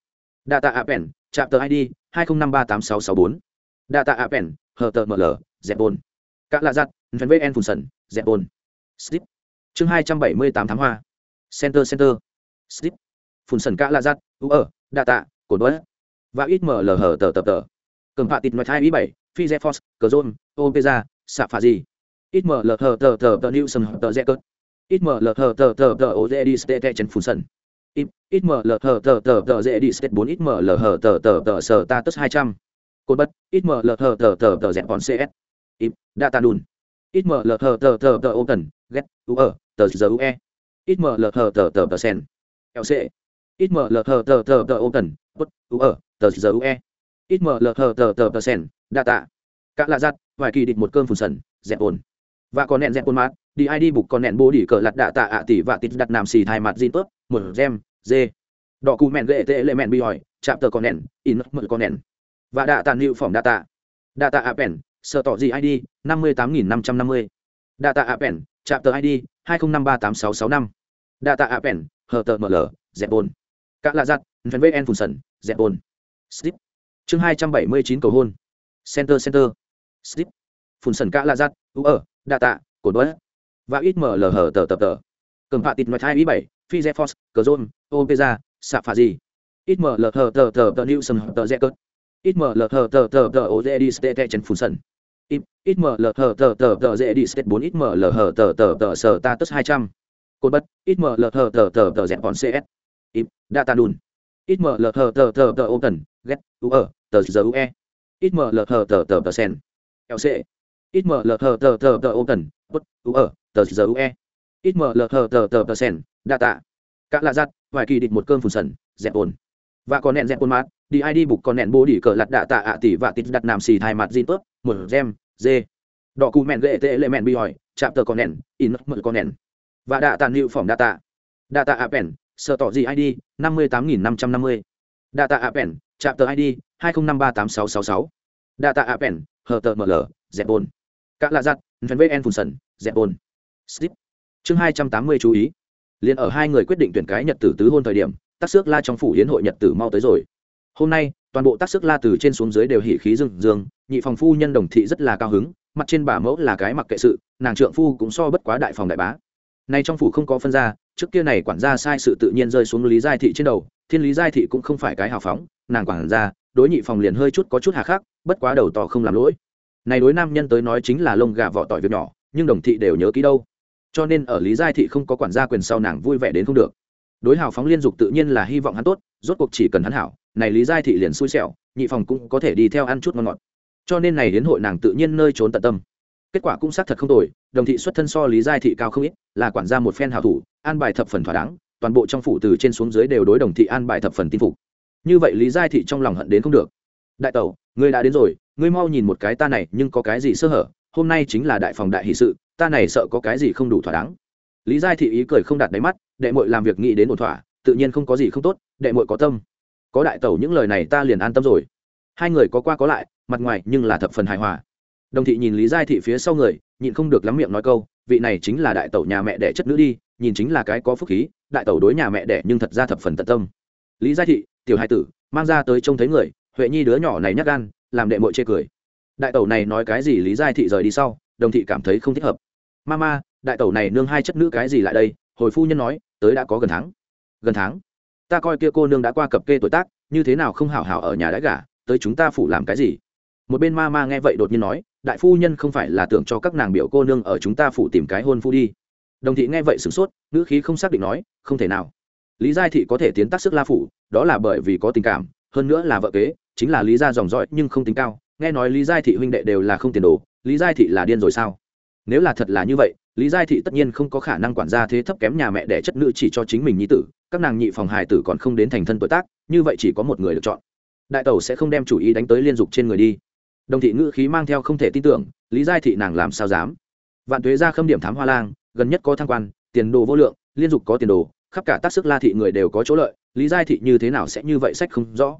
Data appen chạm tờ id hai nghìn năm ba tám sáu sáu bốn. Data appen hờ tờ ml dẹp lạ giặt vn phun sần dẹp ồn slip. Chương hai trăm bảy mươi tám tháng hoa. Center center. Slip. Phun sần cả lạ giặt, u, ở, data, cồn đuối và ít mở lờ hở tờ tập tờ. Cầm phạ tịt nói hai ý bảy phi z force cờ zôn opeza xạ phà gì ít mở lờ hở tờ tờ tờ new sân tờ z cớt. Ít mở lờ hở tờ tờ tờ ô dê đi stê chân phun sần ít mở lờ hở tờ tờ tờ dễ đi stê bốn ít mở lờ hở tờ tờ tờ sờ ta tất hai trăm cột bất ít mở lờ hở tờ tờ tờ dẹp bọn cs ít data đùn ít mở lờ hở tờ tờ tờ ô tần ghét u ở tờ giờ u e ít mở lờ hở tờ tờ tờ sen lc ít mở lờ hở tờ tờ tờ ô tần bất u ở tờ giờ u e ít mở lờ hở tờ tờ tờ sen data cả là giặt vài kỳ định một cơm phùn sần dẹp ồn và còn nẹn dẹp ồn mát đi id bục còn nện bố đi cờ lật đạ tạ ạ tỷ và tịt đặt nằm xì thai mặt zin tốt một gem dê. Đỏ cù mèn gệ tệ lệ mèn bi hỏi chạm tờ còn nện, in mở con nện. và đạ tàn tạ phỏng tạ. Ạ pèn, sợ tỏ gì id năm mươi tám nghìn năm trăm năm mươi. Chạm tờ id hai đạ năm ba tám sáu sáu năm. Hờ tờ ml dẹp bồn. các lạ giặt vn phun sần dẹp bồn. slip. Chương hai trăm bảy mươi chín cầu hôn. Center center. Slip. Phun sần cả lạ giặt u ở đạ tạ, cổ đuối và ít mở lờ hở tờ tập tờ cầm phạ tịt mặt hai ý bảy phi z force cờ zôn opeza xạ phà gì ít mở lờ hở tờ tờ tờ new sân tờ z cớt ít mở lờ hở tờ tờ tờ ô dê đi stê tè chân phun sần ít mở lờ hở tờ tờ tờ dê đi stê bốn ít mở lờ hở tờ tờ tờ sờ ta tức hai trăm cột bất ít mở lờ hở tờ tờ tờ dẹp còn cs ít data đùn ít mở lờ hở tờ tờ tờ ô tần ghét u ở tờ giờ u e ít mở lờ hở tờ tờ tờ sen lc ít mờ lờ thờ tờ tờ tờ ô tần bất u, ở, tờ giờ, u e. Ít mờ lờ thờ tờ tờ tờ sen đa tạ cả lạ giặt vài kỳ địch một cơn phùn sần, dẹp ồn. Và còn nẹn dẹp ồn mát, đi ai đi bục còn nẹn bố đi cờ lặt đạ tạ ạ tỷ và tít đặt nam xì thai mặt gì tớp một gem dê đỏ cù mẹn gệ tệ lệ mẹn bi hỏi, chạm tờ còn nẹn, in mờ con nẹn. Và đạ tàn hiệu phỏng đa tạ đa tạ appen sợ tỏ gì id năm mươi tám nghìn năm trăm năm mươi. Đa tạ appen chạm tờ id hai không năm ba tám sáu sáu sáu. Đa tạ appen hờ tờ ml dẹp ồn cả lạ giặt phần vn phùn sần, dẹp Bồn. slip chương hai trăm tám mươi chú ý. Liền ở hai người quyết định tuyển cái nhật tử tứ hôn thời điểm tác xước la trong phủ hiến hội nhật tử mau tới rồi. Hôm nay, toàn bộ tác xước la từ trên xuống dưới đều hỉ khí rừng dương nhị phòng phu nhân đồng thị rất là cao hứng, mặt trên bà mẫu là cái mặc kệ sự, nàng trượng phu cũng so bất quá đại phòng đại bá. Nay trong phủ không có phân ra trước kia này quản gia sai sự tự nhiên rơi xuống lý giai thị trên đầu, thiên lý giai thị cũng không phải cái hào phóng, nàng quản gia, đối nhị phòng liền hơi chút có chút hà khắc, bất quá đầu tỏ không làm lỗi này đối nam nhân tới nói chính là lông gà vỏ tỏi việc nhỏ, nhưng đồng thị đều nhớ kỹ đâu. Cho nên ở lý giai thị không có quản gia quyền sau nàng vui vẻ đến không được. Đối hào phóng liên dục tự nhiên là hy vọng hắn tốt, rốt cuộc chỉ cần hắn hảo, này lý giai thị liền xui xẻo, nhị phòng cũng có thể đi theo ăn chút ngon ngọt. Cho nên này đến hội nàng tự nhiên nơi trốn tận tâm. Kết quả cũng xác thật không tồi, đồng thị xuất thân so lý giai thị cao không ít, là quản gia một phen hảo thủ, an bài thập phần thỏa đáng, toàn bộ trong phủ từ trên xuống dưới đều đối đồng thị an bài thập phần tin phục. Như vậy lý giai thị trong lòng hận đến không được. Đại tẩu ngươi đã đến rồi, ngươi mau nhìn một cái ta này, nhưng có cái gì sơ hở? Hôm nay chính là đại phòng đại hỷ sự, ta này sợ có cái gì không đủ thỏa đáng. Lý giai thị ý cười không đặt đáy mắt, đệ mội làm việc nghĩ đến ổn thỏa, tự nhiên không có gì không tốt, đệ mội có tâm. Có đại tẩu những lời này ta liền an tâm rồi. Hai người có qua có lại, mặt ngoài nhưng là thập phần hài hòa. Đồng thị nhìn lý giai thị phía sau người, nhịn không được lắm miệng nói câu, vị này chính là đại tẩu nhà mẹ đẻ chất nữ đi, nhìn chính là cái có phúc khí, đại tẩu đối nhà mẹ đẻ nhưng thật ra thập phần tận tâm. Lý giai thị, tiểu hai tử, mang ra tới trông thấy người huệ nhi đứa nhỏ này nhắc gan, làm đệ mội chê cười. Đại tẩu này nói cái gì lý giai thị rời đi sau, đồng thị cảm thấy không thích hợp. Ma ma, đại tẩu này nương hai chất nữ cái gì lại đây? Hồi phu nhân nói, tới đã có gần tháng. Gần tháng? Ta coi kia cô nương đã qua cập kê tuổi tác, như thế nào không hảo hảo ở nhà đãi gả, tới chúng ta phủ làm cái gì? Một bên ma ma nghe vậy đột nhiên nói, đại phu nhân không phải là tưởng cho các nàng biểu cô nương ở chúng ta phủ tìm cái hôn phu đi. Đồng thị nghe vậy sửng sốt, ngữ khí không xác định nói, không thể nào. Lý giai thị có thể tiến tác sức la phủ, đó là bởi vì có tình cảm, hơn nữa là vợ kế chính là lý gia dòng dõi nhưng không tính cao, nghe nói lý giai thị huynh đệ đều là không tiền đồ, lý giai thị là điên rồi sao? Nếu là thật là như vậy, lý giai thị tất nhiên không có khả năng quản gia thế thấp kém nhà mẹ đẻ chất nữ chỉ cho chính mình nhi tử, các nàng nhị phòng hài tử còn không đến thành thân tuổi tác, như vậy chỉ có một người được chọn. Đại tẩu sẽ không đem chủ ý đánh tới liên dục trên người đi. Đồng thị ngữ khí mang theo không thể tin tưởng, lý giai thị nàng làm sao dám? Vạn tuế ra khâm điểm thám hoa lang, gần nhất có thăng quan, tiền đồ vô lượng, liên dục có tiền đồ, khắp cả tác sức la thị người đều có chỗ lợi, lý giai thị như thế nào sẽ như vậy sách không rõ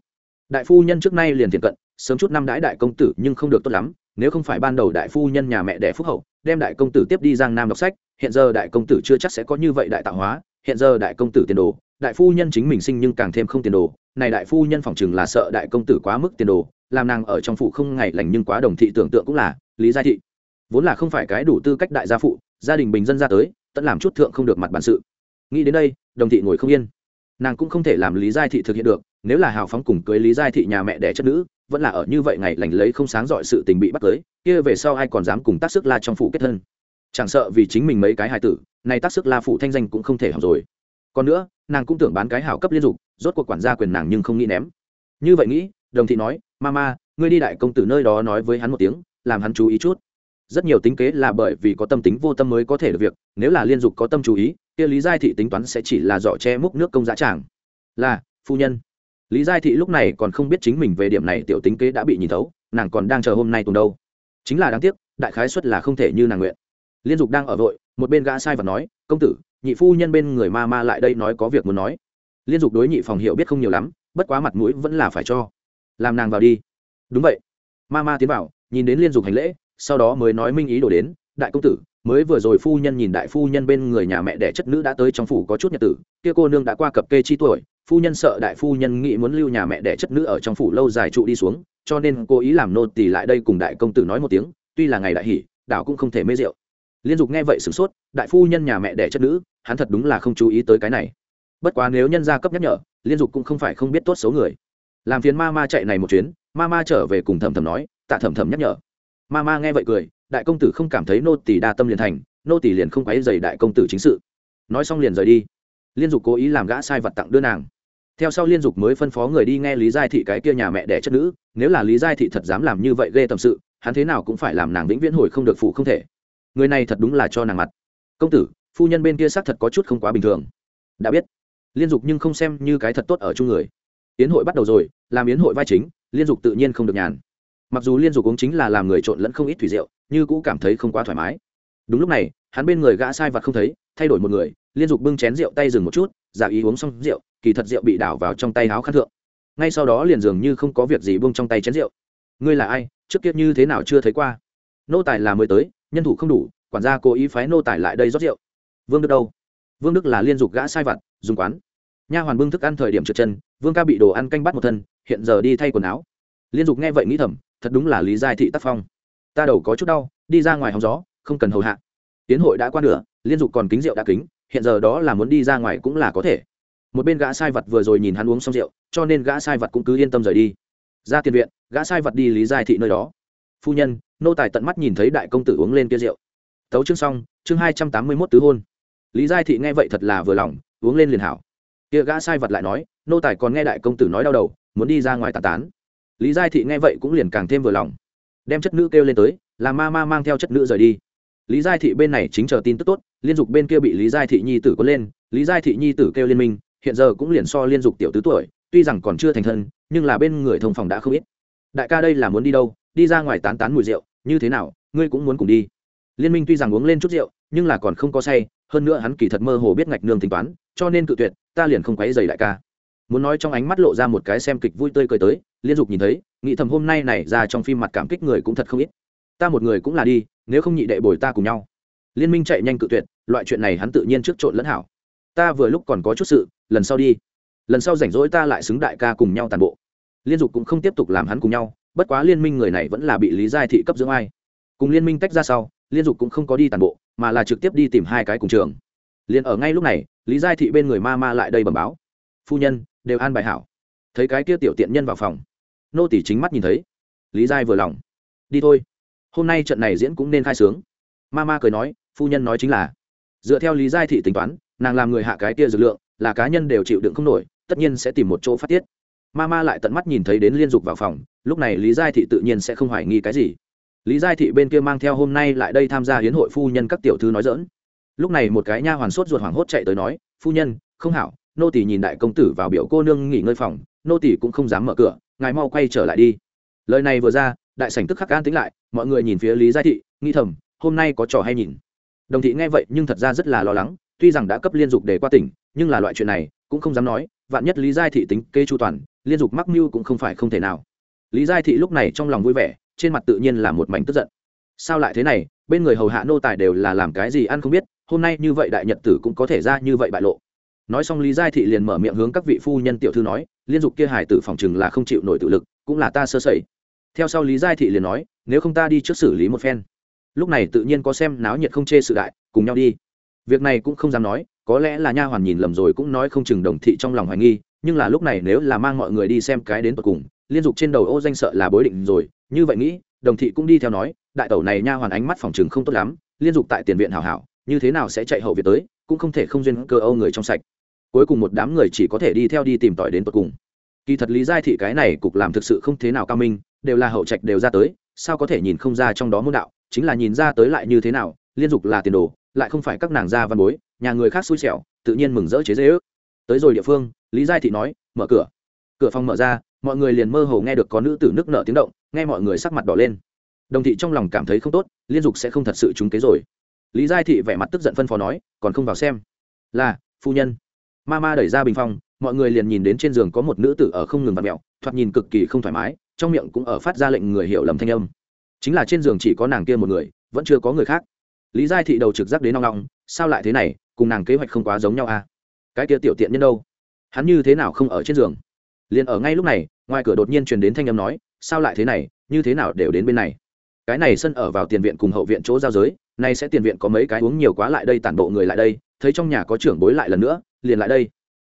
đại phu nhân trước nay liền thiện cận, sớm chút năm đãi đại công tử nhưng không được tốt lắm, nếu không phải ban đầu đại phu nhân nhà mẹ đẻ phúc hậu, đem đại công tử tiếp đi giang nam đọc sách, hiện giờ đại công tử chưa chắc sẽ có như vậy đại tạo hóa, hiện giờ đại công tử tiền đồ, đại phu nhân chính mình sinh nhưng càng thêm không tiền đồ, này đại phu nhân phỏng chừng là sợ đại công tử quá mức tiền đồ, làm nàng ở trong phụ không ngày lành nhưng quá đồng thị tưởng tượng cũng là lý gia thị. Vốn là không phải cái đủ tư cách đại gia phụ, gia đình bình dân ra tới, tận làm chút thượng không được mặt bản sự. Nghĩ đến đây, đồng thị ngồi không yên nàng cũng không thể làm lý giai thị thực hiện được, nếu là hào phóng cùng cưới lý giai thị nhà mẹ đẻ chất nữ, vẫn là ở như vậy ngày lành lấy không sáng dọi sự tình bị bắt cưới, kia về sau ai còn dám cùng tác sức la trong phụ kết thân? Chẳng sợ vì chính mình mấy cái hài tử, nay tác sức la phụ thanh danh cũng không thể học rồi. Còn nữa, nàng cũng tưởng bán cái hảo cấp liên dục, rốt cuộc quản gia quyền nàng nhưng không nghĩ ném. Như vậy nghĩ, đồng thị nói, mama, ngươi đi đại công tử nơi đó nói với hắn một tiếng, làm hắn chú ý chút rất nhiều tính kế là bởi vì có tâm tính vô tâm mới có thể được việc, nếu là liên dục có tâm chú ý, kia lý giai thị tính toán sẽ chỉ là dọ che múc nước công giá tràng. Là, phu nhân. Lý giai thị lúc này còn không biết chính mình về điểm này tiểu tính kế đã bị nhìn thấu, nàng còn đang chờ hôm nay tuần đâu. Chính là đáng tiếc, đại khái xuất là không thể như nàng nguyện. Liên dục đang ở vội, một bên gã sai và nói, công tử, nhị phu nhân bên người ma ma lại đây nói có việc muốn nói. Liên dục đối nhị phòng hiệu biết không nhiều lắm, bất quá mặt mũi vẫn là phải cho. Làm nàng vào đi. Đúng vậy. Ma ma tiến vào, nhìn đến liên dục hành lễ sau đó mới nói minh ý đổ đến, đại công tử, mới vừa rồi phu nhân nhìn đại phu nhân bên người nhà mẹ đẻ chất nữ đã tới trong phủ có chút nhật tử, kia cô nương đã qua cập kê chi tuổi, phu nhân sợ đại phu nhân nghĩ muốn lưu nhà mẹ đẻ chất nữ ở trong phủ lâu dài trụ đi xuống, cho nên cô ý làm nô tỳ lại đây cùng đại công tử nói một tiếng, tuy là ngày đại hỷ, đảo cũng không thể mê rượu. Liên dục nghe vậy sửng sốt, đại phu nhân nhà mẹ đẻ chất nữ, hắn thật đúng là không chú ý tới cái này. Bất quá nếu nhân gia cấp nhắc nhở, liên dục cũng không phải không biết tốt xấu người. Làm phiền ma ma chạy này một chuyến, ma ma trở về cùng thầm thầm nói, tạ thầm thầm nhắc nhở ma ma nghe vậy cười, đại công tử không cảm thấy nô tỷ đa tâm liền thành, nô tỷ liền không quấy dày đại công tử chính sự. Nói xong liền rời đi. Liên dục cố ý làm gã sai vật tặng đưa nàng. Theo sau liên dục mới phân phó người đi nghe lý giai thị cái kia nhà mẹ đẻ chất nữ, nếu là lý giai thị thật dám làm như vậy ghê tâm sự, hắn thế nào cũng phải làm nàng vĩnh viễn hồi không được phụ không thể. Người này thật đúng là cho nàng mặt. Công tử, phu nhân bên kia xác thật có chút không quá bình thường. Đã biết. Liên dục nhưng không xem như cái thật tốt ở chung người. Yến hội bắt đầu rồi, làm yến hội vai chính, liên dục tự nhiên không được nhàn mặc dù liên dục uống chính là làm người trộn lẫn không ít thủy rượu nhưng cũng cảm thấy không quá thoải mái. Đúng lúc này, hắn bên người gã sai vật không thấy, thay đổi một người, liên dục bưng chén rượu tay dừng một chút, giả ý uống xong rượu, kỳ thật rượu bị đảo vào trong tay áo khát thượng. Ngay sau đó liền dường như không có việc gì bưng trong tay chén rượu. Ngươi là ai? Trước kiếp như thế nào chưa thấy qua? Nô tài là mới tới, nhân thủ không đủ, quản gia cố ý phái nô tài lại đây rót rượu. Vương đức đâu? Vương đức là liên dục gã sai vặt dùng quán. Nha hoàn bưng thức ăn thời điểm trượt chân, vương ca bị đồ ăn canh bắt một thân, hiện giờ đi thay quần áo. Liên dục nghe vậy nghĩ thầm thật đúng là lý giai thị tác phong. Ta đầu có chút đau, đi ra ngoài hóng gió, không cần hầu hạ. Tiến hội đã qua nửa, liên dục còn kính rượu đã kính, hiện giờ đó là muốn đi ra ngoài cũng là có thể. Một bên gã sai vật vừa rồi nhìn hắn uống xong rượu, cho nên gã sai vật cũng cứ yên tâm rời đi. Ra tiền viện, gã sai vật đi lý giai thị nơi đó. Phu nhân, nô tài tận mắt nhìn thấy đại công tử uống lên kia rượu. Tấu chương xong, chương hai trăm tám mươi mốt tứ hôn. Lý giai thị nghe vậy thật là vừa lòng, uống lên liền hảo. Kia gã sai vật lại nói, nô tài còn nghe đại công tử nói đau đầu, muốn đi ra ngoài tàn tán lý giai thị nghe vậy cũng liền càng thêm vừa lòng. Đem chất nữ kêu lên tới làm ma ma mang theo chất nữ rời đi. Lý giai thị bên này chính chờ tin tức tốt, liên dục bên kia bị lý giai thị nhi tử có lên, lý giai thị nhi tử kêu liên minh, hiện giờ cũng liền so liên dục tiểu tứ tuổi, tuy rằng còn chưa thành thân, nhưng là bên người thông phòng đã không ít. Đại ca đây là muốn đi đâu, đi ra ngoài tán tán mùi rượu, như thế nào, ngươi cũng muốn cùng đi. Liên minh tuy rằng uống lên chút rượu, nhưng là còn không có say, hơn nữa hắn kỳ thật mơ hồ biết ngạch nương tính toán, cho nên cự tuyệt, ta liền không quấy dày đại ca. Muốn nói trong ánh mắt lộ ra một cái xem kịch vui tươi cười tới liên dục nhìn thấy, nghĩ thầm hôm nay này ra trong phim mặt cảm kích người cũng thật không ít. Ta một người cũng là đi, nếu không nhị đệ bồi ta cùng nhau. Liên minh chạy nhanh cự tuyệt, loại chuyện này hắn tự nhiên trước trộn lẫn hảo. Ta vừa lúc còn có chút sự, lần sau đi. Lần sau rảnh rỗi ta lại xứng đại ca cùng nhau tàn bộ. Liên dục cũng không tiếp tục làm hắn cùng nhau, bất quá liên minh người này vẫn là bị lý giai thị cấp dưỡng ai. Cùng liên minh tách ra sau, liên dục cũng không có đi tàn bộ, mà là trực tiếp đi tìm hai cái cùng trường. Liền ở ngay lúc này, lý giai thị bên người ma ma lại đây bẩm báo. Phu nhân, đều an bài hảo. Thấy cái kia tiểu tiện nhân vào phòng nô tỷ chính mắt nhìn thấy. Lý giai vừa lòng. Đi thôi. Hôm nay trận này diễn cũng nên khai sướng. Ma ma cười nói, phu nhân nói chính là. Dựa theo lý giai thị tính toán, nàng làm người hạ cái kia dược lượng, là cá nhân đều chịu đựng không nổi, tất nhiên sẽ tìm một chỗ phát tiết. Ma ma lại tận mắt nhìn thấy đến liên dục vào phòng, lúc này lý giai thị tự nhiên sẽ không hoài nghi cái gì. Lý giai thị bên kia mang theo hôm nay lại đây tham gia hiến hội phu nhân các tiểu thư nói dỡn lúc này một cái nha hoàn sốt ruột hoảng hốt chạy tới nói, phu nhân, không hảo, nô tỷ nhìn đại công tử vào biểu cô nương nghỉ ngơi phòng, nô tỷ cũng không dám mở cửa ngài mau quay trở lại đi. Lời này vừa ra, đại sảnh tức khắc an tính lại, mọi người nhìn phía lý giai thị nghi thầm, hôm nay có trò hay nhìn. Đồng thị nghe vậy nhưng thật ra rất là lo lắng, tuy rằng đã cấp liên dục để qua tỉnh, nhưng là loại chuyện này cũng không dám nói, vạn nhất lý giai thị tính kê chu toàn, liên dục mắc mưu cũng không phải không thể nào. Lý giai thị lúc này trong lòng vui vẻ, trên mặt tự nhiên là một mảnh tức giận. Sao lại thế này, bên người hầu hạ nô tài đều là làm cái gì ăn không biết, hôm nay như vậy đại nhật tử cũng có thể ra như vậy bại lộ. Nói xong lý giai thị liền mở miệng hướng các vị phu nhân tiểu thư nói liên dục kia hải tử phòng chừng là không chịu nổi tự lực, cũng là ta sơ sẩy. Theo sau lý giai thị liền nói, nếu không ta đi trước xử lý một phen. Lúc này tự nhiên có xem náo nhiệt không chê sự đại, cùng nhau đi. Việc này cũng không dám nói, có lẽ là nha hoàn nhìn lầm rồi cũng nói không chừng đồng thị trong lòng hoài nghi, nhưng là lúc này nếu là mang mọi người đi xem cái đến tận cùng, liên dục trên đầu ô danh sợ là bối định rồi, như vậy nghĩ, đồng thị cũng đi theo nói, đại tẩu này nha hoàn ánh mắt phòng chừng không tốt lắm, liên dục tại tiền viện hảo hảo, như thế nào sẽ chạy hậu việt tới, cũng không thể không duyên cơ âu người trong sạch cuối cùng một đám người chỉ có thể đi theo đi tìm tỏi đến tận cùng. Kỳ thật lý giai thị cái này cục làm thực sự không thế nào cao minh, đều là hậu trạch đều ra tới, sao có thể nhìn không ra trong đó môn đạo, chính là nhìn ra tới lại như thế nào, liên dục là tiền đồ, lại không phải các nàng gia văn bối, nhà người khác xui xẻo, tự nhiên mừng rỡ chế dễ ước. Tới rồi địa phương, lý giai thị nói, mở cửa. Cửa phòng mở ra, mọi người liền mơ hồ nghe được có nữ tử nước nợ tiếng động, nghe mọi người sắc mặt đỏ lên. Đồng thị trong lòng cảm thấy không tốt, liên dục sẽ không thật sự trúng kế rồi. Lý giai thị vẻ mặt tức giận phân phó nói, còn không vào xem. Là, phu nhân ma ma đẩy ra bình phong, mọi người liền nhìn đến trên giường có một nữ tử ở không ngừng vặt mẹo, thoạt nhìn cực kỳ không thoải mái, trong miệng cũng ở phát ra lệnh người hiểu lầm thanh âm. Chính là trên giường chỉ có nàng kia một người, vẫn chưa có người khác. Lý giai thị đầu trực giác đến nong nong sao lại thế này, cùng nàng kế hoạch không quá giống nhau à? Cái kia tiểu tiện nhân đâu? Hắn như thế nào không ở trên giường? Liền ở ngay lúc này, ngoài cửa đột nhiên truyền đến thanh âm nói, sao lại thế này, như thế nào đều đến bên này. Cái này sân ở vào tiền viện cùng hậu viện chỗ giao giới, nay sẽ tiền viện có mấy cái uống nhiều quá lại đây tản bộ người lại đây thấy trong nhà có trưởng bối lại lần nữa, liền lại đây.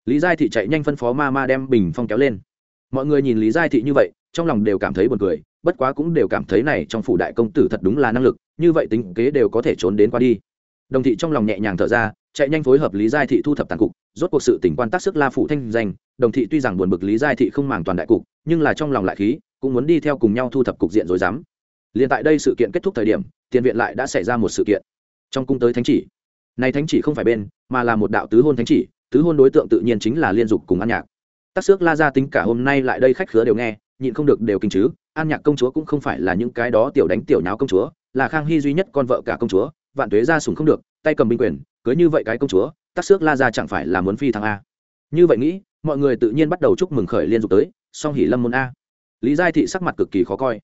Lý giai thị chạy nhanh phân phó ma ma đem bình phong kéo lên. Mọi người nhìn lý giai thị như vậy, trong lòng đều cảm thấy buồn cười, bất quá cũng đều cảm thấy này trong phủ đại công tử thật đúng là năng lực, như vậy tính kế đều có thể trốn đến qua đi. Đồng thị trong lòng nhẹ nhàng thở ra, chạy nhanh phối hợp lý giai thị thu thập tàn cục, rốt cuộc sự tỉnh quan tác sức la phủ thanh danh, đồng thị tuy rằng buồn bực lý giai thị không màng toàn đại cục, nhưng là trong lòng lại khí, cũng muốn đi theo cùng nhau thu thập cục diện rồi dám liền tại đây sự kiện kết thúc thời điểm, tiền viện lại đã xảy ra một sự kiện. Trong cung tới thánh chỉ này thánh chỉ không phải bên, mà là một đạo tứ hôn thánh chỉ, tứ hôn đối tượng tự nhiên chính là liên dục cùng an nhạc. Tác xước la ra tính cả hôm nay lại đây khách khứa đều nghe, nhịn không được đều kinh chứ, an nhạc công chúa cũng không phải là những cái đó tiểu đánh tiểu nháo công chúa, là khang hy duy nhất con vợ cả công chúa, vạn tuế ra sùng không được, tay cầm binh quyền, cưới như vậy cái công chúa tác xước la ra chẳng phải là muốn phi thăng a. Như vậy nghĩ, mọi người tự nhiên bắt đầu chúc mừng khởi liên dục tới, song hỉ lâm môn a. Lý giai thị sắc mặt cực kỳ khó coi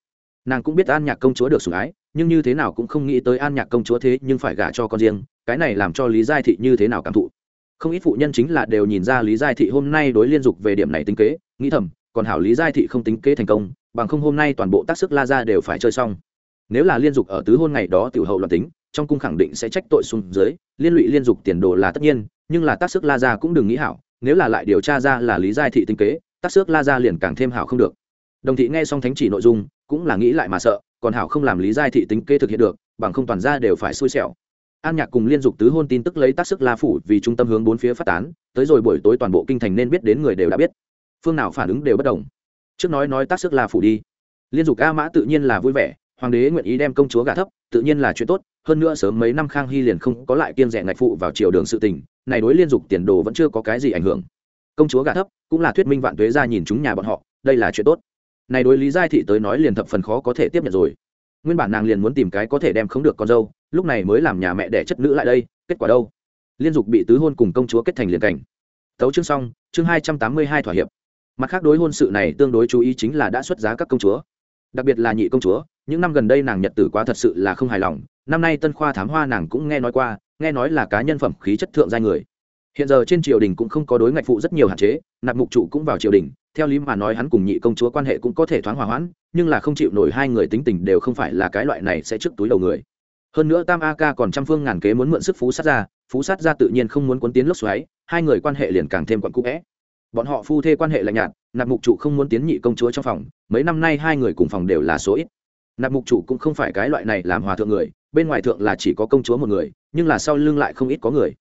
nàng cũng biết an nhạc công chúa được sủng ái, nhưng như thế nào cũng không nghĩ tới an nhạc công chúa thế nhưng phải gả cho con riêng, cái này làm cho lý giai thị như thế nào cảm thụ. Không ít phụ nhân chính là đều nhìn ra lý giai thị hôm nay đối liên dục về điểm này tính kế, nghĩ thầm, còn hảo lý giai thị không tính kế thành công, bằng không hôm nay toàn bộ tác sức la ra đều phải chơi xong. Nếu là liên dục ở tứ hôn ngày đó tiểu hậu loạn tính, trong cung khẳng định sẽ trách tội xuống dưới, liên lụy liên dục tiền đồ là tất nhiên, nhưng là tác sức la ra cũng đừng nghĩ hảo, nếu là lại điều tra ra là lý giai thị tính kế, tác sức la ra liền càng thêm hảo không được. Đồng thị nghe xong thánh chỉ nội dung cũng là nghĩ lại mà sợ, còn hảo không làm lý giai thị tính kê thực hiện được, bằng không toàn ra đều phải xui xẻo. An nhạc cùng liên dục tứ hôn tin tức lấy tác sức la phủ vì trung tâm hướng bốn phía phát tán, tới rồi buổi tối toàn bộ kinh thành nên biết đến người đều đã biết. Phương nào phản ứng đều bất đồng. Trước nói nói tác sức la phủ đi. Liên dục a mã tự nhiên là vui vẻ, hoàng đế nguyện ý đem công chúa gà thấp, tự nhiên là chuyện tốt, hơn nữa sớm mấy năm khang hy liền không có lại kiên rẻ ngạch phụ vào chiều đường sự tình, này đối liên dục tiền đồ vẫn chưa có cái gì ảnh hưởng. Công chúa gà thấp, cũng là thuyết minh vạn tuế ra nhìn chúng nhà bọn họ, đây là chuyện tốt này đối lý giai thị tới nói liền thập phần khó có thể tiếp nhận rồi. Nguyên bản nàng liền muốn tìm cái có thể đem không được con dâu, lúc này mới làm nhà mẹ đẻ chất nữ lại đây, kết quả đâu? Liên dục bị tứ hôn cùng công chúa kết thành liền cảnh. Tấu chương xong, chương hai trăm tám mươi hai thỏa hiệp. Mặt khác đối hôn sự này tương đối chú ý chính là đã xuất giá các công chúa. Đặc biệt là nhị công chúa, những năm gần đây nàng nhật tử quá thật sự là không hài lòng, năm nay tân khoa thám hoa nàng cũng nghe nói qua, nghe nói là cá nhân phẩm khí chất thượng giai người. Hiện giờ trên triều đình cũng không có đối ngạch phụ rất nhiều hạn chế, nạp mục trụ cũng vào triều đình theo lý mà nói hắn cùng nhị công chúa quan hệ cũng có thể thoáng hòa hoãn, nhưng là không chịu nổi hai người tính tình đều không phải là cái loại này sẽ trước túi đầu người. Hơn nữa tam a ca còn trăm phương ngàn kế muốn mượn sức phú sát ra, phú sát ra tự nhiên không muốn cuốn tiến lốc xoáy, hai người quan hệ liền càng thêm quặn cũ vẽ. Bọn họ phu thê quan hệ lạnh nhạt, nạp mục trụ không muốn tiến nhị công chúa trong phòng, mấy năm nay hai người cùng phòng đều là số ít. Nạp mục trụ cũng không phải cái loại này làm hòa thượng người, bên ngoài thượng là chỉ có công chúa một người, nhưng là sau lưng lại không ít có người.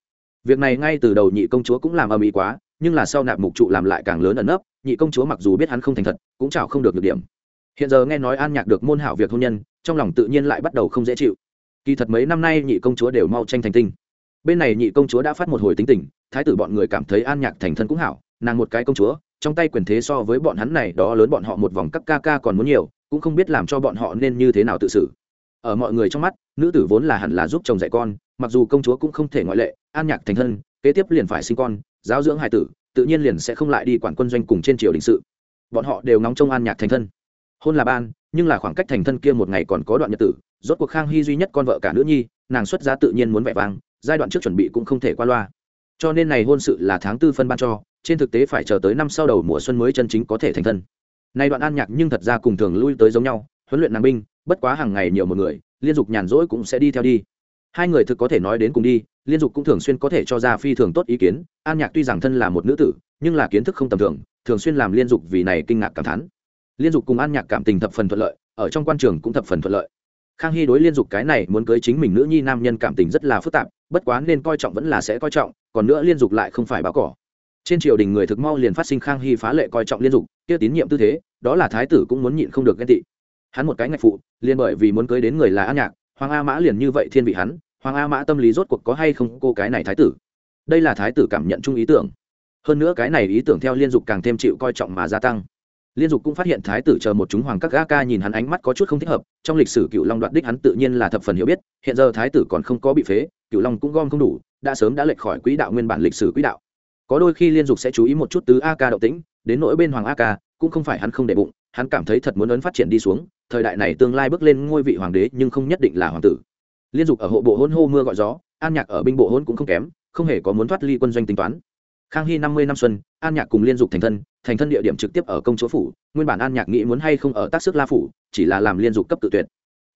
Việc này ngay từ đầu nhị công chúa cũng làm âm ý quá nhưng là sau nạp mục trụ làm lại càng lớn ẩn nấp, nhị công chúa mặc dù biết hắn không thành thật, cũng chào không được được điểm. Hiện giờ nghe nói an nhạc được môn hảo việc hôn nhân, trong lòng tự nhiên lại bắt đầu không dễ chịu. Kỳ thật mấy năm nay nhị công chúa đều mau tranh thành tinh. Bên này nhị công chúa đã phát một hồi tính tình, thái tử bọn người cảm thấy an nhạc thành thân cũng hảo, nàng một cái công chúa, trong tay quyền thế so với bọn hắn này, đó lớn bọn họ một vòng các ca ca còn muốn nhiều, cũng không biết làm cho bọn họ nên như thế nào tự xử. Ở mọi người trong mắt, nữ tử vốn là hẳn là giúp chồng dạy con, mặc dù công chúa cũng không thể ngoại lệ, an nhạc thành thân kế tiếp liền phải sinh con, giáo dưỡng hài tử, tự nhiên liền sẽ không lại đi quản quân doanh cùng trên triều đình sự. Bọn họ đều ngóng trông an nhạc thành thân. Hôn là ban, nhưng là khoảng cách thành thân kia một ngày còn có đoạn nhật tử, rốt cuộc khang hy duy nhất con vợ cả nữ nhi, nàng xuất giá tự nhiên muốn vẻ vang, giai đoạn trước chuẩn bị cũng không thể qua loa. Cho nên này hôn sự là tháng tư phân ban cho, trên thực tế phải chờ tới năm sau đầu mùa xuân mới chân chính có thể thành thân. Nay đoạn an nhạc nhưng thật ra cùng thường lui tới giống nhau, huấn luyện nàng binh, bất quá hàng ngày nhiều một người, liên dục nhàn rỗi cũng sẽ đi theo đi. Hai người thực có thể nói đến cùng đi liên dục cũng thường xuyên có thể cho ra phi thường tốt ý kiến. An nhạc tuy rằng thân là một nữ tử, nhưng là kiến thức không tầm thường thường xuyên làm liên dục vì này kinh ngạc cảm thán. Liên dục cùng an nhạc cảm tình thập phần thuận lợi, ở trong quan trường cũng thập phần thuận lợi. Khang hy đối liên dục cái này muốn cưới chính mình nữ nhi nam nhân cảm tình rất là phức tạp, bất quá nên coi trọng vẫn là sẽ coi trọng, còn nữa liên dục lại không phải báo cỏ. Trên triều đình người thực mau liền phát sinh khang hy phá lệ coi trọng liên dục, kia tín nhiệm tư thế, đó là thái tử cũng muốn nhịn không được ghen tị. Hắn một cái ngạch phụ, liền bởi vì muốn cưới đến người là an nhạc, hoàng a mã liền như vậy thiên vị hắn hoàng a mã tâm lý rốt cuộc có hay không cô cái này thái tử? Đây là thái tử cảm nhận chung ý tưởng. Hơn nữa cái này ý tưởng theo liên dục càng thêm chịu coi trọng mà gia tăng. Liên dục cũng phát hiện thái tử chờ một chúng hoàng các ga ca nhìn hắn ánh mắt có chút không thích hợp, trong lịch sử cựu long đoạt đích hắn tự nhiên là thập phần hiểu biết, hiện giờ thái tử còn không có bị phế cựu long cũng gom không đủ, đã sớm đã lệch khỏi quỹ đạo nguyên bản lịch sử quỹ đạo. Có đôi khi liên dục sẽ chú ý một chút tứ a ca động tĩnh, đến nỗi bên hoàng a ca, cũng không phải hắn không để bụng, hắn cảm thấy thật muốn ấn phát triển đi xuống, thời đại này tương lai bước lên ngôi vị hoàng đế nhưng không nhất định là hoàng tử liên dục ở hộ bộ hôn hô mưa gọi gió, an nhạc ở binh bộ hôn cũng không kém, không hề có muốn thoát ly quân doanh tính toán. Khang hy năm mươi năm xuân, an nhạc cùng liên dục thành thân thành thân địa điểm trực tiếp ở công chúa phủ, nguyên bản an nhạc nghĩ muốn hay không ở tác sức la phủ, chỉ là làm liên dục cấp tự tuyệt.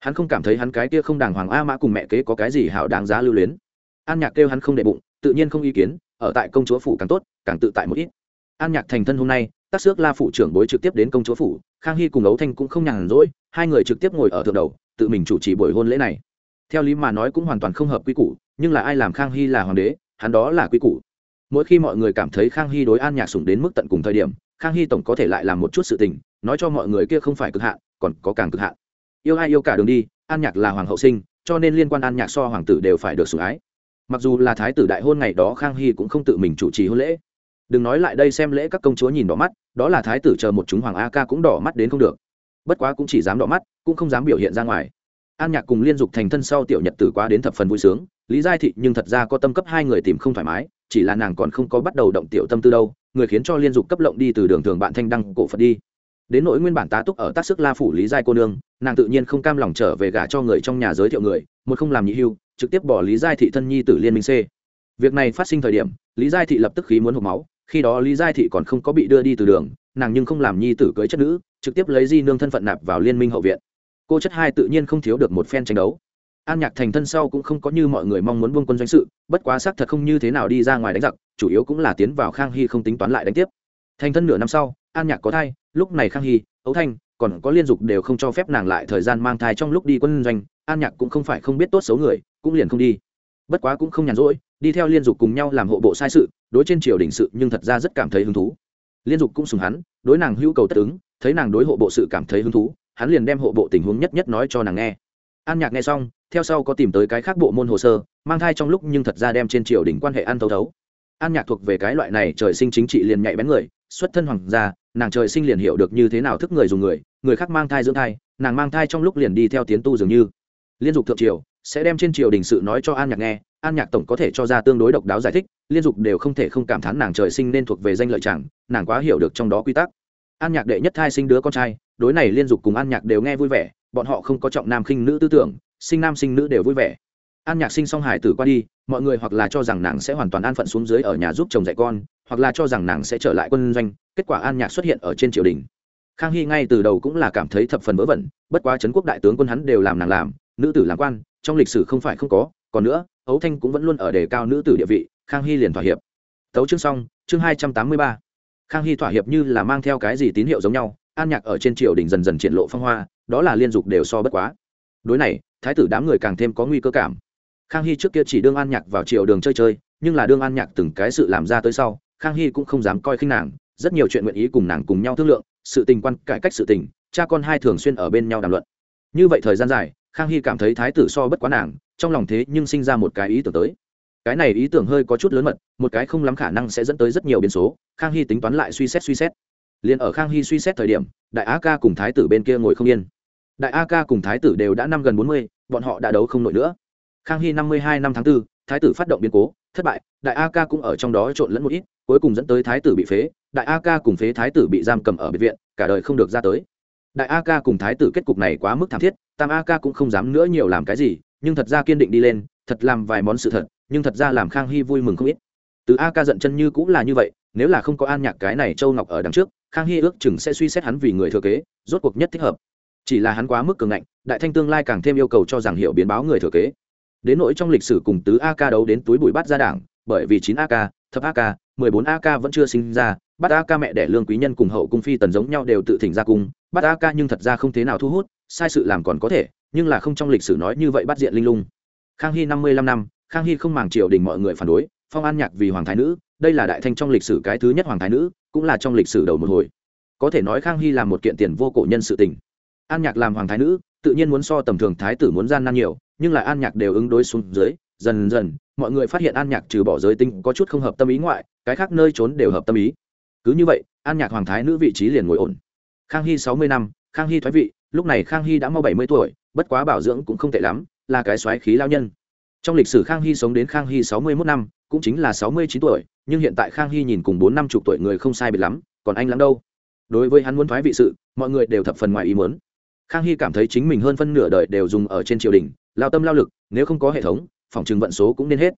Hắn không cảm thấy hắn cái kia không đàng hoàng a mã cùng mẹ kế có cái gì hảo đáng giá lưu luyến. An nhạc kêu hắn không đệ bụng, tự nhiên không ý kiến, ở tại công chúa phủ càng tốt, càng tự tại một ít. An nhạc thành thân hôm nay tác xước la phủ trưởng bối trực tiếp đến công chúa phủ, khang hy cùng ấu thanh cũng không nhàn rỗi, hai người trực tiếp ngồi ở thượng đầu, tự mình chủ trì buổi hôn lễ này theo lý mà nói cũng hoàn toàn không hợp quy củ, nhưng là ai làm khang hy là hoàng đế, hắn đó là quy củ. Mỗi khi mọi người cảm thấy khang hy đối an nhạc sủng đến mức tận cùng thời điểm, khang hy tổng có thể lại làm một chút sự tình, nói cho mọi người kia không phải cực hạn, còn có càng cực hạn. Yêu ai yêu cả đường đi, an nhạc là hoàng hậu sinh, cho nên liên quan an nhạc so hoàng tử đều phải được sủng ái. Mặc dù là thái tử đại hôn ngày đó khang hy cũng không tự mình chủ trì hôn lễ. Đừng nói lại đây xem lễ các công chúa nhìn đỏ mắt, đó là thái tử chờ một chúng hoàng a ca cũng đỏ mắt đến không được. Bất quá cũng chỉ dám đỏ mắt, cũng không dám biểu hiện ra ngoài an nhạc cùng liên dục thành thân sau tiểu nhật tử quá đến thập phần vui sướng, lý giai thị nhưng thật ra có tâm cấp hai người tìm không thoải mái, chỉ là nàng còn không có bắt đầu động tiểu tâm tư đâu, người khiến cho liên dục cấp lộng đi từ đường thường bạn thanh đăng cổ phật đi. Đến nỗi nguyên bản tá túc ở tác sức la phủ lý giai cô nương, nàng tự nhiên không cam lòng trở về gả cho người trong nhà giới thiệu người, một không làm nhị hưu, trực tiếp bỏ lý giai thị thân nhi tử liên minh c. Việc này phát sinh thời điểm, lý giai thị lập tức khí muốn hộp máu, khi đó lý giai thị còn không có bị đưa đi từ đường, nàng nhưng không làm nhi tử cưới chất nữ, trực tiếp lấy di nương thân phận nạp vào liên minh hậu viện cô chất hai tự nhiên không thiếu được một phen tranh đấu. An nhạc thành thân sau cũng không có như mọi người mong muốn buông quân doanh sự, bất quá xác thật không như thế nào đi ra ngoài đánh giặc, chủ yếu cũng là tiến vào khang hy không tính toán lại đánh tiếp. Thành thân nửa năm sau, an nhạc có thai, lúc này khang hy, ấu thanh, còn có liên dục đều không cho phép nàng lại thời gian mang thai trong lúc đi quân doanh, an nhạc cũng không phải không biết tốt xấu người, cũng liền không đi. Bất quá cũng không nhàn rỗi, đi theo liên dục cùng nhau làm hộ bộ sai sự, đối trên triều đình sự nhưng thật ra rất cảm thấy hứng thú. Liên dục cũng sùng hắn, đối nàng hữu cầu tất ứng, thấy nàng đối hộ bộ sự cảm thấy hứng thú hắn liền đem hộ bộ tình huống nhất nhất nói cho nàng nghe. An nhạc nghe xong, theo sau có tìm tới cái khác bộ môn hồ sơ, mang thai trong lúc nhưng thật ra đem trên triều đình quan hệ ăn thấu thấu. An nhạc thuộc về cái loại này trời sinh chính trị liền nhạy bén người, xuất thân hoàng gia, nàng trời sinh liền hiểu được như thế nào thức người dùng người người khác mang thai dưỡng thai, nàng mang thai trong lúc liền đi theo tiến tu dường như. Liên dục thượng triều sẽ đem trên triều đình sự nói cho an nhạc nghe, an nhạc tổng có thể cho ra tương đối độc đáo giải thích, liên dục đều không thể không cảm thán nàng trời sinh nên thuộc về danh lợi chẳng, nàng quá hiểu được trong đó quy tắc. An nhạc đệ nhất thai sinh đứa con trai đối này liên dục cùng an nhạc đều nghe vui vẻ, bọn họ không có trọng nam khinh nữ tư tưởng, sinh nam sinh nữ đều vui vẻ. An nhạc sinh xong hải tử qua đi, mọi người hoặc là cho rằng nàng sẽ hoàn toàn an phận xuống dưới ở nhà giúp chồng dạy con, hoặc là cho rằng nàng sẽ trở lại quân doanh, kết quả an nhạc xuất hiện ở trên triều đình. Khang hy ngay từ đầu cũng là cảm thấy thập phần vớ vẩn, bất quá trấn quốc đại tướng quân hắn đều làm nàng làm, nữ tử làm quan, trong lịch sử không phải không có, còn nữa, ấu thanh cũng vẫn luôn ở đề cao nữ tử địa vị, khang hy liền thỏa hiệp. Tấu chương xong, chương hai trăm tám mươi ba. Khang hy thỏa hiệp như là mang theo cái gì tín hiệu giống nhau an nhạc ở trên triều đình dần dần triển lộ phong hoa, đó là liên dục đều so bất quá. Đối này, thái tử đám người càng thêm có nguy cơ cảm. Khang hy trước kia chỉ đương an nhạc vào triều đường chơi chơi, nhưng là đương an nhạc từng cái sự làm ra tới sau, khang hy cũng không dám coi khinh nàng, rất nhiều chuyện nguyện ý cùng nàng cùng nhau thương lượng, sự tình quan cải cách sự tình, cha con hai thường xuyên ở bên nhau đàm luận. Như vậy thời gian dài, khang hy cảm thấy thái tử so bất quá nàng, trong lòng thế nhưng sinh ra một cái ý tưởng tới. Cái này ý tưởng hơi có chút lớn mật, một cái không lắm khả năng sẽ dẫn tới rất nhiều biến số, khang hy tính toán lại suy xét suy xét liền ở khang hy suy xét thời điểm, đại a ca cùng thái tử bên kia ngồi không yên. Đại a ca cùng thái tử đều đã năm gần bốn mươi, bọn họ đã đấu không nổi nữa. Khang hy năm mươi hai năm tháng b ố thái tử phát động biến cố, thất bại, đại a ca cũng ở trong đó trộn lẫn một ít, cuối cùng dẫn tới thái tử bị phế, đại a ca cùng phế thái tử bị giam cầm ở biệt viện, cả đời không được ra tới. Đại a ca cùng thái tử kết cục này quá mức thảm thiết, tam a ca cũng không dám nữa nhiều làm cái gì, nhưng thật ra kiên định đi lên, thật làm vài món sự thật, nhưng thật ra làm khang hy vui mừng không ít. Từ a ca giận chân như cũng là như vậy, nếu là không có an nhạc cái này châu ngọc ở đằng trước khang hy ước chừng sẽ suy xét hắn vì người thừa kế, rốt cuộc nhất thích hợp. Chỉ là hắn quá mức cường ngạnh, đại thanh tương lai càng thêm yêu cầu cho rằng hiệu biến báo người thừa kế. Đến nỗi trong lịch sử cùng tứ a ca đấu đến túi bụi bắt ra đảng, bởi vì chín a ca thập a ca mười bốn a ca vẫn chưa sinh ra bắt a ca mẹ đẻ lương quý nhân cùng hậu cung phi tần giống nhau đều tự thỉnh ra cung bắt a ca nhưng thật ra không thế nào thu hút, sai sự làm còn có thể, nhưng là không trong lịch sử nói như vậy bắt diện linh lung. Khang hy năm mươi lăm năm, khang hy không màng triều đình mọi người phản đối, phong an nhạc vì hoàng thái nữ, đây là đại thanh trong lịch sử cái thứ nhất hoàng thái nữ cũng là trong lịch sử đầu một hồi. Có thể nói khang hy là một kiện tiền vô cổ nhân sự tình. An nhạc làm hoàng thái nữ, tự nhiên muốn so tầm thường thái tử muốn gian nan nhiều, nhưng lại an nhạc đều ứng đối xuống dưới, dần dần, mọi người phát hiện an nhạc trừ bỏ giới tinh có chút không hợp tâm ý ngoại, cái khác nơi trốn đều hợp tâm ý. Cứ như vậy, an nhạc hoàng thái nữ vị trí liền ngồi ổn. Khang hy sáu mươi năm, khang hy thoái vị, lúc này khang hy đã mau bảy mươi tuổi, bất quá bảo dưỡng cũng không tệ lắm, là cái xoáy khí lao nhân. Trong lịch sử khang hy sống đến khang hy sáu mươi mốt năm, cũng chính là sáu mươi chín tuổi nhưng hiện tại khang hy nhìn cùng bốn năm chục tuổi người không sai biệt lắm, còn anh lắm đâu. Đối với hắn muốn thoái vị sự, mọi người đều thập phần ngoài ý muốn. Khang hy cảm thấy chính mình hơn phân nửa đời đều dùng ở trên triều đình, lao tâm lao lực, nếu không có hệ thống, phòng trừng vận số cũng nên hết.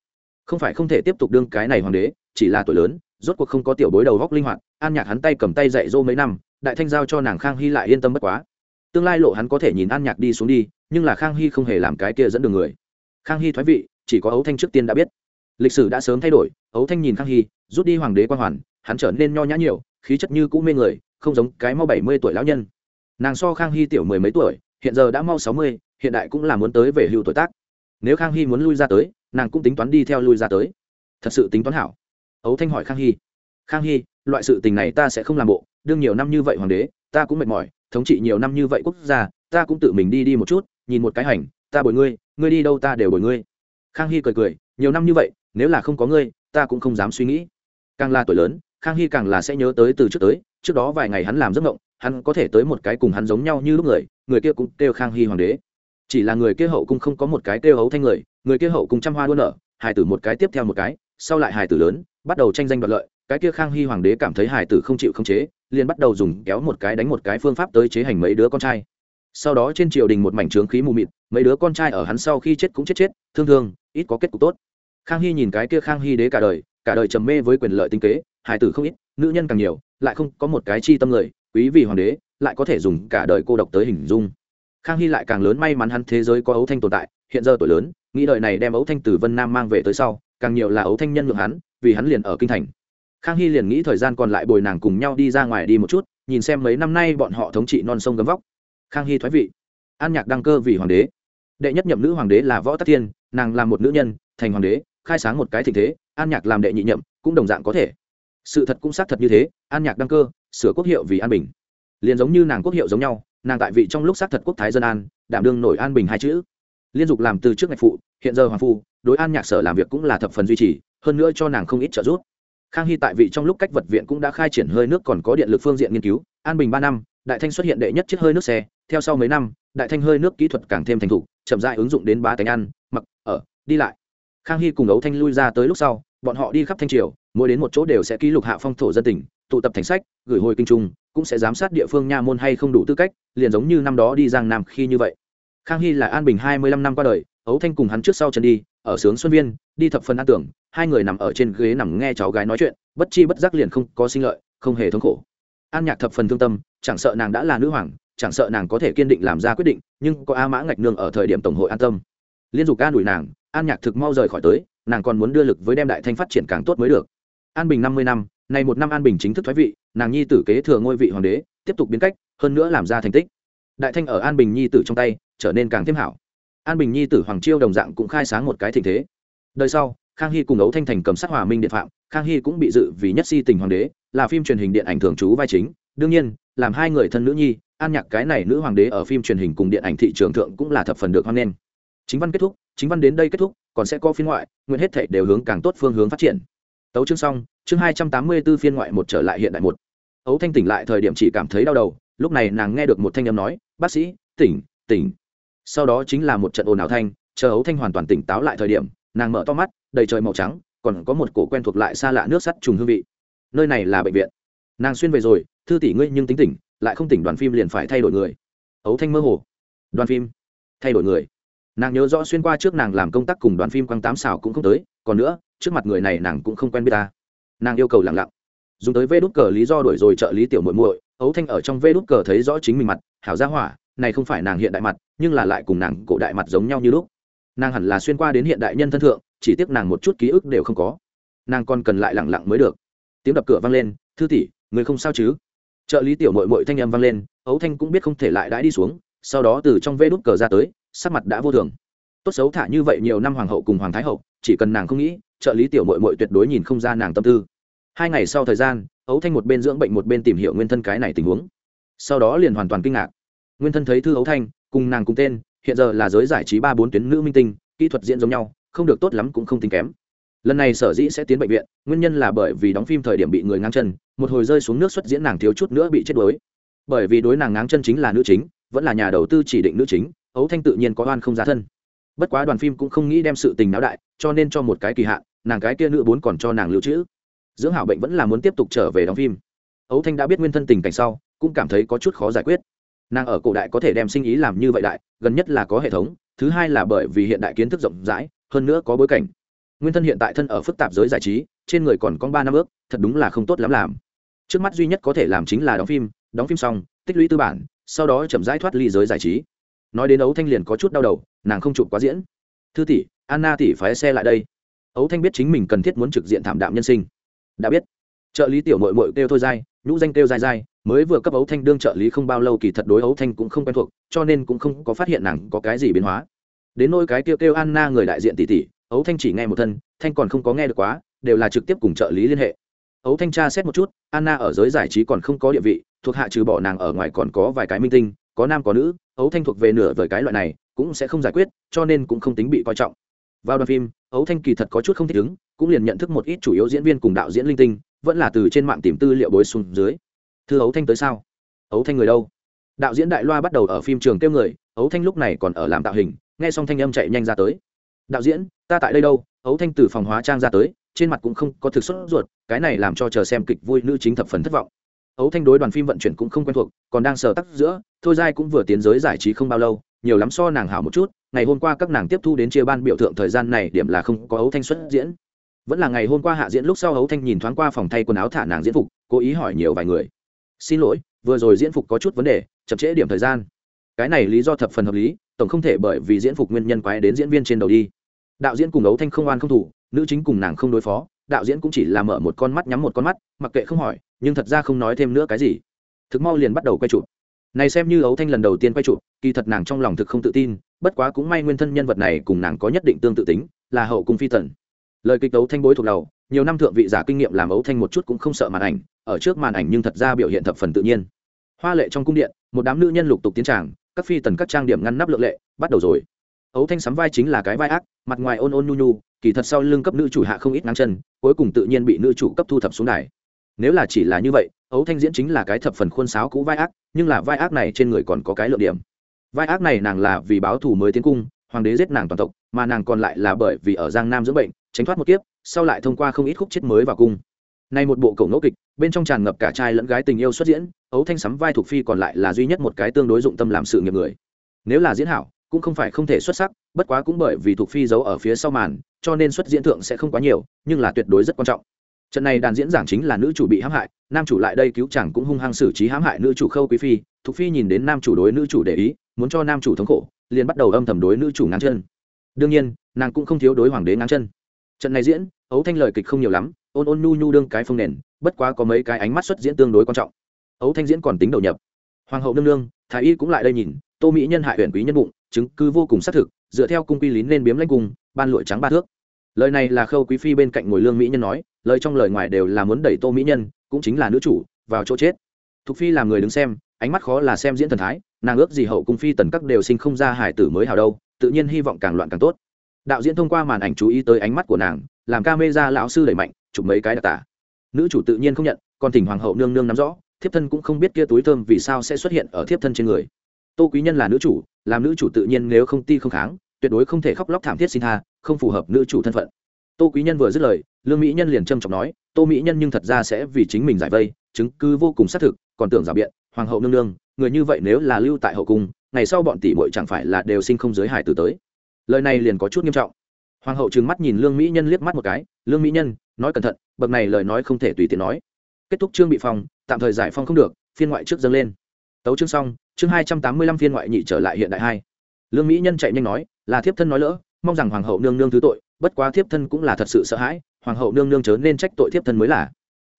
Không phải không thể tiếp tục đương cái này hoàng đế, chỉ là tuổi lớn, rốt cuộc không có tiểu bối đầu góc linh hoạt, an nhạc hắn tay cầm tay dạy dỗ mấy năm, đại thanh giao cho nàng khang hy lại yên tâm bất quá. Tương lai lộ hắn có thể nhìn an nhạc đi xuống đi, nhưng là khang hy không hề làm cái kia dẫn đường người. Khang hy thoái vị, chỉ có ấu thanh trước tiên đã biết. Lịch sử đã sớm thay đổi ấu thanh nhìn khang hy, rút đi hoàng đế quan hoàn, hắn trở nên nho nhã nhiều, khí chất như cũ mê người, không giống cái mau bảy mươi tuổi lão nhân. Nàng so khang hy tiểu mười mấy tuổi, hiện giờ đã mau sáu mươi, hiện đại cũng là muốn tới về hưu tuổi tác. Nếu khang hy muốn lui ra tới, nàng cũng tính toán đi theo lui ra tới. Thật sự tính toán hảo. Ấu thanh hỏi khang hy. Khang hy, loại sự tình này ta sẽ không làm bộ, đương nhiều năm như vậy hoàng đế, ta cũng mệt mỏi, thống trị nhiều năm như vậy quốc gia, ta cũng tự mình đi đi một chút, nhìn một cái hành, ta bồi ngươi ngươi đi đâu ta đều bồi ngươi. Khang hy cười cười, nhiều năm như vậy, nếu là không có ngươi ta cũng không dám suy nghĩ. Càng là tuổi lớn, khang hy càng là sẽ nhớ tới từ trước tới, trước đó vài ngày hắn làm giấc mộng, hắn có thể tới một cái cùng hắn giống nhau như lúc người người kia cũng kêu khang hy hoàng đế. Chỉ là người kia hậu cung không có một cái kêu hấu thanh người người kia hậu cung trăm hoa đua nở hài tử một cái tiếp theo một cái, sau lại hài tử lớn, bắt đầu tranh danh đoạt lợi, cái kia khang hy hoàng đế cảm thấy hài tử không chịu không chế, liền bắt đầu dùng kéo một cái đánh một cái phương pháp tới chế hành mấy đứa con trai. Sau đó trên triều đình một mảnh trướng khí mù mịt, mấy đứa con trai ở hắn sau khi chết cũng chết chết, thương thương, ít có kết cục tốt khang hy nhìn cái kia khang hy đế cả đời cả đời trầm mê với quyền lợi tinh kế, hài tử không ít, nữ nhân càng nhiều, lại không có một cái chi tâm người, quý vì hoàng đế, lại có thể dùng cả đời cô độc tới hình dung. Khang hy lại càng lớn may mắn hắn thế giới có ấu thanh tồn tại, hiện giờ tuổi lớn, nghĩ đời này đem ấu thanh từ vân nam mang về tới sau, càng nhiều là ấu thanh nhân ngược hắn, vì hắn liền ở kinh thành. Khang hy liền nghĩ thời gian còn lại bồi nàng cùng nhau đi ra ngoài đi một chút, nhìn xem mấy năm nay bọn họ thống trị non sông gấm vóc. Khang hy thoái vị. An nhạc đăng cơ vì hoàng đế. Đệ nhất nhậm nữ hoàng đế là võ tắc thiên, nàng là một nữ nhân, thành hoàng đế khai sáng một cái tình thế, an nhạc làm đệ nhị nhậm, cũng đồng dạng có thể. Sự thật cũng xác thật như thế, an nhạc đăng cơ, sửa quốc hiệu vì an bình. Liền giống như nàng quốc hiệu giống nhau, nàng tại vị trong lúc xác thật quốc thái dân an, đảm đương nổi an bình hai chữ. Liên dục làm từ trước ngạch phụ, hiện giờ hoàng phu, đối an nhạc sở làm việc cũng là thập phần duy trì, hơn nữa cho nàng không ít trợ giúp. Khang hy tại vị trong lúc cách vật viện cũng đã khai triển hơi nước còn có điện lực phương diện nghiên cứu, an bình ba năm, đại thanh xuất hiện đệ nhất chiếc hơi nước xe, theo sau mấy năm, đại thanh hơi nước kỹ thuật càng thêm thành thục, chậm dại ứng dụng đến ba tánh ăn, mặc, ở, đi lại khang hy cùng ấu thanh lui ra tới lúc sau, bọn họ đi khắp thanh triều, mỗi đến một chỗ đều sẽ ký lục hạ phong thổ dân tỉnh, tụ tập thành sách, gửi hồi kinh trung, cũng sẽ giám sát địa phương nha môn hay không đủ tư cách, liền giống như năm đó đi giang nam khi như vậy. Khang hy là an bình hai mươi lăm năm qua đời ấu thanh cùng hắn trước sau chân đi, ở sướng xuân viên, đi thập phần an tưởng, hai người nằm ở trên ghế nằm nghe cháu gái nói chuyện, bất chi bất giác liền không có sinh lợi, không hề thống khổ. An nhạc thập phần thương tâm, chẳng sợ nàng đã là nữ hoàng, chẳng sợ nàng có thể kiên định làm ra quyết định, nhưng có a mã ngạch nương ở thời điểm tổng hội an tâm. Liên dục ca đuổi nàng an nhạc thực mau rời khỏi tới, nàng còn muốn đưa lực với đem đại thanh phát triển càng tốt mới được. An bình năm mươi năm, này một năm an bình chính thức thoái vị, nàng nhi tử kế thừa ngôi vị hoàng đế, tiếp tục biến cách, hơn nữa làm ra thành tích. Đại thanh ở an bình nhi tử trong tay, trở nên càng thêm hảo. An bình nhi tử hoàng chiêu đồng dạng cũng khai sáng một cái thịnh thế. Đời sau, khang hy cùng ấu thanh thành cầm sát hòa minh điện phạm, khang hy cũng bị dự vì nhất si tình hoàng đế, là phim truyền hình điện ảnh thường trú vai chính. Đương nhiên, làm hai người thân nữ nhi, an nhạc cái này nữ hoàng đế ở phim truyền hình cùng điện ảnh thị trường thượng cũng là thập phần được hoan nghênh. Chính văn kết thúc chính văn đến đây kết thúc, còn sẽ có phiên ngoại, nguyện hết thể đều hướng càng tốt phương hướng phát triển. Tấu chương xong, chương hai trăm tám mươi b ố phiên ngoại một trở lại hiện đại một. Ấu thanh tỉnh lại thời điểm chỉ cảm thấy đau đầu, lúc này nàng nghe được một thanh â m nói, bác sĩ, tỉnh tỉnh. Sau đó chính là một trận ồn ào thanh, chờ ấu thanh hoàn toàn tỉnh táo lại thời điểm, nàng mở to mắt, đầy trời màu trắng, còn có một cổ quen thuộc lại xa lạ nước sắt trùng hương vị. Nơi này là bệnh viện. Nàng xuyên về rồi, thư tỷ ngươi nhưng tính tỉnh, lại không tỉnh đoàn phim liền phải thay đổi người. Ấu thanh mơ hồ. Đoàn phim? Thay đổi người? Nàng nhớ rõ xuyên qua trước nàng làm công tác cùng đoàn phim quăng tám xào cũng không tới, còn nữa, trước mặt người này nàng cũng không quen biết ta. Nàng yêu cầu lặng lặng. Dùng tới vê đút cờ lý do đổi rồi trợ lý tiểu muội muội, ấu thanh ở trong vê đút cờ thấy rõ chính mình mặt, hảo gia hỏa, này không phải nàng hiện đại mặt, nhưng là lại cùng nàng cổ đại mặt giống nhau như lúc. Nàng hẳn là xuyên qua đến hiện đại nhân thân thượng, chỉ tiếc nàng một chút ký ức đều không có. Nàng còn cần lại lặng lặng mới được. Tiếng đập cửa vang lên, thư tỷ, người không sao chứ? Trợ lý tiểu mội mội thanh âm vang lên, ấu thanh cũng biết không thể lại đãi đi xuống, sau đó từ trong vê đút cờ ra tới sắc mặt đã vô thường. Tốt xấu thả như vậy nhiều năm hoàng hậu cùng hoàng thái hậu, chỉ cần nàng không nghĩ, trợ lý tiểu mội mội tuyệt đối nhìn không ra nàng tâm tư. Hai ngày sau thời gian, ấu thanh một bên dưỡng bệnh một bên tìm hiểu nguyên thân cái này tình huống. Sau đó liền hoàn toàn kinh ngạc. Nguyên thân thấy thư ấu thanh, cùng nàng cùng tên, hiện giờ là giới giải trí ba bốn tuyến nữ minh tinh, kỹ thuật diễn giống nhau, không được tốt lắm cũng không tính kém. Lần này sở dĩ sẽ tiến bệnh viện, nguyên nhân là bởi vì đóng phim thời điểm bị người ngang chân, một hồi rơi xuống nước xuất diễn nàng thiếu chút nữa bị chết đuối. Bởi vì đối nàng ngang chân chính là nữ chính vẫn là nhà đầu tư chỉ định nữ chính ấu thanh tự nhiên có oan không giá thân. Bất quá đoàn phim cũng không nghĩ đem sự tình náo đại, cho nên cho một cái kỳ hạn, nàng cái kia nữ bốn còn cho nàng lưu trữ. Dưỡng hảo bệnh vẫn là muốn tiếp tục trở về đóng phim. Ấu thanh đã biết nguyên thân tình cảnh sau, cũng cảm thấy có chút khó giải quyết. Nàng ở cổ đại có thể đem sinh ý làm như vậy đại, gần nhất là có hệ thống, thứ hai là bởi vì hiện đại kiến thức rộng rãi, hơn nữa có bối cảnh. Nguyên thân hiện tại thân ở phức tạp giới giải trí, trên người còn có ba năm ước, thật đúng là không tốt lắm làm. Trước mắt duy nhất có thể làm chính là đóng phim đóng phim xong, tích lũy tư bản sau đó chậm rãi thoát ly giới giải trí. Nói đến ấu thanh liền có chút đau đầu, nàng không chụp quá diễn. Thư tỷ, anna tỷ phái xe lại đây. Ấu thanh biết chính mình cần thiết muốn trực diện thảm đạm nhân sinh. Đã biết. Trợ lý tiểu mội mội kêu thôi dai, nhũ danh kêu dai dai, mới vừa cấp ấu thanh đương trợ lý không bao lâu kỳ thật đối ấu thanh cũng không quen thuộc, cho nên cũng không có phát hiện nàng có cái gì biến hóa. Đến nôi cái kêu kêu anna người đại diện tỷ tỷ, ấu thanh chỉ nghe một thân, thanh còn không có nghe được quá, đều là trực tiếp cùng trợ lý liên hệ ấu thanh tra xét một chút, anna ở giới giải trí còn không có địa vị, thuộc hạ trừ bỏ nàng ở ngoài còn có vài cái minh tinh, có nam có nữ, ấu thanh thuộc về nửa vời cái loại này, cũng sẽ không giải quyết, cho nên cũng không tính bị coi trọng. Vào đoàn phim, ấu thanh kỳ thật có chút không thích ứng, cũng liền nhận thức một ít chủ yếu diễn viên cùng đạo diễn linh tinh, vẫn là từ trên mạng tìm tư liệu bối xuống dưới. Thưa ấu thanh tới sao? Ấu thanh người đâu? Đạo diễn đại loa bắt đầu ở phim trường kêu người, ấu thanh lúc này còn ở làm tạo hình, nghe xong thanh âm chạy nhanh ra tới. Đạo diễn, ta tại đây đâu? Ấu thanh từ phòng hóa trang ra tới trên mặt cũng không có thực xuất ruột, cái này làm cho chờ xem kịch vui nữ chính thập phần thất vọng. Ấu thanh đối đoàn phim vận chuyển cũng không quen thuộc, còn đang sờ tắc giữa, thôi giai cũng vừa tiến giới giải trí không bao lâu, nhiều lắm so nàng hảo một chút, ngày hôm qua các nàng tiếp thu đến chia ban biểu tượng thời gian này điểm là không có ấu thanh xuất diễn. Vẫn là ngày hôm qua hạ diễn lúc sau ấu thanh nhìn thoáng qua phòng thay quần áo thả nàng diễn phục, cố ý hỏi nhiều vài người. Xin lỗi, vừa rồi diễn phục có chút vấn đề, chậm trễ điểm thời gian. Cái này lý do thập phần hợp lý, tổng không thể bởi vì diễn phục nguyên nhân quái đến diễn viên trên đầu đi đạo diễn cùng ấu thanh không oan không thủ, nữ chính cùng nàng không đối phó, đạo diễn cũng chỉ là mở một con mắt nhắm một con mắt, mặc kệ không hỏi, nhưng thật ra không nói thêm nữa cái gì. Thực mau liền bắt đầu quay chụp. Này xem như ấu thanh lần đầu tiên quay chụp, kỳ thật nàng trong lòng thực không tự tin, bất quá cũng may nguyên thân nhân vật này cùng nàng có nhất định tương tự tính, là hậu cung phi tần. Lời kịch ấu thanh bối thuộc đầu, nhiều năm thượng vị giả kinh nghiệm làm ấu thanh một chút cũng không sợ màn ảnh, ở trước màn ảnh nhưng thật ra biểu hiện thập phần tự nhiên. Hoa lệ trong cung điện, một đám nữ nhân lục tục tiến tràng, các phi tần các trang điểm ngăn nắp lượng lệ, bắt đầu rồi ấu thanh sắm vai chính là cái vai ác, mặt ngoài ôn ôn nhu nhu, kỳ thật sau lưng cấp nữ chủ hạ không ít ngang chân, cuối cùng tự nhiên bị nữ chủ cấp thu thập xuống đài. Nếu là chỉ là như vậy, ấu thanh diễn chính là cái thập phần khuôn sáo cũ vai ác, nhưng là vai ác này trên người còn có cái lượng điểm. Vai ác này nàng là vì báo thù mới tiến cung, hoàng đế giết nàng toàn tộc, mà nàng còn lại là bởi vì ở giang nam dưỡng bệnh, tránh thoát một kiếp, sau lại thông qua không ít khúc chết mới vào cung. Nay một bộ cổ ngẫu kịch, bên trong tràn ngập cả trai lẫn gái tình yêu xuất diễn, ấu thanh sắm vai thuộc phi còn lại là duy nhất một cái tương đối dụng tâm làm sự nghiệp người. Nếu là diễn hảo cũng không phải không thể xuất sắc, bất quá cũng bởi vì thuộc phi giấu ở phía sau màn, cho nên xuất diễn thượng sẽ không quá nhiều, nhưng là tuyệt đối rất quan trọng. Trận này đàn diễn giảng chính là nữ chủ bị hãm hại, nam chủ lại đây cứu chẳng cũng hung hăng xử trí hãm hại nữ chủ khâu quý phi, thuộc phi nhìn đến nam chủ đối nữ chủ để ý, muốn cho nam chủ thống khổ, liền bắt đầu âm thầm đối nữ chủ ngáng chân. Đương nhiên, nàng cũng không thiếu đối hoàng đế ngáng chân. Trận này diễn ấu thanh lời kịch không nhiều lắm, ôn ôn nhu nhu đương cái phong nền, bất quá có mấy cái ánh mắt xuất diễn tương đối quan trọng. Ấu thanh diễn còn tính đầu nhập. Hoàng hậu nương nương thái y cũng lại đây nhìn, tô mỹ nhân hại huyện quý nhân bụng, chứng cứ vô cùng xác thực, dựa theo cung quy lín nên biếm lãnh cung, ban lụi trắng ba thước. Lời này là khâu quý phi bên cạnh ngồi lương mỹ nhân nói, lời trong lời ngoài đều là muốn đẩy tô mỹ nhân, cũng chính là nữ chủ, vào chỗ chết. Thục phi làm người đứng xem, ánh mắt khó là xem diễn thần thái, nàng ước gì hậu cung phi tần các đều sinh không ra hải tử mới hào đâu, tự nhiên hy vọng càng loạn càng tốt. Đạo diễn thông qua màn ảnh chú ý tới ánh mắt của nàng, làm ca mê ra lão sư đẩy mạnh, chụp mấy cái đặc tả. Nữ chủ tự nhiên không nhận, còn thỉnh hoàng hậu nương nương nắm rõ thiếp thân cũng không biết kia túi thơm vì sao sẽ xuất hiện ở thiếp thân trên người. Tô quý nhân là nữ chủ, làm nữ chủ tự nhiên nếu không ti không kháng, tuyệt đối không thể khóc lóc thảm thiết xin tha, không phù hợp nữ chủ thân phận. Tô quý nhân vừa dứt lời, lương mỹ nhân liền trâm trọng nói, tô mỹ nhân nhưng thật ra sẽ vì chính mình giải vây, chứng cứ vô cùng xác thực, còn tưởng giả biện, hoàng hậu nương nương, người như vậy nếu là lưu tại hậu cung, ngày sau bọn tỷ muội chẳng phải là đều sinh không giới hải tử tới. Lời này liền có chút nghiêm trọng. Hoàng hậu trừng mắt nhìn lương mỹ nhân liếc mắt một cái, lương mỹ nhân, nói cẩn thận, bậc này lời nói không thể tùy tiện nói. Kết thúc chương bị phòng tạm thời giải phong không được, phiên ngoại trước dâng lên. Tấu chương xong, chương hai trăm tám mươi lăm phiên ngoại nhị trở lại hiện đại hai. Lương mỹ nhân chạy nhanh nói, là thiếp thân nói lỡ, mong rằng hoàng hậu nương nương thứ tội, bất quá thiếp thân cũng là thật sự sợ hãi, hoàng hậu nương nương chớ nên trách tội thiếp thân mới là.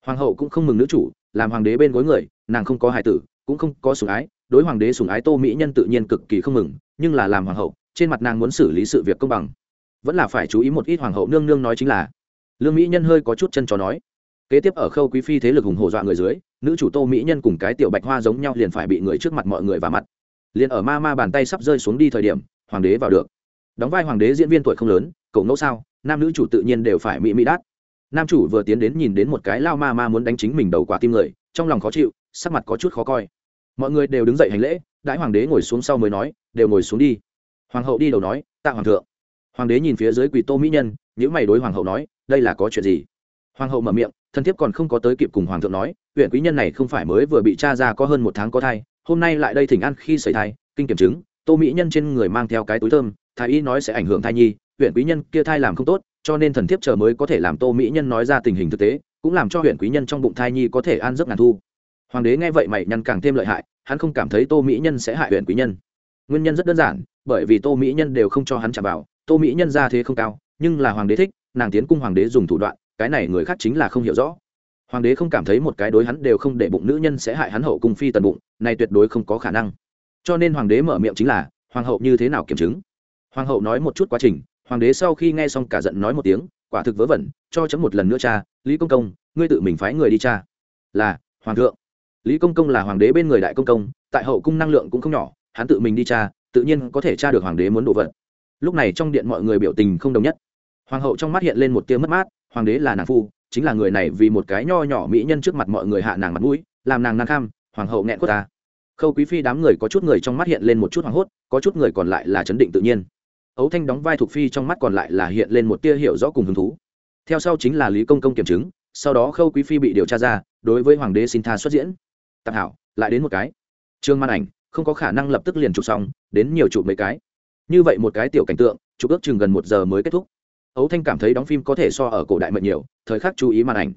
Hoàng hậu cũng không mừng nữ chủ, làm hoàng đế bên gối người, nàng không có hài tử, cũng không có sủng ái, đối hoàng đế sủng ái tô mỹ nhân tự nhiên cực kỳ không mừng, nhưng là làm hoàng hậu, trên mặt nàng muốn xử lý sự việc công bằng. Vẫn là phải chú ý một ít hoàng hậu nương nương nói chính là. Lương mỹ nhân hơi có chút chân chó nói kế tiếp ở khâu quý phi thế lực hùng hổ dọa người dưới, nữ chủ tô mỹ nhân cùng cái tiểu bạch hoa giống nhau liền phải bị người trước mặt mọi người và mặt. Liền ở ma ma bàn tay sắp rơi xuống đi thời điểm, hoàng đế vào được. Đóng vai hoàng đế diễn viên tuổi không lớn, cậu ngẫu sao, nam nữ chủ tự nhiên đều phải mỹ mỹ đát. Nam chủ vừa tiến đến nhìn đến một cái lao ma ma muốn đánh chính mình đầu quả tim người, trong lòng khó chịu, sắc mặt có chút khó coi. Mọi người đều đứng dậy hành lễ, đãi hoàng đế ngồi xuống sau mới nói, đều ngồi xuống đi. Hoàng hậu đi đầu nói, tạ hoàng thượng. Hoàng đế nhìn phía dưới quỳ tô mỹ nhân những mày đối hoàng hậu nói, đây là có chuyện gì? Hoàng hậu mở miệng, thân thiếp còn không có tới kịp cùng hoàng thượng nói, huyện quý nhân này không phải mới vừa bị cha ra có hơn một tháng có thai, hôm nay lại đây thỉnh ăn khi xảy thai, kinh kiểm chứng, tô mỹ nhân trên người mang theo cái túi thơm, thái y nói sẽ ảnh hưởng thai nhi, huyện quý nhân kia thai làm không tốt, cho nên thần thiếp chờ mới có thể làm tô mỹ nhân nói ra tình hình thực tế, cũng làm cho huyện quý nhân trong bụng thai nhi có thể an giấc ngàn thu. Hoàng đế nghe vậy mày nhăn càng thêm lợi hại, hắn không cảm thấy tô mỹ nhân sẽ hại huyện quý nhân. Nguyên nhân rất đơn giản, bởi vì tô mỹ nhân đều không cho hắn trả vào, tô mỹ nhân ra thế không cao, nhưng là hoàng đế thích, nàng tiến cung hoàng đế dùng thủ đoạn cái này người khác chính là không hiểu rõ. Hoàng đế không cảm thấy một cái đối hắn đều không để bụng nữ nhân sẽ hại hắn hậu cung phi tần bụng, này tuyệt đối không có khả năng. Cho nên hoàng đế mở miệng chính là, hoàng hậu như thế nào kiểm chứng? Hoàng hậu nói một chút quá trình, hoàng đế sau khi nghe xong cả giận nói một tiếng, quả thực vớ vẩn, cho chấm một lần nữa cha, lý công công, ngươi tự mình phái người đi cha. Là, hoàng thượng. Lý công công là hoàng đế bên người đại công công, tại hậu cung năng lượng cũng không nhỏ, hắn tự mình đi cha, tự nhiên có thể tra được hoàng đế muốn đồ vật. Lúc này trong điện mọi người biểu tình không đồng nhất. Hoàng hậu trong mắt hiện lên một tia mất mát hoàng đế là nàng phu, chính là người này vì một cái nho nhỏ mỹ nhân trước mặt mọi người hạ nàng mặt mũi, làm nàng nàng kham, hoàng hậu nghẹn quất ta. Khâu quý phi đám người có chút người trong mắt hiện lên một chút hoảng hốt, có chút người còn lại là chấn định tự nhiên. Ấu thanh đóng vai thuộc phi trong mắt còn lại là hiện lên một tia hiểu rõ cùng hứng thú. Theo sau chính là lý công công kiểm chứng, sau đó khâu quý phi bị điều tra ra, đối với hoàng đế xin tha xuất diễn. Tạp hảo, lại đến một cái. Trương màn ảnh, không có khả năng lập tức liền chụp xong, đến nhiều chụp mấy cái. Như vậy một cái tiểu cảnh tượng, chụp ước chừng gần một giờ mới kết thúc ấu thanh cảm thấy đóng phim có thể so ở cổ đại mệnh nhiều, thời khắc chú ý màn ảnh.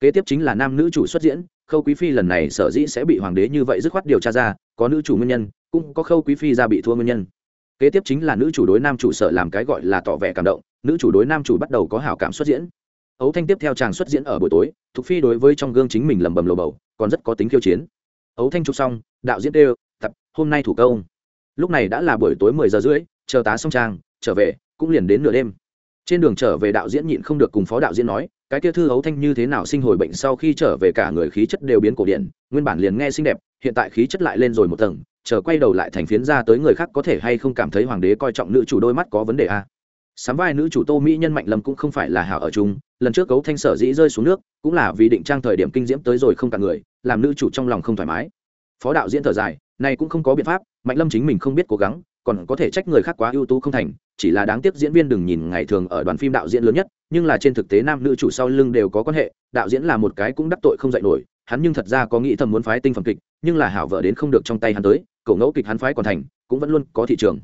Kế tiếp chính là nam nữ chủ xuất diễn, khâu quý phi lần này sở dĩ sẽ bị hoàng đế như vậy dứt khoát điều tra ra, có nữ chủ nguyên nhân, cũng có khâu quý phi ra bị thua nguyên nhân. Kế tiếp chính là nữ chủ đối nam chủ sợ làm cái gọi là tỏ vẻ cảm động, nữ chủ đối nam chủ bắt đầu có hảo cảm xuất diễn. Ấu thanh tiếp theo chàng xuất diễn ở buổi tối, thục phi đối với trong gương chính mình lầm bầm lồ bầu, còn rất có tính khiêu chiến. Ấu thanh chụp xong, đạo diễn đều, tập, hôm nay thủ công. Lúc này đã là buổi tối mười giờ rưỡi, chờ tá xong trang trở về, cũng liền đến nửa đêm trên đường trở về đạo diễn nhịn không được cùng phó đạo diễn nói, cái kia thư hấu thanh như thế nào sinh hồi bệnh sau khi trở về cả người khí chất đều biến cổ điển, nguyên bản liền nghe xinh đẹp, hiện tại khí chất lại lên rồi một tầng, chờ quay đầu lại thành phiến ra tới người khác có thể hay không cảm thấy hoàng đế coi trọng nữ chủ đôi mắt có vấn đề a à? sắm vai nữ chủ tô mỹ nhân mạnh lâm cũng không phải là hảo ở chung, lần trước cấu thanh sở dĩ rơi xuống nước, cũng là vì định trang thời điểm kinh diễm tới rồi không cả người, làm nữ chủ trong lòng không thoải mái phó đạo diễn thở dài, này cũng không có biện pháp, mạnh lâm chính mình không biết cố gắng còn có thể trách người khác quá ưu tú không thành, chỉ là đáng tiếc diễn viên đừng nhìn ngày thường ở đoàn phim đạo diễn lớn nhất, nhưng là trên thực tế nam nữ chủ sau lưng đều có quan hệ, đạo diễn là một cái cũng đắc tội không dạy nổi, hắn nhưng thật ra có nghĩ thầm muốn phái tinh phẩm kịch, nhưng là hảo vợ đến không được trong tay hắn tới, cậu ngẫu kịch hắn phái còn thành, cũng vẫn luôn có thị trường.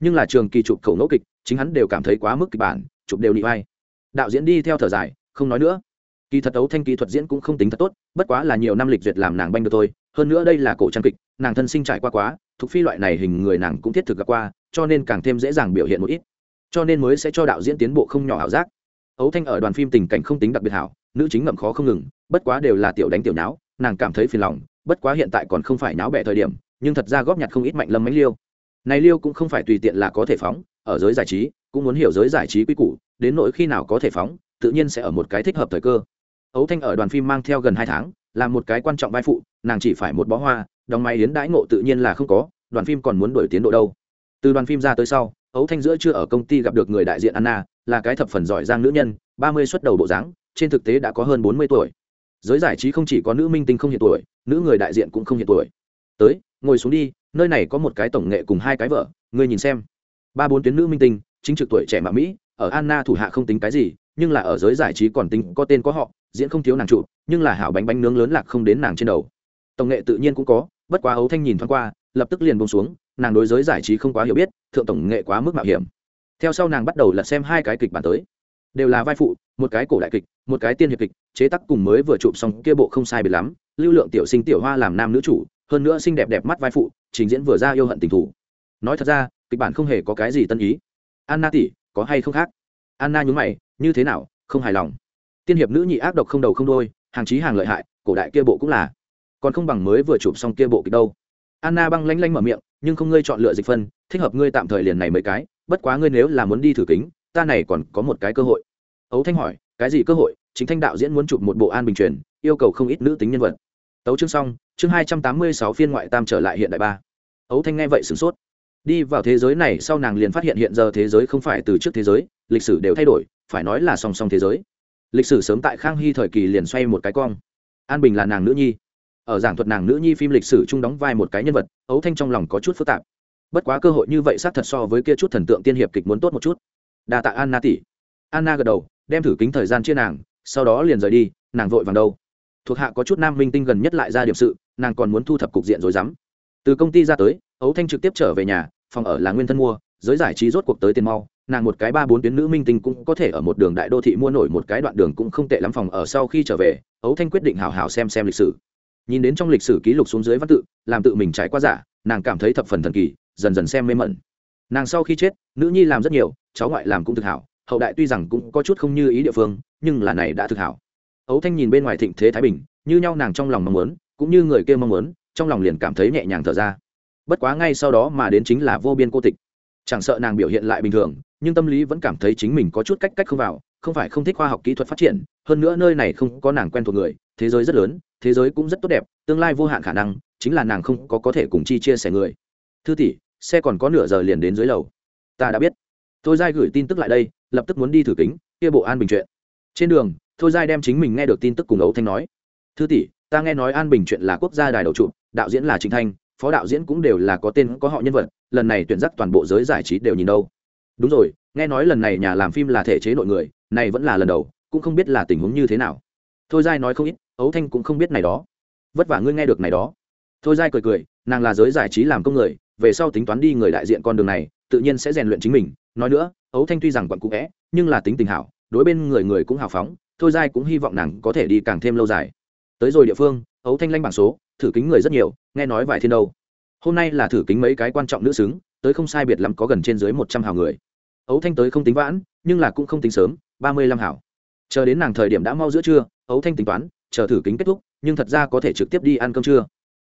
Nhưng là trường kỳ chụp cậu ngẫu kịch, chính hắn đều cảm thấy quá mức kịch bản, chụp đều nị vai đạo diễn đi theo thở dài, không nói nữa. Kỳ thật ấu thanh kỹ thuật diễn cũng không tính thật tốt, bất quá là nhiều năm lịch duyệt làm nàng banh được thôi, hơn nữa đây là cổ trang kịch, nàng thân sinh trải qua quá thuộc phi loại này hình người nàng cũng thiết thực gặp qua, cho nên càng thêm dễ dàng biểu hiện một ít. Cho nên mới sẽ cho đạo diễn tiến bộ không nhỏ ảo giác. Ấu thanh ở đoàn phim tình cảnh không tính đặc biệt hảo, nữ chính ngậm khó không ngừng, bất quá đều là tiểu đánh tiểu nháo, nàng cảm thấy phiền lòng, bất quá hiện tại còn không phải nháo bẻ thời điểm, nhưng thật ra góp nhặt không ít mạnh lâm mánh liêu. Này liêu cũng không phải tùy tiện là có thể phóng, ở giới giải trí, cũng muốn hiểu giới giải trí quy củ, đến nỗi khi nào có thể phóng, tự nhiên sẽ ở một cái thích hợp thời cơ. Ấu thanh ở đoàn phim mang theo gần hai tháng, là một cái quan trọng vai phụ, nàng chỉ phải một bó hoa đóng máy yến đãi ngộ tự nhiên là không có, đoàn phim còn muốn đổi tiến độ đâu. Từ đoàn phim ra tới sau ấu thanh giữa chưa ở công ty gặp được người đại diện anna, là cái thập phần giỏi giang nữ nhân, ba mươi xuất đầu bộ dáng, trên thực tế đã có hơn bốn mươi tuổi. Giới giải trí không chỉ có nữ minh tinh không hiện tuổi, nữ người đại diện cũng không hiện tuổi. Tới, ngồi xuống đi, nơi này có một cái tổng nghệ cùng hai cái vợ, ngươi nhìn xem. Ba bốn tuyến nữ minh tinh, chính trực tuổi trẻ mà mỹ, ở anna thủ hạ không tính cái gì, nhưng là ở giới giải trí còn tính có tên có họ, diễn không thiếu nàng trụ nhưng là hảo bánh bánh nướng lớn lạc không đến nàng trên đầu. Tổng nghệ tự nhiên cũng có bất quá ấu thanh nhìn thoáng qua, lập tức liền bông xuống, nàng đối giới giải trí không quá hiểu biết, thượng tổng nghệ quá mức mạo hiểm. Theo sau nàng bắt đầu lật xem hai cái kịch bản tới. Đều là vai phụ, một cái cổ đại kịch, một cái tiên hiệp kịch, chế tác cùng mới vừa chụp xong kia bộ không sai biệt lắm, lưu lượng tiểu sinh tiểu hoa làm nam nữ chủ, hơn nữa xinh đẹp đẹp mắt vai phụ, trình diễn vừa ra yêu hận tình thủ nói thật ra, kịch bản không hề có cái gì tân ý. Anna tỷ, có hay không khác? Anna nhún mày, như thế nào, không hài lòng. Tiên hiệp nữ nhị ác độc không đầu không đôi hàng chí hàng lợi hại, cổ đại kia bộ cũng là còn không bằng mới vừa chụp xong kia bộ kịch đâu. Anna băng lanh lanh mở miệng, nhưng không ngươi chọn lựa dịch phân, thích hợp ngươi tạm thời liền này mấy cái, bất quá ngươi nếu là muốn đi thử kính, ta này còn có một cái cơ hội. Ấu thanh hỏi, cái gì cơ hội? Chính thanh đạo diễn muốn chụp một bộ an bình truyền, yêu cầu không ít nữ tính nhân vật. Tấu chương xong, chương hai trăm tám mươi sáu phiên ngoại tam trở lại hiện đại ba. Ấu thanh nghe vậy sửng sốt. Đi vào thế giới này, sau nàng liền phát hiện hiện giờ thế giới không phải từ trước thế giới, lịch sử đều thay đổi, phải nói là song song thế giới. Lịch sử sớm tại khang hy thời kỳ liền xoay một cái cong. An bình là nàng nữ nhi ở giảng thuật nàng nữ nhi phim lịch sử chung đóng vai một cái nhân vật ấu thanh trong lòng có chút phức tạp. Bất quá cơ hội như vậy xác thật so với kia chút thần tượng tiên hiệp kịch muốn tốt một chút. Đa tạ anna tỷ. Anna gật đầu, đem thử kính thời gian chia nàng, sau đó liền rời đi, nàng vội vàng đâu. Thuộc hạ có chút nam minh tinh gần nhất lại ra điểm sự, nàng còn muốn thu thập cục diện rồi dám. Từ công ty ra tới ấu thanh trực tiếp trở về nhà, phòng ở là nguyên thân mua, giới giải trí rốt cuộc tới tiền mau, nàng một cái ba bốn tuyến nữ minh tinh cũng có thể ở một đường đại đô thị mua nổi một cái đoạn đường cũng không tệ lắm phòng ở sau khi trở về ấu thanh quyết định hào hào xem xem lịch sử nhìn đến trong lịch sử ký lục xuống dưới văn tự, làm tự mình trải qua giả, nàng cảm thấy thập phần thần kỳ, dần dần xem mê mẩn. Nàng sau khi chết, nữ nhi làm rất nhiều, cháu ngoại làm cũng thực hảo, hậu đại tuy rằng cũng có chút không như ý địa phương, nhưng là này đã thực hảo. Ấu thanh nhìn bên ngoài thịnh thế thái bình, như nhau nàng trong lòng mong muốn, cũng như người kia mong muốn, trong lòng liền cảm thấy nhẹ nhàng thở ra. Bất quá ngay sau đó mà đến chính là vô biên cô tịch. Chẳng sợ nàng biểu hiện lại bình thường, nhưng tâm lý vẫn cảm thấy chính mình có chút cách cách không vào, không phải không thích khoa học kỹ thuật phát triển, hơn nữa nơi này không có nàng quen thuộc người thế giới rất lớn, thế giới cũng rất tốt đẹp, tương lai vô hạn khả năng chính là nàng không có có thể cùng chi chia sẻ người. Thư tỷ, xe còn có nửa giờ liền đến dưới lầu. Ta đã biết. Thôi giai gửi tin tức lại đây, lập tức muốn đi thử kính, kia bộ an bình chuyện. Trên đường, thôi giai đem chính mình nghe được tin tức cùng ấu thanh nói. Thư tỷ, ta nghe nói an bình chuyện là quốc gia đài đầu trụ, đạo diễn là trịnh thanh, phó đạo diễn cũng đều là có tên, có họ nhân vật, lần này tuyển dắt toàn bộ giới giải trí đều nhìn đâu. Đúng rồi, nghe nói lần này nhà làm phim là thể chế nội người, này vẫn là lần đầu, cũng không biết là tình huống như thế nào thôi giai nói không ít, ấu thanh cũng không biết này đó. Vất vả ngươi nghe được này đó. Thôi giai cười cười, nàng là giới giải trí làm công người, về sau tính toán đi người đại diện con đường này, tự nhiên sẽ rèn luyện chính mình. Nói nữa, ấu thanh tuy rằng quận cũ vẽ nhưng là tính tình hảo, đối bên người người cũng hào phóng, thôi giai cũng hy vọng nàng có thể đi càng thêm lâu dài. Tới rồi địa phương, ấu thanh lanh bảng số, thử kính người rất nhiều, nghe nói vài thiên đâu. Hôm nay là thử kính mấy cái quan trọng nữ xứng, tới không sai biệt lắm có gần trên dưới một trăm hào người. Ấu thanh tới không tính vãn, nhưng là cũng không tính sớm, ba mươi lăm hảo chờ đến nàng thời điểm đã mau giữa trưa ấu thanh tính toán, chờ thử kính kết thúc, nhưng thật ra có thể trực tiếp đi ăn cơm trưa.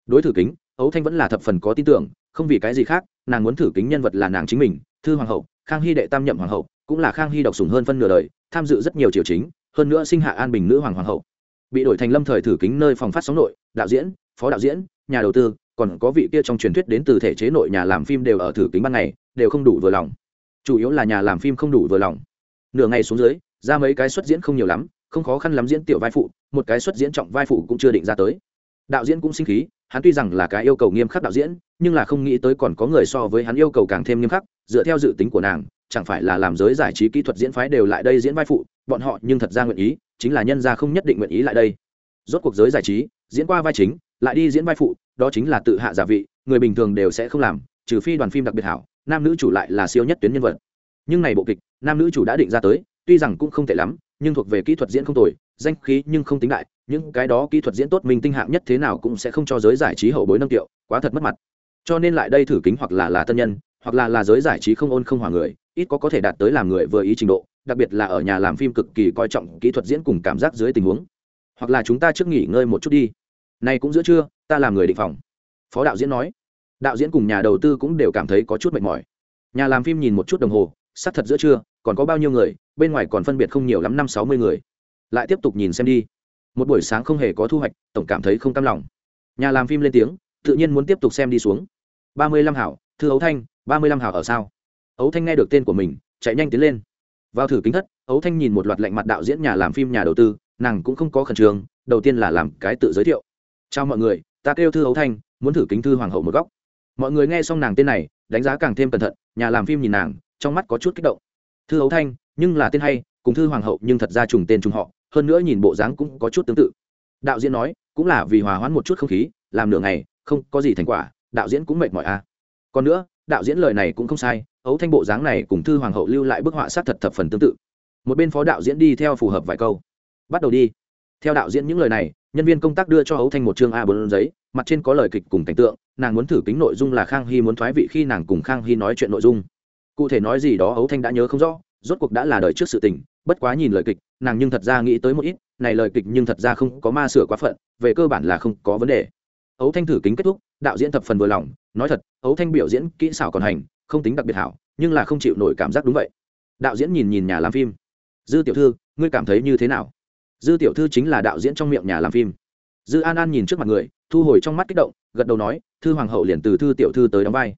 Đối thử kính, ấu thanh vẫn là thập phần có tin tưởng, không vì cái gì khác, nàng muốn thử kính nhân vật là nàng chính mình, thư hoàng hậu, khang hy đệ tam nhậm hoàng hậu, cũng là khang hy độc sùng hơn phân nửa đời, tham dự rất nhiều triều chính, hơn nữa sinh hạ an bình nữ hoàng hoàng hậu. Bị đổi thành lâm thời thử kính nơi phòng phát sóng nội, đạo diễn, phó đạo diễn, nhà đầu tư, còn có vị kia trong truyền thuyết đến từ thể chế nội nhà làm phim đều ở thử kính ban ngày, đều không đủ vừa lòng. Chủ yếu là nhà làm phim không đủ vừa lòng. Nửa ngày xuống dưới, ra mấy cái xuất diễn không nhiều lắm không khó khăn lắm diễn tiểu vai phụ, một cái xuất diễn trọng vai phụ cũng chưa định ra tới. Đạo diễn cũng sinh khí, hắn tuy rằng là cái yêu cầu nghiêm khắc đạo diễn, nhưng là không nghĩ tới còn có người so với hắn yêu cầu càng thêm nghiêm khắc, dựa theo dự tính của nàng, chẳng phải là làm giới giải trí kỹ thuật diễn phái đều lại đây diễn vai phụ, bọn họ nhưng thật ra nguyện ý, chính là nhân gia không nhất định nguyện ý lại đây. Rốt cuộc giới giải trí, diễn qua vai chính, lại đi diễn vai phụ, đó chính là tự hạ giả vị, người bình thường đều sẽ không làm, trừ phi đoàn phim đặc biệt hảo, nam nữ chủ lại là siêu nhất tuyến nhân vật. Nhưng này bộ kịch, nam nữ chủ đã định ra tới, tuy rằng cũng không tệ lắm nhưng thuộc về kỹ thuật diễn không tồi, danh khí nhưng không tính đại, những cái đó kỹ thuật diễn tốt mình tinh hạng nhất thế nào cũng sẽ không cho giới giải trí hậu bối nâng tiệu, quá thật mất mặt. Cho nên lại đây thử kính hoặc là là tân nhân, hoặc là là giới giải trí không ôn không hòa người, ít có có thể đạt tới làm người vừa ý trình độ, đặc biệt là ở nhà làm phim cực kỳ coi trọng kỹ thuật diễn cùng cảm giác dưới tình huống. Hoặc là chúng ta trước nghỉ ngơi một chút đi. Nay cũng giữa trưa, ta làm người định phòng. Phó đạo diễn nói. Đạo diễn cùng nhà đầu tư cũng đều cảm thấy có chút mệt mỏi. Nhà làm phim nhìn một chút đồng hồ sắc thật giữa trưa còn có bao nhiêu người, bên ngoài còn phân biệt không nhiều lắm năm sáu mươi người. Lại tiếp tục nhìn xem đi. Một buổi sáng không hề có thu hoạch, tổng cảm thấy không cam lòng. Nhà làm phim lên tiếng, tự nhiên muốn tiếp tục xem đi xuống. Ba mươi lăm hảo, thư ấu thanh, ba mươi lăm hảo ở sao? Ấu thanh nghe được tên của mình, chạy nhanh tiến lên. Vào thử kính thất, ấu thanh nhìn một loạt lạnh mặt đạo diễn nhà làm phim nhà đầu tư, nàng cũng không có khẩn trương, đầu tiên là làm cái tự giới thiệu. Chào mọi người, ta kêu thư ấu thanh, muốn thử kính thư hoàng hậu một góc. Mọi người nghe xong nàng tên này, đánh giá càng thêm cẩn thận, nhà làm phim nhìn nàng, trong mắt có chút kích động thư ấu thanh, nhưng là tên hay, cùng thư hoàng hậu nhưng thật ra trùng tên trùng họ, hơn nữa nhìn bộ dáng cũng có chút tương tự. Đạo diễn nói, cũng là vì hòa hoãn một chút không khí, làm nửa ngày, không có gì thành quả, đạo diễn cũng mệt mỏi à. Còn nữa, đạo diễn lời này cũng không sai, ấu thanh bộ dáng này cùng thư hoàng hậu lưu lại bức họa sát thật thập phần tương tự. Một bên phó đạo diễn đi theo phù hợp vài câu. Bắt đầu đi. Theo đạo diễn những lời này, nhân viên công tác đưa cho ấu thanh một chương a bốn giấy, mặt trên có lời kịch cùng cảnh tượng, nàng muốn thử kính nội dung là khang hy muốn thoái vị khi nàng cùng khang hy nói chuyện nội dung cụ thể nói gì đó ấu thanh đã nhớ không rõ, rốt cuộc đã là đời trước sự tình, bất quá nhìn lời kịch, nàng nhưng thật ra nghĩ tới một ít, này lời kịch nhưng thật ra không có ma sửa quá phận, về cơ bản là không có vấn đề. Ấu thanh thử kính kết thúc, đạo diễn thập phần vừa lòng, nói thật, ấu thanh biểu diễn kỹ xảo còn hành, không tính đặc biệt hảo, nhưng là không chịu nổi cảm giác đúng vậy. Đạo diễn nhìn nhìn nhà làm phim. Dư tiểu thư, ngươi cảm thấy như thế nào? Dư tiểu thư chính là đạo diễn trong miệng nhà làm phim. Dư an an nhìn trước mặt người, thu hồi trong mắt kích động, gật đầu nói, thư hoàng hậu liền từ thư tiểu thư tới đóng vai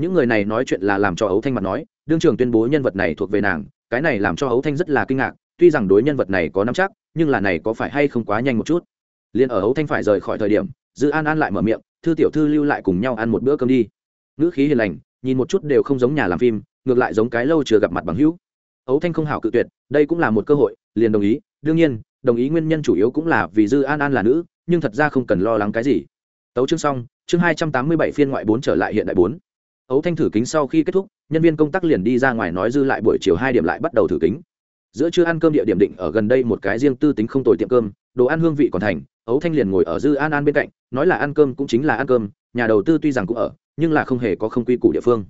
những người này nói chuyện là làm cho ấu thanh mặt nói, đương trường tuyên bố nhân vật này thuộc về nàng, cái này làm cho ấu thanh rất là kinh ngạc, tuy rằng đối nhân vật này có nắm chắc, nhưng là này có phải hay không quá nhanh một chút? Liền ở ấu thanh phải rời khỏi thời điểm, dư an an lại mở miệng, thư tiểu thư lưu lại cùng nhau ăn một bữa cơm đi. Ngữ khí hiền lành, nhìn một chút đều không giống nhà làm phim, ngược lại giống cái lâu chưa gặp mặt bằng hữu. Ấu thanh không hảo cự tuyệt, đây cũng là một cơ hội, liền đồng ý. Đương nhiên, đồng ý nguyên nhân chủ yếu cũng là vì dư an an là nữ, nhưng thật ra không cần lo lắng cái gì. Tấu chương xong, chương hai trăm tám mươi bảy phiên ngoại bốn trở lại hiện đại bốn ấu thanh thử kính sau khi kết thúc, nhân viên công tác liền đi ra ngoài nói dư lại buổi chiều hai điểm lại bắt đầu thử kính. Giữa trưa ăn cơm địa điểm định ở gần đây một cái riêng tư tính không tồi tiệm cơm, đồ ăn hương vị còn thành, ấu thanh liền ngồi ở dư an an bên cạnh, nói là ăn cơm cũng chính là ăn cơm, nhà đầu tư tuy rằng cũng ở, nhưng là không hề có không quy củ địa phương.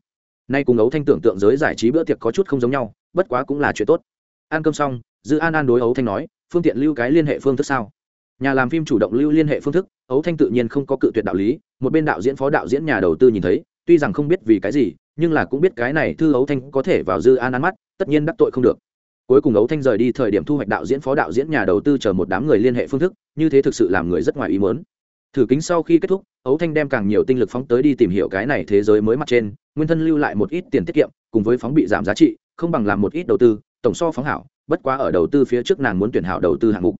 Nay cùng ấu thanh tưởng tượng giới giải trí bữa tiệc có chút không giống nhau, bất quá cũng là chuyện tốt. Ăn cơm xong, dư an an đối ấu thanh nói, phương tiện lưu cái liên hệ phương thức sao? Nhà làm phim chủ động lưu liên hệ phương thức, ấu thanh tự nhiên không có cự tuyệt đạo lý, một bên đạo diễn phó đạo diễn nhà đầu tư nhìn thấy tuy rằng không biết vì cái gì, nhưng là cũng biết cái này thư ấu thanh có thể vào dư an an mắt, tất nhiên đắc tội không được. Cuối cùng ấu thanh rời đi thời điểm thu hoạch đạo diễn phó đạo diễn nhà đầu tư chờ một đám người liên hệ phương thức, như thế thực sự làm người rất ngoài ý mớn thử kính sau khi kết thúc ấu thanh đem càng nhiều tinh lực phóng tới đi tìm hiểu cái này thế giới mới mặt trên, nguyên thân lưu lại một ít tiền tiết kiệm, cùng với phóng bị giảm giá trị, không bằng làm một ít đầu tư, tổng so phóng hảo, bất quá ở đầu tư phía trước nàng muốn tuyển hảo đầu tư hạng mục.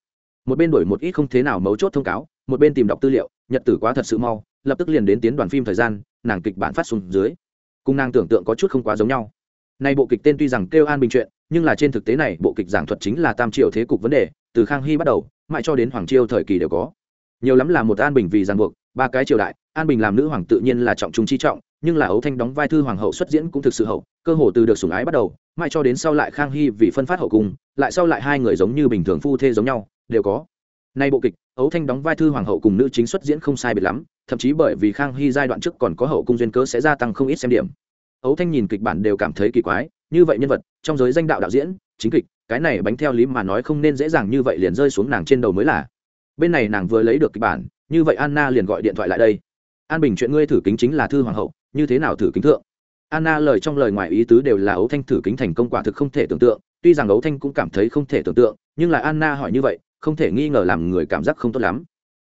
Một bên đổi một ít không thế nào mấu chốt thông cáo, một bên tìm đọc tư liệu, nhật tử quá thật sự mau, lập tức liền đến tiến đoàn phim thời gian nàng kịch bản phát xuống dưới. Cùng nàng tưởng tượng có chút không quá giống nhau. Nay bộ kịch tên tuy rằng kêu an bình chuyện, nhưng là trên thực tế này bộ kịch giảng thuật chính là tam triệu thế cục vấn đề, từ khang hy bắt đầu, mãi cho đến hoàng triều thời kỳ đều có. Nhiều lắm là một an bình vì ràng buộc, ba cái triều đại, an bình làm nữ hoàng tự nhiên là trọng trung chi trọng, nhưng là ấu thanh đóng vai thư hoàng hậu xuất diễn cũng thực sự hậu, cơ hồ từ được sủng ái bắt đầu, mãi cho đến sau lại khang hy vì phân phát hậu cung, lại sau lại hai người giống như bình thường phu thê giống nhau, đều có. Nay bộ kịch, ấu thanh đóng vai thư hoàng hậu cùng nữ chính xuất diễn không sai biệt lắm thậm chí bởi vì khang hy giai đoạn trước còn có hậu cung duyên cớ sẽ gia tăng không ít xem điểm. Ấu thanh nhìn kịch bản đều cảm thấy kỳ quái, như vậy nhân vật, trong giới danh đạo đạo diễn, chính kịch, cái này bánh theo lý mà nói không nên dễ dàng như vậy liền rơi xuống nàng trên đầu mới là. Bên này nàng vừa lấy được kịch bản, như vậy anna liền gọi điện thoại lại đây. An bình chuyện ngươi thử kính chính là thư hoàng hậu, như thế nào thử kính thượng? Anna lời trong lời ngoài ý tứ đều là ấu thanh thử kính thành công quả thực không thể tưởng tượng, tuy rằng ấu thanh cũng cảm thấy không thể tưởng tượng, nhưng là anna hỏi như vậy, không thể nghi ngờ làm người cảm giác không tốt lắm.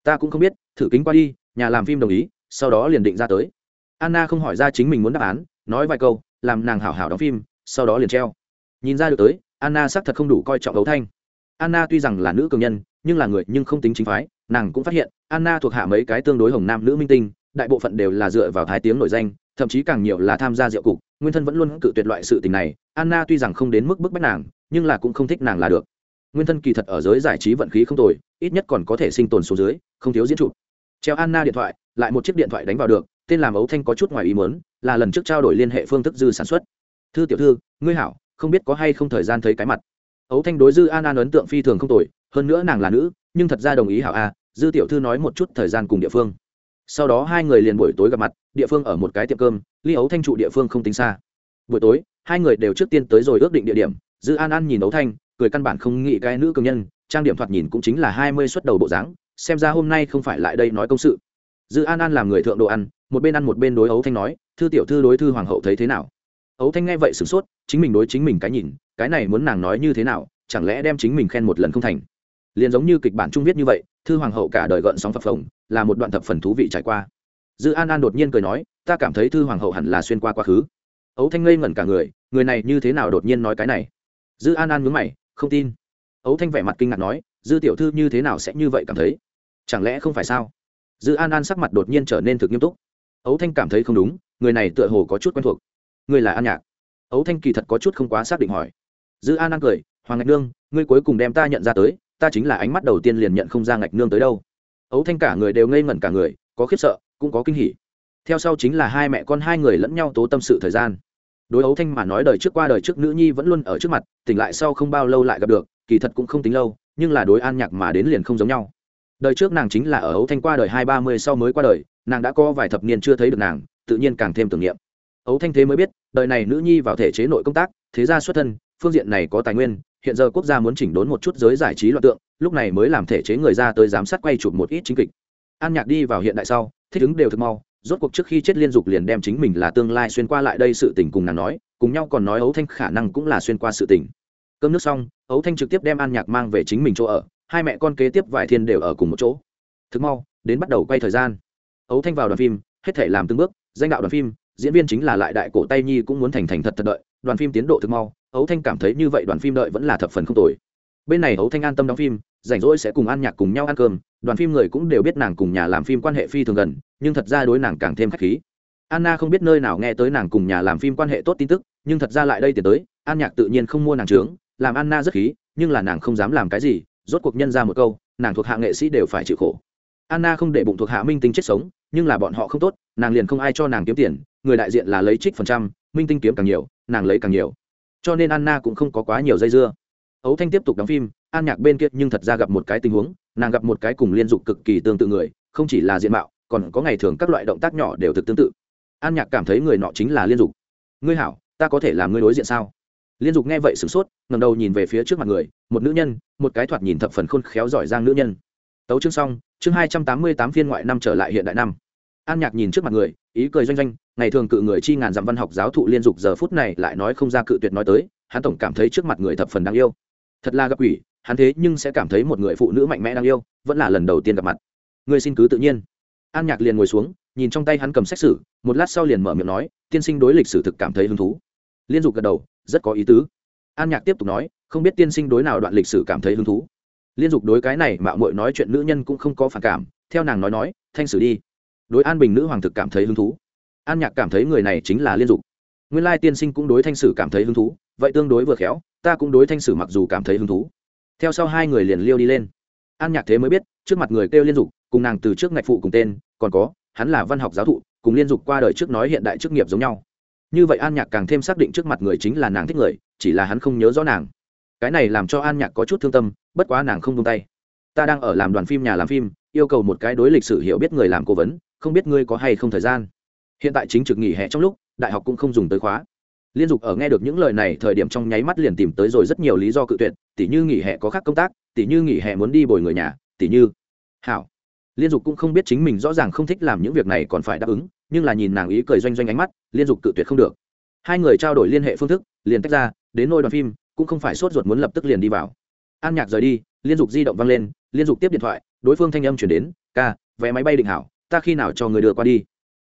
Ta cũng không biết, thử kính qua đi nhà làm phim đồng ý, sau đó liền định ra tới. Anna không hỏi ra chính mình muốn đáp án, nói vài câu, làm nàng hảo hảo đóng phim, sau đó liền treo. Nhìn ra được tới, anna xác thật không đủ coi trọng đấu thanh. Anna tuy rằng là nữ cường nhân, nhưng là người nhưng không tính chính phái, nàng cũng phát hiện, anna thuộc hạ mấy cái tương đối hồng nam nữ minh tinh, đại bộ phận đều là dựa vào thái tiếng nổi danh, thậm chí càng nhiều là tham gia rượu cục, nguyên thân vẫn luôn cự tuyệt loại sự tình này. Anna tuy rằng không đến mức bức bách nàng, nhưng là cũng không thích nàng là được. Nguyên thân kỳ thật ở giới giải trí vận khí không tồi, ít nhất còn có thể sinh tồn số dưới, không thiếu diễn trụ treo anna điện thoại, lại một chiếc điện thoại đánh vào được, tên làm ấu thanh có chút ngoài ý muốn, là lần trước trao đổi liên hệ phương thức dư sản xuất. Thư tiểu thư, ngươi hảo, không biết có hay không thời gian thấy cái mặt. Ấu thanh đối dư an an ấn tượng phi thường không tồi, hơn nữa nàng là nữ, nhưng thật ra đồng ý hảo a, dư tiểu thư nói một chút thời gian cùng địa phương. Sau đó hai người liền buổi tối gặp mặt, địa phương ở một cái tiệm cơm, ly ấu thanh trụ địa phương không tính xa. Buổi tối, hai người đều trước tiên tới rồi ước định địa điểm, dư an an nhìn ấu thanh, cười căn bản không nghĩ cái nữ cường nhân, trang điểm thoạt nhìn cũng chính là hai mươi suất đầu bộ dáng xem ra hôm nay không phải lại đây nói công sự. Dư an an làm người thượng đồ ăn, một bên ăn một bên đối ấu thanh nói, thư tiểu thư đối thư hoàng hậu thấy thế nào? Ấu thanh nghe vậy sửng sốt, chính mình đối chính mình cái nhìn, cái này muốn nàng nói như thế nào, chẳng lẽ đem chính mình khen một lần không thành? Liền giống như kịch bản trung viết như vậy, thư hoàng hậu cả đời gợn sóng phập phồng, là một đoạn thập phần thú vị trải qua. Dư an an đột nhiên cười nói, ta cảm thấy thư hoàng hậu hẳn là xuyên qua quá khứ. Ấu thanh ngây ngẩn cả người người này như thế nào đột nhiên nói cái này? Dư an an mướn mày, không tin. Ấu thanh vẻ mặt kinh ngạc nói, dư tiểu thư như thế nào sẽ như vậy cảm thấy? Chẳng lẽ không phải sao? Dư an an sắc mặt đột nhiên trở nên thực nghiêm túc. Ấu thanh cảm thấy không đúng, người này tựa hồ có chút quen thuộc. Người là an nhạc. Ấu thanh kỳ thật có chút không quá xác định hỏi. Dư an an cười, hoàng ngạch nương, ngươi cuối cùng đem ta nhận ra tới, ta chính là ánh mắt đầu tiên liền nhận không ra ngạch nương tới đâu. Ấu thanh cả người đều ngây ngẩn cả người, có khiếp sợ, cũng có kinh hỉ. Theo sau chính là hai mẹ con hai người lẫn nhau tố tâm sự thời gian. Đối ấu thanh mà nói đời trước qua đời trước nữ nhi vẫn luôn ở trước mặt, tỉnh lại sau không bao lâu lại gặp được, kỳ thật cũng không tính lâu, nhưng là đối an nhạc mà đến liền không giống nhau đời trước nàng chính là ở ấu thanh qua đời hai ba mươi sau mới qua đời, nàng đã có vài thập niên chưa thấy được nàng, tự nhiên càng thêm tưởng niệm. Ấu thanh thế mới biết, đời này nữ nhi vào thể chế nội công tác, thế gia xuất thân, phương diện này có tài nguyên, hiện giờ quốc gia muốn chỉnh đốn một chút giới giải trí loạn tượng, lúc này mới làm thể chế người ra tới giám sát quay chụp một ít chính kịch. An nhạc đi vào hiện đại sau, thích ứng đều thực mau, rốt cuộc trước khi chết liên dục liền đem chính mình là tương lai xuyên qua lại đây sự tình cùng nàng nói, cùng nhau còn nói ấu thanh khả năng cũng là xuyên qua sự tình. Cơm nước xong ấu thanh trực tiếp đem an nhạc mang về chính mình chỗ ở hai mẹ con kế tiếp vài thiên đều ở cùng một chỗ. Thực mau, đến bắt đầu quay thời gian. Ấu thanh vào đoàn phim, hết thể làm từng bước, danh đạo đoàn phim, diễn viên chính là lại đại cổ tay nhi cũng muốn thành thành thật thật đợi. Đoàn phim tiến độ thực mau, ấu thanh cảm thấy như vậy đoàn phim đợi vẫn là thập phần không tồi. Bên này ấu thanh an tâm đóng phim, rảnh rỗi sẽ cùng ăn nhạc cùng nhau ăn cơm. Đoàn phim người cũng đều biết nàng cùng nhà làm phim quan hệ phi thường gần, nhưng thật ra đối nàng càng thêm k h á c h khí. Anna không biết nơi nào nghe tới nàng cùng nhà làm phim quan hệ tốt tin tức, nhưng thật ra lại đây tiền tới an nhạc tự nhiên không mua nàng trướng, làm anna rất khí, nhưng là nàng không dám làm cái gì rốt cuộc nhân ra một câu, nàng thuộc hạ nghệ sĩ đều phải chịu khổ. Anna không để bụng thuộc hạ minh tinh chết sống, nhưng là bọn họ không tốt, nàng liền không ai cho nàng kiếm tiền, người đại diện là lấy trích phần trăm, minh tinh kiếm càng nhiều, nàng lấy càng nhiều. Cho nên anna cũng không có quá nhiều dây dưa. Ấu thanh tiếp tục đóng phim, an nhạc bên kia nhưng thật ra gặp một cái tình huống, nàng gặp một cái cùng liên dục cực kỳ tương tự người, không chỉ là diện mạo, còn có ngày thường các loại động tác nhỏ đều thực tương tự. An nhạc cảm thấy người nọ chính là liên dục. Ngươi hảo, ta có thể làm ngươi đối diện sao? Liên dục nghe vậy sửng sốt ngầm đầu nhìn về phía trước mặt người một nữ nhân một cái thoạt nhìn thập phần khôn khéo giỏi giang nữ nhân. Tấu chương xong chương hai trăm tám mươi tám phiên ngoại năm trở lại hiện đại năm. An nhạc nhìn trước mặt người ý cười doanh doanh ngày thường cự người chi ngàn dặm văn học giáo thụ liên dục giờ phút này lại nói không ra cự tuyệt nói tới hắn tổng cảm thấy trước mặt người thập phần đáng yêu. Thật là gặp quỷ hắn thế nhưng sẽ cảm thấy một người phụ nữ mạnh mẽ đáng yêu vẫn là lần đầu tiên gặp mặt. Người xin cứ tự nhiên. An nhạc liền ngồi xuống nhìn trong tay hắn cầm sách sử, một lát sau liền mở miệng nói tiên sinh đối lịch sử thực cảm thấy hứng thú. Liên dục gật đầu rất có ý tứ. An nhạc tiếp tục nói không biết tiên sinh đối nào đoạn lịch sử cảm thấy hứng thú. Liên dục đối cái này mạo muội nói chuyện nữ nhân cũng không có phản cảm, theo nàng nói nói, thanh sử đi. Đối an bình nữ hoàng thực cảm thấy hứng thú. An nhạc cảm thấy người này chính là liên dục. Nguyên lai tiên sinh cũng đối thanh sử cảm thấy hứng thú, vậy tương đối vừa khéo, ta cũng đối thanh sử mặc dù cảm thấy hứng thú. Theo sau hai người liền liêu đi lên. An nhạc thế mới biết, trước mặt người kêu liên dục, cùng nàng từ trước ngạch phụ cùng tên, còn có, hắn là văn học giáo thụ, cùng liên dục qua đời trước nói hiện đại chức nghiệp giống nhau. Như vậy an nhạc càng thêm xác định trước mặt người chính là nàng thích người, chỉ là hắn không nhớ rõ nàng cái này làm cho an nhạc có chút thương tâm, bất quá nàng không tung tay. Ta đang ở làm đoàn phim nhà làm phim, yêu cầu một cái đối lịch sử hiểu biết người làm cố vấn, không biết ngươi có hay không thời gian. Hiện tại chính trực nghỉ hè trong lúc, đại học cũng không dùng tới khóa. Liên dục ở nghe được những lời này thời điểm trong nháy mắt liền tìm tới rồi rất nhiều lý do cự tuyệt, tỉ như nghỉ hè có khác công tác, tỉ như nghỉ hè muốn đi bồi người nhà, tỉ như hảo. Liên dục cũng không biết chính mình rõ ràng không thích làm những việc này còn phải đáp ứng, nhưng là nhìn nàng ý cười doanh doanh ánh mắt, liên dục cự tuyệt không được. Hai người trao đổi liên hệ phương thức, liền tách ra, đến nôi đoàn phim cũng không phải sốt ruột muốn lập tức liền đi vào. An nhạc rời đi, liên dục di động vang lên, liên dục tiếp điện thoại, đối phương thanh âm chuyển đến, ca, vé máy bay định hảo, ta khi nào cho người đưa qua đi?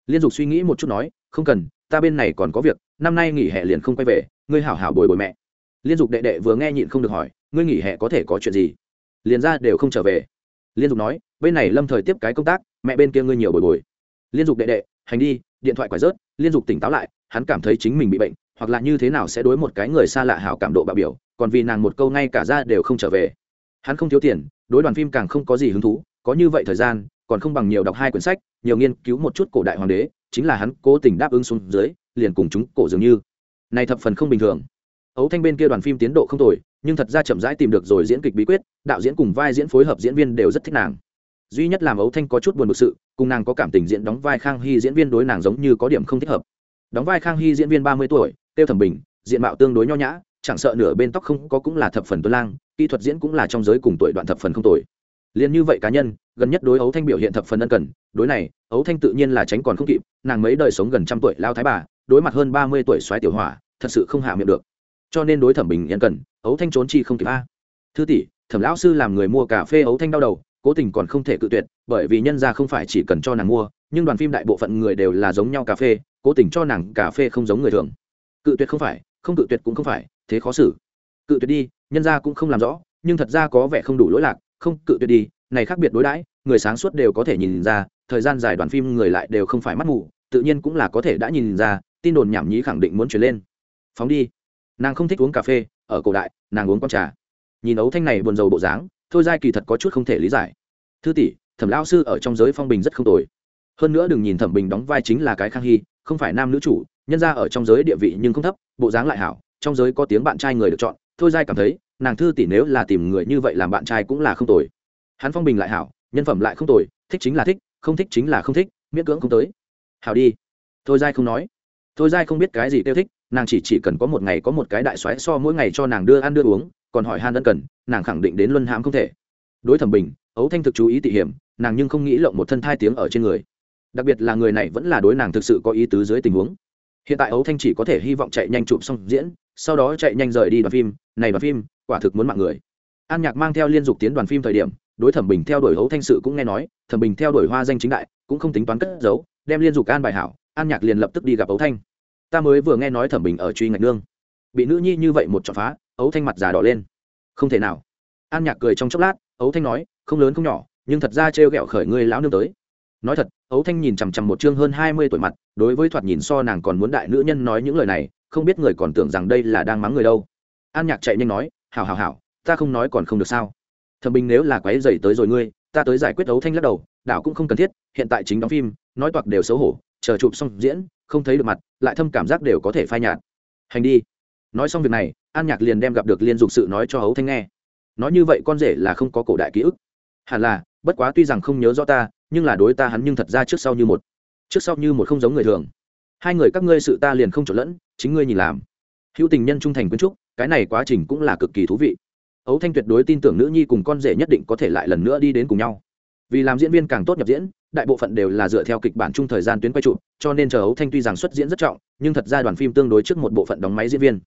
Liên dục suy nghĩ một chút nói, không cần, ta bên này còn có việc, năm nay nghỉ hè liền không quay về, ngươi hảo hảo bồi bồi mẹ. Liên dục đệ đệ vừa nghe nhịn không được hỏi, ngươi nghỉ hè có thể có chuyện gì? Liền ra đều không trở về. Liên dục nói, bên này lâm thời tiếp cái công tác, mẹ bên kia ngươi nhiều bồi bồi. Liên dục đệ đệ, hành đi, điện thoại quải rớt. Liên dục tỉnh táo lại, hắn cảm thấy chính mình bị bệnh hoặc là như thế nào sẽ đối một cái người xa lạ hảo cảm độ bạo biểu, còn vì nàng một câu ngay cả ra đều không trở về. Hắn không thiếu tiền, đối đoàn phim càng không có gì hứng thú, có như vậy thời gian, còn không bằng nhiều đọc hai quyển sách, nhiều nghiên cứu một chút cổ đại hoàng đế, chính là hắn cố tình đáp ứng xuống dưới, liền cùng chúng cổ dường như. Này thập phần không bình thường. Ấu thanh bên kia đoàn phim tiến độ không tồi, nhưng thật ra chậm rãi tìm được rồi diễn kịch bí quyết, đạo diễn cùng vai diễn phối hợp diễn viên đều rất thích nàng. Duy nhất làm ấu thanh có chút buồn bực sự, cùng nàng có cảm tình diễn đóng vai khang hy diễn viên đối nàng giống như có điểm không thích hợp. Đóng vai khang hy diễn viên ba mươi tuổi tiêu thẩm bình, diện mạo tương đối nho nhã, chẳng sợ nửa bên tóc không có cũng là thập phần tuấn lang, kỹ thuật diễn cũng là trong giới cùng tuổi đoạn thập phần không tuổi liền như vậy cá nhân, gần nhất đối ấu thanh biểu hiện thập phần ân cần, đối này ấu thanh tự nhiên là tránh còn không kịp, nàng mấy đời sống gần trăm tuổi lao thái bà, đối mặt hơn ba mươi tuổi xoáy tiểu hỏa, thật sự không hạ miệng được. Cho nên đối thẩm bình yên cần ấu thanh trốn chi không kịp a. Thư tỷ, thẩm lão sư làm người mua cà phê ấu thanh đau đầu, cố tình còn không thể cự tuyệt, bởi vì nhân ra không phải chỉ cần cho nàng mua, nhưng đoàn phim đại bộ phận người đều là giống nhau cà phê, cố tình cho nàng cà phê không giống người thường cự tuyệt không phải, không cự tuyệt cũng không phải, thế khó xử. Cự tuyệt đi, nhân ra cũng không làm rõ, nhưng thật ra có vẻ không đủ lỗi lạc, không, cự tuyệt đi, này khác biệt đối đãi, người sáng suốt đều có thể nhìn ra, thời gian dài đoàn phim người lại đều không phải mắt mù, tự nhiên cũng là có thể đã nhìn ra, tin đồn nhảm nhí khẳng định muốn chuyển lên. Phóng đi. Nàng không thích uống cà phê, ở cổ đại, nàng uống con trà. Nhìn ấu thanh này buồn rầu bộ dáng, thôi giai kỳ thật có chút không thể lý giải. Thư tỷ, thẩm lao sư ở trong giới phong bình rất không tồi. Hơn nữa đừng nhìn thẩm bình đóng vai chính là cái khang hy, không phải nam nữ chủ nhân ra ở trong giới địa vị nhưng không thấp, bộ dáng lại hảo, trong giới có tiếng bạn trai người được chọn, thôi giai cảm thấy, nàng thư tỷ nếu là tìm người như vậy làm bạn trai cũng là không tồi. Hắn phong bình lại hảo, nhân phẩm lại không tồi, thích chính là thích, không thích chính là không thích, miễn cưỡng không tới. Hảo đi. Thôi giai không nói. Thôi giai không biết cái gì tiêu thích, nàng chỉ chỉ cần có một ngày có một cái đại xoáy so mỗi ngày cho nàng đưa ăn đưa uống, còn hỏi han ân cần, nàng khẳng định đến luân hãm không thể. Đối thẩm bình, ấu thanh thực chú ý tỉ hiểm, nàng nhưng không nghĩ lộng một thân thai tiếng ở trên người. Đặc biệt là người này vẫn là đối nàng thực sự có ý tứ dưới tình huống hiện tại ấu thanh chỉ có thể hy vọng chạy nhanh chụp xong diễn, sau đó chạy nhanh rời đi đoàn phim. Này đoàn phim, quả thực muốn mạng người. An nhạc mang theo liên dục tiến đoàn phim thời điểm, đối thẩm bình theo đuổi ấu thanh sự cũng nghe nói, thẩm bình theo đuổi hoa danh chính đại, cũng không tính toán cất giấu, đem liên dục an bài hảo, an nhạc liền lập tức đi gặp ấu thanh. Ta mới vừa nghe nói thẩm bình ở truy ngạch nương. Bị nữ nhi như vậy một chọn phá ấu thanh mặt già đỏ lên. Không thể nào. An nhạc cười trong chốc lát ấu thanh nói, không lớn không nhỏ, nhưng thật ra trêu ghẹo khởi ngươi lão nương tới nói thật ấu thanh nhìn chằm chằm một chương hơn hai mươi tuổi mặt, đối với thoạt nhìn so nàng còn muốn đại nữ nhân nói những lời này, không biết người còn tưởng rằng đây là đang mắng người đâu. An nhạc chạy nhanh nói, hảo hảo hảo, ta không nói còn không được sao? Thẩm bình nếu là quái dày tới rồi ngươi, ta tới giải quyết ấu thanh lắc đầu, đảo cũng không cần thiết, hiện tại chính đóng phim, nói toạc đều xấu hổ, chờ chụp xong diễn, không thấy được mặt, lại thâm cảm giác đều có thể phai nhạt. Hành đi. Nói xong việc này, an nhạc liền đem gặp được liên dục sự nói cho ấu thanh nghe. Nói như vậy con rể là không có cổ đại ký ức. Hẳn là, bất quá tuy rằng không nhớ rõ ta nhưng là đối ta hắn nhưng thật ra trước sau như một, trước sau như một không giống người thường. Hai người các ngươi sự ta liền không trộn lẫn, chính ngươi nhìn làm. Hữu tình nhân trung thành quyến trúc, cái này quá trình cũng là cực kỳ thú vị. Ấu thanh tuyệt đối tin tưởng nữ nhi cùng con rể nhất định có thể lại lần nữa đi đến cùng nhau. Vì làm diễn viên càng tốt nhập diễn, đại bộ phận đều là dựa theo kịch bản chung thời gian tuyến quay trụ cho nên chờ ấu thanh tuy rằng xuất diễn rất trọng, nhưng thật ra đoàn phim tương đối trước một bộ phận đóng máy diễn viên.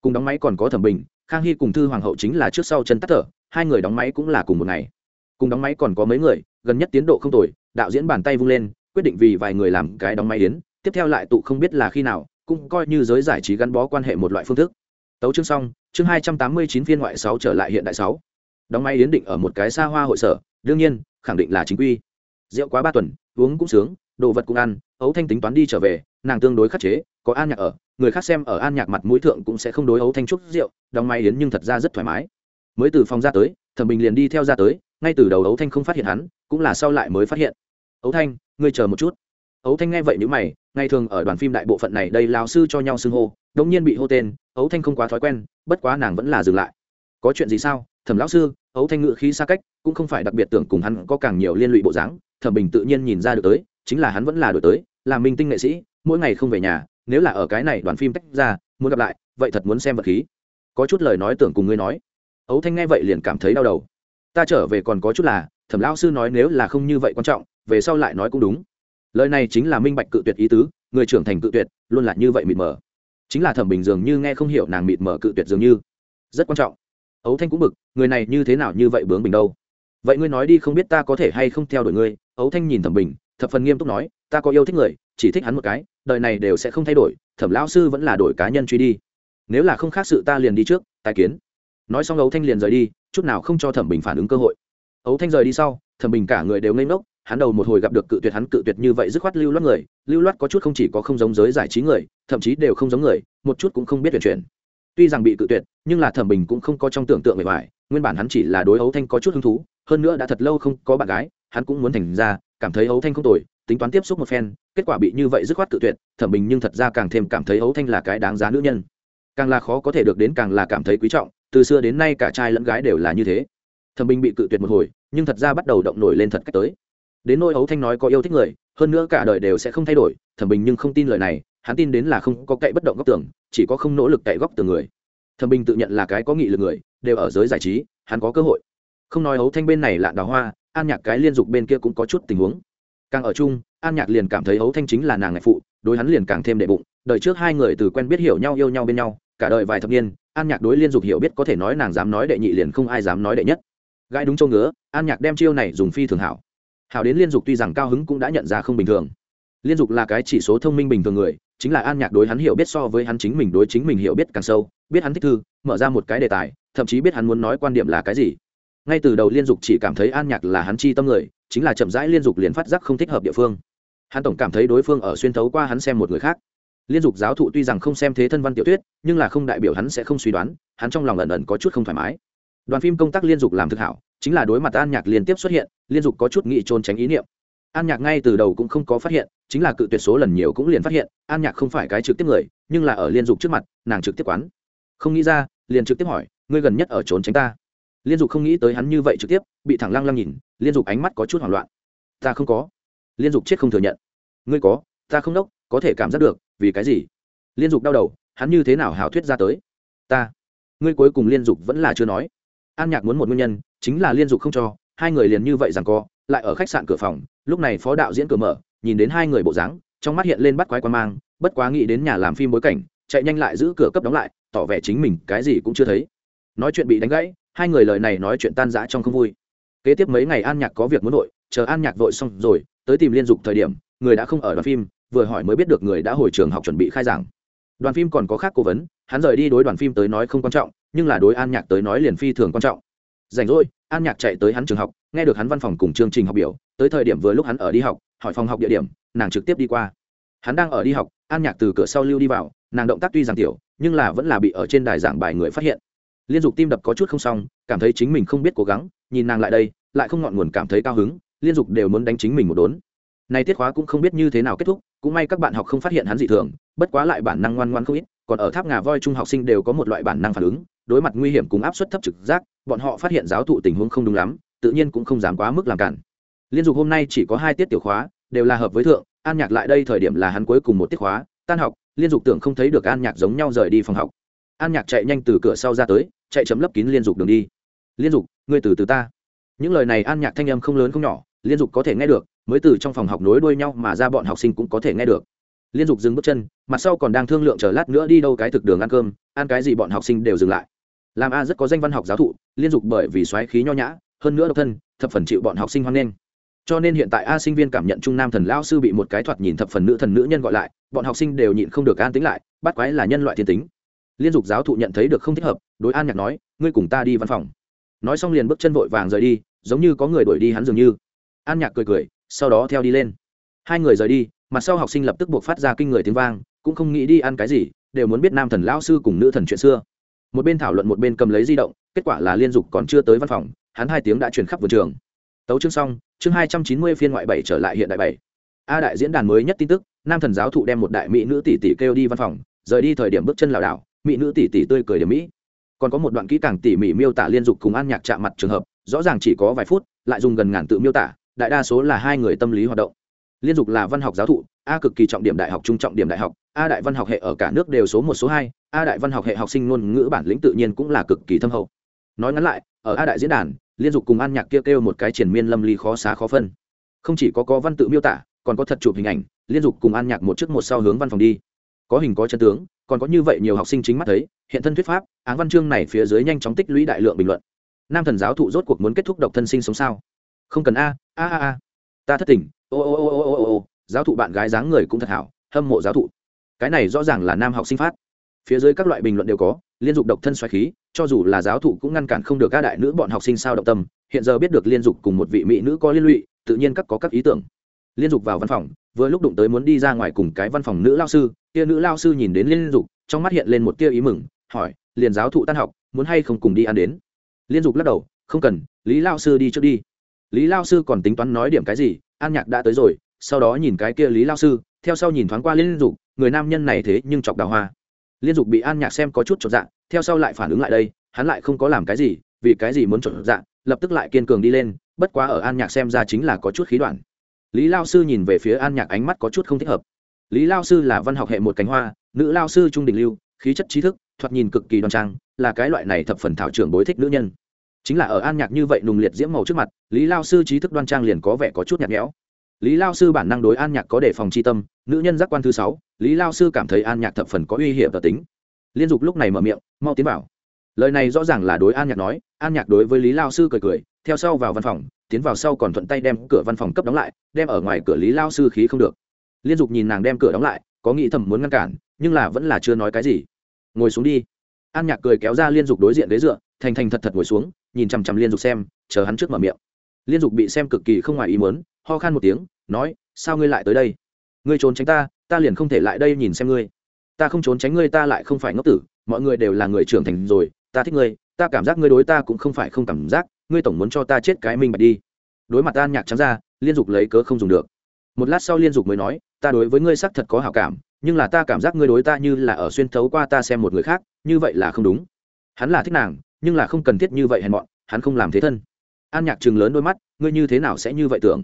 Cùng đóng máy còn có thẩm bình, khang hy cùng thư hoàng hậu chính là trước sau chân tắt thở, hai người đóng máy cũng là cùng một ngày. Cùng đóng máy còn có mấy người gần nhất tiến độ không tồi, đạo diễn bàn tay vung lên, quyết định vì vài người làm cái đóng máy yến, tiếp theo lại tụ không biết là khi nào, cũng coi như giới giải trí gắn bó quan hệ một loại phương thức. Tấu chương xong, chương hai trăm tám mươi chín phiên ngoại sáu trở lại hiện đại sáu. Đóng máy yến định ở một cái xa hoa hội sở, đương nhiên, khẳng định là chính quy. Rượu quá ba tuần, uống cũng sướng, đồ vật cũng ăn ấu thanh tính toán đi trở về, nàng tương đối khắc chế, có an nhạc ở, người khác xem ở an nhạc mặt mũi thượng cũng sẽ không đối ấu thanh trúc rượu, đóng máy yến nhưng thật ra rất thoải mái. Mới từ phòng ra tới, thẩm bình liền đi theo ra tới, ngay từ đầu ấu thanh không phát hiện hắn cũng là sau lại mới phát hiện. Ấu thanh, ngươi chờ một chút. Ấu thanh nghe vậy nếu mày ngay thường ở đoàn phim đại bộ phận này đây lao sư cho nhau xưng hô đống nhiên bị hô tên, ấu thanh không quá thói quen, bất quá nàng vẫn là dừng lại. Có chuyện gì sao? Thẩm lão sư, ấu thanh ngự khí xa cách, cũng không phải đặc biệt tưởng cùng hắn có càng nhiều liên lụy bộ dáng, thẩm bình tự nhiên nhìn ra được tới, chính là hắn vẫn là đổi tới, là minh tinh nghệ sĩ, mỗi ngày không về nhà, nếu là ở cái này đoàn phim tách ra, muốn gặp lại, vậy thật muốn xem vật khí. Có chút lời nói tưởng cùng ngươi nói. Ấu thanh nghe vậy liền cảm thấy đau đầu. Ta trở về còn có chút là thẩm lão sư nói nếu là không như vậy quan trọng, về sau lại nói cũng đúng. Lời này chính là minh bạch cự tuyệt ý tứ, người trưởng thành cự tuyệt, luôn là như vậy mịt mờ. Chính là thẩm bình dường như nghe không hiểu nàng mịt mờ cự tuyệt dường như. Rất quan trọng. Ấu thanh cũng bực, người này như thế nào như vậy bướng bình đâu? Vậy ngươi nói đi không biết ta có thể hay không theo đuổi ngươi? Ấu thanh nhìn thẩm bình, thập phần nghiêm túc nói, ta có yêu thích người, chỉ thích hắn một cái, đời này đều sẽ không thay đổi, thẩm lão sư vẫn là đổi cá nhân truy đi. Nếu là không khác sự ta liền đi trước, tài kiến. Nói xong ấu thanh liền rời đi, chút nào không cho thẩm bình phản ứng cơ hội ấu thanh rời đi sau, thẩm bình cả người đều ngây ngốc, hắn đầu một hồi gặp được cự tuyệt, hắn cự tuyệt như vậy dứt khoát lưu loát người, lưu loát có chút không chỉ có không giống giới giải trí người, thậm chí đều không giống người, một chút cũng không biết tuyển chuyển. Tuy rằng bị cự tuyệt, nhưng là thẩm bình cũng không có trong tưởng tượng bề ngoài, nguyên bản hắn chỉ là đối ấu thanh có chút hứng thú, hơn nữa đã thật lâu không có bạn gái, hắn cũng muốn thành ra, cảm thấy ấu thanh không tồi, tính toán tiếp xúc một phen, kết quả bị như vậy dứt khoát cự tuyệt, thẩm bình nhưng thật ra càng thêm cảm thấy ấu thanh là cái đáng giá nữ nhân. Càng là khó có thể được đến càng là cảm thấy quý trọng, từ xưa đến nay cả trai lẫn gái đều là như thế thẩm bình bị cự tuyệt một hồi, nhưng thật ra bắt đầu động nổi lên thật cách tới. Đến nỗi ấu thanh nói có yêu thích người, hơn nữa cả đời đều sẽ không thay đổi, thẩm bình nhưng không tin lời này, hắn tin đến là không có cậy bất động góc tường, chỉ có không nỗ lực cậy góc tường người. Thẩm bình tự nhận là cái có nghị lực người, đều ở giới giải trí, hắn có cơ hội. Không nói ấu thanh bên này lạ đào hoa, an nhạc cái liên dục bên kia cũng có chút tình huống. Càng ở chung, an nhạc liền cảm thấy ấu thanh chính là nàng ngại phụ, đối hắn liền càng thêm đệ bụng, đời trước hai người từ quen biết hiểu nhau yêu nhau bên nhau, cả đời vài thập niên, an nhạc đối liên dục hiểu biết có thể nói nàng dám nói đệ nhị liền không ai dám nói đệ nhất gãi đúng châu ngứa an nhạc đem chiêu này dùng phi thường hảo. Hảo đến liên dục tuy rằng cao hứng cũng đã nhận ra không bình thường. Liên dục là cái chỉ số thông minh bình thường người chính là an nhạc đối hắn hiểu biết so với hắn chính mình đối chính mình hiểu biết càng sâu biết hắn thích thư mở ra một cái đề tài thậm chí biết hắn muốn nói quan điểm là cái gì. Ngay từ đầu liên dục chỉ cảm thấy an nhạc là hắn chi tâm người chính là chậm rãi liên dục liền phát giác không thích hợp địa phương. Hắn tổng cảm thấy đối phương ở xuyên thấu qua hắn xem một người khác. Liên dục giáo thụ tuy rằng không xem thế thân văn tiểu tuyết, nhưng là không đại biểu hắn sẽ không suy đoán hắn trong lòng ẩn ẩn có chút không thoải mái đoàn phim công tác liên dục làm thực hảo, chính là đối mặt an nhạc liên tiếp xuất hiện, liên dục có chút nghị trốn tránh ý niệm. An nhạc ngay từ đầu cũng không có phát hiện, chính là cự tuyệt số lần nhiều cũng liền phát hiện, an nhạc không phải cái trực tiếp người, nhưng là ở liên dục trước mặt, nàng trực tiếp quán. Không nghĩ ra, liền trực tiếp hỏi, ngươi gần nhất ở trốn tránh ta? Liên dục không nghĩ tới hắn như vậy trực tiếp, bị thẳng lăng lăng nhìn, liên dục ánh mắt có chút hoảng loạn. Ta không có. Liên dục chết không thừa nhận. Ngươi có, ta không đốc, có thể cảm giác được, vì cái gì? Liên dục đau đầu, hắn như thế nào hào thuyết ra tới? Ta. Ngươi cuối cùng liên dục vẫn là chưa nói an nhạc muốn một nguyên nhân chính là liên dục không cho hai người liền như vậy rằng co lại ở khách sạn cửa phòng lúc này phó đạo diễn cửa mở nhìn đến hai người bộ dáng trong mắt hiện lên bắt quái quan mang bất quá nghĩ đến nhà làm phim bối cảnh chạy nhanh lại giữ cửa cấp đóng lại tỏ vẻ chính mình cái gì cũng chưa thấy. Nói chuyện bị đánh gãy hai người lời này nói chuyện tan rã trong không vui. Kế tiếp mấy ngày an nhạc có việc muốn vội, chờ an nhạc vội xong rồi tới tìm liên dục thời điểm người đã không ở đoàn phim vừa hỏi mới biết được người đã hồi trường học chuẩn bị khai giảng. Đoàn phim còn có khác cố vấn hắn rời đi đối đoàn phim tới nói không quan trọng nhưng là đối an nhạc tới nói liền phi thường quan trọng. Rảnh rỗi, an nhạc chạy tới hắn trường học, nghe được hắn văn phòng cùng chương trình học biểu, tới thời điểm vừa lúc hắn ở đi học, hỏi phòng học địa điểm, nàng trực tiếp đi qua. Hắn đang ở đi học, an nhạc từ cửa sau lưu đi vào, nàng động tác tuy rằng tiểu, nhưng là vẫn là bị ở trên đài giảng bài người phát hiện. Liên dục tim đập có chút không xong, cảm thấy chính mình không biết cố gắng, nhìn nàng lại đây, lại không ngọn nguồn cảm thấy cao hứng, liên dục đều muốn đánh chính mình một đốn. Này tiết khóa cũng không biết như thế nào kết thúc, cũng may các bạn học không phát hiện hắn dị thường, bất quá lại bản năng ngoan ngoan không ít, còn ở tháp ngà voi trung học sinh đều có một loại bản năng phản ứng đối mặt nguy hiểm cùng áp suất thấp trực giác, bọn họ phát hiện giáo thụ tình huống không đúng lắm, tự nhiên cũng không dám quá mức làm cản. Liên dục hôm nay chỉ có hai tiết tiểu khóa, đều là hợp với thượng, an nhạc lại đây thời điểm là hắn cuối cùng một tiết khóa, tan học, liên dục tưởng không thấy được an nhạc giống nhau rời đi phòng học. An nhạc chạy nhanh từ cửa sau ra tới, chạy chấm lấp kín liên dục đường đi. Liên dục, ngươi từ từ ta. Những lời này an nhạc thanh âm không lớn không nhỏ, liên dục có thể nghe được, mới từ trong phòng học nối đuôi nhau mà ra bọn học sinh cũng có thể nghe được. Liên dục dừng bước chân, mặt sau còn đang thương lượng chờ lát nữa đi đâu cái thực đường ăn cơm, ăn cái gì bọn học sinh đều dừng lại làm a rất có danh văn học giáo thụ, liên dục bởi vì xoáy khí nho nhã, hơn nữa độc thân, thập phần chịu bọn học sinh hoan nghênh. Cho nên hiện tại a sinh viên cảm nhận trung nam thần lao sư bị một cái thoạt nhìn thập phần nữ thần nữ nhân gọi lại, bọn học sinh đều nhịn không được an tính lại, bắt quái là nhân loại thiên tính. Liên dục giáo thụ nhận thấy được không thích hợp, đối an nhạc nói, ngươi cùng ta đi văn phòng. Nói xong liền bước chân vội vàng rời đi, giống như có người đuổi đi hắn dường như. An nhạc cười cười, sau đó theo đi lên. Hai người rời đi, mặt sau học sinh lập tức buộc phát ra kinh người tiếng vang, cũng không nghĩ đi ăn cái gì, đều muốn biết nam thần lão sư cùng nữ thần chuyện xưa một bên thảo luận một bên cầm lấy di động, kết quả là liên dục còn chưa tới văn phòng, hắn hai tiếng đã truyền khắp vườn trường. Tấu chương xong, chương hai trăm chín mươi phiên ngoại bảy trở lại hiện đại bảy. A đại diễn đàn mới nhất tin tức, nam thần giáo thụ đem một đại mỹ nữ tỷ tỷ kêu đi văn phòng, rời đi thời điểm bước chân lảo đảo, mỹ nữ tỷ tỷ tươi cười điểm mỹ. Còn có một đoạn kỹ càng tỉ mỉ miêu tả liên dục cùng an nhạc chạm mặt trường hợp, rõ ràng chỉ có vài phút, lại dùng gần ngàn tự miêu tả, đại đa số là hai người tâm lý hoạt động liên dục là văn học giáo thụ, a cực kỳ trọng điểm đại học trung trọng điểm đại học, a đại văn học hệ ở cả nước đều số một, số hai, a đại văn học hệ học sinh ngôn ngữ bản lĩnh tự nhiên cũng là cực kỳ thâm hậu. Nói ngắn lại, ở a đại diễn đàn, liên dục cùng an nhạc kêu kêu một cái triển miên lâm ly khó xá khó phân. Không chỉ có có văn tự miêu tả, còn có thật chụp hình ảnh, liên dục cùng an nhạc một trước một sau hướng văn phòng đi. Có hình có chân tướng, còn có như vậy nhiều học sinh chính mắt thấy, hiện thân thuyết pháp, áng văn chương này phía dưới nhanh chóng tích lũy đại lượng bình luận. Nam thần giáo thụ rốt cuộc muốn kết thúc độc thân sinh sống sao? Không cần a a a a. Ta thất tình ô ô ô ô ô giáo thụ bạn gái dáng người cũng thật hảo, hâm mộ giáo thụ. Cái này rõ ràng là nam học sinh phát. Phía dưới các loại bình luận đều có, liên dục độc thân xoáy khí, cho dù là giáo thụ cũng ngăn cản không được các đại nữ bọn học sinh sao động tâm, hiện giờ biết được liên dục cùng một vị mỹ nữ có liên lụy, tự nhiên các có các ý tưởng. Liên dục vào văn phòng, vừa lúc đụng tới muốn đi ra ngoài cùng cái văn phòng nữ lao sư tia nữ lao sư nhìn đến liên dục, trong mắt hiện lên một tia ý mừng, hỏi, liền giáo thụ tan học, muốn hay không cùng đi ăn đến? Liên dục lắc đầu, không cần, lý lao sư đi trước đi. Lý lao sư còn tính toán nói điểm cái gì, an nhạc đã tới rồi sau đó nhìn cái kia lý lao sư, theo sau nhìn thoáng qua liên dục, người nam nhân này thế nhưng chọc đào hoa. Liên dục bị an nhạc xem có chút trọn dạng theo sau lại phản ứng lại đây, hắn lại không có làm cái gì, vì cái gì muốn trọn dạng lập tức lại kiên cường đi lên, bất quá ở an nhạc xem ra chính là có chút khí đoạn. Lý lao sư nhìn về phía an nhạc ánh mắt có chút không thích hợp. Lý lao sư là văn học hệ một cánh hoa, nữ lao sư trung đình lưu, khí chất trí thức, thoạt nhìn cực kỳ đoan trang, là cái loại này thập phần thảo trưởng bối thích nữ nhân. Chính là ở an nhạc như vậy nùng liệt diễm màu trước mặt, lý lao sư trí thức đoan trang liền có vẻ có chút nhạt nhẽo lý lao sư bản năng đối an nhạc có đề phòng c h i tâm, nữ nhân giác quan thứ sáu, lý lao sư cảm thấy an nhạc thập phần có uy hiểm và tính. Liên dục lúc này mở miệng, mau tiến bảo lời này rõ ràng là đối an nhạc nói, an nhạc đối với lý lao sư cười cười, theo sau vào văn phòng, tiến vào sau còn thuận tay đem cửa văn phòng cấp đóng lại, đem ở ngoài cửa lý lao sư khí không được. Liên dục nhìn nàng đem cửa đóng lại, có nghĩ thầm muốn ngăn cản, nhưng là vẫn là chưa nói cái gì. Ngồi xuống đi. An nhạc cười kéo ra liên dục đối diện ghế dựa, thành thành thật thật ngồi xuống, nhìn chằm chằm liên dục xem, chờ hắn trước mở miệng. Liên dục bị xem cực kỳ không ngoài ý muốn ho khan một tiếng, nói, sao ngươi lại tới đây? Ngươi trốn tránh ta ta liền không thể lại đây nhìn xem ngươi. Ta không trốn tránh ngươi, ta lại không phải ngốc tử, mọi người đều là người trưởng thành rồi, ta thích ngươi, ta cảm giác ngươi đối ta cũng không phải không cảm giác, ngươi tổng muốn cho ta chết cái minh bạch đi. Đối mặt an nhạc trắng ra, liên dục lấy cớ không dùng được. Một lát sau liên dục mới nói, ta đối với ngươi xác thật có hảo cảm, nhưng là ta cảm giác ngươi đối ta như là ở xuyên thấu qua ta xem một người khác, như vậy là không đúng. Hắn là thích nàng, nhưng là không cần thiết như vậy hèn mọn, hắn không làm thế thân. An nhạc chừng lớn đôi mắt, ngươi như thế nào sẽ như vậy tưởng?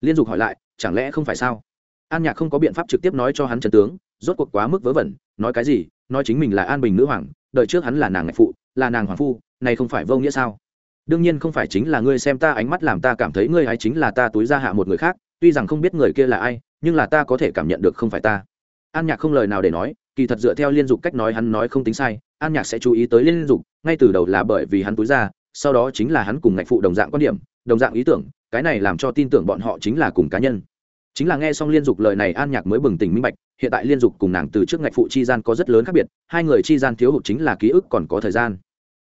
Liên dục hỏi lại, chẳng lẽ không phải sao? An nhạc không có biện pháp trực tiếp nói cho hắn trần tướng, rốt cuộc quá mức vớ vẩn, nói cái gì? Nói chính mình là an bình nữ hoàng đợi trước hắn là nàng ngạch phụ, là nàng hoàng phu, này không phải vô nghĩa sao? Đương nhiên không phải chính là ngươi xem ta ánh mắt làm ta cảm thấy ngươi hay chính là ta túi ra hạ một người khác, tuy rằng không biết người kia là ai, nhưng là ta có thể cảm nhận được không phải ta. An nhạc không lời nào để nói, kỳ thật dựa theo liên dục cách nói hắn nói không tính sai, an nhạc sẽ chú ý tới liên dục, ngay từ đầu là bởi vì hắn túi ra sau đó chính là hắn cùng ngạch phụ đồng dạng quan điểm, đồng dạng ý tưởng, cái này làm cho tin tưởng bọn họ chính là cùng cá nhân. Chính là nghe xong liên dục lời này an nhạc mới bừng tỉnh minh bạch, hiện tại liên dục cùng nàng từ trước ngạch phụ chi gian có rất lớn khác biệt, hai người chi gian thiếu hụt chính là ký ức còn có thời gian.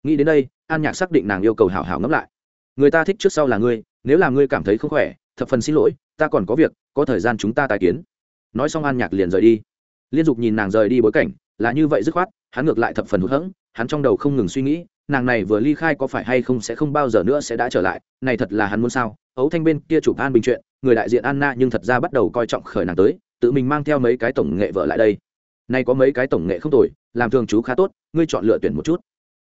Nghĩ đến đây, an nhạc xác định nàng yêu cầu hảo hảo ngẫm lại. Người ta thích trước sau là ngươi, nếu là ngươi cảm thấy không khỏe, thập phần xin lỗi, ta còn có việc, có thời gian chúng ta tái kiến. Nói xong an nhạc liền rời đi. Liên dục nhìn nàng rời đi bối cảnh, là như vậy dứt khoát, hắn ngược lại thập phần hụt hẫng, hắn trong đầu không ngừng suy nghĩ nàng này vừa ly khai có phải hay không sẽ không bao giờ nữa sẽ đã trở lại, này thật là hắn muốn sao? Ấu thanh bên kia chụp an bình chuyện, người đại diện anna nhưng thật ra bắt đầu coi trọng khởi nàng tới, tự mình mang theo mấy cái tổng nghệ vợ lại đây. Nay có mấy cái tổng nghệ không tồi, làm thường chú khá tốt, ngươi chọn lựa tuyển một chút.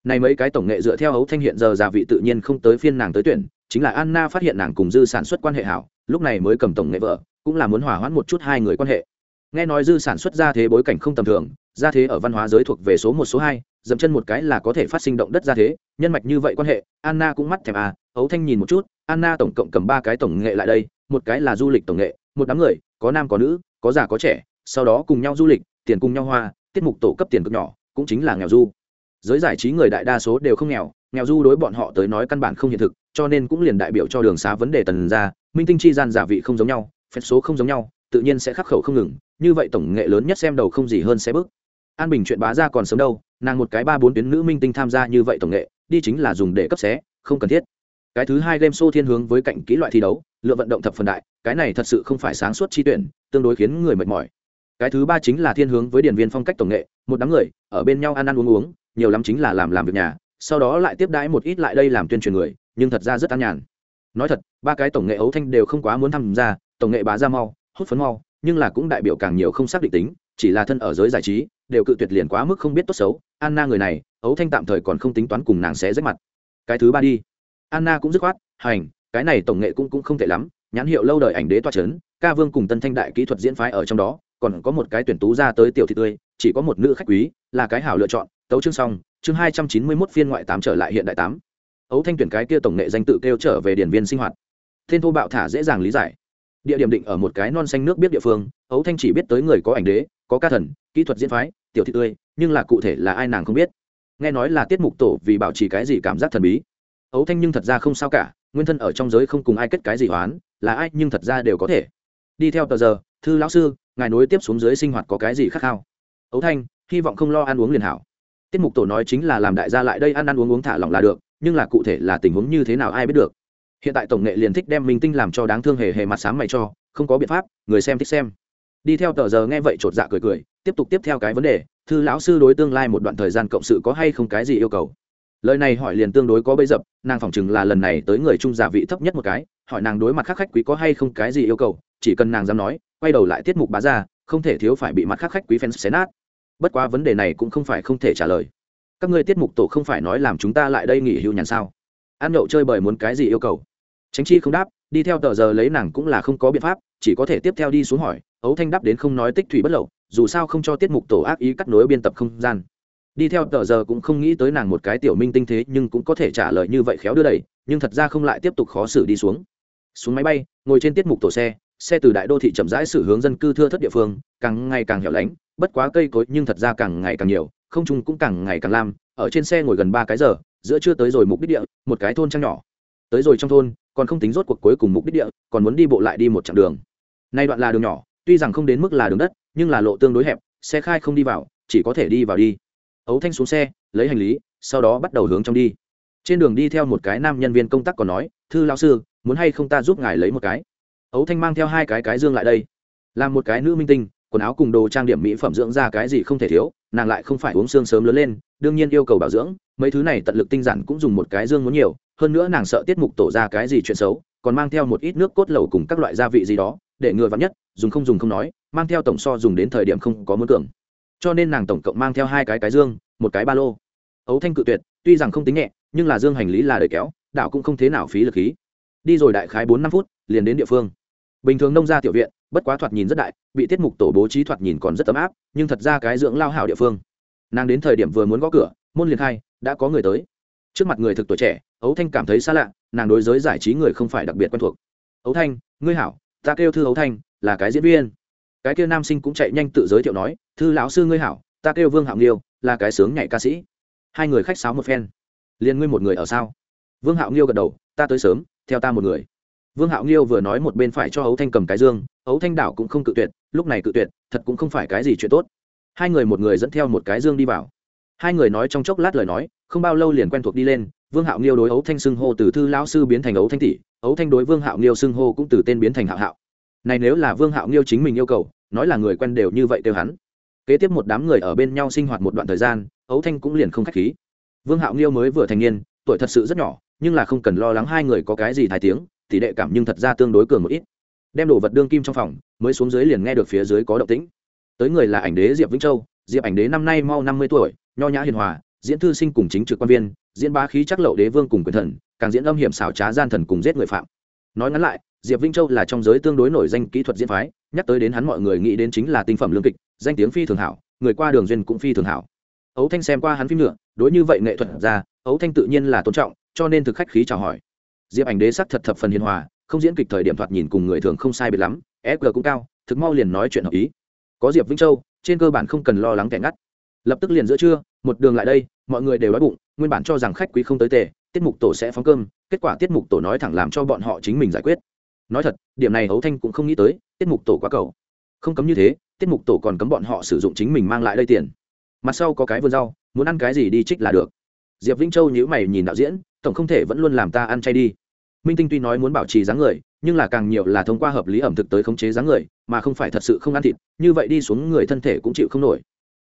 Này mấy cái tổng nghệ dựa theo ấu thanh hiện giờ già vị tự nhiên không tới phiên nàng tới tuyển, chính là anna phát hiện nàng cùng dư sản xuất quan hệ hảo, lúc này mới cầm tổng nghệ vợ, cũng là muốn hòa hoãn một chút hai người quan hệ. Nghe nói dư sản xuất ra thế bối cảnh không tầm thường, ra thế ở văn hóa giới thuộc về số một, số hai dậm chân một cái là có thể phát sinh động đất ra thế, nhân mạch như vậy quan hệ, anna cũng mắt thèm à ấu thanh nhìn một chút, anna tổng cộng cầm ba cái tổng nghệ lại đây, một cái là du lịch tổng nghệ, một đám người, có nam có nữ, có già có trẻ, sau đó cùng nhau du lịch, tiền cùng nhau hoa, tiết mục tổ cấp tiền cực nhỏ, cũng chính là nghèo du. Giới giải trí người đại đa số đều không nghèo nghèo du đối bọn họ tới nói căn bản không hiện thực, cho nên cũng liền đại biểu cho đường xá vấn đề tần ra, minh tinh chi gian giả vị không giống nhau, phép số không giống nhau, tự nhiên sẽ khắc khẩu không ngừng, như vậy tổng nghệ lớn nhất xem đầu không gì hơn sẽ bước. An bình chuyện bá ra còn sớm đâu nàng một cái ba bốn tuyến nữ minh tinh tham gia như vậy tổng nghệ, đi chính là dùng để cấp xé, không cần thiết. Cái thứ hai game show thiên hướng với cạnh kỹ loại thi đấu, lựa vận động thập phần đại, cái này thật sự không phải sáng suốt chi tuyển, tương đối khiến người mệt mỏi. Cái thứ ba chính là thiên hướng với điển viên phong cách tổng nghệ, một đám người, ở bên nhau ăn ăn uống uống, nhiều lắm chính là làm làm việc nhà, sau đó lại tiếp đãi một ít lại đây làm tuyên truyền người, nhưng thật ra rất an nhàn. Nói thật, ba cái tổng nghệ ấu thanh đều không quá muốn tham gia, tổng nghệ bá ra mau, hút phấn mau, nhưng là cũng đại biểu càng nhiều không xác định tính, chỉ là thân ở giới giải trí đều cự tuyệt liền quá mức không biết tốt xấu. Anna người này, ấu thanh tạm thời còn không tính toán cùng nàng sẽ rách mặt. Cái thứ ba đi. Anna cũng dứt khoát, hành, cái này tổng nghệ cũng cũng không tệ lắm, nhãn hiệu lâu đời ảnh đế toa c h ấ n ca vương cùng tân thanh đại kỹ thuật diễn phái ở trong đó, còn có một cái tuyển tú ra tới tiểu thị tươi, chỉ có một nữ khách quý, là cái hảo lựa chọn. Tấu chương xong, chương hai trăm chín mươi mốt phiên ngoại tám trở lại hiện đại tám. Ấu thanh tuyển cái kia tổng nghệ danh tự kêu trở về điển viên sinh hoạt. Thiên thô bạo thả dễ dàng lý giải. Địa điểm định ở một cái non xanh nước biết địa phương, ấu thanh chỉ biết tới người có ảnh đế có ca thần, kỹ thuật diễn phái, tiểu thị tươi, nhưng là cụ thể là ai nàng không biết. Nghe nói là tiết mục tổ vì bảo trì cái gì cảm giác thần bí. Ấu thanh nhưng thật ra không sao cả, nguyên thân ở trong giới không cùng ai kết cái gì hoán, là ai nhưng thật ra đều có thể. Đi theo tờ giờ, thư lão sư, ngài nối tiếp xuống dưới sinh hoạt có cái gì khác khao ấu thanh, hy vọng không lo ăn uống liền hảo. Tiết mục tổ nói chính là làm đại gia lại đây ăn ăn uống uống thả lỏng là được, nhưng là cụ thể là tình huống như thế nào ai biết được. Hiện tại tổng nghệ liền thích đem minh tinh làm cho đáng thương hề hề mặt sáng mày cho, không có biện pháp, người xem thích xem đi theo tờ giờ nghe vậy chột dạ cười cười, tiếp tục tiếp theo cái vấn đề, thư lão sư đối tương lai một đoạn thời gian cộng sự có hay không cái gì yêu cầu? Lời này hỏi liền tương đối có bấy dập, nàng phỏng chừng là lần này tới người trung giả vị thấp nhất một cái, hỏi nàng đối mặt khác khách quý có hay không cái gì yêu cầu, chỉ cần nàng dám nói, quay đầu lại tiết mục bá ra, không thể thiếu phải bị mặt khác khách quý fans xé nát. Bất quá vấn đề này cũng không phải không thể trả lời. Các ngươi tiết mục tổ không phải nói làm chúng ta lại đây nghỉ hưu nhàn sao? Ăn nhậu chơi bời muốn cái gì yêu cầu? Tránh chi không đáp, đi theo tờ giờ lấy nàng cũng là không có biện pháp chỉ có thể tiếp theo đi xuống hỏi, ấu thanh đáp đến không nói tích thủy bất lậu, dù sao không cho tiết mục tổ ác ý cắt nối biên tập không gian. Đi theo tờ giờ cũng không nghĩ tới nàng một cái tiểu minh tinh thế nhưng cũng có thể trả lời như vậy khéo đưa đẩy, nhưng thật ra không lại tiếp tục khó xử đi xuống. Xuống máy bay, ngồi trên tiết mục tổ xe xe từ đại đô thị chậm rãi xử hướng dân cư thưa thất địa phương, càng ngày càng hẻo lánh, bất quá cây cối nhưng thật ra càng ngày càng nhiều, không trung cũng càng ngày càng lam, ở trên xe ngồi gần ba cái giờ, giữa chưa tới rồi mục đích địa, một cái thôn trang nhỏ. Tới rồi trong thôn còn không tính rốt cuộc cuối cùng mục đích địa, còn muốn đi bộ lại đi một chặng đường. Nay đoạn là đường nhỏ, tuy rằng không đến mức là đường đất, nhưng là lộ tương đối hẹp, xe khai không đi vào, chỉ có thể đi vào đi. Ấu thanh xuống xe, lấy hành lý, sau đó bắt đầu hướng trong đi. Trên đường đi theo một cái nam nhân viên công tác còn nói, thư lão sư, muốn hay không ta giúp ngài lấy một cái? Ấu thanh mang theo hai cái cái dương lại đây. Làm một cái nữ minh tinh, quần áo cùng đồ trang điểm mỹ phẩm dưỡng ra cái gì không thể thiếu nàng lại không phải uống xương sớm lớn lên, đương nhiên yêu cầu bảo dưỡng, mấy thứ này tận lực tinh giản cũng dùng một cái dương muốn nhiều, hơn nữa nàng sợ tiết mục tổ ra cái gì chuyện xấu, còn mang theo một ít nước cốt lẩu cùng các loại gia vị gì đó, để ngừa vắn nhất, dùng không dùng không nói, mang theo tổng so dùng đến thời điểm không có muốn tưởng. Cho nên nàng tổng cộng mang theo hai cái cái dương, một cái ba lô. Ấu thanh cự tuyệt, tuy rằng không tính nhẹ, nhưng là dương hành lý là đời kéo, đảo cũng không thế nào phí lực khí. Đi rồi đại khái bốn năm phút, liền đến địa phương. Bình thường nông gia tiểu viện bất quá thoạt nhìn rất đại, bị tiết mục tổ bố trí thoạt nhìn còn rất ấm áp, nhưng thật ra cái dưỡng lao hảo địa phương. Nàng đến thời điểm vừa muốn gõ cửa, môn liền khai, đã có người tới. Trước mặt người thực tuổi trẻ, ấu thanh cảm thấy xa lạ, nàng đối giới giải trí người không phải đặc biệt quen thuộc. Ấu thanh, ngươi hảo, ta kêu thư ấu thanh, là cái diễn viên. Cái kêu nam sinh cũng chạy nhanh tự giới thiệu nói, thư lão sư ngươi hảo, ta kêu vương hạo nghiêu, là cái sướng nhảy ca sĩ. Hai người khách sáo một phen. Liền ngươi một người ở sao? Vương hạo nghiêu gật đầu, ta tới sớm, theo ta một người vương hạo nghiêu vừa nói một bên phải cho ấu thanh cầm cái dương, ấu thanh đảo cũng không cự tuyệt, lúc này cự tuyệt, thật cũng không phải cái gì chuyện tốt. Hai người một người dẫn theo một cái dương đi vào. Hai người nói trong chốc lát lời nói, không bao lâu liền quen thuộc đi lên, vương hạo nghiêu đối ấu thanh xưng hô từ thư lão sư biến thành ấu thanh tỷ, ấu thanh đối vương hạo nghiêu xưng hô cũng từ tên biến thành hạo hạo. Này nếu là vương hạo nghiêu chính mình yêu cầu, nói là người quen đều như vậy kêu hắn. Kế tiếp một đám người ở bên nhau sinh hoạt một đoạn thời gian, ấu thanh cũng liền không k h á c h khí. Vương hạo nghiêu mới vừa thành niên, tuổi thật sự rất nhỏ, nhưng là không cần lo lắng hai người có cái gì thái tiếng tỷ đệ cảm nhưng thật ra tương đối cường một ít. Đem đồ vật đương kim trong phòng, mới xuống dưới liền nghe được phía dưới có động tĩnh. Tới người là ảnh đế diệp vĩnh châu. Diệp ảnh đế năm nay mau năm mươi tuổi, nho nhã hiền hòa, diễn thư sinh cùng chính trực quan viên, diễn bá khí chắc lậu đế vương cùng quyền thần, càng diễn âm hiểm xảo trá gian thần cùng giết người phạm. Nói ngắn lại, diệp vĩnh châu là trong giới tương đối nổi danh kỹ thuật diễn phái, nhắc tới đến hắn mọi người nghĩ đến chính là tinh phẩm lương kịch, danh tiếng phi thường hảo, người qua đường duyên cũng phi thường hảo. Ấu thanh xem qua hắn phim nữa, đối như vậy nghệ thuật ra, ấu thanh tự nhiên là tôn trọng, cho nên thực khách khí chào hỏi diệp ảnh đế sắc thật thập phần hiền hòa, không diễn kịch thời điểm thoạt nhìn cùng người thường không sai biệt lắm sg cũng cao, thực mau liền nói chuyện hợp ý. Có diệp vĩnh châu, trên cơ bản không cần lo lắng kẻ ngắt. Lập tức liền giữa trưa, một đường lại đây, mọi người đều đói bụng, nguyên bản cho rằng khách quý không tới tề, tiết mục tổ sẽ phóng cơm, kết quả tiết mục tổ nói thẳng làm cho bọn họ chính mình giải quyết. Nói thật, điểm này hấu thanh cũng không nghĩ tới, tiết mục tổ quá cầu. Không cấm như thế, tiết mục tổ còn cấm bọn họ sử dụng chính mình mang lại đây tiền. Mặt sau có cái vườn rau, muốn ăn cái gì đi trích là được diệp vĩnh châu nhữ mày nhìn đạo diễn, tổng không thể vẫn luôn làm ta ăn chay đi. Minh tinh tuy nói muốn bảo trì dáng người, nhưng là càng nhiều là thông qua hợp lý ẩm thực tới khống chế dáng người, mà không phải thật sự không ăn thịt, như vậy đi xuống người thân thể cũng chịu không nổi.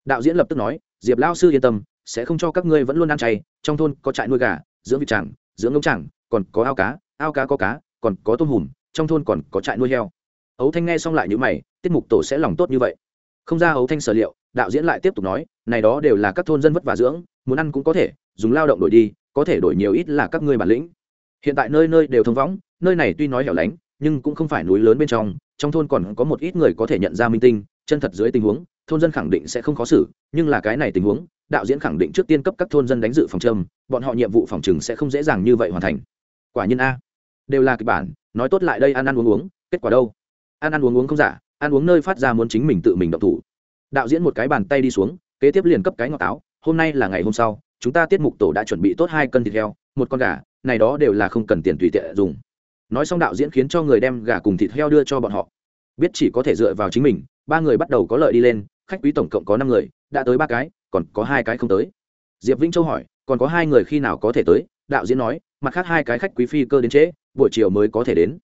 Đạo diễn lập tức nói, diệp lao sư yên tâm, sẽ không cho các ngươi vẫn luôn ăn chay, trong thôn có trại nuôi gà, dưỡng vịt chẳng, dưỡng ngỗng chẳng, còn có ao cá ao cá có cá, còn có tôm hùm, trong thôn còn có trại nuôi heo. Ấu thanh nghe xong lại những mày, tiết mục tổ sẽ lòng tốt như vậy. Không ra ấu thanh sở liệu, đạo diễn lại tiếp tục nói, này đó đều là các thôn dân vất vả dưỡng, muốn ăn cũng có thể dùng lao động đổi đi, có thể đổi nhiều ít là các ngươi bản lĩnh. Hiện tại nơi nơi đều thông võng nơi này tuy nói hẻo lánh, nhưng cũng không phải núi lớn bên trong trong thôn còn có một ít người có thể nhận ra minh tinh, chân thật dưới tình huống, thôn dân khẳng định sẽ không khó xử, nhưng là cái này tình huống, đạo diễn khẳng định trước tiên cấp các thôn dân đánh dự phòng châm, bọn họ nhiệm vụ phòng trừng sẽ không dễ dàng như vậy hoàn thành. Quả nhiên a, đều là kịch bản, nói tốt lại đây ăn ăn uống uống, kết quả đâu? Ăn ăn uống uống không giả, ăn uống nơi phát ra muốn chính mình tự mình động thủ. Đạo diễn một cái bàn tay đi xuống, kế tiếp liền cấp cái ngọt táo, hôm nay là ngày hôm sau chúng ta tiết mục tổ đã chuẩn bị tốt hai cân thịt heo, một con gà, này đó đều là không cần tiền tùy tiện dùng. Nói xong đạo diễn khiến cho người đem gà cùng thịt heo đưa cho bọn họ. Biết chỉ có thể dựa vào chính mình, ba người bắt đầu có lợi đi lên, khách quý tổng cộng có năm người, đã tới ba cái, còn có hai cái không tới. Diệp vĩnh châu hỏi, còn có hai người khi nào có thể tới? Đạo diễn nói, mặt khác hai cái khách quý phi cơ đến trễ, buổi chiều mới có thể đến.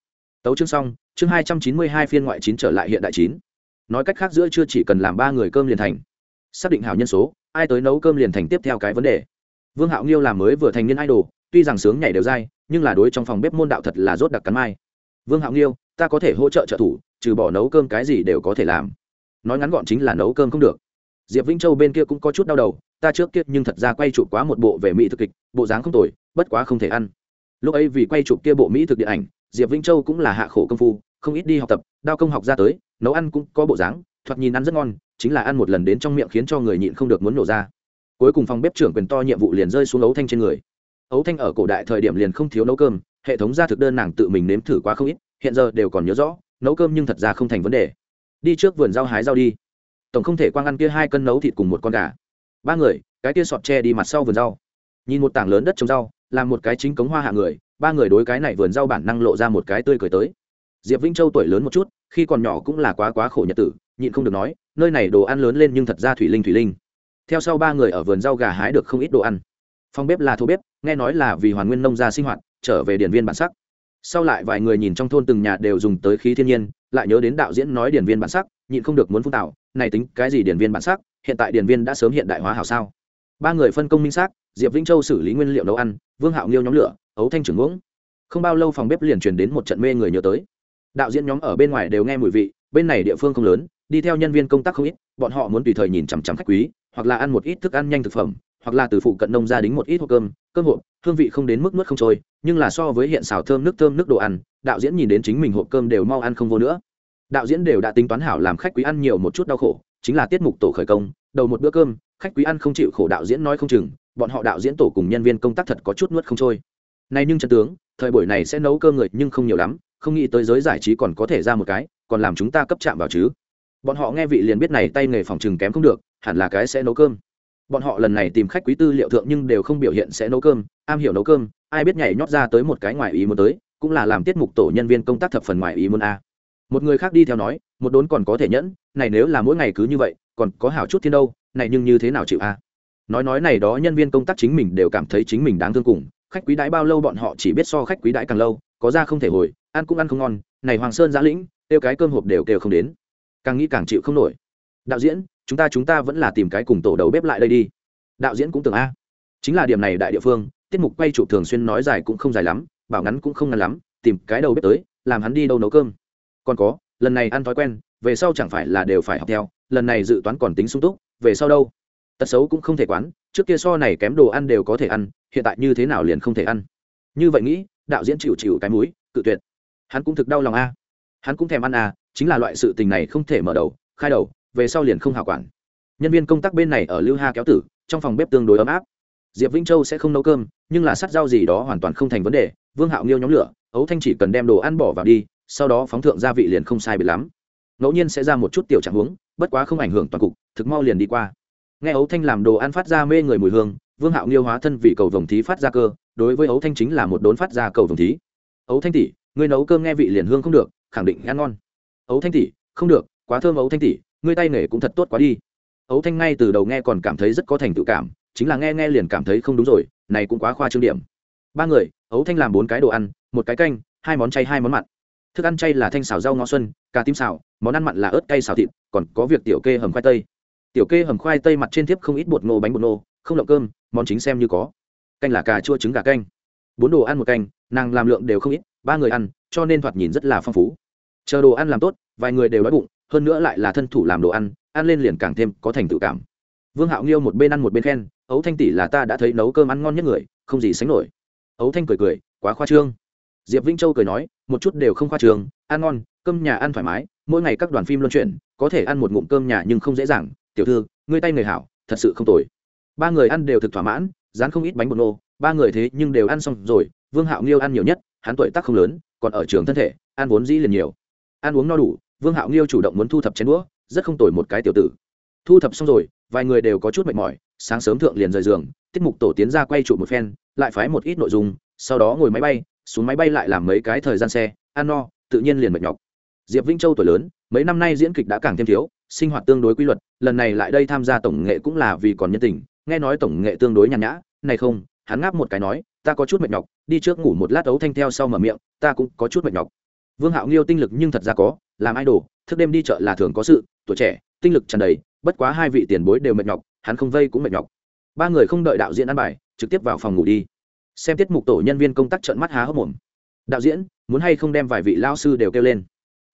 Tấu chương xong, chương hai trăm chín mươi hai phiên ngoại chín trở lại hiện đại chín. Nói cách khác giữa chưa chỉ cần làm ba người cơm liền thành xác định hảo nhân số, ai tới nấu cơm liền thành tiếp theo cái vấn đề. Vương hạo nghiêu làm mới vừa thành niên idol, tuy rằng sướng nhảy đều dai, nhưng là đối trong phòng bếp môn đạo thật là rốt đặc cắn mai. Vương hạo nghiêu, ta có thể hỗ trợ trợ thủ, trừ bỏ nấu cơm cái gì đều có thể làm. Nói ngắn gọn chính là nấu cơm không được. Diệp vĩnh châu bên kia cũng có chút đau đầu, ta trước kia nhưng thật ra quay chụp quá một bộ về mỹ thực kịch, bộ dáng không tồi, bất quá không thể ăn. Lúc ấy vì quay chụp kia bộ mỹ thực điện ảnh, diệp vĩnh châu cũng là hạ khổ công phu, không ít đi học tập, đao công học ra tới, nấu ăn cũng có bộ dáng thoạt nhìn ăn rất ngon, chính là ăn một lần đến trong miệng khiến cho người nhịn không được muốn nổ ra. Cuối cùng phòng bếp trưởng quyền to nhiệm vụ liền rơi xuống ấu thanh trên người. Ấu thanh ở cổ đại thời điểm liền không thiếu nấu cơm, hệ thống ra thực đơn nàng tự mình nếm thử quá không ít, hiện giờ đều còn nhớ rõ, nấu cơm nhưng thật ra không thành vấn đề. Đi trước vườn rau hái rau đi. Tổng không thể quang ăn kia hai cân nấu thịt cùng một con gà. Ba người, cái kia sọt tre đi mặt sau vườn rau. Nhìn một tảng lớn đất trồng rau, làm một cái chính cống hoa hạ người, ba người đối cái này vườn rau bản năng lộ ra một cái tươi cười tới. Diệp vĩnh châu tuổi lớn một chút, khi còn nhỏ cũng là quá quá khổ nhật tử nhịn không được nói, nơi này đồ ăn lớn lên nhưng thật ra thủy linh thủy linh. Theo sau ba người ở vườn rau gà hái được không ít đồ ăn. Phòng bếp là thô bếp, nghe nói là vì hoàn nguyên nông gia sinh hoạt, trở về điển viên bản sắc. Sau lại vài người nhìn trong thôn từng nhà đều dùng tới khí thiên nhiên, lại nhớ đến đạo diễn nói điển viên bản sắc, nhịn không được muốn phun tạo này tính, cái gì điển viên bản sắc? Hiện tại điển viên đã sớm hiện đại hóa hảo sao? Ba người phân công minh xác, diệp vĩnh châu xử lý nguyên liệu nấu ăn, vương hạo nghiêu nhóm lửa, ấu thanh trưởng ngưỡng không bao lâu phòng bếp liền truyền đến một trận mê người nhớ tới. Đạo diễn nhóm ở bên ngoài đều nghe mùi vị, bên này địa phương không lớn đi theo nhân viên công tác không ít, bọn họ muốn tùy thời nhìn chằm chằm khách quý, hoặc là ăn một ít thức ăn nhanh thực phẩm, hoặc là từ phụ cận nông gia đính một ít hộp cơm cơm hộp, hương vị không đến mức nuốt không trôi, nhưng là so với hiện xào thơm nước thơm nước đồ ăn, đạo diễn nhìn đến chính mình hộp cơm đều mau ăn không vô nữa. Đạo diễn đều đã tính toán hảo làm khách quý ăn nhiều một chút đau khổ, chính là tiết mục tổ khởi công, đầu một bữa cơm, khách quý ăn không chịu khổ đạo diễn nói không chừng, bọn họ đạo diễn tổ cùng nhân viên công tác thật có chút nuốt không trôi. Này nhưng chân tướng, thời buổi này sẽ nấu cơm người nhưng không nhiều lắm, không nghĩ tới giới giải trí còn có thể ra một cái, còn làm chúng ta cấp chạm vào chứ bọn họ nghe vị liền biết này tay nghề phòng trừng kém không được, hẳn là cái sẽ nấu cơm. Bọn họ lần này tìm khách quý tư liệu thượng nhưng đều không biểu hiện sẽ nấu cơm, am hiểu nấu cơm, ai biết nhảy nhót ra tới một cái ngoài ý muốn tới, cũng là làm tiết mục tổ nhân viên công tác thập phần ngoài ý muốn a. Một người khác đi theo nói, một đốn còn có thể nhẫn, này nếu là mỗi ngày cứ như vậy, còn có hảo chút thiên đâu, này nhưng như thế nào chịu a? Nói nói này đó nhân viên công tác chính mình đều cảm thấy chính mình đáng thương cùng, khách quý đãi bao lâu bọn họ chỉ biết so khách quý đãi càng lâu, có ra không thể hồi, ăn cũng ăn không ngon, này hoàng sơn giã lĩnh tiêu cái cơm hộp đều kêu không đến càng nghĩ càng chịu không nổi. Đạo diễn, chúng ta chúng ta vẫn là tìm cái cùng tổ đầu bếp lại đây đi. Đạo diễn cũng tưởng a. Chính là điểm này đại địa phương, tiết mục quay chụp thường xuyên nói dài cũng không dài lắm, bảo ngắn cũng không ngắn lắm, tìm cái đầu bếp tới, làm hắn đi đâu nấu cơm. Còn có, lần này ăn thói quen, về sau chẳng phải là đều phải học theo, lần này dự toán còn tính sung túc, về sau đâu? Tật xấu cũng không thể quán, trước kia so này kém đồ ăn đều có thể ăn, hiện tại như thế nào liền không thể ăn? Như vậy nghĩ, đạo diễn chịu chịu cái múi cự tuyệt. Hắn cũng thực đau lòng a. Hắn cũng thèm ăn à chính là loại sự tình này không thể mở đầu, khai đầu, về sau liền không hào quản. Nhân viên công tác bên này ở lưu ha kéo tử, trong phòng bếp tương đối ấm áp. Diệp vĩnh châu sẽ không nấu cơm, nhưng là sát rau gì đó hoàn toàn không thành vấn đề, vương hạo nghiêu nhóm lửa, ấu thanh chỉ cần đem đồ ăn bỏ vào đi, sau đó phóng thượng gia vị liền không sai biệt lắm. Ngẫu nhiên sẽ ra một chút tiểu trạng huống, bất quá không ảnh hưởng toàn cục, thực mau liền đi qua. Nghe ấu thanh làm đồ ăn phát ra mê người mùi hương, vương hạo nghiêu hóa thân vì cầu vồng thí phát ra cơ, đối với ấu thanh chính là một đốn phát ra cầu vồng thí. Ấu thanh tỷ, ngươi nấu cơm nghe vị liền hương không được, khẳng định ăn ngon ấu thanh tỷ, không được, quá thơm ấu thanh tỷ, ngươi tay nghề cũng thật tốt quá đi. Ấu thanh ngay từ đầu nghe còn cảm thấy rất có thành tựu cảm, chính là nghe nghe liền cảm thấy không đúng rồi, này cũng quá khoa trương điểm. Ba người, ấu thanh làm bốn cái đồ ăn, một cái canh, hai món chay, hai món mặn. Thức ăn chay là thanh xào rau ngó xuân, cà tím xào, món ăn mặn là ớt cay xào thịt, còn có việc tiểu kê hầm khoai tây. Tiểu kê hầm khoai tây mặt trên tiếp không ít bột ngô, bánh bột nô không lộng cơm, món chính xem như có. Canh là cà chua trứng gà canh. Bốn đồ ăn một canh, nàng làm lượng đều không ít, ba người ăn, cho nên thoạt nhìn rất là phong phú chờ đồ ăn làm tốt, vài người đều đói bụng, hơn nữa lại là thân thủ làm đồ ăn ăn lên liền càng thêm có thành tự cảm. Vương hạo nghiêu một bên ăn một bên khen, ấu thanh tỷ là ta đã thấy nấu cơm ăn ngon nhất người, không gì sánh nổi. Ấu thanh cười cười, quá khoa trương. Diệp vĩnh châu cười nói, một chút đều không khoa trương, ăn ngon, cơm nhà ăn thoải mái, mỗi ngày các đoàn phim luân chuyển, có thể ăn một ngụm cơm nhà nhưng không dễ dàng. Tiểu thư, ngươi tay người hảo, thật sự không tồi. Ba người ăn đều thực thỏa mãn, dán không ít bánh bột nô, ba người thế nhưng đều ăn xong rồi, vương hạo nghiêu ăn nhiều nhất, hắn tuổi tác không lớn, còn ở trường thân thể, ăn vốn dĩ liền nhiều ăn uống no đủ, vương hạo nghiêu chủ động muốn thu thập chén đũa, rất không tồi một cái tiểu tử. Thu thập xong rồi, vài người đều có chút mệt mỏi, sáng sớm thượng liền rời giường, tiết mục tổ tiến ra quay trụ một phen, lại phái một ít nội dung, sau đó ngồi máy bay, xuống máy bay lại làm mấy cái thời gian xe, ăn no, tự nhiên liền mệt nhọc. Diệp vĩnh châu tuổi lớn, mấy năm nay diễn kịch đã càng thêm thiếu, sinh hoạt tương đối quy luật, lần này lại đây tham gia tổng nghệ cũng là vì còn nhân tình, nghe nói tổng nghệ tương đối nhàn nhã, này không, hắn ngáp một cái nói, ta có chút mệt nhọc, đi trước ngủ một lát ấu thanh theo sau mở miệng, ta cũng có chút mệt nhọc vương hạo nghiêu tinh lực nhưng thật ra có, làm idol, thức đêm đi chợ là thường có sự, tuổi trẻ, tinh lực tràn đầy, bất quá hai vị tiền bối đều mệt nhọc, hắn không vây cũng mệt nhọc. Ba người không đợi đạo diễn ăn bài, trực tiếp vào phòng ngủ đi. Xem tiết mục tổ nhân viên công tác trợn mắt há hốc mồm. Đạo diễn, muốn hay không đem vài vị lao sư đều kêu lên?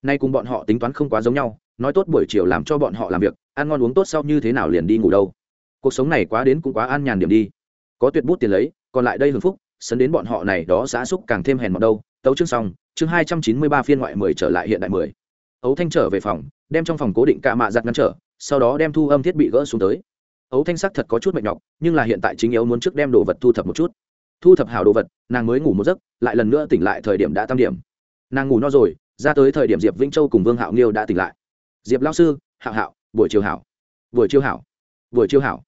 Nay cùng bọn họ tính toán không quá giống nhau, nói tốt buổi chiều làm cho bọn họ làm việc, ăn ngon uống tốt sau như thế nào liền đi ngủ đâu. Cuộc sống này quá đến cũng quá an nhàn điểm đi. Có tuyệt bút tiền lấy, còn lại đây hưng phúc, sấn đến bọn họ này đó xã xúc càng thêm hèn mọt đâu. Tấu chương xong chương hai trăm chín mươi ba phiên ngoại mười trở lại hiện đại mười. Ấu thanh trở về phòng, đem trong phòng cố định cả mạ giặt ngăn trở, sau đó đem thu âm thiết bị gỡ xuống tới. Ấu thanh sắc thật có chút mệt nhọc, nhưng là hiện tại chính yếu muốn trước đem đồ vật thu thập một chút. Thu thập hào đồ vật, nàng mới ngủ một giấc, lại lần nữa tỉnh lại thời điểm đã tam điểm. Nàng ngủ no rồi, ra tới thời điểm diệp vĩnh châu cùng vương hạo nghiêu đã tỉnh lại. Diệp lao sư, hạo hạo, buổi chiều hảo. Buổi chiều hảo. Buổi chiều hảo.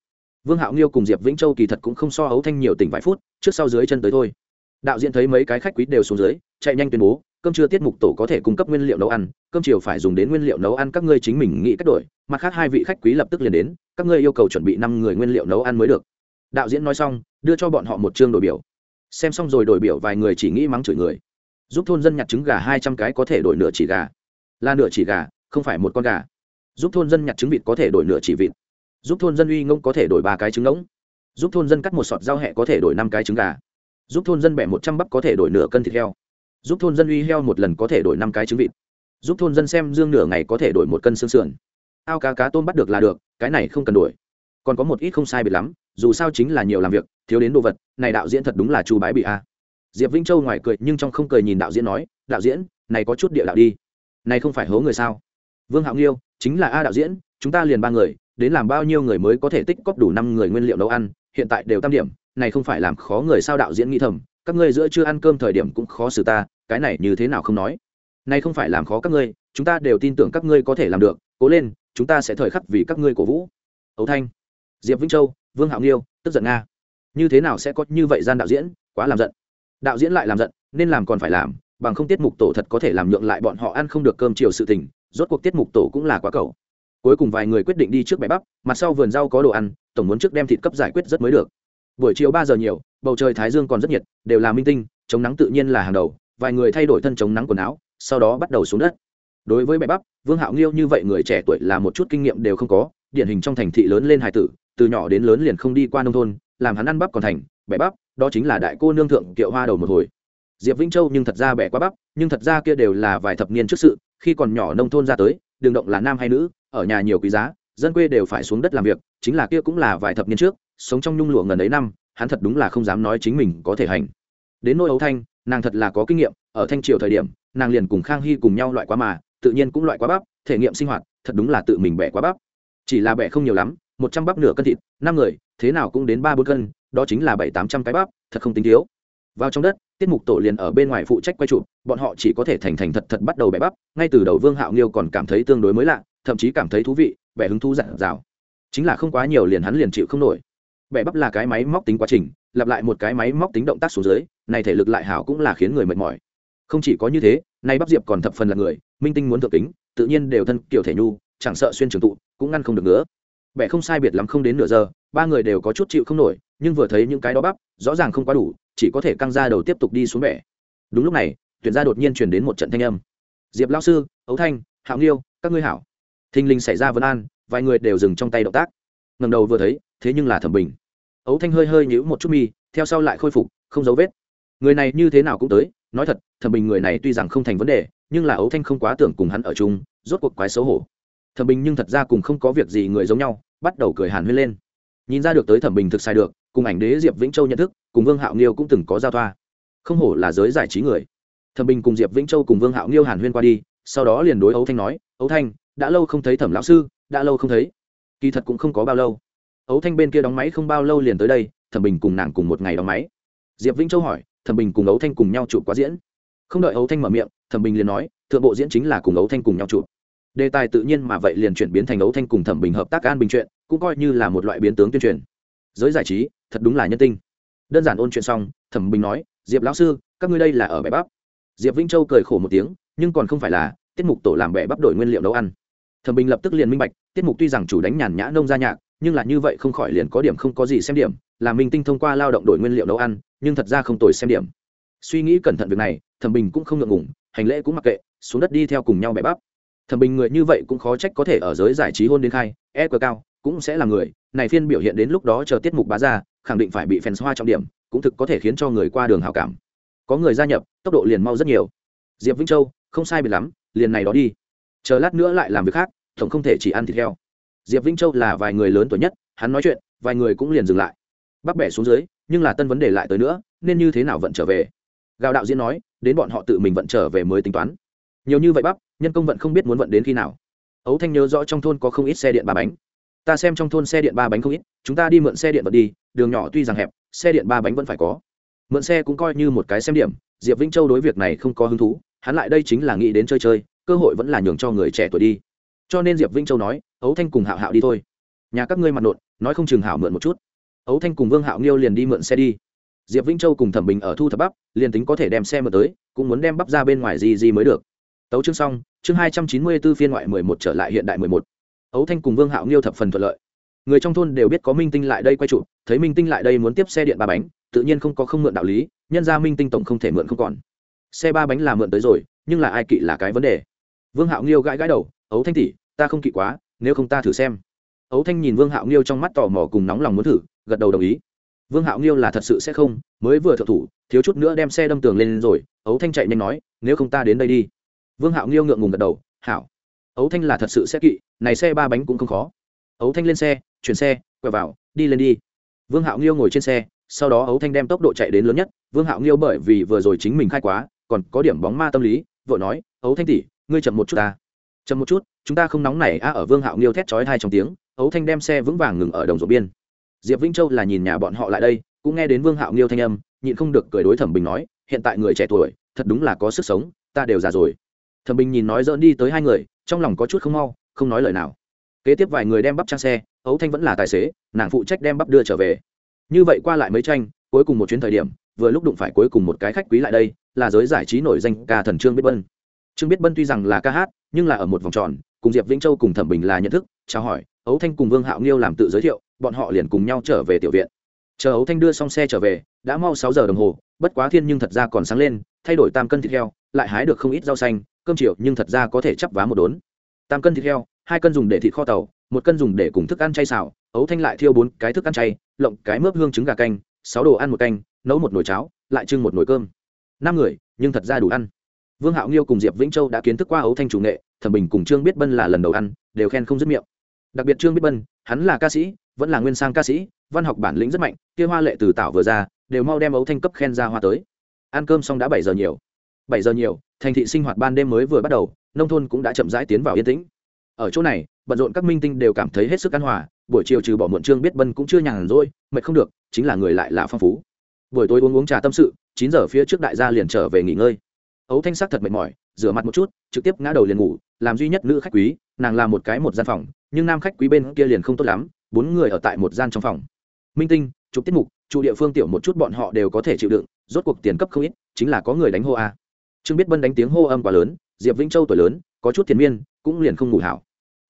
Vương hạo nghiêu cùng diệp vĩnh châu kỳ thật cũng không so ấu thanh nhiều tỉnh vài phút, trước sau dưới chân tới thôi đạo diễn thấy mấy cái khách quý đều xuống dưới, chạy nhanh tuyên bố, cơm trưa tiết mục tổ có thể cung cấp nguyên liệu nấu ăn, cơm chiều phải dùng đến nguyên liệu nấu ăn các ngươi chính mình nghĩ cách đổi, mặt khác hai vị khách quý lập tức liền đến, các ngươi yêu cầu chuẩn bị năm người nguyên liệu nấu ăn mới được. Đạo diễn nói xong, đưa cho bọn họ một chương đổi biểu. Xem xong rồi đổi biểu vài người chỉ nghĩ mắng chửi người. Giúp thôn dân nhặt trứng gà hai trăm cái có thể đổi nửa chỉ gà. Là nửa chỉ gà, không phải một con gà. Giúp thôn dân nhặt trứng vịt có thể đổi nửa chỉ vịt. Giúp thôn dân uy ngông có thể đổi ba cái trứng ngỗng. Giúp thôn dân cắt một sọt rau hẹ có thể đổi năm cái trứng gà giúp thôn dân bẻ một trăm bắp có thể đổi nửa cân thịt heo. Giúp thôn dân uy heo một lần có thể đổi năm cái trứng vịt. Giúp thôn dân xem dương nửa ngày có thể đổi một cân xương sườn. Ao cá cá tôm bắt được là được, cái này không cần đổi. Còn có một ít không sai biệt lắm, dù sao chính là nhiều làm việc, thiếu đến đồ vật, này đạo diễn thật đúng là chu bái bị a. Diệp vĩnh châu ngoài cười nhưng trong không cười nhìn đạo diễn nói, đạo diễn, này có chút địa đạo đi. Này không phải hố người sao? Vương hạo nghiêu, chính là a đạo diễn, chúng ta liền ba người, đến làm bao nhiêu người mới có thể tích cóp đủ năm người nguyên liệu nấu ăn, hiện tại đều tam điểm này không phải làm khó người sao đạo diễn nghĩ thầm, các ngươi giữa chưa ăn cơm thời điểm cũng khó xử ta, cái này như thế nào không nói? Này không phải làm khó các ngươi, chúng ta đều tin tưởng các ngươi có thể làm được, cố lên, chúng ta sẽ thời khắc vì các ngươi cổ vũ. Ấu thanh, diệp vĩnh châu, vương hạo nghiêu, tức giận nga. Như thế nào sẽ có như vậy gian đạo diễn, quá làm giận. Đạo diễn lại làm giận, nên làm còn phải làm, bằng không tiết mục tổ thật có thể làm nhượng lại bọn họ ăn không được cơm chiều sự tình, rốt cuộc tiết mục tổ cũng là quá cầu. Cuối cùng vài người quyết định đi trước bãi bắp, mặt sau vườn rau có đồ ăn, tổng muốn trước đem thịt cấp giải quyết rất mới được buổi chiều ba giờ nhiều, bầu trời thái dương còn rất nhiệt, đều là minh tinh, chống nắng tự nhiên là hàng đầu, vài người thay đổi thân chống nắng quần áo, sau đó bắt đầu xuống đất. Đối với bẻ bắp, vương hạo nghiêu như vậy người trẻ tuổi là một chút kinh nghiệm đều không có, điển hình trong thành thị lớn lên hài tử, từ nhỏ đến lớn liền không đi qua nông thôn, làm hắn ăn bắp còn thành bẻ bắp, đó chính là đại cô nương thượng kiệu hoa đầu một hồi. Diệp vĩnh châu nhưng thật ra bẻ quá bắp, nhưng thật ra kia đều là vài thập niên trước sự, khi còn nhỏ nông thôn ra tới đường động là nam hay nữ, ở nhà nhiều quý giá dân quê đều phải xuống đất làm việc, chính là kia cũng là vài thập niên trước, sống trong nhung lụa ngần ấy năm, hắn thật đúng là không dám nói chính mình có thể hành. Đến nỗi ấu thanh, nàng thật là có kinh nghiệm, ở thanh triều thời điểm, nàng liền cùng khang hy cùng nhau loại quá mà, tự nhiên cũng loại quá bắp, thể nghiệm sinh hoạt, thật đúng là tự mình bẻ quá bắp. Chỉ là bẻ không nhiều lắm, một trăm bắp nửa cân thịt, năm người, thế nào cũng đến ba bốn cân, đó chính là bảy tám trăm cái bắp, thật không tính thiếu. Vào trong đất, tiết mục tổ liền ở bên ngoài phụ trách quay chụp, bọn họ chỉ có thể thành thành thật thật bắt đầu bẻ bắp, ngay từ đầu vương hạo nghiêu còn cảm thấy tương đối mới lạ, thậm chí cảm thấy thú vị vẻ hứng thú dặn dào. Chính là không quá nhiều liền hắn liền chịu không nổi. Bẻ bắp là cái máy móc tính quá trình, lặp lại một cái máy móc tính động tác xuống dưới, này thể lực lại hảo cũng là khiến người mệt mỏi. Không chỉ có như thế, nay bắp diệp còn thập phần là người, minh tinh muốn thượng tính tự nhiên đều thân kiểu thể nhu, chẳng sợ xuyên trường tụ, cũng ngăn không được nữa. Bẻ không sai biệt lắm không đến nửa giờ, ba người đều có chút chịu không nổi, nhưng vừa thấy những cái đó bắp, rõ ràng không quá đủ, chỉ có thể căng ra đầu tiếp tục đi xuống bẻ. Đúng lúc này, tuyển gia đột nhiên truyền đến một trận thanh âm. Diệp lao sư, ấu thanh, hạo nghiêu, các ngươi hảo thinh linh xảy ra vấn an, vài người đều dừng trong tay động tác. Ngầm đầu vừa thấy, thế nhưng là thẩm bình. Ấu thanh hơi hơi nhíu một chút mi, theo sau lại khôi phục, không dấu vết. Người này như thế nào cũng tới, nói thật, thẩm bình người này tuy rằng không thành vấn đề, nhưng là ấu thanh không quá tưởng cùng hắn ở chung, rốt cuộc quái xấu hổ. Thẩm bình nhưng thật ra cùng không có việc gì người giống nhau, bắt đầu cười hàn huyên lên. Nhìn ra được tới thẩm bình thực sai được, cùng ảnh đế diệp vĩnh châu nhận thức, cùng vương hạo nghiêu cũng từng có giao thoa. Không hổ là giới giải trí người. Thẩm bình cùng diệp vĩnh châu cùng vương hạo nghiêu hàn huyên qua đi, sau đó liền đối ấu thanh nói, ấu thanh đã lâu không thấy thẩm lão sư, đã lâu không thấy. Kỳ thật cũng không có bao lâu. Ấu thanh bên kia đóng máy không bao lâu liền tới đây, thẩm bình cùng nàng cùng một ngày đóng máy. Diệp vĩnh châu hỏi, thẩm bình cùng ấu thanh cùng nhau chụp quá diễn. Không đợi ấu thanh mở miệng, thẩm bình liền nói, thượng bộ diễn chính là cùng ấu thanh cùng nhau chụp. Đề tài tự nhiên mà vậy liền chuyển biến thành ấu thanh cùng thẩm bình hợp tác an bình chuyện, cũng coi như là một loại biến tướng tuyên truyền. Giới giải trí, thật đúng là nhân tinh. Đơn giản ôn chuyện xong, thẩm bình nói, diệp lão sư, các ngươi đây là ở bẻ bắp. Diệp vĩnh châu cười khổ một tiếng, nhưng còn không phải là, tiết mục tổ làm bẻ bắp đổi nguyên liệu nấu ăn thẩm bình lập tức liền minh bạch, tiết mục tuy rằng chủ đánh nhàn nhã nông gia nhạc, nhưng là như vậy không khỏi liền có điểm không có gì xem điểm, là minh tinh thông qua lao động đổi nguyên liệu nấu ăn, nhưng thật ra không tồi xem điểm. Suy nghĩ cẩn thận việc này, thẩm bình cũng không ngượng ngủng hành lễ cũng mặc kệ, xuống đất đi theo cùng nhau bẻ bắp. Thẩm bình người như vậy cũng khó trách có thể ở giới giải trí hôn đến khai e cờ cao, cũng sẽ là người, này phiên biểu hiện đến lúc đó chờ tiết mục bá ra, khẳng định phải bị fans hoa trọng điểm, cũng thực có thể khiến cho người qua đường hào cảm. Có người gia nhập, tốc độ liền mau rất nhiều. Diệp vĩnh châu, không sai biệt lắm, liền này đó đi chờ lát nữa lại làm việc khác, tổng không thể chỉ ăn thịt heo. Diệp vĩnh châu là vài người lớn tuổi nhất, hắn nói chuyện, vài người cũng liền dừng lại. Bắp bẻ xuống dưới, nhưng là tân vấn đề lại tới nữa, nên như thế nào vận trở về? Gào đạo diễn nói, đến bọn họ tự mình vận trở về mới tính toán. Nhiều như vậy bắp, nhân công vận không biết muốn vận đến khi nào. Ấu thanh nhớ rõ trong thôn có không ít xe điện ba bánh. Ta xem trong thôn xe điện ba bánh không ít, chúng ta đi mượn xe điện vận đi, đường nhỏ tuy rằng hẹp, xe điện ba bánh vẫn phải có. Mượn xe cũng coi như một cái xem điểm, diệp vĩnh châu đối việc này không có hứng thú, hắn lại đây chính là nghĩ đến chơi chơi cơ hội vẫn là nhường cho người trẻ tuổi đi. Cho nên diệp vĩnh châu nói, ấu thanh cùng hạo hạo đi thôi. Nhà các ngươi mặt nộn, nói không chừng hảo mượn một chút. Ấu thanh cùng vương hạo nghiêu liền đi mượn xe đi. Diệp vĩnh châu cùng thẩm bình ở thu thập bắp, liền tính có thể đem xe mượn tới, cũng muốn đem bắp ra bên ngoài gì gì mới được. Tấu chương xong, chương hai trăm chín mươi b ố phiên ngoại mười một trở lại hiện đại mười một. Ấu thanh cùng vương hạo nghiêu thập phần thuận lợi. Người trong thôn đều biết có minh tinh lại đây quay trụ thấy minh tinh lại đây muốn tiếp xe điện ba bánh, tự nhiên không có không mượn đạo lý, nhân ra minh tinh tổng không thể mượn không còn. Xe ba bánh là mượn tới rồi, nhưng là ai kỵ là cái vấn đề vương hạo nghiêu gãi gãi đầu, ấu thanh tỷ, ta không kỵ quá, nếu không ta thử xem. Ấu thanh nhìn vương hạo nghiêu trong mắt tò mò cùng nóng lòng muốn thử, gật đầu đồng ý. Vương hạo nghiêu là thật sự sẽ không, mới vừa thợ thủ, thiếu chút nữa đem xe đâm tường lên rồi, ấu thanh chạy nhanh nói, nếu không ta đến đây đi. Vương hạo nghiêu ngượng ngùng gật đầu, hảo. Ấu thanh là thật sự sẽ kỵ, này xe ba bánh cũng không khó. Ấu thanh lên xe, chuyển xe, quẹo vào, đi lên đi. Vương hạo nghiêu ngồi trên xe, sau đó ấu thanh đem tốc độ chạy đến lớn nhất. Vương hạo nghiêu bởi vì vừa rồi chính mình khai quá, còn có điểm bóng ma tâm lý vợ nói, ấu thanh tỷ ngươi chậm một chút ta. Chậm một chút, chúng ta không nóng này a ở vương hạo nghiêu thét chói hai trong tiếng, ấu thanh đem xe vững vàng ngừng ở đồng ruộng biên. Diệp vĩnh châu là nhìn nhà bọn họ lại đây, cũng nghe đến vương hạo nghiêu thanh âm, nhịn không được cười đối thẩm bình nói, hiện tại người trẻ tuổi, thật đúng là có sức sống, ta đều già rồi. Thẩm bình nhìn nói dỡn đi tới hai người, trong lòng có chút không mau, không nói lời nào. Kế tiếp vài người đem bắp trang xe, ấu thanh vẫn là tài xế, nàng phụ trách đem bắp đưa trở về. Như vậy qua lại mấy tranh, cuối cùng một chuyến thời điểm, vừa lúc đụng phải cuối cùng một cái khách quý lại đây, là giới giải trí nổi danh ca thần trương biết bân trương biết bân tuy rằng là ca hát, nhưng là ở một vòng tròn, cùng diệp vĩnh châu cùng thẩm bình là nhận thức, chào hỏi, ấu thanh cùng vương hạo nghiêu làm tự giới thiệu, bọn họ liền cùng nhau trở về tiểu viện. Chờ ấu thanh đưa xong xe trở về, đã mau sáu giờ đồng hồ, bất quá thiên nhưng thật ra còn sáng lên, thay đổi tam cân thịt heo, lại hái được không ít rau xanh, cơm chiều nhưng thật ra có thể chắp vá một đốn. Tam cân thịt heo, hai cân dùng để thịt kho tàu, một cân dùng để cùng thức ăn chay xào, ấu thanh lại thiêu bốn cái thức ăn chay, lộng cái mướp hương trứng gà canh, sáu đồ ăn một canh, nấu một nồi cháo, lại trưng một nồi cơm. Năm người, nhưng thật ra đủ ăn vương hạo nghiêu cùng diệp vĩnh châu đã kiến thức qua ấu thanh chủ nghệ, thẩm bình cùng trương biết bân là lần đầu ăn, đều khen không dứt miệng. Đặc biệt trương biết bân, hắn là ca sĩ, vẫn là nguyên sang ca sĩ, văn học bản lĩnh rất mạnh, kia hoa lệ từ tảo vừa ra, đều mau đem ấu thanh cấp khen ra hoa tới. Ăn cơm xong đã bảy giờ nhiều. Bảy giờ nhiều, thành thị sinh hoạt ban đêm mới vừa bắt đầu, nông thôn cũng đã chậm rãi tiến vào yên tĩnh. Ở chỗ này, bận rộn các minh tinh đều cảm thấy hết sức an hòa, buổi chiều trừ bỏ muộn trương biết bân cũng chưa nhàn rỗi, mệt không được, chính là người lại là phong phú. Buổi tối uống uống trà tâm sự, chín giờ phía trước đại gia liền trở về nghỉ ngơi ấu thanh sắc thật mệt mỏi, rửa mặt một chút, trực tiếp ngã đầu liền ngủ, làm duy nhất nữ khách quý, nàng làm một cái một gian phòng, nhưng nam khách quý bên kia liền không tốt lắm, bốn người ở tại một gian trong phòng. Minh tinh, chụp tiết mục, trụ địa phương tiểu một chút bọn họ đều có thể chịu đựng, rốt cuộc tiền cấp không ít, chính là có người đánh hô a. Trương biết bân đánh tiếng hô âm quá lớn, diệp vĩnh châu tuổi lớn, có chút thiền miên, cũng liền không ngủ hảo.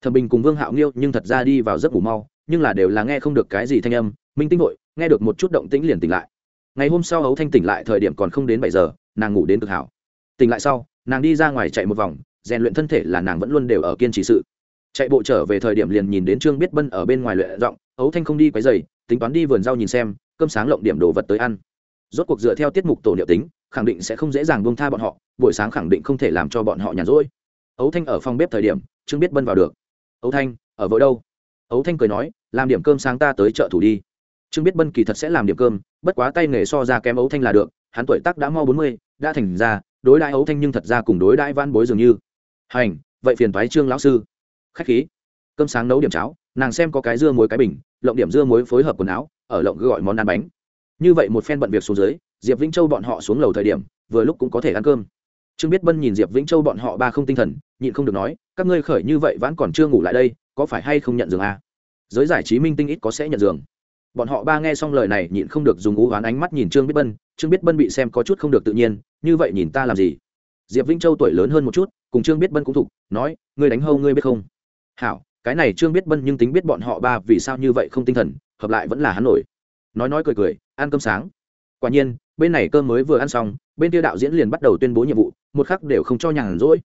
Thẩm bình cùng vương hạo nghiêu nhưng thật ra đi vào giấc ngủ mau, nhưng là đều là nghe không được cái gì thanh âm, minh tinh hội nghe được một chút động tĩnh liền tỉnh lại. Ngày hôm sau ấu thanh tỉnh lại thời điểm còn không đến bảy giờ, nàng ngủ đến cực hảo tỉnh lại sau, nàng đi ra ngoài chạy một vòng, rèn luyện thân thể là nàng vẫn luôn đều ở kiên trì sự. Chạy bộ trở về thời điểm liền nhìn đến trương biết bân ở bên ngoài luyện giọng, ấu thanh không đi quấy dày tính toán đi vườn rau nhìn xem, cơm sáng lộng điểm đồ vật tới ăn. Rốt cuộc dựa theo tiết mục tổ liệu tính, khẳng định sẽ không dễ dàng buông tha bọn họ, buổi sáng khẳng định không thể làm cho bọn họ nhàn rỗi. Ấu thanh ở phòng bếp thời điểm, trương biết bân vào được. Ấu thanh, ở vội đâu? Ấu thanh cười nói, làm điểm cơm sáng ta tới chợ thủ đi. Trương biết bân kỳ thật sẽ làm điểm cơm, bất quá tay nghề so ra kém ấu thanh là được, hắn tuổi tác đã mau bốn mươi, đã thành ra đối đãi ấu thanh nhưng thật ra cùng đối đãi van bối dường như. Hành, vậy phiền thoái trương lão sư. Khách khí. Cơm sáng nấu điểm cháo, nàng xem có cái dưa muối cái bình, lộng điểm dưa muối phối hợp quần áo, ở lộng gọi món ăn bánh. Như vậy một phen bận việc xuống dưới, diệp vĩnh châu bọn họ xuống lầu thời điểm, vừa lúc cũng có thể ăn cơm. Trương biết bân nhìn diệp vĩnh châu bọn họ ba không tinh thần, nhịn không được nói, các ngươi khởi như vậy vẫn còn chưa ngủ lại đây, có phải hay không nhận giường à? giới giải trí minh tinh ít có sẽ nhận giường. Bọn họ ba nghe xong lời này nhịn không được dùng ú oán ánh mắt nhìn trương biết bân trương biết bân bị xem có chút không được tự nhiên, như vậy nhìn ta làm gì? Diệp vĩnh châu tuổi lớn hơn một chút, cùng trương biết bân cũng thục nói, ngươi đánh hâu ngươi biết không? Hảo, cái này trương biết bân nhưng tính biết bọn họ ba vì sao như vậy không tinh thần, hợp lại vẫn là hắn nổi. Nói nói cười cười, ăn cơm sáng. Quả nhiên, bên này cơm mới vừa ăn xong, bên kia đạo diễn liền bắt đầu tuyên bố nhiệm vụ, một khắc đều không cho nhàn rỗi.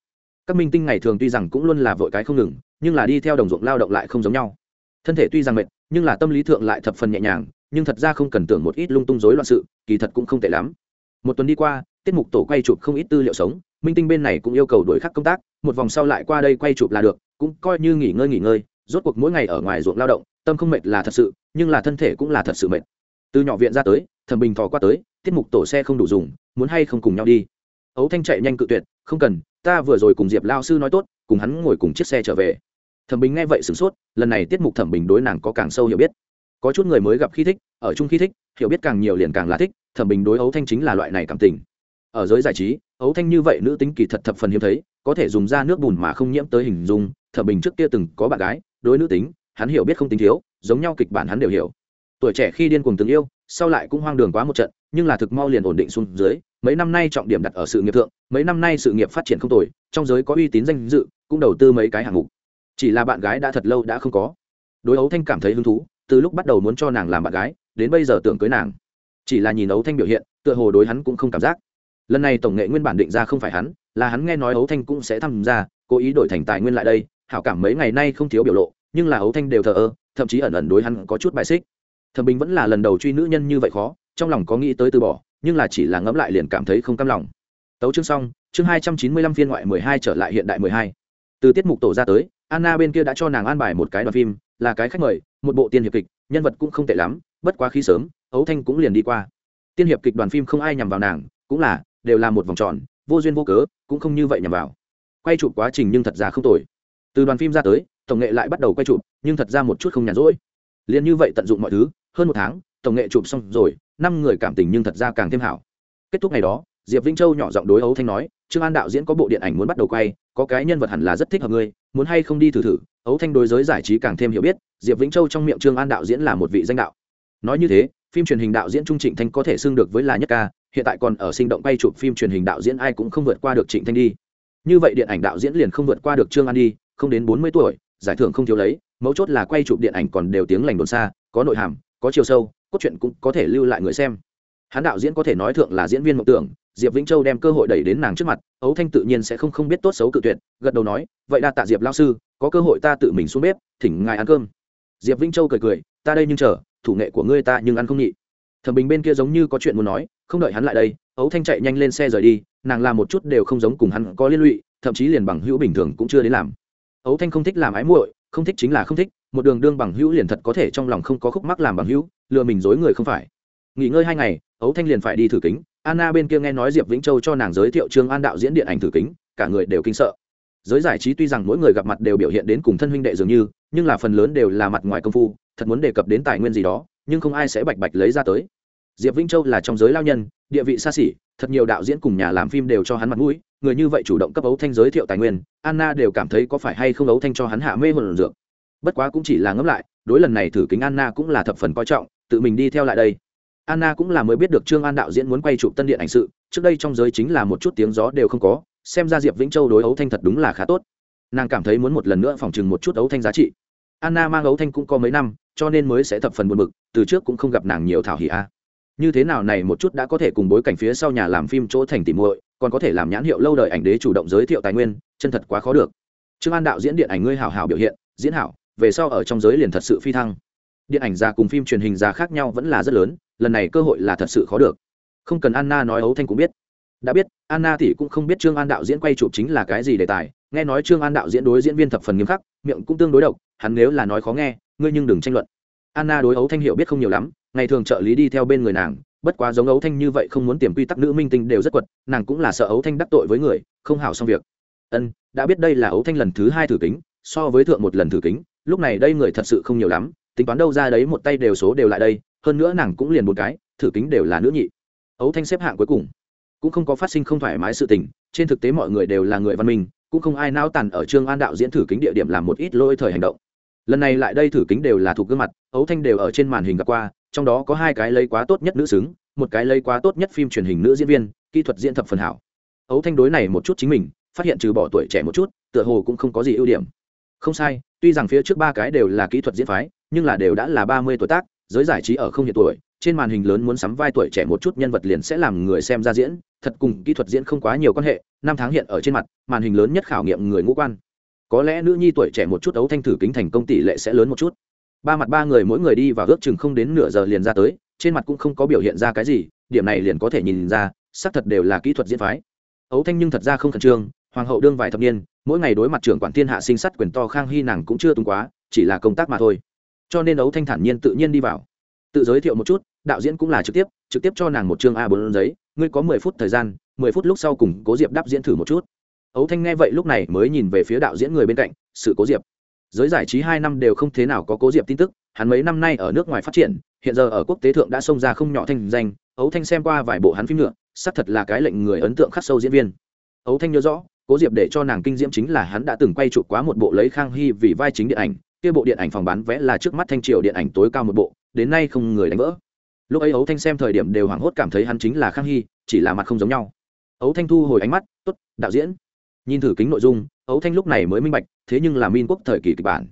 Các minh tinh ngày thường tuy rằng cũng luôn là vội cái không ngừng, nhưng là đi theo đồng ruộng lao động lại không giống nhau. Thân thể tuy rằng mệt, nhưng là tâm lý thượng lại thập phần nhẹ nhàng, nhưng thật ra không cần tưởng một ít lung tung rối loạn sự kỳ thật cũng không tệ lắm. Một tuần đi qua, tiết mục tổ quay chụp không ít tư liệu sống, minh tinh bên này cũng yêu cầu đổi khắc công tác, một vòng sau lại qua đây quay chụp là được, cũng coi như nghỉ ngơi nghỉ ngơi, rốt cuộc mỗi ngày ở ngoài ruộng lao động, tâm không mệt là thật sự, nhưng là thân thể cũng là thật sự mệt. Từ nhỏ viện ra tới, thẩm bình thò qua tới, tiết mục tổ xe không đủ dùng, muốn hay không cùng nhau đi. Ấu thanh chạy nhanh cự tuyệt, không cần, ta vừa rồi cùng diệp lao sư nói tốt, cùng hắn ngồi cùng chiếc xe trở về. Thẩm bình nghe vậy sửng sốt, lần này tiết mục thẩm bình đối nàng có càng sâu hiểu biết có chút người mới gặp khi thích, ở chung khi thích, hiểu biết càng nhiều liền càng là thích, thẩm bình đối ấu thanh chính là loại này cảm tình. Ở giới giải trí, ấu thanh như vậy nữ tính kỳ thật thập phần hiếm thấy, có thể dùng ra nước bùn mà không nhiễm tới hình dung, thẩm bình trước kia từng có bạn gái, đối nữ tính, hắn hiểu biết không tính thiếu, giống nhau kịch bản hắn đều hiểu. Tuổi trẻ khi điên cuồng từng yêu, sau lại cũng hoang đường quá một trận, nhưng là thực mau liền ổn định xuống dưới, mấy năm nay trọng điểm đặt ở sự nghiệp thượng, mấy năm nay sự nghiệp phát triển không tồi, trong giới có uy tín danh dự, cũng đầu tư mấy cái hạng mục. Chỉ là bạn gái đã thật lâu đã không có. Đối ấu thanh cảm thấy hứng thú từ lúc bắt đầu muốn cho nàng làm bạn gái, đến bây giờ tưởng cưới nàng. Chỉ là nhìn ấu thanh biểu hiện, tựa hồ đối hắn cũng không cảm giác. Lần này tổng nghệ nguyên bản định ra không phải hắn, là hắn nghe nói ấu thanh cũng sẽ tham gia, cố ý đổi thành tài nguyên lại đây, hảo cảm mấy ngày nay không thiếu biểu lộ, nhưng là ấu thanh đều thờ ơ, thậm chí ẩn ẩn đối hắn có chút bài xích. Thẩm bình vẫn là lần đầu truy nữ nhân như vậy khó, trong lòng có nghĩ tới từ bỏ, nhưng là chỉ là ngẫm lại liền cảm thấy không cam lòng. Tấu chương xong, chương hai trăm chín mươi lăm phiên ngoại mười hai trở lại hiện đại mười hai. Từ tiết mục tổ ra tới anna bên kia đã cho nàng an bài một cái đoàn phim, là cái khách mời, một bộ tiên hiệp kịch, nhân vật cũng không tệ lắm, bất quá khi sớm, ấu thanh cũng liền đi qua. Tiên hiệp kịch đoàn phim không ai nhằm vào nàng, cũng là, đều là một vòng tròn, vô duyên vô cớ, cũng không như vậy nhằm vào. Quay chụp quá trình nhưng thật ra không tồi. Từ đoàn phim ra tới, tổng nghệ lại bắt đầu quay chụp, nhưng thật ra một chút không nhàn rỗi. Liền như vậy tận dụng mọi thứ, hơn một tháng, tổng nghệ chụp xong rồi, năm người cảm tình nhưng thật ra càng thêm hảo. Kết thúc ngày đó diệp vĩnh châu nhỏ giọng đối ấu thanh nói, trương an đạo diễn có bộ điện ảnh muốn bắt đầu quay, có cái nhân vật hẳn là rất thích hợp ngươi, muốn hay không đi thử thử? Ấu thanh đối giới giải trí càng thêm hiểu biết, diệp vĩnh châu trong miệng trương an đạo diễn là một vị danh đạo. Nói như thế, phim truyền hình đạo diễn trung trịnh thanh có thể xưng được với là nhất ca, hiện tại còn ở sinh động quay chụp phim truyền hình đạo diễn ai cũng không vượt qua được trịnh thanh đi. Như vậy điện ảnh đạo diễn liền không vượt qua được trương an đi, không đến bốn mươi tuổi, giải thưởng không thiếu lấy, mấu chốt là quay chụp điện ảnh còn đều tiếng lành đồn xa, có nội hàm, có chiều sâu, cốt truyện cũng có thể lưu lại người xem. Hắn đạo diễn có thể nói thượng là diễn viên mộng tưởng diệp vĩnh châu đem cơ hội đẩy đến nàng trước mặt ấu thanh tự nhiên sẽ không không biết tốt xấu cự tuyệt, gật đầu nói, vậy đa tạ diệp lao sư, có cơ hội ta tự mình xuống bếp, thỉnh ngài ăn cơm. Diệp vĩnh châu cười cười, ta đây nhưng chờ, thủ nghệ của ngươi ta nhưng ăn không nhị. Thẩm bình bên kia giống như có chuyện muốn nói, không đợi hắn lại đây ấu thanh chạy nhanh lên xe rời đi, nàng làm một chút đều không giống cùng hắn có liên lụy, thậm chí liền bằng hữu bình thường cũng chưa đến làm. Ấu thanh không thích làm ái muội, không thích chính là không thích, một đường đương bằng hữu liền thật có thể trong lòng không có khúc mắc làm bằng hữu, lừa mình dối người không phải. Nghỉ ngơi hai ngày ấu thanh liền phải đi thử kính anna bên kia nghe nói diệp vĩnh châu cho nàng giới thiệu trương an đạo diễn điện ảnh thử kính, cả người đều kinh sợ. Giới giải trí tuy rằng mỗi người gặp mặt đều biểu hiện đến cùng thân huynh đệ dường như, nhưng là phần lớn đều là mặt ngoài công phu, thật muốn đề cập đến tài nguyên gì đó, nhưng không ai sẽ bạch bạch lấy ra tới. Diệp vĩnh châu là trong giới lao nhân, địa vị xa xỉ, thật nhiều đạo diễn cùng nhà làm phim đều cho hắn mặt mũi, người như vậy chủ động cấp ấu thanh giới thiệu tài nguyên, anna đều cảm thấy có phải hay không ấu thanh cho hắn hạ mê hồn dược. Bất quá cũng chỉ là ngẫm lại, đối lần này thử kính anna cũng là thập phần coi trọng, tự mình đi theo lại đây anna cũng là mới biết được trương an đạo diễn muốn quay chụp tân điện ảnh sự, trước đây trong giới chính là một chút tiếng gió đều không có, xem ra diệp vĩnh châu đối ấu thanh thật đúng là khá tốt. Nàng cảm thấy muốn một lần nữa phòng trừng một chút ấu thanh giá trị. Anna mang ấu thanh cũng có mấy năm, cho nên mới sẽ thập phần buồn bực, từ trước cũng không gặp nàng nhiều thảo hỉ a. Như thế nào này một chút đã có thể cùng bối cảnh phía sau nhà làm phim chỗ thành tỉ muội, còn có thể làm nhãn hiệu lâu đời ảnh đế chủ động giới thiệu tài nguyên, chân thật quá khó được. Trương an đạo diễn điện ảnh ngươi hào hào biểu hiện, diễn hảo, về sau ở trong giới liền thật sự phi thăng. Điện ảnh già cùng phim truyền hình già khác nhau vẫn là rất lớn lần này cơ hội là thật sự khó được. Không cần anna nói ấu thanh cũng biết. Đã biết, anna thì cũng không biết trương an đạo diễn quay chụp chính là cái gì đề tài. Nghe nói trương an đạo diễn đối diễn viên thập phần nghiêm khắc, miệng cũng tương đối độc, hắn nếu là nói khó nghe, ngươi nhưng đừng tranh luận. Anna đối ấu thanh hiểu biết không nhiều lắm, ngày thường trợ lý đi theo bên người nàng, bất quá giống ấu thanh như vậy không muốn tiềm quy tắc nữ minh tinh đều rất quật, nàng cũng là sợ ấu thanh đắc tội với người, không hảo xong việc. Ân, đã biết đây là ấu thanh lần thứ hai thử kính, so với thượng một lần thử kính, lúc này đây người thật sự không nhiều lắm, tính toán đâu ra đấy một tay đều số đều lại đây hơn nữa nàng cũng liền một cái, thử kính đều là nữ nhị. Ấu thanh xếp hạng cuối cùng. Cũng không có phát sinh không thoải mái sự tình, trên thực tế mọi người đều là người văn minh, cũng không ai nao tàn ở trương an đạo diễn thử kính địa điểm làm một ít lôi thời hành động. Lần này lại đây thử kính đều là thuộc gương mặt, ấu thanh đều ở trên màn hình gặp qua, trong đó có hai cái lấy quá tốt nhất nữ xứng, một cái lấy quá tốt nhất phim truyền hình nữ diễn viên, kỹ thuật diễn thập phần hảo. Ấu thanh đối này một chút chính mình, phát hiện trừ bỏ tuổi trẻ một chút, tựa hồ cũng không có gì ưu điểm. Không sai, tuy rằng phía trước ba cái đều là kỹ thuật diễn phái, nhưng là đều đã là ba mươi tuổi tác giới giải trí ở không hiện tuổi, trên màn hình lớn muốn sắm vai tuổi trẻ một chút nhân vật liền sẽ làm người xem ra diễn, thật cùng kỹ thuật diễn không quá nhiều quan hệ, năm tháng hiện ở trên mặt, màn hình lớn nhất khảo nghiệm người ngũ quan. Có lẽ nữ nhi tuổi trẻ một chút ấu thanh thử kính thành công tỷ lệ sẽ lớn một chút. Ba mặt ba người mỗi người đi và ước chừng không đến nửa giờ liền ra tới, trên mặt cũng không có biểu hiện ra cái gì, điểm này liền có thể nhìn ra, xác thật đều là kỹ thuật diễn phái. Ấu thanh nhưng thật ra không khẩn trương, hoàng hậu đương vài thập niên, mỗi ngày đối mặt trưởng quản thiên hạ sinh sắt quyền to khang hy nàng cũng chưa tung quá, chỉ là công tác mà thôi cho nên ấu thanh thản nhiên tự nhiên đi vào. Tự giới thiệu một chút, đạo diễn cũng là trực tiếp trực tiếp cho nàng một chương a bốn giấy, ngươi có mười phút thời gian, mười phút lúc sau cùng cố diệp đáp diễn thử một chút. Ấu thanh nghe vậy lúc này mới nhìn về phía đạo diễn người bên cạnh, sự cố diệp. Giới giải trí hai năm đều không thế nào có cố diệp tin tức, hắn mấy năm nay ở nước ngoài phát triển, hiện giờ ở quốc tế thượng đã xông ra không nhỏ thanh danh, ấu thanh xem qua vài bộ hắn phim nữa, xác thật là cái lệnh người ấn tượng khắc sâu diễn viên. Ấu thanh nhớ rõ, cố diệp để cho nàng kinh diễm chính là hắn đã từng quay chụp quá một bộ lấy khang hy vì vai chính điện ảnh kia bộ điện ảnh phòng bán vé là trước mắt thanh triều điện ảnh tối cao một bộ, đến nay không người đánh vỡ. Lúc ấy ấu thanh xem thời điểm đều hoảng hốt cảm thấy hắn chính là khang hy, chỉ là mặt không giống nhau. Ấu thanh thu hồi ánh mắt t ố t đạo diễn. Nhìn thử kính nội dung, ấu thanh lúc này mới minh bạch, thế nhưng là min quốc thời kỳ kịch bản.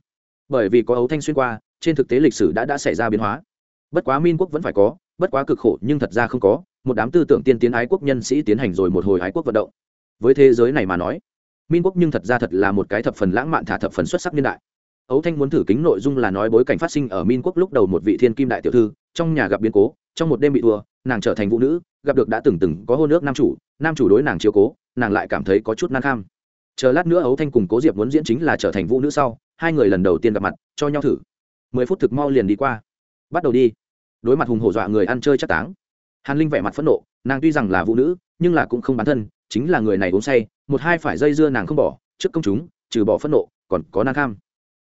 Bởi vì có ấu thanh xuyên qua, trên thực tế lịch sử đã đã xảy ra biến hóa. Bất quá min quốc vẫn phải có, bất quá cực khổ nhưng thật ra không có, một đám tư tưởng tiên tiến ái quốc nhân sĩ tiến hành rồi một hồi ái quốc vận động. Với thế giới này mà nói min quốc nhưng thật ra thật là một cái thập phần lãng mạn, thả thập phần xuất sắc niên đại ấu thanh muốn thử kính nội dung là nói bối cảnh phát sinh ở min quốc lúc đầu một vị thiên kim đại tiểu thư, trong nhà gặp biến cố, trong một đêm bị thua, nàng trở thành vũ nữ, gặp được đã từng từng có hôn nước nam chủ nam chủ đối nàng chiếu cố, nàng lại cảm thấy có chút nan kham. Chờ lát nữa ấu thanh cùng cố diệp muốn diễn chính là trở thành vũ nữ sau, hai người lần đầu tiên gặp mặt, cho nhau thử. Mười phút thực mau liền đi qua. Bắt đầu đi. Đối mặt hùng hổ dọa người ăn chơi chắc táng. Hàn linh vẻ mặt phẫn nộ, nàng tuy rằng là vũ nữ, nhưng là cũng không bán thân, chính là người này uống say, một hai phải dây dưa nàng không bỏ, trước công chúng, trừ bỏ phẫn nộ, còn có nan kham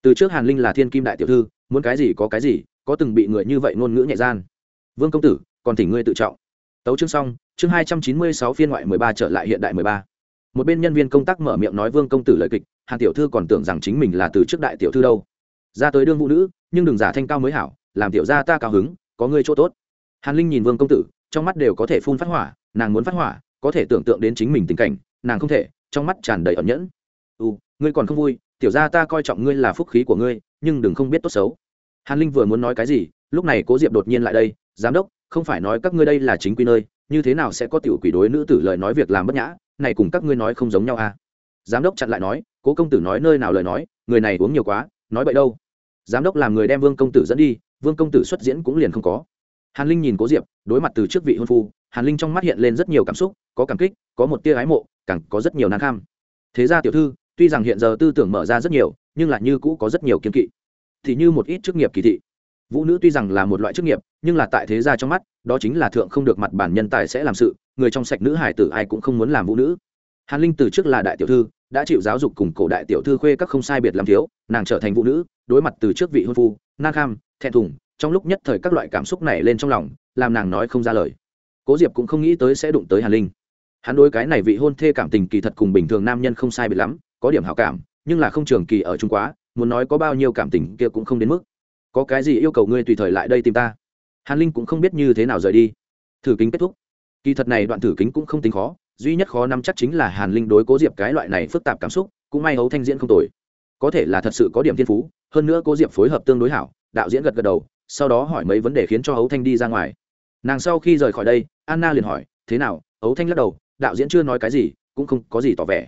từ trước hàn linh là thiên kim đại tiểu thư, muốn cái gì có cái gì, có từng bị người như vậy ngôn ngữ nhẹ gian. Vương công tử, còn thỉnh ngươi tự trọng. Tấu chương xong, chương hai trăm chín mươi sáu phiên ngoại mười ba trở lại hiện đại mười ba. Một bên nhân viên công tác mở miệng nói vương công tử lời kịch, hàn tiểu thư còn tưởng rằng chính mình là từ trước đại tiểu thư đâu. Ra tới đương vũ nữ, nhưng đừng giả thanh cao mới hảo, làm tiểu gia ta cao hứng, có ngươi chỗ tốt. Hàn linh nhìn vương công tử, trong mắt đều có thể phun phát hỏa, nàng muốn phát hỏa, có thể tưởng tượng đến chính mình tình cảnh, nàng không thể, trong mắt tràn đầy ẩn nhẫn. U ngươi còn không vui tiểu gia ta coi trọng ngươi là phúc khí của ngươi, nhưng đừng không biết tốt xấu. Hàn linh vừa muốn nói cái gì, lúc này cố diệp đột nhiên lại đây, giám đốc, không phải nói các ngươi đây là chính quy nơi, như thế nào sẽ có tiểu quỷ đối nữ tử lời nói việc làm bất nhã, này cùng các ngươi nói không giống nhau à? Giám đốc chặn lại nói, cố công tử nói nơi nào lời nói, người này uống nhiều quá, nói vậy đâu. Giám đốc làm người đem vương công tử dẫn đi, vương công tử xuất diễn cũng liền không có. Hàn linh nhìn cố diệp, đối mặt từ trước vị hôn phu, hàn linh trong mắt hiện lên rất nhiều cảm xúc, có cảm kích, có một tia ái mộ, càng có rất nhiều nan kham. Thế ra tiểu thư tuy rằng hiện giờ tư tưởng mở ra rất nhiều, nhưng lại như cũ có rất nhiều kiên kỵ. Thì như một ít chức nghiệp kỳ thị. Vũ nữ tuy rằng là một loại chức nghiệp, nhưng là tại thế gia trong mắt, đó chính là thượng không được mặt bản nhân tài sẽ làm sự, người trong sạch nữ hải tử ai cũng không muốn làm vũ nữ. Hàn linh từ trước là đại tiểu thư, đã chịu giáo dục cùng cổ đại tiểu thư khuê các không sai biệt làm thiếu, nàng trở thành vũ nữ, đối mặt từ trước vị hôn phu, nang kham, thẹn thùng, trong lúc nhất thời các loại cảm xúc này lên trong lòng, làm nàng nói không ra lời. Cố diệp cũng không nghĩ tới sẽ đụng tới hàn linh. Hắn đối cái này vị hôn thê cảm tình kỳ thật cùng bình thường nam nhân không sai biệt lắm có điểm hảo cảm, nhưng là không trường kỳ ở trung quá, muốn nói có bao nhiêu cảm tình kia cũng không đến mức. Có cái gì yêu cầu ngươi tùy thời lại đây tìm ta? Hàn linh cũng không biết như thế nào rời đi. Thử kính kết thúc. Kỳ thật này đoạn thử kính cũng không tính khó, duy nhất khó nắm chắc chính là hàn linh đối cố diệp cái loại này phức tạp cảm xúc, cũng may hấu thanh diễn không tồi. Có thể là thật sự có điểm thiên phú, hơn nữa cố diệp phối hợp tương đối hảo, đạo diễn gật gật đầu, sau đó hỏi mấy vấn đề khiến cho hấu thanh đi ra ngoài. Nàng sau khi rời khỏi đây, anna liền hỏi, thế nào? Hấu thanh lắc đầu, đạo diễn chưa nói cái gì, cũng không có gì tỏ vẻ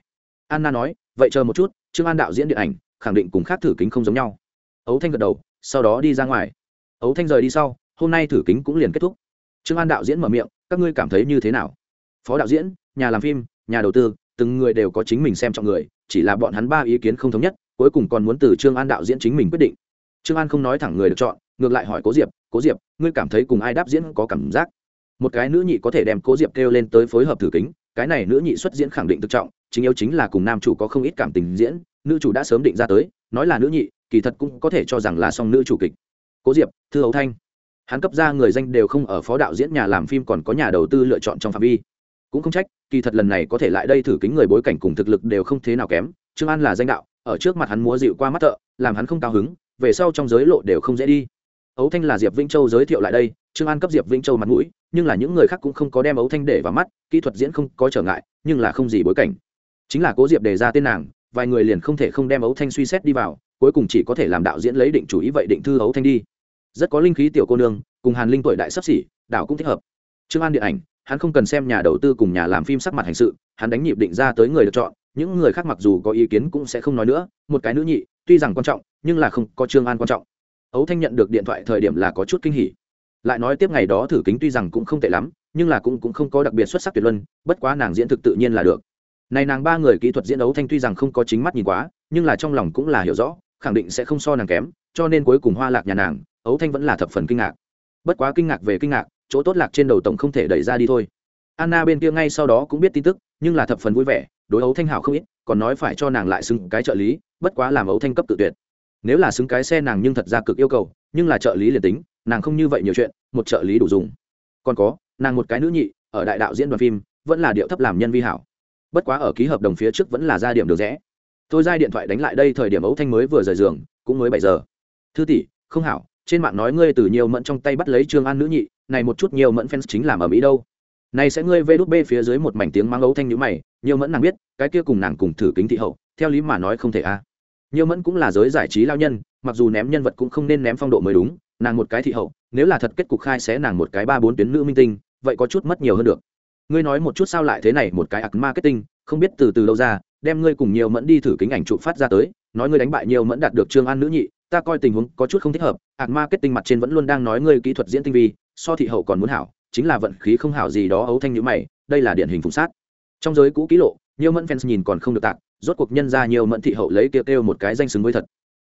anna nói, vậy chờ một chút, trương an đạo diễn điện ảnh, khẳng định cùng khác thử kính không giống nhau. Ấu thanh gật đầu, sau đó đi ra ngoài. Ấu thanh rời đi sau, hôm nay thử kính cũng liền kết thúc. Trương an đạo diễn mở miệng, các ngươi cảm thấy như thế nào? Phó đạo diễn, nhà làm phim, nhà đầu tư, từng người đều có chính mình xem trọng người, chỉ là bọn hắn ba ý kiến không thống nhất, cuối cùng còn muốn từ trương an đạo diễn chính mình quyết định. Trương an không nói thẳng người được chọn, ngược lại hỏi cố diệp cố diệp, ngươi cảm thấy cùng ai đáp diễn có cảm giác? Một cái nữ nhị có thể đem cố diệp kêu lên tới phối hợp thử kính cái này nữ nhị xuất diễn khẳng định thực trọng, chính yếu chính là cùng nam chủ có không ít cảm tình diễn, nữ chủ đã sớm định ra tới, nói là nữ nhị, kỳ thật cũng có thể cho rằng là song nữ chủ kịch. Cố diệp, thư hấu thanh. Hắn cấp ra người danh đều không ở phó đạo diễn nhà làm phim còn có nhà đầu tư lựa chọn trong phạm vi. Cũng không trách, kỳ thật lần này có thể lại đây thử kính người bối cảnh cùng thực lực đều không thế nào kém, trương an là danh đạo, ở trước mặt hắn múa dịu qua mắt thợ, làm hắn không cao hứng, về sau trong giới lộ đều không dễ đi ấu thanh là diệp vĩnh châu giới thiệu lại đây, trương an cấp diệp vĩnh châu mặt mũi, nhưng là những người khác cũng không có đem ấu thanh để vào mắt, kỹ thuật diễn không có trở ngại, nhưng là không gì bối cảnh. Chính là cố diệp đề ra tên nàng, vài người liền không thể không đem ấu thanh suy xét đi vào, cuối cùng chỉ có thể làm đạo diễn lấy định chủ ý vậy định thư ấu thanh đi. Rất có linh khí tiểu cô nương, cùng hàn linh tuổi đại sắp xỉ, đạo cũng thích hợp. Trương an điện ảnh, hắn không cần xem nhà đầu tư cùng nhà làm phim sắc mặt hành sự, hắn đánh nhịp định ra tới người được chọn, những người khác mặc dù có ý kiến cũng sẽ không nói nữa, một cái nữ nhị, tuy rằng quan trọng, nhưng là không có trương an quan trọng ấu thanh nhận được điện thoại thời điểm là có chút kinh hỉ. Lại nói tiếp ngày đó thử kính tuy rằng cũng không tệ lắm, nhưng là cũng cũng không có đặc biệt xuất sắc tuyệt luân, bất quá nàng diễn thực tự nhiên là được. Này nàng ba người kỹ thuật diễn đấu thanh tuy rằng không có chính mắt nhìn quá, nhưng là trong lòng cũng là hiểu rõ, khẳng định sẽ không so nàng kém, cho nên cuối cùng hoa lạc nhà nàng, ấu thanh vẫn là thập phần kinh ngạc. Bất quá kinh ngạc về kinh ngạc, chỗ tốt lạc trên đầu tổng không thể đẩy ra đi thôi. Anna bên kia ngay sau đó cũng biết tin tức, nhưng là thập phần vui vẻ, đối ấu thanh hảo không ít, còn nói phải cho nàng lại xưng cái trợ lý, bất quá làm ấu thanh cấp tự tuyệt nếu là xứng cái xe nàng nhưng thật ra cực yêu cầu, nhưng là trợ lý liền tính, nàng không như vậy nhiều chuyện, một trợ lý đủ dùng. Còn có, nàng một cái nữ nhị, ở đại đạo diễn đoàn phim, vẫn là điệu thấp làm nhân vi hảo. Bất quá ở ký hợp đồng phía trước vẫn là ra điểm được rẽ tôi ra điện thoại đánh lại đây thời điểm ấu thanh mới vừa rời giường, cũng mới bảy giờ. Thư tỷ, không hảo, trên mạng nói ngươi từ nhiều mẫn trong tay bắt lấy trương an nữ nhị, này một chút nhiều mẫn fans chính làm ở mỹ đâu. Này sẽ ngươi vê đút bê phía dưới một mảnh tiếng mang ấu thanh nhữ mày, nhiều mẫn nàng biết, cái kia cùng nàng cùng thử kính thị hậu, theo lý mà nói không thể a. à nhiều mẫn cũng là giới giải trí lao nhân, mặc dù ném nhân vật cũng không nên ném phong độ mới đúng, nàng một cái thị hậu, nếu là thật kết cục khai sẽ nàng một cái ba bốn tuyến nữ minh tinh, vậy có chút mất nhiều hơn được. Ngươi nói một chút sao lại thế này, một cái ạc marketing, không biết từ từ đâu ra, đem ngươi cùng nhiều mẫn đi thử kính ảnh trụ phát ra tới, nói ngươi đánh bại nhiều mẫn đạt được trương an nữ nhị, ta coi tình huống có chút không thích hợp, ạc marketing mặt trên vẫn luôn đang nói ngươi kỹ thuật diễn tinh vi, so thị hậu còn muốn hảo, chính là vận khí không hảo gì đó ấu thanh nhữ mày, đây là điển hình phùng sát. Trong giới cũ ký lộ nhiều mẫn fans nhìn còn không được tạc rốt cuộc nhân ra nhiều mẫn thị hậu lấy kêu kêu một cái danh xứng với thật.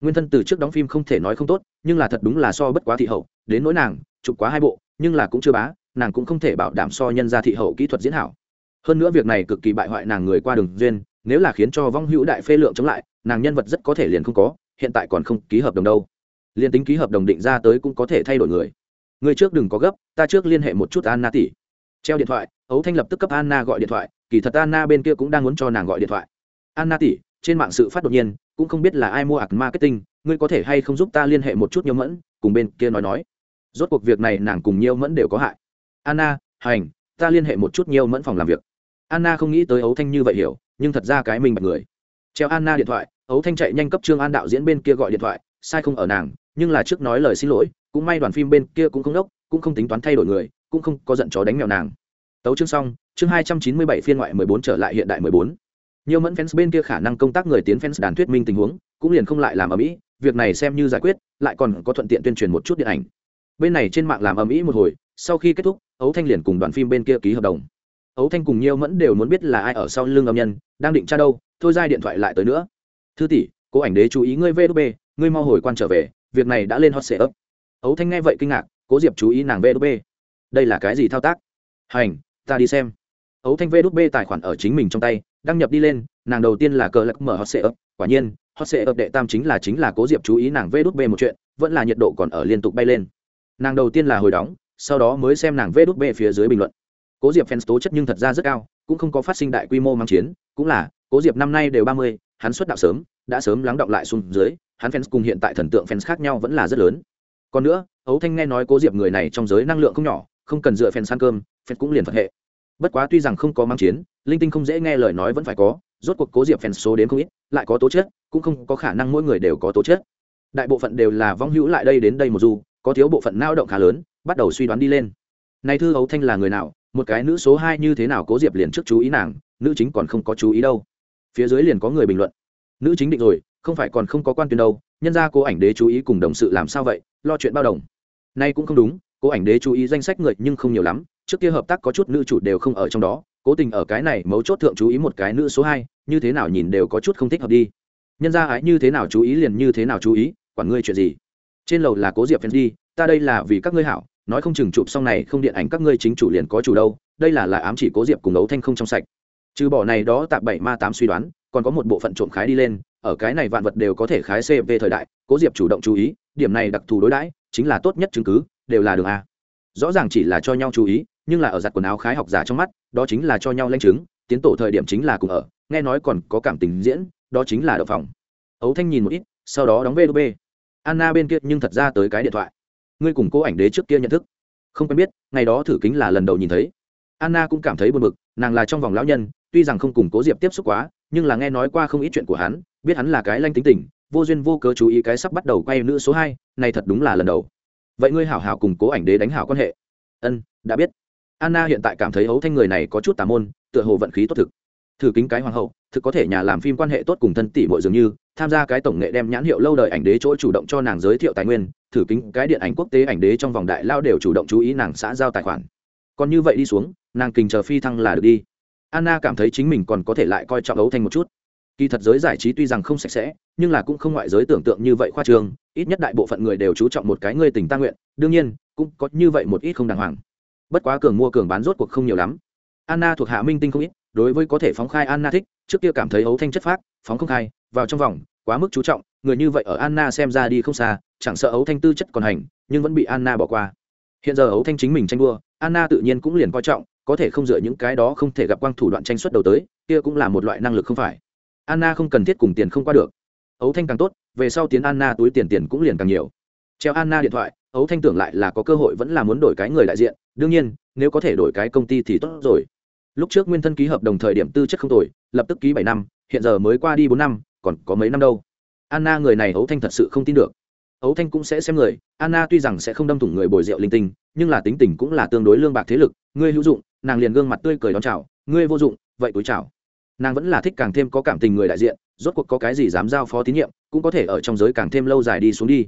Nguyên thân từ trước đóng phim không thể nói không tốt, nhưng là thật đúng là so bất quá thị hậu, đến nỗi nàng, chụp quá hai bộ, nhưng là cũng chưa bá, nàng cũng không thể bảo đảm so nhân ra thị hậu kỹ thuật diễn hảo. Hơn nữa việc này cực kỳ bại hoại nàng người qua đường duyên, nếu là khiến cho vong hữu đại phê lượng chống lại, nàng nhân vật rất có thể liền không có, hiện tại còn không ký hợp đồng đâu. Liên tính ký hợp đồng định ra tới cũng có thể thay đổi người. Người trước đừng có gấp, ta trước liên hệ một chút anna tỷ. Treo điện thoại ấu thanh lập tức cấp anna gọi điện thoại, kỳ thật anna bên kia cũng đang muốn cho nàng gọi điện thoại anna tỷ, trên mạng sự phát đột nhiên, cũng không biết là ai mua ạc marketing, ngươi có thể hay không giúp ta liên hệ một chút nhiêu mẫn, cùng bên kia nói nói. Rốt cuộc việc này nàng cùng nhiêu mẫn đều có hại. Anna, hành, ta liên hệ một chút nhiêu mẫn phòng làm việc. Anna không nghĩ tới ấu thanh như vậy hiểu, nhưng thật ra cái mình bật người. Treo anna điện thoại, ấu thanh chạy nhanh cấp trương an đạo diễn bên kia gọi điện thoại, sai không ở nàng, nhưng là trước nói lời xin lỗi, cũng may đoàn phim bên kia cũng không đốc, cũng không tính toán thay đổi người, cũng không có giận chó đánh mèo nàng. Tấu chương xong, chương hai trăm chín mươi bảy phiên ngoại mười bốn trở lại hiện đại mười bốn nhiều mẫn fans bên kia khả năng công tác người tiến fans đàn thuyết minh tình huống, cũng liền không lại làm ở mỹ việc này xem như giải quyết, lại còn có thuận tiện tuyên truyền một chút điện ảnh. Bên này trên mạng làm ở mỹ một hồi, sau khi kết thúc, ấu thanh liền cùng đoàn phim bên kia ký hợp đồng. Ấu thanh cùng nhiều mẫn đều muốn biết là ai ở sau lưng âm nhân, đang định tra đâu, thôi ra điện thoại lại tới nữa. Thư tỷ, cô ảnh đế chú ý ngươi vb ngươi mau hồi quan trở về, việc này đã lên hot sệ ấp ấu thanh nghe vậy kinh ngạc, cố diệp chú ý nàng vb đây là cái gì thao tác? Hành, ta đi xem ấu thanh vb tài khoản ở chính mình trong tay, đăng nhập đi lên, nàng đầu tiên là cờ lạc mở hot sệ ấp quả nhiên, hot sệ ấp đệ tam chính là chính là cố diệp chú ý nàng vb một chuyện, vẫn là nhiệt độ còn ở liên tục bay lên. Nàng đầu tiên là hồi đóng, sau đó mới xem nàng vb phía dưới bình luận. Cố diệp fans tố chất nhưng thật ra rất cao, cũng không có phát sinh đại quy mô mang chiến, cũng là, cố diệp năm nay đều ba mươi, hắn xuất đạo sớm, đã sớm lắng động lại xuống dưới, hắn fans cùng hiện tại thần tượng fans khác nhau vẫn là rất lớn. Còn nữa, ấu thanh nghe nói cố diệp người này trong giới năng lượng không nhỏ, không cần dựa fans ăn cơm, fans cũng liền phật hệ bất quá tuy rằng không có mang chiến, linh tinh không dễ nghe lời nói vẫn phải có, rốt cuộc cố diệp phèn số đến không ít, lại có tố chất, cũng không có khả năng mỗi người đều có tố chất. Đại bộ phận đều là vong hữu lại đây đến đây một du có thiếu bộ phận nao động khá lớn, bắt đầu suy đoán đi lên. Này thư ấu thanh là người nào, một cái nữ số hai như thế nào cố diệp liền trước chú ý nàng, nữ chính còn không có chú ý đâu. Phía dưới liền có người bình luận. Nữ chính định rồi, không phải còn không có quan tuyên đâu, nhân ra cô ảnh đế chú ý cùng đồng sự làm sao vậy, lo chuyện bao đồng. Nay cũng không đúng cô ảnh đế chú ý danh sách người nhưng không nhiều lắm trước kia hợp tác có chút nữ chủ đều không ở trong đó, cố tình ở cái này mấu chốt thượng chú ý một cái nữ số hai, như thế nào nhìn đều có chút không thích hợp đi. Nhân ra ái như thế nào chú ý liền như thế nào chú ý, quản ngươi chuyện gì. Trên lầu là cố diệp phen đi, ta đây là vì các ngươi hảo, nói không chừng chụp xong này không điện ảnh các ngươi chính chủ liền có chủ đâu, đây là lại ám chỉ cố diệp cùng ấu thanh không trong sạch. Trừ bỏ này đó tạp bảy ma tám suy đoán, còn có một bộ phận trộm khái đi lên, ở cái này vạn vật đều có thể khái cv thời đại, cố diệp chủ động chú ý, điểm này đặc thù đối đãi, chính là tốt nhất chứng cứ, đều là đường a à. rõ ràng chỉ là cho nhau chú ý nhưng là ở giặt quần áo khái học giả trong mắt, đó chính là cho nhau lanh chứng, tiến tổ thời điểm chính là cùng ở, nghe nói còn có cảm tình diễn, đó chính là đậu phòng. Ấu thanh nhìn một ít, sau đó đóng vdb đô bê anna bên kia nhưng thật ra tới cái điện thoại. Ngươi cùng cô ảnh đế trước kia nhận thức. Không quen biết, ngày đó thử kính là lần đầu nhìn thấy. Anna cũng cảm thấy buồn bực, nàng là trong vòng lão nhân, tuy rằng không cùng cố diệp tiếp xúc quá, nhưng là nghe nói qua không ít chuyện của hắn, biết hắn là cái lanh tính tình, vô duyên vô cớ chú ý cái sắp bắt đầu quay nữ số hai, này thật đúng là lần đầu. Vậy ngươi hảo hảo cùng cố ảnh đế đánh hảo quan hệ. Ân, đã biết anna hiện tại cảm thấy hấu thanh người này có chút tà môn, tựa hồ vận khí tốt thực. Thử kính cái hoàng hậu, thực có thể nhà làm phim quan hệ tốt cùng thân tỷ muội dường như, tham gia cái tổng nghệ đem nhãn hiệu lâu đời ảnh đế chỗ chủ động cho nàng giới thiệu tài nguyên, thử kính cái điện ảnh quốc tế ảnh đế trong vòng đại lao đều chủ động chú ý nàng xã giao tài khoản. Còn như vậy đi xuống, nàng kình chờ phi thăng là được đi. Anna cảm thấy chính mình còn có thể lại coi trọng ấu thanh một chút. Kỳ thật giới giải trí tuy rằng không sạch sẽ, nhưng là cũng không ngoại giới tưởng tượng như vậy khoa trương, ít nhất đại bộ phận người đều chú trọng một cái người tình ta nguyện, đương nhiên, cũng có như vậy một ít không đàng hoàng bất quá cường mua cường bán rốt cuộc không nhiều lắm. Anna thuộc hạ minh tinh không ít đối với có thể phóng khai anna thích trước kia cảm thấy ấu thanh chất phát, phóng không khai vào trong vòng quá mức chú trọng người như vậy ở anna xem ra đi không xa chẳng sợ ấu thanh tư chất còn hành nhưng vẫn bị anna bỏ qua. Hiện giờ ấu thanh chính mình tranh đua anna tự nhiên cũng liền coi trọng có thể không dựa những cái đó không thể gặp quang thủ đoạn tranh xuất đầu tới kia cũng là một loại năng lực không phải. Anna không cần thiết cùng tiền không qua được. Ấu thanh càng tốt về sau tiến anna túi tiền tiền cũng liền càng nhiều. Treo anna điện thoại ấu thanh tưởng lại là có cơ hội vẫn là muốn đổi cái người đại diện đương nhiên, nếu có thể đổi cái công ty thì tốt rồi. Lúc trước nguyên thân ký hợp đồng thời điểm tư chất không tồi, lập tức ký bảy năm, hiện giờ mới qua đi bốn năm, còn có mấy năm đâu. Anna người này ấu thanh thật sự không tin được. Ấu thanh cũng sẽ xem người, anna tuy rằng sẽ không đâm thủng người bồi rượu linh tinh, nhưng là tính tình cũng là tương đối lương bạc thế lực, ngươi hữu dụng, nàng liền gương mặt tươi cười đón chào, ngươi vô dụng, vậy túi chào. Nàng vẫn là thích càng thêm có cảm tình người đại diện, rốt cuộc có cái gì dám giao phó tín nhiệm, cũng có thể ở trong giới càng thêm lâu dài đi xuống đi.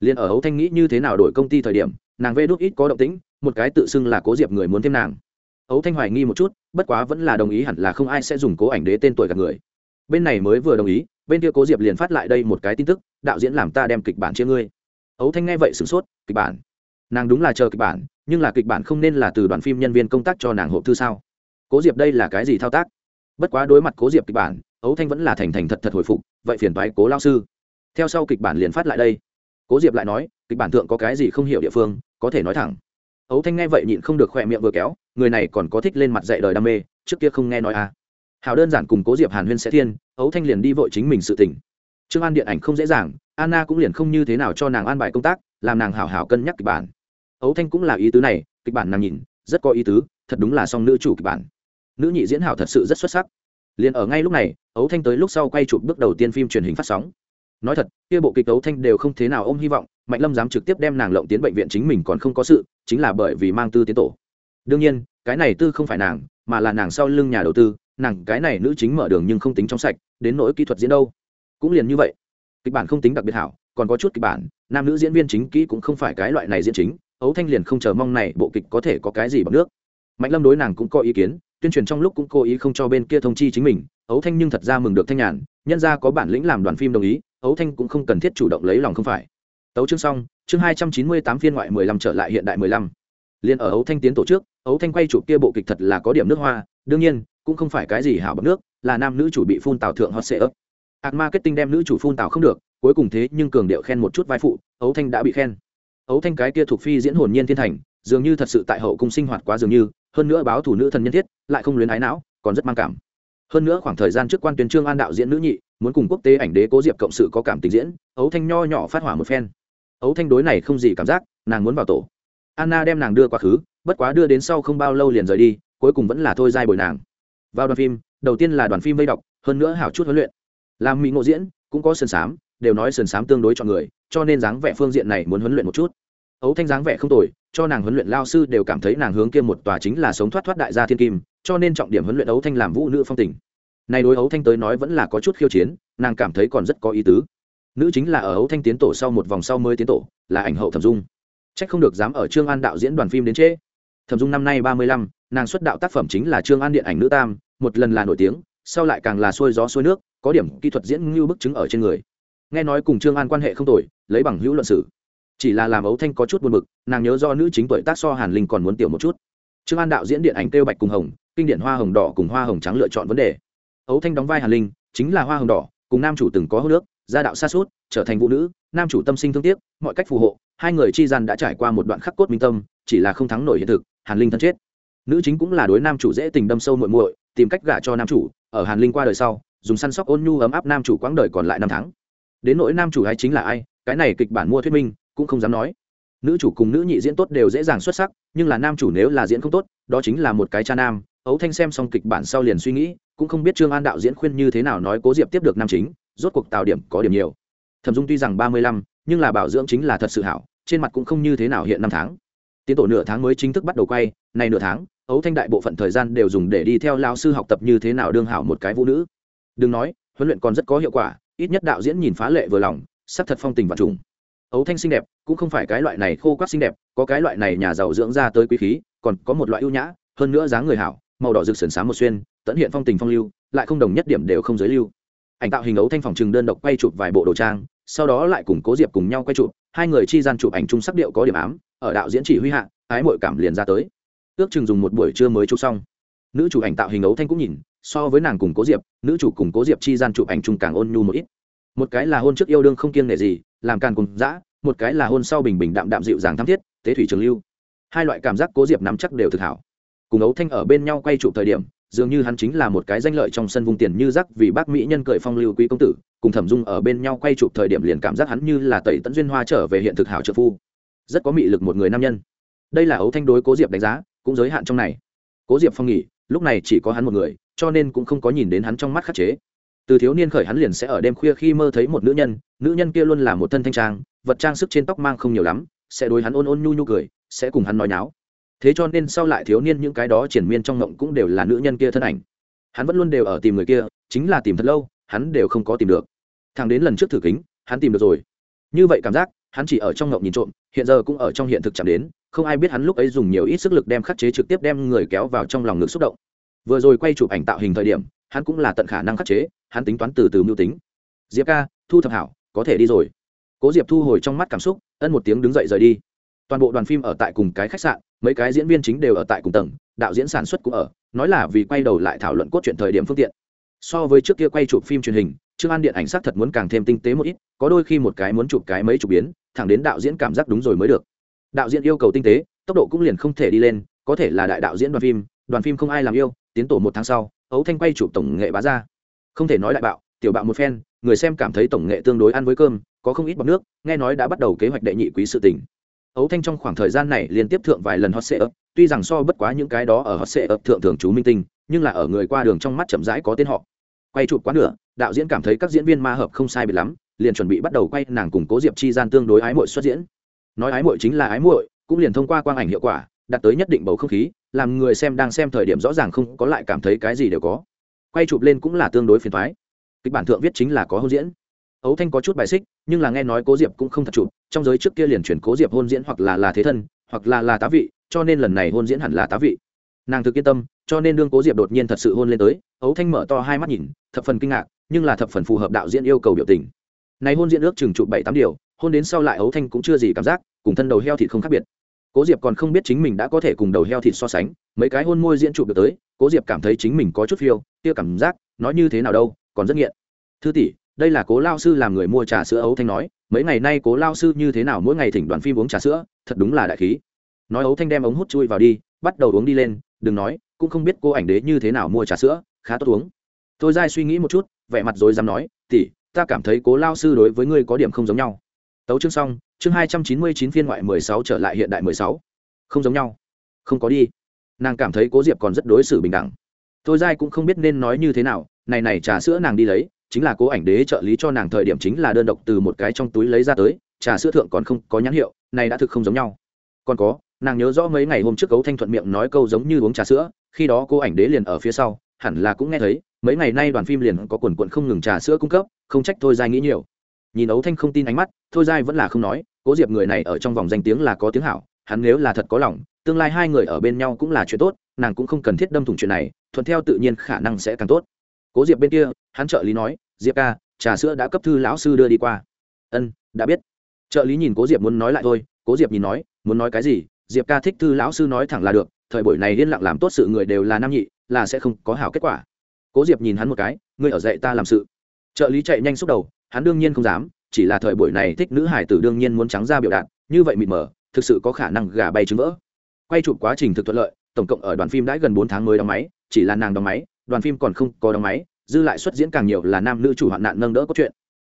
Liền ở ấu thanh nghĩ như thế nào đổi công ty thời điểm nàng vê đốt ít có động tĩnh, một cái tự xưng là cố diệp người muốn thêm nàng. Ấu thanh hoài nghi một chút, bất quá vẫn là đồng ý hẳn là không ai sẽ dùng cố ảnh đế tên tuổi gặp người. Bên này mới vừa đồng ý, bên kia cố diệp liền phát lại đây một cái tin tức, đạo diễn làm ta đem kịch bản chia ngươi. Ấu thanh nghe vậy sửng sốt, kịch bản. Nàng đúng là chờ kịch bản, nhưng là kịch bản không nên là từ đoàn phim nhân viên công tác cho nàng hộp thư sao? Cố diệp đây là cái gì thao tác? Bất quá đối mặt cố diệp kịch bản, ấu thanh vẫn là thành thành thật thật hồi phục, vậy phiền toái cố lao sư. Theo sau kịch bản liền phát lại đây cố diệp lại nói, kịch bản thượng có cái gì không hiểu địa phương, có thể nói thẳng. Ấu thanh nghe vậy nhịn không được khỏe miệng vừa kéo, người này còn có thích lên mặt dạy đời đam mê, trước kia không nghe nói à. Hào đơn giản cùng cố diệp hàn huyên sẽ thiên, ấu thanh liền đi vội chính mình sự tỉnh trương an điện ảnh không dễ dàng, anna cũng liền không như thế nào cho nàng an bài công tác, làm nàng hảo hảo cân nhắc kịch bản. Ấu thanh cũng là ý tứ này, kịch bản nàng nhìn, rất có ý tứ, thật đúng là song nữ chủ kịch bản. Nữ nhị diễn hảo thật sự rất xuất sắc. Liền ở ngay lúc này, ấu thanh tới lúc sau quay chụp bước đầu tiên phim truyền hình phát sóng nói thật, kia bộ kịch đấu thanh đều không thế nào ôm hy vọng, mạnh lâm dám trực tiếp đem nàng lộng tiến bệnh viện chính mình còn không có sự, chính là bởi vì mang tư tiến tổ. Đương nhiên, cái này tư không phải nàng, mà là nàng sau lưng nhà đầu tư, nàng cái này nữ chính mở đường nhưng không tính trong sạch, đến nỗi kỹ thuật diễn đâu. Cũng liền như vậy. Kịch bản không tính đặc biệt hảo, còn có chút kịch bản, nam nữ diễn viên chính kỹ cũng không phải cái loại này diễn chính, ấu thanh liền không chờ mong này bộ kịch có thể có cái gì bằng nước. Mạnh lâm đối nàng cũng có ý kiến, tuyên truyền trong lúc cũng cố ý không cho bên kia thông chi chính mình, ấu thanh nhưng thật ra mừng được thanh nhàn, nhân ra có bản lĩnh làm đoàn phim đồng ý ấu thanh cũng không cần thiết chủ động lấy lòng không phải. Tấu chương xong, chương hai trăm chín mươi tám phiên ngoại mười lăm trở lại hiện đại mười lăm. Liền ở ấu thanh tiến tổ trước, ấu thanh quay chụp kia bộ kịch thật là có điểm nước hoa, đương nhiên, cũng không phải cái gì hảo bậc nước, là nam nữ chủ bị phun tào thượng hot sệ ấp ạc marketing đem nữ chủ phun tào không được, cuối cùng thế nhưng cường điệu khen một chút vai phụ, ấu thanh đã bị khen. Ấu thanh cái kia thuộc phi diễn hồn nhiên thiên thành, dường như thật sự tại hậu cung sinh hoạt quá dường như, hơn nữa báo thủ nữ thần nhân thiết, lại không luyến ái não, còn rất mang cảm hơn nữa khoảng thời gian trước quan tuyên trương an đạo diễn nữ nhị, muốn cùng quốc tế ảnh đế cố diệp cộng sự có cảm tình diễn, ấu thanh nho nhỏ phát hỏa một phen. Ấu thanh đối này không gì cảm giác, nàng muốn vào tổ. Anna đem nàng đưa quá khứ, bất quá đưa đến sau không bao lâu liền rời đi, cuối cùng vẫn là thôi dai bồi nàng. Vào đoàn phim, đầu tiên là đoàn phim vây đọc, hơn nữa hảo chút huấn luyện. Làm mỹ ngộ diễn, cũng có sườn sám, đều nói sườn sám tương đối cho người, cho nên dáng vẻ phương diện này muốn huấn luyện một chút. Ấu thanh dáng vẻ không tồi, cho nàng huấn luyện lao sư đều cảm thấy nàng hướng kia một tòa chính là sống thoát thoát đại gia thiên kim cho nên trọng điểm huấn luyện ấu thanh làm vũ nữ phong tình. Này đối ấu thanh tới nói vẫn là có chút khiêu chiến, nàng cảm thấy còn rất có ý tứ. Nữ chính là ở ấu thanh tiến tổ sau một vòng sau mới tiến tổ, là ảnh hậu thẩm dung. Trách không được dám ở trương an đạo diễn đoàn phim đến trễ. Thẩm dung năm nay ba mươi lăm, nàng xuất đạo tác phẩm chính là trương an điện ảnh nữ tam, một lần là nổi tiếng, sau lại càng là xuôi gió xuôi nước, có điểm kỹ thuật diễn như bức chứng ở trên người. Nghe nói cùng trương an quan hệ không tồi, lấy bằng hữu luận sử chỉ là làm ấu thanh có chút buồn bực, nàng nhớ do nữ chính tuổi tác so hàn linh còn muốn tiểu một chút. Trương an đạo diễn điện ảnh kêu bạch cùng hồng kinh điển hoa hồng đỏ cùng hoa hồng trắng lựa chọn vấn đề. Ấu thanh đóng vai hàn linh, chính là hoa hồng đỏ, cùng nam chủ từng có hô nước, gia đạo xa suốt, trở thành vũ nữ, nam chủ tâm sinh thương tiếc, mọi cách phù hộ, hai người chi gian đã trải qua một đoạn khắc cốt minh tâm, chỉ là không thắng nổi hiện thực, hàn linh thân chết. Nữ chính cũng là đối nam chủ dễ tình đâm sâu muội muội, tìm cách gả cho nam chủ, ở hàn linh qua đời sau, dùng săn sóc ôn nhu ấm áp nam chủ quãng đời còn lại năm tháng. Đến nỗi nam chủ hay chính là ai, cái này kịch bản mua thuyết minh, cũng không dám nói. Nữ chủ cùng nữ nhị diễn tốt đều dễ dàng xuất sắc, nhưng là nam chủ nếu là diễn không tốt, đó chính là một cái cha nam ấu thanh xem xong kịch bản sau liền suy nghĩ, cũng không biết trương an đạo diễn khuyên như thế nào nói cố diệp tiếp được nam chính, rốt cuộc tạo điểm có điểm nhiều. Thẩm dung tuy rằng ba mươi lăm, nhưng là bảo dưỡng chính là thật sự hảo, trên mặt cũng không như thế nào hiện năm tháng. Tiến tổ nửa tháng mới chính thức bắt đầu quay, này nửa tháng, ấu thanh đại bộ phận thời gian đều dùng để đi theo lao sư học tập như thế nào đương hảo một cái vũ nữ. Đừng nói, huấn luyện còn rất có hiệu quả, ít nhất đạo diễn nhìn phá lệ vừa lòng, sắc thật phong tình và trùng. Ấu thanh xinh đẹp, cũng không phải cái loại này khô quát xinh đẹp, có cái loại này nhà giàu dưỡng ra tới quý khí, còn có một loại ưu nhã, hơn nữa dáng người hảo màu đỏ rực sườn sáng một xuyên, tận hiện phong tình phong lưu, lại không đồng nhất điểm đều không giới lưu. Ảnh tạo hình ấu thanh phòng trừng đơn độc quay chụp vài bộ đồ trang, sau đó lại cùng cố diệp cùng nhau quay chụp, hai người chi gian chụp ảnh chung sắc điệu có điểm ám, ở đạo diễn chỉ huy hạ, ái mội cảm liền ra tới. Ước chừng dùng một buổi trưa mới chụp xong. Nữ chủ ảnh tạo hình ấu thanh cũng nhìn, so với nàng cùng cố diệp, nữ chủ cùng cố diệp chi gian chụp ảnh chung càng ôn nhu một ít. Một cái là hôn trước yêu đương không kiêng nể gì, làm càng cùng dã, một cái là hôn sau bình bình đạm đạm dịu dàng thắm thiết, tế thủy trường lưu. Hai loại cảm giác cố diệp nắm chắc đều thực hảo cùng ấu thanh ở bên nhau quay chụp thời điểm, dường như hắn chính là một cái danh lợi trong sân vùng tiền như rắc vì bác mỹ nhân cởi phong lưu quý công tử, cùng thẩm dung ở bên nhau quay chụp thời điểm liền cảm giác hắn như là tẩy tận duyên hoa trở về hiện thực hảo trợ phu. Rất có mị lực một người nam nhân. Đây là ấu thanh đối cố diệp đánh giá, cũng giới hạn trong này. Cố diệp phong nghỉ, lúc này chỉ có hắn một người, cho nên cũng không có nhìn đến hắn trong mắt khắc chế. Từ thiếu niên khởi hắn liền sẽ ở đêm khuya khi mơ thấy một nữ nhân nữ nhân kia luôn là một thân thanh trang, vật trang sức trên tóc mang không nhiều lắm, sẽ đối hắn ôn ôn nhu nhu cười, sẽ cùng hắn nói nháo thế cho nên sau lại thiếu niên những cái đó triển miên trong ngộng cũng đều là nữ nhân kia thân ảnh. Hắn vẫn luôn đều ở tìm người kia, chính là tìm thật lâu, hắn đều không có tìm được. Thằng đến lần trước thử kính, hắn tìm được rồi. Như vậy cảm giác, hắn chỉ ở trong ngộng nhìn trộm, hiện giờ cũng ở trong hiện thực chạm đến, không ai biết hắn lúc ấy dùng nhiều ít sức lực đem khắc chế trực tiếp đem người kéo vào trong lòng ngực xúc động. Vừa rồi quay chụp ảnh tạo hình thời điểm, hắn cũng là tận khả năng khắc chế, hắn tính toán từ từ mưu tính. Diệp ca, thu thập hảo, có thể đi rồi. Cố diệp thu hồi trong mắt cảm xúc, ân một tiếng đứng dậy rời đi. Toàn bộ đoàn phim ở tại cùng cái khách sạn mấy cái diễn viên chính đều ở tại cùng tầng, đạo diễn sản xuất cũng ở, nói là vì quay đầu lại thảo luận cốt truyện thời điểm phương tiện. So với trước kia quay chụp phim truyền hình, trương an điện ảnh sắc thật muốn càng thêm tinh tế một ít, có đôi khi một cái muốn chụp cái mấy chục biến, thẳng đến đạo diễn cảm giác đúng rồi mới được. Đạo diễn yêu cầu tinh tế, tốc độ cũng liền không thể đi lên, có thể là đại đạo diễn đoàn phim đoàn phim không ai làm yêu, tiến tổ một tháng sau, ấu thanh quay chụp tổng nghệ bá ra. Không thể nói đại bạo, tiểu bạo một phen, người xem cảm thấy tổng nghệ tương đối ăn với cơm, có không ít bọc nước, nghe nói đã bắt đầu kế hoạch đệ nhị quý sự tình ấu thanh trong khoảng thời gian này liên tiếp thượng vài lần hot sệ ấp tuy rằng so bất quá những cái đó ở hot sệ ấp thượng thường chú minh tinh, nhưng là ở người qua đường trong mắt chậm rãi có tên họ. Quay chụp quá nửa, đạo diễn cảm thấy các diễn viên ma hợp không sai biệt lắm, liền chuẩn bị bắt đầu quay nàng cùng cố diệp chi gian tương đối ái mội xuất diễn. Nói ái mội chính là ái mội cũng liền thông qua quang ảnh hiệu quả, đạt tới nhất định bầu không khí, làm người xem đang xem thời điểm rõ ràng không có lại cảm thấy cái gì đều có. Quay chụp lên cũng là tương đối phiền thoái kịch bản thượng viết chính là có hôn diễn ấu thanh có chút bài xích, nhưng là nghe nói cố diệp cũng không thật chụp trong giới trước kia liền chuyển cố diệp hôn diễn hoặc là là thế thân, hoặc là là tá vị, cho nên lần này hôn diễn hẳn là tá vị. Nàng thực yên tâm, cho nên đương cố diệp đột nhiên thật sự hôn lên tới, ấu thanh mở to hai mắt nhìn, thập phần kinh ngạc, nhưng là thập phần phù hợp đạo diễn yêu cầu biểu tình. Này hôn diễn ước chừng chụp bảy tám điều, hôn đến sau lại ấu thanh cũng chưa gì cảm giác, cùng thân đầu heo thịt không khác biệt. Cố diệp còn không biết chính mình đã có thể cùng đầu heo thịt so sánh, mấy cái hôn môi diễn chụp được tới, cố diệp cảm thấy chính mình có chút phiêu, kia cảm giác, nói như thế nào đâu, còn rất nghiện. Thư tỷ đây là cố lao sư làm người mua trà sữa ấu thanh nói, mấy ngày nay cố lao sư như thế nào mỗi ngày thỉnh đoàn phim uống trà sữa, thật đúng là đại khí. Nói ấu thanh đem ống hút chui vào đi, bắt đầu uống đi lên, đừng nói, cũng không biết cô ảnh đế như thế nào mua trà sữa, khá tốt uống. Tôi dai suy nghĩ một chút, vẻ mặt rồi dám nói tỉ ta cảm thấy cố lao sư đối với ngươi có điểm không giống nhau. Tấu chương xong, chương hai trăm chín mươi chín phiên ngoại mười sáu trở lại hiện đại mười sáu. Không giống nhau. Không có đi. Nàng cảm thấy cố diệp còn rất đối xử bình đẳng. Tôi dai cũng không biết nên nói như thế nào, này này, trà sữa nàng đi lấy chính là cố ảnh đế trợ lý cho nàng thời điểm chính là đơn độc từ một cái trong túi lấy ra tới, trà sữa thượng còn không có nhãn hiệu, này đã thực không giống nhau. Còn có, nàng nhớ rõ mấy ngày hôm trước cấu thanh thuận miệng nói câu giống như uống trà sữa, khi đó cô ảnh đế liền ở phía sau, hẳn là cũng nghe thấy, mấy ngày nay đoàn phim liền có quần quận không ngừng trà sữa cung cấp, không trách thôi giai nghĩ nhiều. Nhìn ấu thanh không tin ánh mắt, thôi giai vẫn là không nói, cố diệp người này ở trong vòng danh tiếng là có tiếng hảo, hắn nếu là thật có lòng, tương lai hai người ở bên nhau cũng là chuyện tốt, nàng cũng không cần thiết đâm thủng chuyện này, thuận theo tự nhiên khả năng sẽ càng tốt cố diệp bên kia, hắn trợ lý nói, diệp ca, trà sữa đã cấp thư lão sư đưa đi qua. Ân, đã biết. Trợ lý nhìn cố diệp muốn nói lại thôi, cố diệp nhìn nói, muốn nói cái gì? Diệp ca thích thư lão sư nói thẳng là được, thời buổi này liên lạc làm tốt sự người đều là nam nhị, là sẽ không có hảo kết quả. Cố diệp nhìn hắn một cái, ngươi ở dạy ta làm sự. Trợ lý chạy nhanh xúc đầu, hắn đương nhiên không dám, chỉ là thời buổi này thích nữ hải tử đương nhiên muốn trắng ra biểu đạt, như vậy mịt mờ, thực sự có khả năng gà bay trứng vỡ. Quay chụp quá trình thực thuận lợi, tổng cộng ở đoàn phim đã gần bốn tháng mới đóng máy, chỉ là nàng đóng máy đoàn phim còn không có đóng máy, dư lại xuất diễn càng nhiều là nam nữ chủ hoạn nạn nâng đỡ có chuyện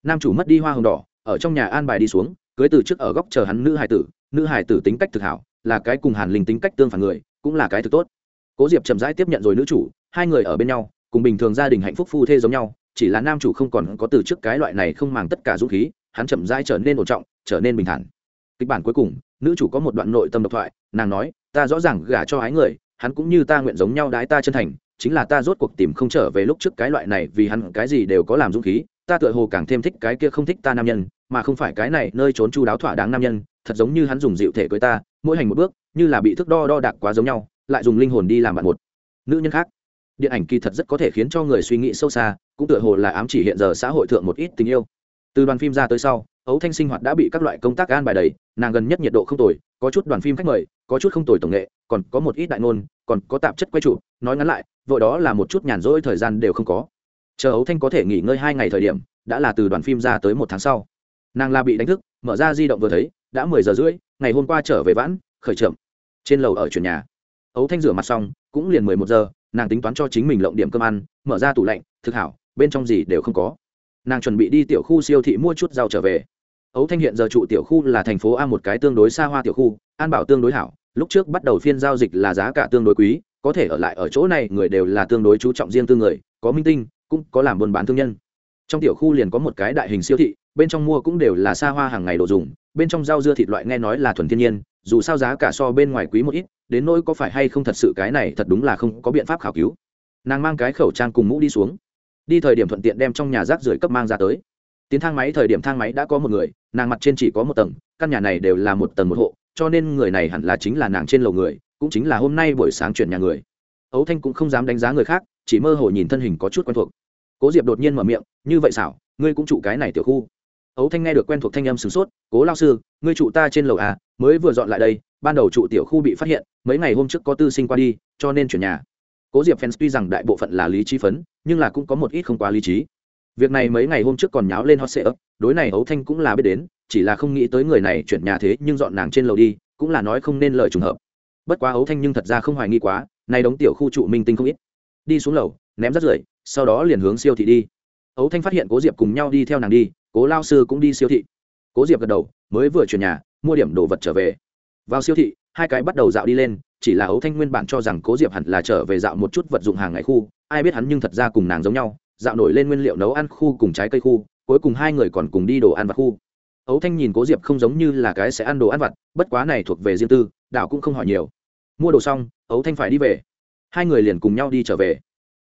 nam chủ mất đi hoa hồng đỏ, ở trong nhà an bài đi xuống, cưới từ trước ở góc chờ hắn nữ hải tử, nữ hải tử tính cách thực hảo, là cái cùng hàn linh tính cách tương phản người, cũng là cái thực tốt. Cố diệp chậm rãi tiếp nhận rồi nữ chủ, hai người ở bên nhau, cùng bình thường gia đình hạnh phúc phu thê giống nhau, chỉ là nam chủ không còn có từ trước cái loại này không màng tất cả dũng khí, hắn chậm rãi trở nên ổn trọng, trở nên bình thản. Kịch bản cuối cùng, nữ chủ có một đoạn nội tâm độc thoại, nàng nói, ta rõ ràng gả cho ái người, hắn cũng như ta nguyện giống nhau đái ta chân thành chính là ta rốt cuộc tìm không trở về lúc trước cái loại này, vì hắn cái gì đều có làm dũng khí, ta tựa hồ càng thêm thích cái kia không thích ta nam nhân, mà không phải cái này nơi trốn chu đáo thỏa đáng nam nhân, thật giống như hắn dùng dịu thể cưới ta, mỗi hành một bước, như là bị thước đo đo đạc quá giống nhau, lại dùng linh hồn đi làm bạn một. Nữ nhân khác, điện ảnh kỳ thật rất có thể khiến cho người suy nghĩ sâu xa, cũng tựa hồ là ám chỉ hiện giờ xã hội thượng một ít tình yêu. Từ đoàn phim ra tới sau ấu thanh sinh hoạt đã bị các loại công tác an bài đầy, nàng gần nhất nhiệt độ không tồi, có chút đoàn phim khách mời, có chút không tồi tổng nghệ, còn có một ít đại ngôn, còn có tạp chất quay trụ, nói ngắn lại, vội đó là một chút nhàn rỗi thời gian đều không có. Chờ ấu thanh có thể nghỉ ngơi hai ngày thời điểm, đã là từ đoàn phim ra tới một tháng sau. Nàng la bị đánh thức, mở ra di động vừa thấy, đã mười giờ rưỡi, ngày hôm qua trở về vãn, khởi chậm. Trên lầu ở chuyển nhà. Ấu thanh rửa mặt xong, cũng liền mười một giờ, nàng tính toán cho chính mình lộng điểm cơm ăn, mở ra tủ lạnh, thực hảo, bên trong gì đều không có. Nàng chuẩn bị đi tiểu khu siêu thị mua chút rau trở về ấu thanh hiện giờ trụ tiểu khu là thành phố a một cái tương đối xa hoa tiểu khu, an bảo tương đối hảo, lúc trước bắt đầu phiên giao dịch là giá cả tương đối quý, có thể ở lại ở chỗ này người đều là tương đối chú trọng riêng tư người, có minh tinh, cũng có làm buôn bán thương nhân. Trong tiểu khu liền có một cái đại hình siêu thị, bên trong mua cũng đều là xa hoa hàng ngày đồ dùng, bên trong rau dưa thịt loại nghe nói là thuần thiên nhiên, dù sao giá cả so bên ngoài quý một ít, đến nỗi có phải hay không thật sự cái này thật đúng là không có biện pháp khảo cứu. Nàng mang cái khẩu trang cùng mũ đi xuống. Đi thời điểm thuận tiện đem trong nhà rác rưởi cấp mang ra tới. Tiến thang máy thời điểm thang máy đã có một người nàng mặt trên chỉ có một tầng, căn nhà này đều là một tầng một hộ, cho nên người này hẳn là chính là nàng trên lầu người, cũng chính là hôm nay buổi sáng chuyển nhà người. Ấu thanh cũng không dám đánh giá người khác, chỉ mơ hồ nhìn thân hình có chút quen thuộc. Cố diệp đột nhiên mở miệng, như vậy xảo, ngươi cũng trụ cái này tiểu khu? Ấu thanh nghe được quen thuộc thanh âm sửng sốt, cố lao sư, ngươi trụ ta trên lầu à mới vừa dọn lại đây, ban đầu trụ tiểu khu bị phát hiện, mấy ngày hôm trước có tư sinh qua đi, cho nên chuyển nhà. Cố diệp fans tuy rằng đại bộ phận là lý trí phấn, nhưng là cũng có một ít không quá lý trí việc này mấy ngày hôm trước còn nháo lên hot sệ ấp, đối này ấu thanh cũng là biết đến, chỉ là không nghĩ tới người này chuyển nhà thế nhưng dọn nàng trên lầu đi, cũng là nói không nên lời trùng hợp. Bất quá ấu thanh nhưng thật ra không hoài nghi quá, nay đóng tiểu khu trụ minh tinh không ít. Đi xuống lầu, ném rắt rưởi, sau đó liền hướng siêu thị đi. Ấu thanh phát hiện cố diệp cùng nhau đi theo nàng đi, cố lao sư cũng đi siêu thị. Cố diệp gật đầu, mới vừa chuyển nhà, mua điểm đồ vật trở về. Vào siêu thị, hai cái bắt đầu dạo đi lên, chỉ là ấu thanh nguyên bản cho rằng cố diệp hẳn là trở về dạo một chút vật dụng hàng ngày khu, ai biết hắn nhưng thật ra cùng nàng giống nhau dạo nổi lên nguyên liệu nấu ăn khu cùng trái cây khu, cuối cùng hai người còn cùng đi đồ ăn vặt khu. Ấu thanh nhìn cố diệp không giống như là cái sẽ ăn đồ ăn vặt, bất quá này thuộc về riêng tư, đảo cũng không hỏi nhiều. Mua đồ xong, ấu thanh phải đi về. Hai người liền cùng nhau đi trở về.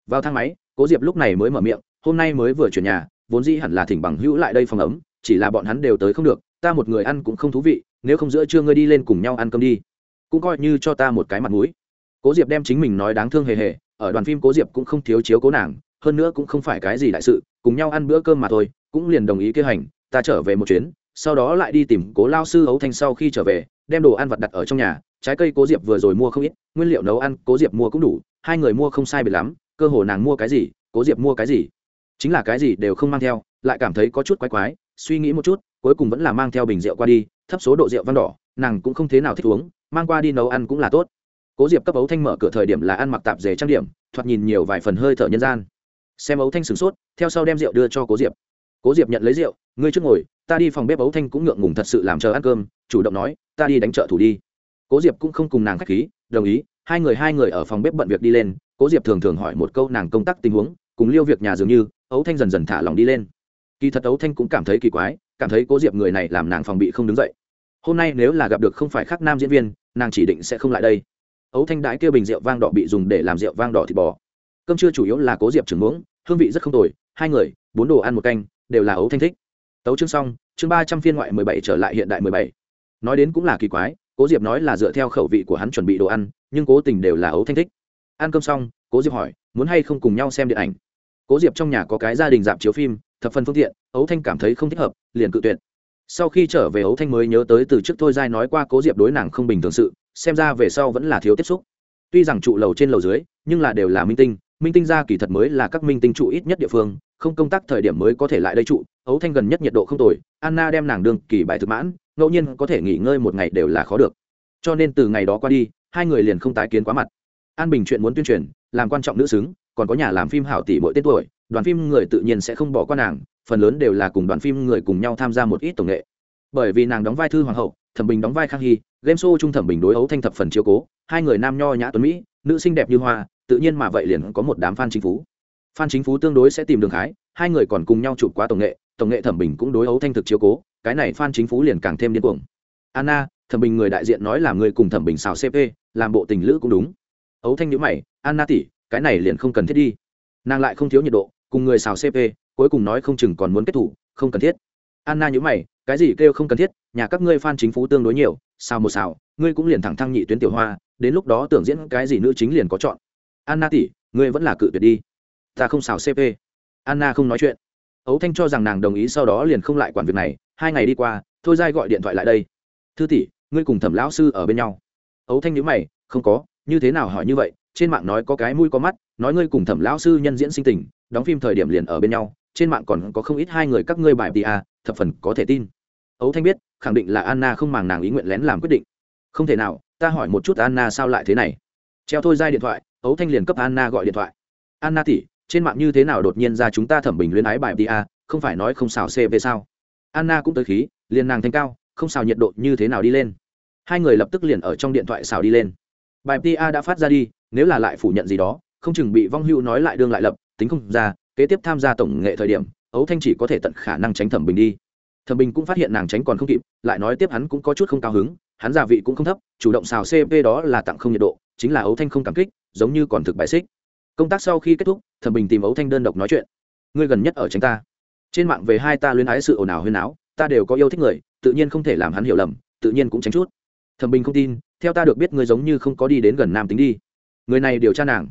Vào thang máy, cố diệp lúc này mới mở miệng, hôm nay mới vừa chuyển nhà, vốn dĩ hẳn là thỉnh bằng hữu lại đây phòng ấm, chỉ là bọn hắn đều tới không được, ta một người ăn cũng không thú vị, nếu không giữa trưa ngươi đi lên cùng nhau ăn cơm đi. Cũng coi như cho ta một cái mặt mũi. Cố diệp đem chính mình nói đáng thương hề hề, ở đoàn phim cố diệp cũng không thiếu chiếu cố nàng hơn nữa cũng không phải cái gì đại sự, cùng nhau ăn bữa cơm mà thôi, cũng liền đồng ý kế hành ta trở về một chuyến, sau đó lại đi tìm cố lao sư ấu thanh sau khi trở về, đem đồ ăn vặt đặt ở trong nhà, trái cây cố diệp vừa rồi mua không ít, nguyên liệu nấu ăn cố diệp mua cũng đủ, hai người mua không sai biệt lắm, cơ hồ nàng mua cái gì, cố diệp mua cái gì, chính là cái gì đều không mang theo, lại cảm thấy có chút quái quái, suy nghĩ một chút, cuối cùng vẫn là mang theo bình rượu qua đi, thấp số độ rượu văn đỏ, nàng cũng không thế nào thích uống, mang qua đi nấu ăn cũng là tốt. Cố diệp cấp ấu thanh mở cửa thời điểm là ăn mặc tạp dề trang điểm, thoạt nhìn nhiều vài phần hơi thở nhân gian xem ấu thanh sửng sốt, theo sau đem rượu đưa cho cố diệp. Cố diệp nhận lấy rượu, ngươi trước ngồi, ta đi phòng bếp ấu thanh cũng ngượng ngùng thật sự làm chờ ăn cơm, chủ động nói, ta đi đánh trợ thủ đi. Cố diệp cũng không cùng nàng k h á c h khí, đồng ý. Hai người hai người ở phòng bếp bận việc đi lên, cố diệp thường thường hỏi một câu nàng công tác tình huống, cùng liêu việc nhà dường như, ấu thanh dần dần thả lòng đi lên. Kỳ thật ấu thanh cũng cảm thấy kỳ quái, cảm thấy cố diệp người này làm nàng phòng bị không đứng dậy. Hôm nay nếu là gặp được không phải khác nam diễn viên, nàng chỉ định sẽ không lại đây. Ấu thanh đãi kêu bình rượu vang đỏ bị dùng để làm rượu vang đỏ thịt bò. Cơm trưa chủ yếu là cố diệp trưởng muỗng hương vị rất không tồi, hai người, bốn đồ ăn một canh, đều là ấu thanh thích. Tấu chương xong, chương ba trăm phiên ngoại mười bảy trở lại hiện đại mười bảy. Nói đến cũng là kỳ quái, cố diệp nói là dựa theo khẩu vị của hắn chuẩn bị đồ ăn, nhưng cố tình đều là ấu thanh thích. Ăn cơm xong, cố diệp hỏi, muốn hay không cùng nhau xem điện ảnh? Cố diệp trong nhà có cái gia đình dạp chiếu phim, thập phần phương tiện, ấu thanh cảm thấy không thích hợp, liền cự tuyệt. Sau khi trở về ấu thanh mới nhớ tới từ trước thôi giai nói qua cố diệp đối nàng không bình thường sự, xem ra về sau vẫn là thiếu tiếp xúc. Tuy rằng trụ lầu trên lầu dưới, nhưng là đều là minh tinh minh tinh gia kỳ thật mới là các minh tinh trụ ít nhất địa phương, không công tác thời điểm mới có thể lại đây trụ, ấu thanh gần nhất nhiệt độ không tồi, anna đem nàng đương kỳ bài thực mãn, ngẫu nhiên có thể nghỉ ngơi một ngày đều là khó được. Cho nên từ ngày đó qua đi, hai người liền không tái kiến quá mặt. An bình chuyện muốn tuyên truyền, làm quan trọng nữ xứng, còn có nhà làm phim hảo tỷ mỗi tên tuổi, đoàn phim người tự nhiên sẽ không bỏ qua nàng, phần lớn đều là cùng đoàn phim người cùng nhau tham gia một ít tổng nghệ. Bởi vì nàng đóng vai thư hoàng hậu, thẩm bình đóng vai khang hy, game show trung thẩm bình đối ấu thanh thập phần chiếu cố, hai người nam nho nhã tuấn mỹ, nữ xinh đẹp như hoa tự nhiên mà vậy liền có một đám fan chính phú. Fan chính phú tương đối sẽ tìm đường khái hai người còn cùng nhau chụp quá tổng nghệ tổng nghệ thẩm bình cũng đối ấu thanh thực chiếu cố cái này fan chính phú liền càng thêm điên cuồng. Anna thẩm bình người đại diện nói là người cùng thẩm bình xào cp làm bộ tình lữ cũng đúng. Ấu thanh nhữ mày anna tỷ cái này liền không cần thiết đi. Nàng lại không thiếu nhiệt độ cùng người xào cp cuối cùng nói không chừng còn muốn kết thủ không cần thiết. Anna nhữ mày cái gì kêu không cần thiết nhà các ngươi fan chính phú tương đối nhiều sao một xào, ngươi cũng liền thẳng thăng nhị tuyến tiểu hoa đến lúc đó tưởng diễn cái gì nữ chính liền có chọn anna tỷ, ngươi vẫn là cự tuyệt đi. Ta không xào cp anna không nói chuyện. Ấu thanh cho rằng nàng đồng ý sau đó liền không lại quản việc này. Hai ngày đi qua, thôi giai gọi điện thoại lại đây. Thư tỷ, ngươi cùng thẩm lão sư ở bên nhau. Ấu thanh nhữ mày, không có, như thế nào hỏi như vậy? Trên mạng nói có cái mũi có mắt, nói ngươi cùng thẩm lão sư nhân diễn sinh tình, đóng phim thời điểm liền ở bên nhau. Trên mạng còn có không ít hai người các ngươi bài đi à thập phần có thể tin. Ấu thanh biết, khẳng định là anna không màng nàng ý nguyện lén làm quyết định. Không thể nào, ta hỏi một chút anna sao lại thế này. Treo thôi giai điện thoại ấu thanh liền cấp anna gọi điện thoại. Anna tỉ trên mạng như thế nào đột nhiên ra chúng ta thẩm bình luyến ái bài đi A, không phải nói không xào cv sao? Anna cũng tới khí liền nàng thanh cao không xào nhiệt độ như thế nào đi lên? Hai người lập tức liền ở trong điện thoại xào đi lên. Bài pa đã phát ra đi nếu là lại phủ nhận gì đó không chừng bị vong hưu nói lại đương lại lập tính không ra kế tiếp tham gia tổng nghệ thời điểm ấu thanh chỉ có thể tận khả năng tránh thẩm bình đi. Thẩm bình cũng phát hiện nàng tránh còn không kịp lại nói tiếp hắn cũng có chút không cao hứng hắn gia vị cũng không thấp chủ động xào cp đó là tặng không nhiệt độ chính là ấu thanh không cảm kích, giống như còn thực bài xích. Công tác sau khi kết thúc, thẩm bình tìm ấu thanh đơn độc nói chuyện. Ngươi gần nhất ở tránh ta. Trên mạng về hai ta luyến ái sự ồn ào huyên áo ta đều có yêu thích người, tự nhiên không thể làm hắn hiểu lầm, tự nhiên cũng tránh chút. Thẩm bình không tin, theo ta được biết ngươi giống như không có đi đến gần nam tính đi. Người này điều tra nàng.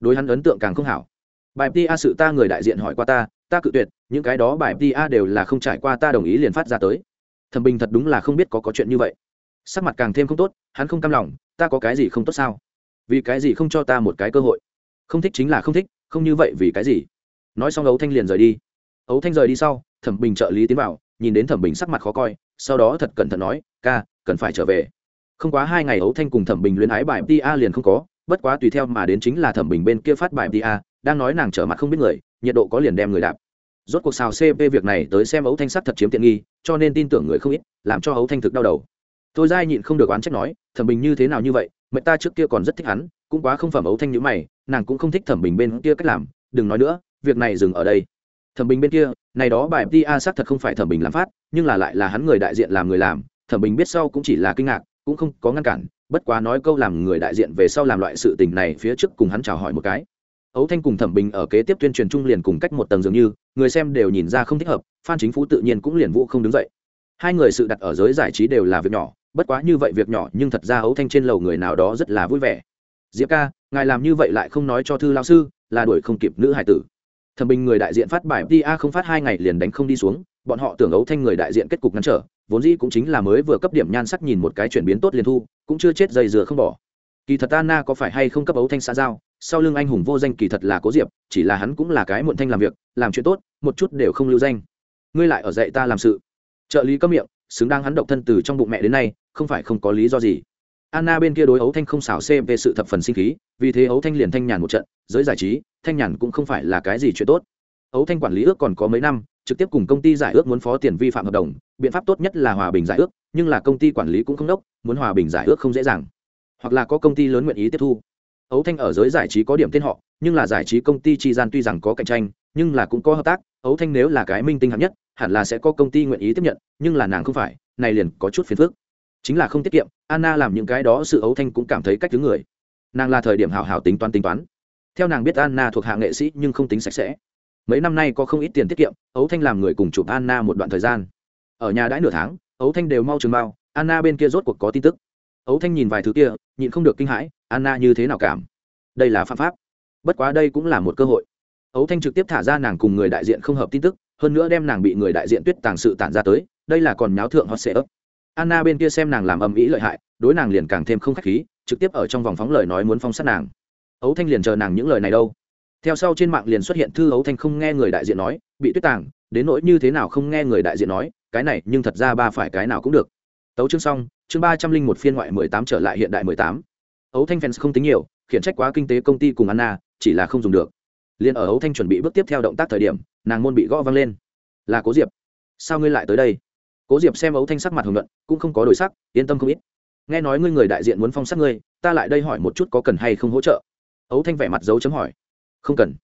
Đối hắn ấn tượng càng không hảo. Bài pta sự ta người đại diện hỏi qua ta ta cự tuyệt, những cái đó bài pta đều là không trải qua ta đồng ý liền phát ra tới. Thẩm bình thật đúng là không biết có có chuyện như vậy. Sắc mặt càng thêm không tốt, hắn không cam lòng, ta có cái gì không tốt sao? Vì cái gì không cho ta một cái cơ hội? Không thích chính là không thích, không như vậy vì cái gì? Nói xong ấu thanh liền rời đi. Ấu thanh rời đi sau, thẩm bình trợ lý tiến vào, nhìn đến thẩm bình sắc mặt khó coi, sau đó thật cẩn thận nói, ca, cần phải trở về. Không quá hai ngày ấu thanh cùng thẩm bình luyến ái bài pa liền không có, bất quá tùy theo mà đến chính là thẩm bình bên kia phát bài pa đang nói nàng trở mặt không biết người, nhiệt độ có liền đem người đạp. Rốt cuộc xào cp việc này tới xem ấu thanh sắc thật chiếm tiện nghi, cho nên tin tưởng người không ít, làm cho ấu thanh thực đau đầu. Tôi dai nhịn không được oán trách nói, thẩm bình như thế nào như vậy mẹ ta trước kia còn rất thích hắn, cũng quá không phẩm ấu thanh như mày, nàng cũng không thích thẩm bình bên kia cách làm, đừng nói nữa, việc này dừng ở đây. Thẩm bình bên kia, này đó bài pa xác thật không phải thẩm bình làm phát, nhưng là lại là hắn người đại diện làm người làm, thẩm bình biết sau cũng chỉ là kinh ngạc, cũng không có ngăn cản, bất quá nói câu làm người đại diện về sau làm loại sự tình này phía trước cùng hắn chào hỏi một cái. Ấu thanh cùng thẩm bình ở kế tiếp tuyên truyền chung liền cùng cách một tầng dường như, người xem đều nhìn ra không thích hợp, phan chính phú tự nhiên cũng liền vũ không đứng dậy. Hai người sự đặt ở giới giải trí đều là việc nhỏ bất quá như vậy việc nhỏ, nhưng thật ra ấu thanh trên lầu người nào đó rất là vui vẻ. Diệp ca, ngài làm như vậy lại không nói cho thư lao sư, là đuổi không kịp nữ hải tử. Thẩm bình người đại diện phát bài ta không phát hai ngày liền đánh không đi xuống, bọn họ tưởng ấu thanh người đại diện kết cục ngăn trở, vốn dĩ cũng chính là mới vừa cấp điểm nhan sắc nhìn một cái chuyển biến tốt liền thu, cũng chưa chết dây dừa không bỏ. Kỳ thật anna có phải hay không cấp ấu thanh xã giao, sau lưng anh hùng vô danh kỳ thật là cố diệp, chỉ là hắn cũng là cái muộn thanh làm việc, làm chuyện tốt, một chút đều không lưu danh. Ngươi lại ở dạy ta làm sự. Trợ lý có miệng, xứng đáng hắn độc thân từ trong bụng mẹ đến nay không phải không có lý do gì. Anna bên kia đối ấu thanh không xảo cp về sự thập phần sinh khí, vì thế ấu thanh liền thanh nhàn một trận, giới giải trí, thanh nhàn cũng không phải là cái gì chuyện tốt. Ấu thanh quản lý ước còn có mấy năm, trực tiếp cùng công ty giải ước muốn phó tiền vi phạm hợp đồng, biện pháp tốt nhất là hòa bình giải ước, nhưng là công ty quản lý cũng không đốc, muốn hòa bình giải ước không dễ dàng. Hoặc là có công ty lớn nguyện ý tiếp thu. Ấu thanh ở giới giải trí có điểm tên họ, nhưng là giải trí công ty tri gian tuy rằng có cạnh tranh, nhưng là cũng có hợp tác, ấu thanh nếu là cái minh tinh hạng nhất, hẳn là sẽ có công ty nguyện ý tiếp nhận, nhưng là nàng không phải, này liền có chút phiền phức chính là không tiết kiệm, anna làm những cái đó sự ấu thanh cũng cảm thấy cách thứ người. Nàng là thời điểm hào hào tính toán tính toán. Theo nàng biết anna thuộc hạ nghệ sĩ nhưng không tính sạch sẽ. Mấy năm nay có không ít tiền tiết kiệm, ấu thanh làm người cùng chụp anna một đoạn thời gian. Ở nhà đãi nửa tháng, ấu thanh đều mau trường bao, anna bên kia rốt cuộc có tin tức. Ấu thanh nhìn vài thứ kia, nhịn không được kinh hãi, anna như thế nào cảm? Đây là phạm pháp. Bất quá đây cũng là một cơ hội. Ấu thanh trực tiếp thả ra nàng cùng người đại diện không hợp tin tức, hơn nữa đem nàng bị người đại diện tuyết tàng sự tản ra tới, đây là còn nháo thượng hot sệ ấp anna bên kia xem nàng làm âm ý lợi hại, đối nàng liền càng thêm không khách khí, trực tiếp ở trong vòng phóng lời nói muốn phong sát nàng. Ấu thanh liền chờ nàng những lời này đâu. Theo sau trên mạng liền xuất hiện thư ấu thanh không nghe người đại diện nói, bị tuyết tàng, đến nỗi như thế nào không nghe người đại diện nói, cái này, nhưng thật ra ba phải cái nào cũng được. Tấu chương xong, chương ba trăm linh một phiên ngoại mười tám trở lại hiện đại mười tám. Ấu thanh fans không tính nhiều, khiển trách quá kinh tế công ty cùng anna, chỉ là không dùng được. Liền ở ấu thanh chuẩn bị bước tiếp theo động tác thời điểm, nàng môn bị gõ văng lên. Là cố diệp. Sao ngươi lại tới đây? Cố diệp xem ấu thanh sắc mặt hưởng luận cũng không có đổi sắc, yên tâm không ít. Nghe nói ngươi người đại diện muốn phong sát ngươi, ta lại đây hỏi một chút có cần hay không hỗ trợ. Ấu thanh vẻ mặt dấu chấm hỏi. Không cần.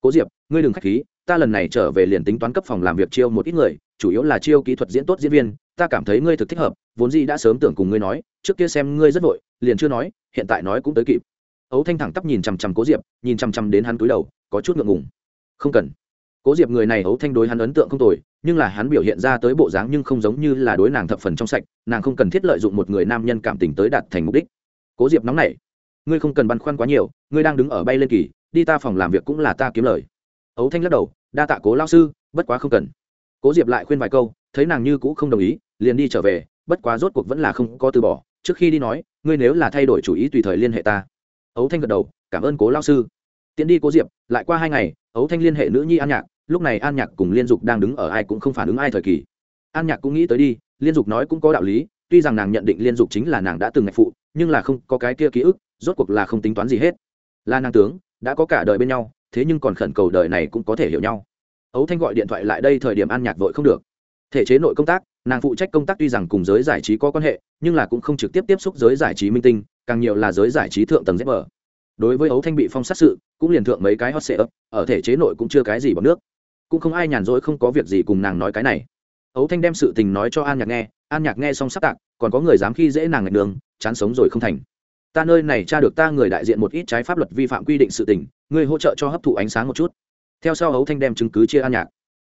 Cố diệp, ngươi đừng k h á c h khí, ta lần này trở về liền tính toán cấp phòng làm việc chiêu một ít người, chủ yếu là chiêu kỹ thuật diễn tốt diễn viên, ta cảm thấy ngươi thực thích hợp, vốn gì đã sớm tưởng cùng ngươi nói, trước kia xem ngươi rất vội, liền chưa nói, hiện tại nói cũng tới kịp. Ấu thanh thẳng tắp nhìn chằm chằm cố diệp, nhìn chằm chằm đến hắn túi đầu, có chút ngượng ngùng. Không cần. Cố diệp người này ấu thanh đối hắn ấn tượng không tồi nhưng là hắn biểu hiện ra tới bộ dáng nhưng không giống như là đối nàng thập phần trong sạch, nàng không cần thiết lợi dụng một người nam nhân cảm tình tới đạt thành mục đích. Cố diệp nóng nảy, ngươi không cần băn khoăn quá nhiều, ngươi đang đứng ở bay lên kỳ, đi ta phòng làm việc cũng là ta kiếm lời. Ấu thanh lắc đầu, đa tạ cố lao sư, bất quá không cần. Cố diệp lại khuyên vài câu, thấy nàng như cũ không đồng ý, liền đi trở về, bất quá rốt cuộc vẫn là không có từ bỏ, trước khi đi nói, ngươi nếu là thay đổi chủ ý tùy thời liên hệ ta. Ấu thanh gật đầu, cảm ơn cố lao sư. Tiến đi cố diệp, lại qua hai ngày, ấu thanh liên hệ nữ nhi an nhạc lúc này an nhạc cùng liên dục đang đứng ở ai cũng không phản ứng ai thời kỳ. an nhạc cũng nghĩ tới đi, liên dục nói cũng có đạo lý, tuy rằng nàng nhận định liên dục chính là nàng đã từng ngạch phụ, nhưng là không có cái kia ký ức, rốt cuộc là không tính toán gì hết. là nàng tướng, đã có cả đời bên nhau, thế nhưng còn khẩn cầu đời này cũng có thể hiểu nhau. Ấu thanh gọi điện thoại lại đây thời điểm an nhạc vội không được. Thể chế nội công tác, nàng phụ trách công tác tuy rằng cùng giới giải trí có quan hệ, nhưng là cũng không trực tiếp tiếp xúc giới giải trí minh tinh, càng nhiều là giới giải trí thượng tầng dép mở. Đối với ấu thanh bị phong sát sự, cũng liền thượng mấy cái hot sệ ấp ở thể chế nội cũng chưa cái gì bằng nước cũng không ai nhàn rỗi không có việc gì cùng nàng nói cái này. Ấu thanh đem sự tình nói cho an nhạc nghe an nhạc nghe xong sắp tạc còn có người dám khi dễ nàng ngạch đường chán sống rồi không thành. Ta nơi này tra được ta người đại diện một ít trái pháp luật vi phạm quy định sự tình ngươi hỗ trợ cho hấp thụ ánh sáng một chút. Theo sau ấu thanh đem chứng cứ chia an nhạc.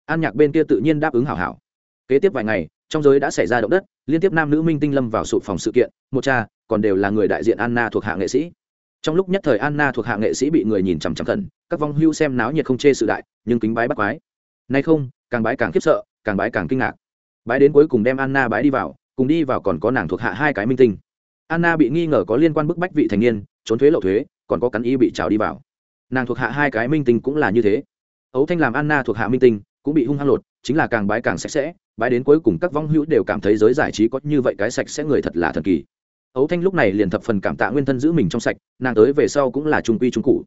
An nhạc bên kia tự nhiên đáp ứng hảo hảo. Kế tiếp vài ngày trong giới đã xảy ra động đất liên tiếp nam nữ minh tinh lâm vào sụp phòng sự kiện một cha còn đều là người đại diện anna thuộc hạ nghệ sĩ. Trong lúc nhất thời anna thuộc hạ nghệ sĩ bị người nhìn chằm chằm thần, các vong hưu xem náo nhiệt không chê sự đại nhưng kính bái bắt quái nay không, càng bái càng khiếp sợ, càng bái càng kinh ngạc. Bái đến cuối cùng đem anna bái đi vào, cùng đi vào còn có nàng thuộc hạ hai cái minh tinh. Anna bị nghi ngờ có liên quan bức bách vị thành niên, trốn thuế lậu thuế, còn có cắn y bị trào đi vào. Nàng thuộc hạ hai cái minh tinh cũng là như thế. Ấu thanh làm anna thuộc hạ minh tinh, cũng bị hung hăng lột, chính là càng bái càng sạch sẽ, bái đến cuối cùng các vong hữu đều cảm thấy giới giải trí có như vậy cái sạch sẽ người thật là thần kỳ. Ấu thanh lúc này liền thập phần cảm tạ nguyên thân giữ mình trong sạch, nàng tới về sau cũng là trung quy trung cụ.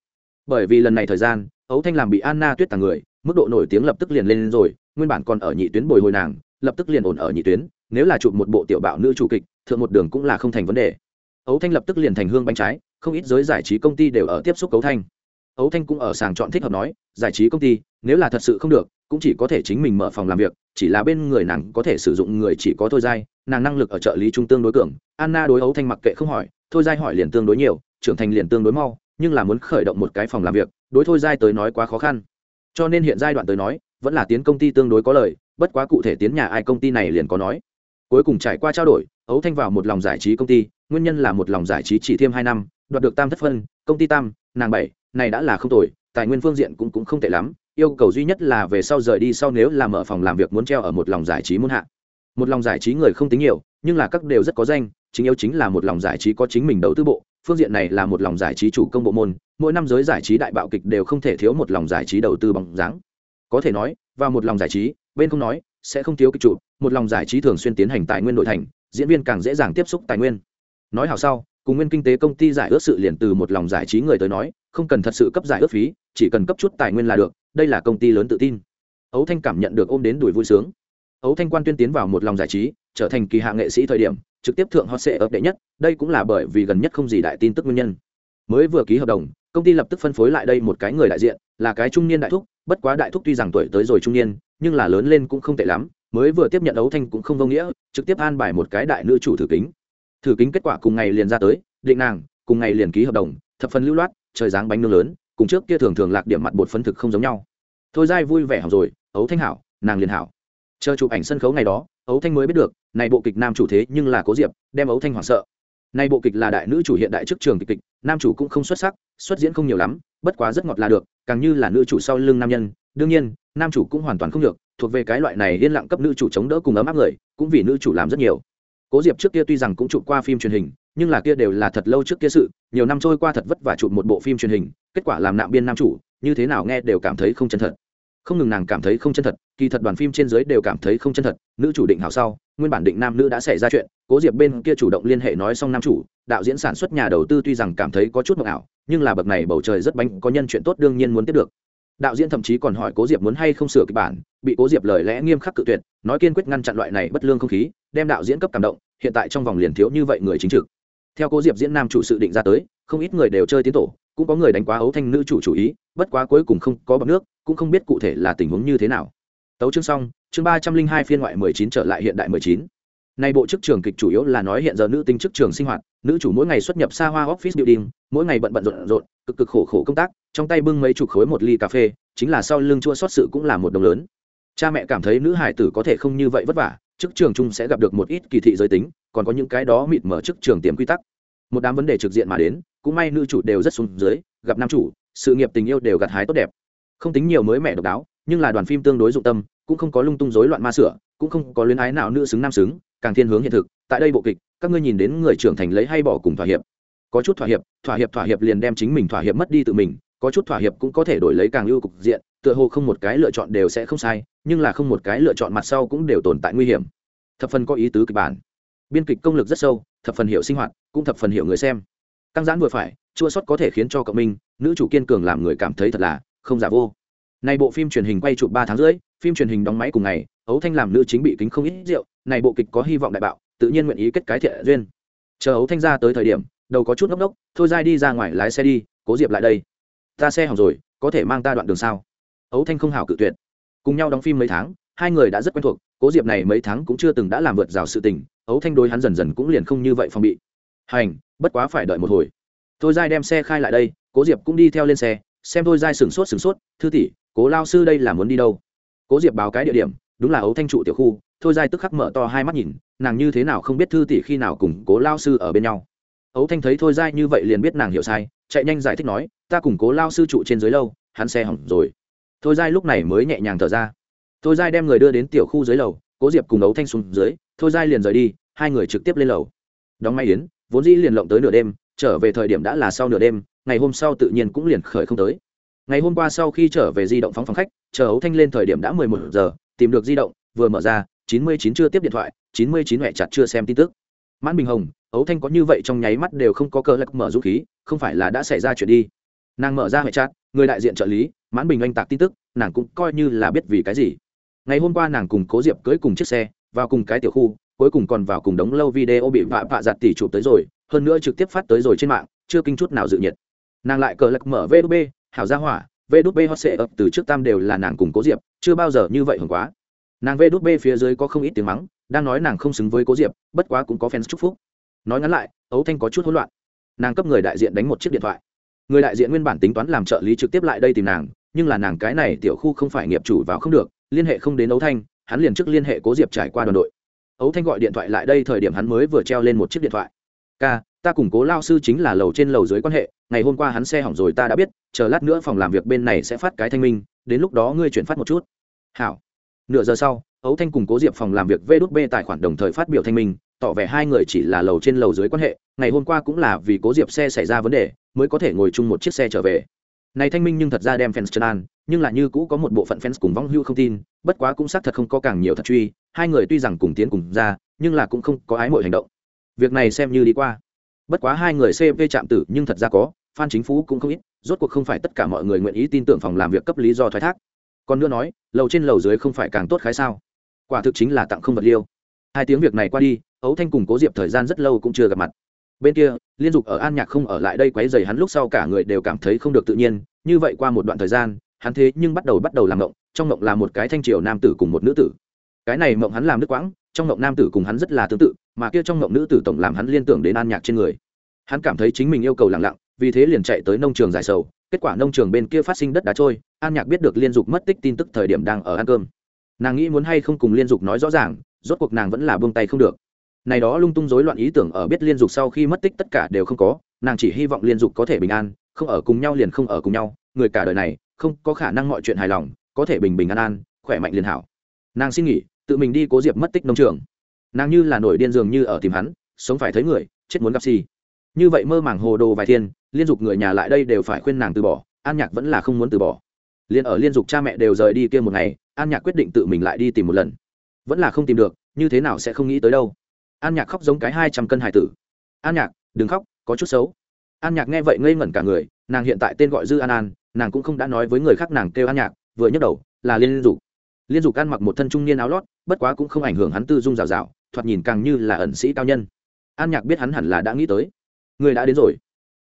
Bởi vì lần này thời gian, ấu thanh làm bị anna tuyết tàng người mức độ nổi tiếng lập tức liền lên rồi, nguyên bản còn ở nhị tuyến bồi hồi nàng, lập tức liền ổn ở nhị tuyến, nếu là chụp một bộ tiểu bạo nữ chủ kịch, thượng một đường cũng là không thành vấn đề. Ấu thanh lập tức liền thành hương bánh trái, không ít giới giải trí công ty đều ở tiếp xúc cấu thanh. Ấu thanh cũng ở sàng chọn thích hợp nói, giải trí công ty, nếu là thật sự không được, cũng chỉ có thể chính mình mở phòng làm việc, chỉ là bên người nàng có thể sử dụng người chỉ có thôi giai, nàng năng lực ở trợ lý trung tương đối cường. Anna đối ấu thanh mặc kệ không hỏi, thôi giai hỏi liền tương đối nhiều, trưởng thành liền tương đối mau, nhưng là muốn khởi động một cái phòng làm việc, đối thôi giai tới nói quá khó khăn cho nên hiện giai đoạn tới nói, vẫn là tiến công ty tương đối có lời, bất quá cụ thể tiến nhà ai công ty này liền có nói. Cuối cùng trải qua trao đổi ấu thanh vào một lòng giải trí công ty, nguyên nhân là một lòng giải trí chỉ thêm hai năm, đoạt được tam thất phân, công ty tam, nàng bảy, này đã là không tồi, tài nguyên phương diện cũng cũng không tệ lắm, yêu cầu duy nhất là về sau rời đi sau nếu làm ở phòng làm việc muốn treo ở một lòng giải trí muốn hạ. Một lòng giải trí người không tính nhiều, nhưng là các đều rất có danh, chính yếu chính là một lòng giải trí có chính mình đầu tư bộ phương diện này là một lòng giải trí chủ công bộ môn, mỗi năm giới giải trí đại bạo kịch đều không thể thiếu một lòng giải trí đầu tư bằng dáng. Có thể nói, vào một lòng giải trí, bên không nói, sẽ không thiếu kịch trụ một lòng giải trí thường xuyên tiến hành tài nguyên nội thành, diễn viên càng dễ dàng tiếp xúc tài nguyên. Nói hào sau, cùng nguyên kinh tế công ty giải ước sự liền từ một lòng giải trí người tới nói, không cần thật sự cấp giải ước phí, chỉ cần cấp chút tài nguyên là được, đây là công ty lớn tự tin. Ấu thanh cảm nhận được ôm đến đuổi vui sướng. Ấu thanh quan tuyên tiến vào một lòng giải trí, trở thành kỳ hạ nghệ sĩ thời điểm trực tiếp thượng hot sệ ấp đệ nhất, đây cũng là bởi vì gần nhất không gì đại tin tức nguyên nhân. Mới vừa ký hợp đồng, công ty lập tức phân phối lại đây một cái người đại diện, là cái trung niên đại thúc, bất quá đại thúc tuy rằng tuổi tới rồi trung niên, nhưng là lớn lên cũng không tệ lắm, mới vừa tiếp nhận đấu thanh cũng không vô nghĩa, trực tiếp an bài một cái đại nữ chủ thử kính. Thử kính kết quả cùng ngày liền ra tới, định nàng, cùng ngày liền ký hợp đồng, thập phần lưu loát, trời dáng bánh nướng lớn, cùng trước kia thường thường lạc điểm mặt bột phấn thực không giống nhau. Thôi dai vui vẻ hỏng rồi, ấu thanh hảo, nàng liền hảo chờ chụp ảnh sân khấu ngày đó ấu thanh mới biết được, này bộ kịch nam chủ thế nhưng là cố diệp, đem ấu thanh hoảng sợ. Nay bộ kịch là đại nữ chủ hiện đại trước trường kịch kịch, nam chủ cũng không xuất sắc, xuất diễn không nhiều lắm, bất quá rất ngọt là được, càng như là nữ chủ sau lưng nam nhân. Đương nhiên, nam chủ cũng hoàn toàn không được, thuộc về cái loại này yên lặng cấp nữ chủ chống đỡ cùng ấm áp người, cũng vì nữ chủ làm rất nhiều. Cố diệp trước kia tuy rằng cũng chụp qua phim truyền hình, nhưng là kia đều là thật lâu trước kia sự, nhiều năm trôi qua thật vất vả chụp một bộ phim truyền hình, kết quả làm nạm biên nam chủ, như thế nào nghe đều cảm thấy không chân thật không ngừng nàng cảm thấy không chân thật, kỳ thật đoàn phim trên dưới đều cảm thấy không chân thật, nữ chủ định hảo sau, nguyên bản định nam nữ đã xảy ra chuyện, cố diệp bên kia chủ động liên hệ nói xong nam chủ, đạo diễn sản xuất nhà đầu tư tuy rằng cảm thấy có chút mộng ảo, nhưng là bậc này bầu trời rất bánh, có nhân chuyện tốt đương nhiên muốn tiếp được. Đạo diễn thậm chí còn hỏi cố diệp muốn hay không sửa kịch bản, bị cố diệp lời lẽ nghiêm khắc cự tuyệt, nói kiên quyết ngăn chặn loại này bất lương không khí, đem đạo diễn cấp cảm động, hiện tại trong vòng liền thiếu như vậy người chính trực. Theo cố diệp diễn nam chủ sự định ra tới, không ít người đều chơi tiến tổ cũng có người đánh quá ấu thanh nữ chủ chủ ý, bất quá cuối cùng không có bọc nước, cũng không biết cụ thể là tình huống như thế nào. Tấu chương xong, chương ba trăm linh hai phiên ngoại mười chín trở lại hiện đại mười chín. Nay bộ chức trường kịch chủ yếu là nói hiện giờ nữ tính chức trường sinh hoạt, nữ chủ mỗi ngày xuất nhập xa hoa office building, mỗi ngày bận bận rộn rộn, cực cực khổ khổ công tác, trong tay bưng mấy chục khối một ly cà phê, chính là sau lưng chua xót sự cũng là một đồng lớn. Cha mẹ cảm thấy nữ hải tử có thể không như vậy vất vả, chức trường chung sẽ gặp được một ít kỳ thị giới tính, còn có những cái đó mịt mở chức trường tiềm quy tắc. Một đám vấn đề trực diện mà đến cũng may nữ chủ đều rất xuống dưới, gặp nam chủ, sự nghiệp tình yêu đều gặt hái tốt đẹp. Không tính nhiều mới mẹ độc đáo, nhưng là đoàn phim tương đối dụng tâm, cũng không có lung tung rối loạn ma sửa, cũng không có luyến ái nào nữ xứng nam xứng, càng thiên hướng hiện thực. Tại đây bộ kịch, các ngươi nhìn đến người trưởng thành lấy hay bỏ cùng thỏa hiệp. Có chút thỏa hiệp thỏa hiệp thỏa hiệp liền đem chính mình thỏa hiệp mất đi tự mình, có chút thỏa hiệp cũng có thể đổi lấy càng ưu cục diện, tựa hồ không một cái lựa chọn đều sẽ không sai, nhưng là không một cái lựa chọn mặt sau cũng đều tồn tại nguy hiểm. Thập phần có ý tứ kịch bản. Biên kịch công lực rất sâu, thập phần hiểu sinh hoạt, cũng thập phần hiểu người xem căng giãn vừa phải, chua sót có thể khiến cho cậu minh, nữ chủ kiên cường làm người cảm thấy thật là không giả vô. Này bộ phim truyền hình quay chụp ba tháng rưỡi, phim truyền hình đóng máy cùng ngày, ấu thanh làm nữ chính bị kính không ít rượu, này bộ kịch có hy vọng đại bạo, tự nhiên nguyện ý kết cái thiện duyên. Chờ ấu thanh ra tới thời điểm, đầu có chút ngốc ngốc, thôi dai đi ra ngoài lái xe đi, cố diệp lại đây. Ta xe hỏng rồi, có thể mang ta đoạn đường sao? Ấu thanh không hảo cự tuyệt. Cùng nhau đóng phim mấy tháng, hai người đã rất quen thuộc, cố diệp này mấy tháng cũng chưa từng đã làm vượt rào sự tình, ấu thanh đối hắn dần dần cũng liền không như vậy phòng bị hành, bất quá phải đợi một hồi. Thôi giai đem xe khai lại đây, cố diệp cũng đi theo lên xe, xem thôi giai sửng sốt sửng sốt, thư tỷ, cố lao sư đây là muốn đi đâu? Cố diệp báo cái địa điểm, đúng là ấu thanh trụ tiểu khu, thôi giai tức khắc mở to hai mắt nhìn, nàng như thế nào không biết thư tỷ khi nào cùng cố lao sư ở bên nhau. Ấu thanh thấy thôi giai như vậy liền biết nàng hiểu sai, chạy nhanh giải thích nói, ta cùng cố lao sư trụ trên dưới lâu, hắn xe hỏng rồi. Thôi giai lúc này mới nhẹ nhàng thở ra. Thôi giai đem người đưa đến tiểu khu dưới lầu, cố diệp cùng ấu thanh xuống dưới, thôi giai liền rời đi, hai người trực tiếp lên lầu. Đóng may yến vốn dĩ liền lộng tới nửa đêm trở về thời điểm đã là sau nửa đêm ngày hôm sau tự nhiên cũng liền khởi không tới. Ngày hôm qua sau khi trở về di động phóng phòng khách chờ ấu thanh lên thời điểm đã mười một giờ tìm được di động vừa mở ra chín mươi chín chưa tiếp điện thoại chín mươi chín mẹ chặt chưa xem tin tức. Mãn bình hồng ấu thanh có như vậy trong nháy mắt đều không có cơ lạc mở dũng khí không phải là đã xảy ra chuyện đi. Nàng mở ra hệ chặt, người đại diện trợ lý mãn bình anh tạc tin tức nàng cũng coi như là biết vì cái gì. Ngày hôm qua nàng cùng cố diệp cưới cùng chiếc xe vào cùng cái tiểu khu cuối cùng còn vào cùng đống lâu video bị vạ vạ giặt tỉ chụp tới rồi, hơn nữa trực tiếp phát tới rồi trên mạng, chưa kinh chút nào dự nhiệt. Nàng lại cờ lật mở vb hảo gia hỏa vb hot sệ ập từ trước tam đều là nàng cùng cố diệp, chưa bao giờ như vậy hưởng quá. Nàng vb phía dưới có không ít tiếng mắng, đang nói nàng không xứng với cố diệp, bất quá cũng có fans chúc phúc. Nói ngắn lại ấu thanh có chút hỗn loạn. Nàng cấp người đại diện đánh một chiếc điện thoại. Người đại diện nguyên bản tính toán làm trợ lý trực tiếp lại đây tìm nàng, nhưng là nàng cái này tiểu khu không phải nghiệp chủ vào không được, liên hệ không đến ấu thanh, hắn liền trước liên hệ cố diệp trải qua đoàn đội ấu thanh gọi điện thoại lại đây thời điểm hắn mới vừa treo lên một chiếc điện thoại. Ca, ta củng cố lao sư chính là lầu trên lầu dưới quan hệ, ngày hôm qua hắn xe hỏng rồi ta đã biết, chờ lát nữa phòng làm việc bên này sẽ phát cái thanh minh, đến lúc đó ngươi chuyển phát một chút. Hảo. Nửa giờ sau, ấu thanh cùng cố diệp phòng làm việc vê đút b tài khoản đồng thời phát biểu thanh minh, tỏ vẻ hai người chỉ là lầu trên lầu dưới quan hệ, ngày hôm qua cũng là vì cố diệp xe xảy ra vấn đề, mới có thể ngồi chung một chiếc xe trở về. Này thanh minh nhưng thật ra đem fans chân an, nhưng là như cũ có một bộ phận fans cùng vong hưu không tin, bất quá cũng xác thật không có càng nhiều thật truy hai người tuy rằng cùng tiến cùng ra, nhưng là cũng không có ái mọi hành động. Việc này xem như đi qua. Bất quá hai người cv chạm tử, nhưng thật ra có, phan chính phú cũng không ít, rốt cuộc không phải tất cả mọi người nguyện ý tin tưởng phòng làm việc cấp lý do thoái thác. Còn nữa nói, lầu trên lầu dưới không phải càng tốt khái sao? Quả thực chính là tặng không vật liêu. Hai tiếng việc này qua đi, ấu thanh cùng cố diệp thời gian rất lâu cũng chưa gặp mặt. Bên kia, liên dục ở an nhạc không ở lại đây quấy dày hắn lúc sau cả người đều cảm thấy không được tự nhiên, như vậy qua một đoạn thời gian, hắn thế nhưng bắt đầu bắt đầu làm ngộng, trong ngộng là một cái thanh triều nam tử cùng một nữ tử cái này mộng hắn làm đứt quãng, trong mộng nam tử cùng hắn rất là tương tự, mà kia trong mộng nữ tử tổng làm hắn liên tưởng đến an nhạc trên người. Hắn cảm thấy chính mình yêu cầu lặng lặng, vì thế liền chạy tới nông trường giải sầu, kết quả nông trường bên kia phát sinh đất đá trôi, an nhạc biết được liên dục mất tích tin tức thời điểm đang ở ăn cơm. Nàng nghĩ muốn hay không cùng liên dục nói rõ ràng, rốt cuộc nàng vẫn là buông tay không được. Này đó lung tung rối loạn ý tưởng ở biết liên dục sau khi mất tích tất cả đều không có, nàng chỉ hy vọng liên dục có thể bình an, không ở cùng nhau liền không ở cùng nhau, người cả đời này, không có khả năng mọi chuyện hài lòng, có thể bình bình an an, khỏe mạnh liền hảo. Nàng xin nghỉ tự mình đi cố diệp mất tích nông trường. Nàng như là nổi điên dường như ở tìm hắn, sống phải thấy người, chết muốn gặp si như vậy mơ màng hồ đồ vài thiên, liên dục người nhà lại đây đều phải khuyên nàng từ bỏ, an nhạc vẫn là không muốn từ bỏ. Liên ở liên dục cha mẹ đều rời đi kia một ngày, an nhạc quyết định tự mình lại đi tìm một lần. Vẫn là không tìm được, như thế nào sẽ không nghĩ tới đâu. An nhạc khóc giống cái hai trăm cân hải tử. An nhạc, đừng khóc, có chút xấu. An nhạc nghe vậy ngây ngẩn cả người, nàng hiện tại tên gọi dư an an, nàng cũng không đã nói với người khác nàng kêu an nhạc, vừa nhấc đầu, là liên dục liên dục ăn mặc một thân trung niên áo lót, bất quá cũng không ảnh hưởng hắn tư dung rào rào, thoạt nhìn càng như là ẩn sĩ cao nhân. An nhạc biết hắn hẳn là đã nghĩ tới. Người đã đến rồi.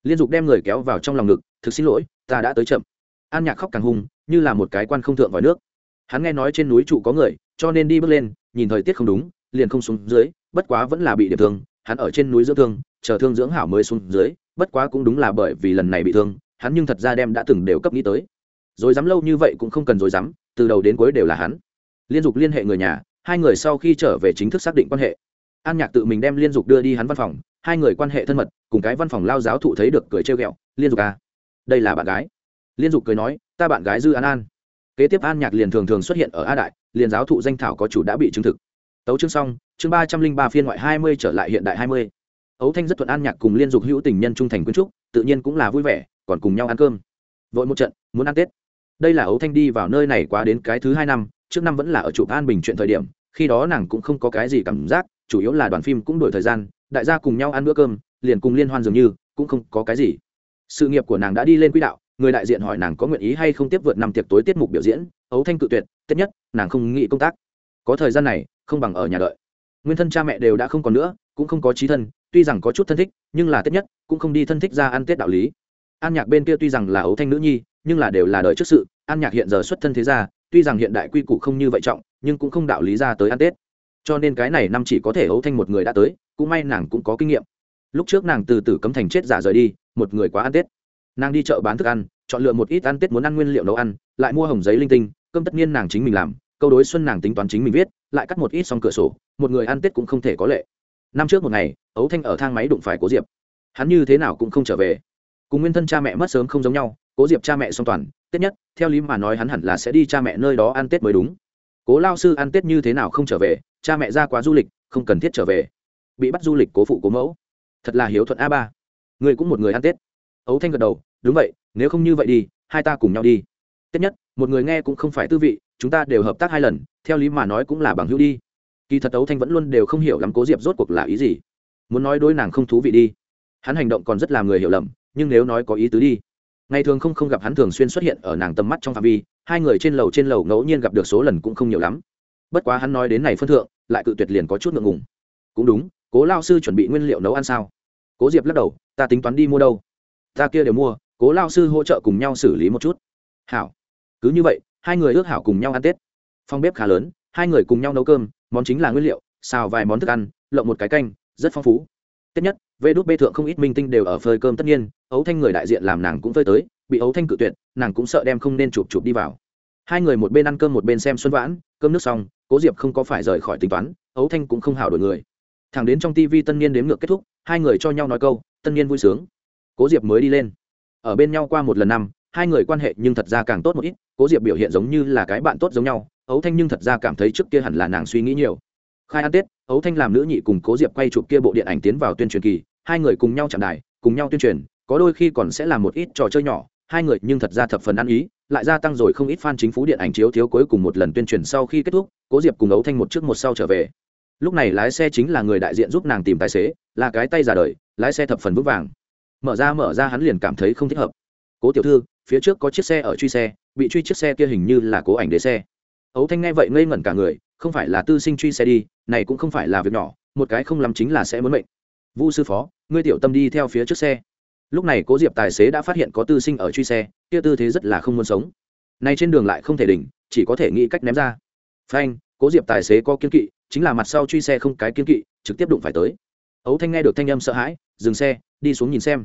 Liên dục đem người kéo vào trong lòng ngực, thực xin lỗi, ta đã tới chậm. An nhạc khóc càng hung, như là một cái quan không thượng vòi nước. Hắn nghe nói trên núi trụ có người, cho nên đi bước lên, nhìn thời tiết không đúng, liền không xuống dưới, bất quá vẫn là bị điểm thương. Hắn ở trên núi dưỡng thương, chờ thương dưỡng hảo mới xuống dưới, bất quá cũng đúng là bởi vì lần này bị thương, hắn nhưng thật ra đem đã từng đều cấp nghĩ tới. Rồi dám lâu như vậy cũng không cần rồi dám từ đầu đến cuối đều là hắn. Liên dục liên hệ người nhà, hai người sau khi trở về chính thức xác định quan hệ. An nhạc tự mình đem liên dục đưa đi hắn văn phòng, hai người quan hệ thân mật, cùng cái văn phòng lao giáo thụ thấy được cười trêu ghẹo, liên dục à đây là bạn gái. Liên dục cười nói, ta bạn gái dư an an. Kế tiếp an nhạc liền thường thường xuất hiện ở a đại, liền giáo thụ danh thảo có chủ đã bị chứng thực. Tấu chương xong, chương ba trăm linh ba phiên ngoại hai mươi trở lại hiện đại hai mươi. Ấu thanh rất thuận an nhạc cùng liên dục hữu tình nhân trung thành quyến trúc, tự nhiên cũng là vui vẻ, còn cùng nhau ăn cơm. Vội một trận, muốn ăn tết đây là ấu thanh đi vào nơi này quá đến cái thứ hai năm, trước năm vẫn là ở chụp an bình chuyện thời điểm, khi đó nàng cũng không có cái gì cảm giác, chủ yếu là đoàn phim cũng đổi thời gian, đại gia cùng nhau ăn bữa cơm, liền cùng liên hoan dường như, cũng không có cái gì. Sự nghiệp của nàng đã đi lên quỹ đạo, người đại diện hỏi nàng có nguyện ý hay không tiếp vượt năm tiệc tối tiết mục biểu diễn, ấu thanh cự tuyệt tết nhất, nàng không nghĩ công tác. Có thời gian này, không bằng ở nhà đợi. Nguyên thân cha mẹ đều đã không còn nữa, cũng không có trí thân, tuy rằng có chút thân thích, nhưng là tết nhất, cũng không đi thân thích ra ăn tết đạo lý. An nhạc bên kia tuy rằng là ấu thanh nữ nhi nhưng là đều là đời trước sự, an nhạc hiện giờ xuất thân thế gia, tuy rằng hiện đại quy củ không như vậy trọng, nhưng cũng không đạo lý ra tới ăn tết. Cho nên cái này năm chỉ có thể ấu thanh một người đã tới, cũng may nàng cũng có kinh nghiệm. Lúc trước nàng từ từ cấm thành chết giả rời đi, một người quá ăn tết. Nàng đi chợ bán thức ăn, chọn lựa một ít ăn tết muốn ăn nguyên liệu nấu ăn, lại mua hồng giấy linh tinh, cơm tất nhiên nàng chính mình làm, câu đối xuân nàng tính toán chính mình viết, lại cắt một ít xong cửa sổ, một người ăn tết cũng không thể có lệ. Năm trước một ngày, ấu thanh ở thang máy đụng phải cố diệp. Hắn như thế nào cũng không trở về. Cùng nguyên thân cha mẹ mất sớm không giống nhau cố diệp cha mẹ song toàn tết nhất, theo lý mà nói hắn hẳn là sẽ đi cha mẹ nơi đó ăn tết mới đúng. Cố lao sư ăn tết như thế nào không trở về, cha mẹ ra quá du lịch, không cần thiết trở về. Bị bắt du lịch cố phụ cố mẫu. Thật là hiếu thuận a ba. Người cũng một người ăn tết. Ấu thanh gật đầu, đúng vậy, nếu không như vậy đi, hai ta cùng nhau đi. Tết nhất, một người nghe cũng không phải tư vị, chúng ta đều hợp tác hai lần, theo lý mà nói cũng là bằng hữu đi. Kỳ thật ấu thanh vẫn luôn đều không hiểu lắm cố diệp rốt cuộc là ý gì. Muốn nói đối nàng không thú vị đi. Hắn hành động còn rất làm người hiểu lầm, nhưng nếu nói có ý tứ đi ngày thường không không gặp hắn thường xuyên xuất hiện ở nàng tầm mắt trong phạm vi, hai người trên lầu trên lầu ngẫu nhiên gặp được số lần cũng không nhiều lắm. Bất quá hắn nói đến này phân thượng, lại cự tuyệt liền có chút ngượng ngùng. Cũng đúng, cố lao sư chuẩn bị nguyên liệu nấu ăn sao? Cố diệp lắc đầu, ta tính toán đi mua đâu? Ta kia đều mua, cố lao sư hỗ trợ cùng nhau xử lý một chút. Hảo. Cứ như vậy, hai người ước hảo cùng nhau ăn tết. Phòng bếp khá lớn, hai người cùng nhau nấu cơm, món chính là nguyên liệu, xào vài món thức ăn, lộng một cái canh, rất phong phú. Tết nhất vê đút bê thượng không ít minh tinh đều ở phơi cơm tất nhiên, ấu thanh người đại diện làm nàng cũng phơi tới, bị ấu thanh cự tuyệt, nàng cũng sợ đem không nên chụp chụp đi vào. Hai người một bên ăn cơm một bên xem xuân vãn, cơm nước xong, cố diệp không có phải rời khỏi tính toán, ấu thanh cũng không hảo đổi người. Thẳng đến trong tv tân niên đếm ngược kết thúc, hai người cho nhau nói câu, tân niên vui sướng. Cố diệp mới đi lên. Ở bên nhau qua một lần năm, hai người quan hệ nhưng thật ra càng tốt một ít, cố diệp biểu hiện giống như là cái bạn tốt giống nhau, ấu thanh nhưng thật ra cảm thấy trước kia hẳn là nàng suy nghĩ nhiều. Khai ăn tết, ấu thanh làm nữ nhị cùng cố diệp quay chụp kia bộ điện ảnh tiến vào tuyên truyền kỳ hai người cùng nhau chạm đài, cùng nhau tuyên truyền, có đôi khi còn sẽ làm một ít trò chơi nhỏ, hai người nhưng thật ra thập phần ăn ý, lại gia tăng rồi không ít fan chính phủ điện ảnh chiếu thiếu cuối cùng một lần tuyên truyền sau khi kết thúc, cố diệp cùng ấu thanh một trước một sau trở về. Lúc này lái xe chính là người đại diện giúp nàng tìm tài xế, là cái tay già đời, lái xe thập phần vững vàng. Mở ra mở ra hắn liền cảm thấy không thích hợp. Cố tiểu thư, phía trước có chiếc xe ở truy xe, bị truy chiếc xe kia hình như là cố ảnh đế xe. Ấu thanh nghe vậy ngây ngẩn cả người, không phải là tư sinh truy xe đi, này cũng không phải là việc nhỏ, một cái không làm chính là sẽ muốn mệnh vu sư phó, ngươi tiểu tâm đi theo phía trước xe. Lúc này cố diệp tài xế đã phát hiện có tư sinh ở truy xe, kia tư thế rất là không muốn sống. Nay trên đường lại không thể đỉnh, chỉ có thể nghĩ cách ném ra. Phanh! Cố diệp tài xế có kiên kỵ, chính là mặt sau truy xe không cái kiên kỵ, trực tiếp đụng phải tới. Ấu thanh nghe được thanh âm sợ hãi, dừng xe, đi xuống nhìn xem.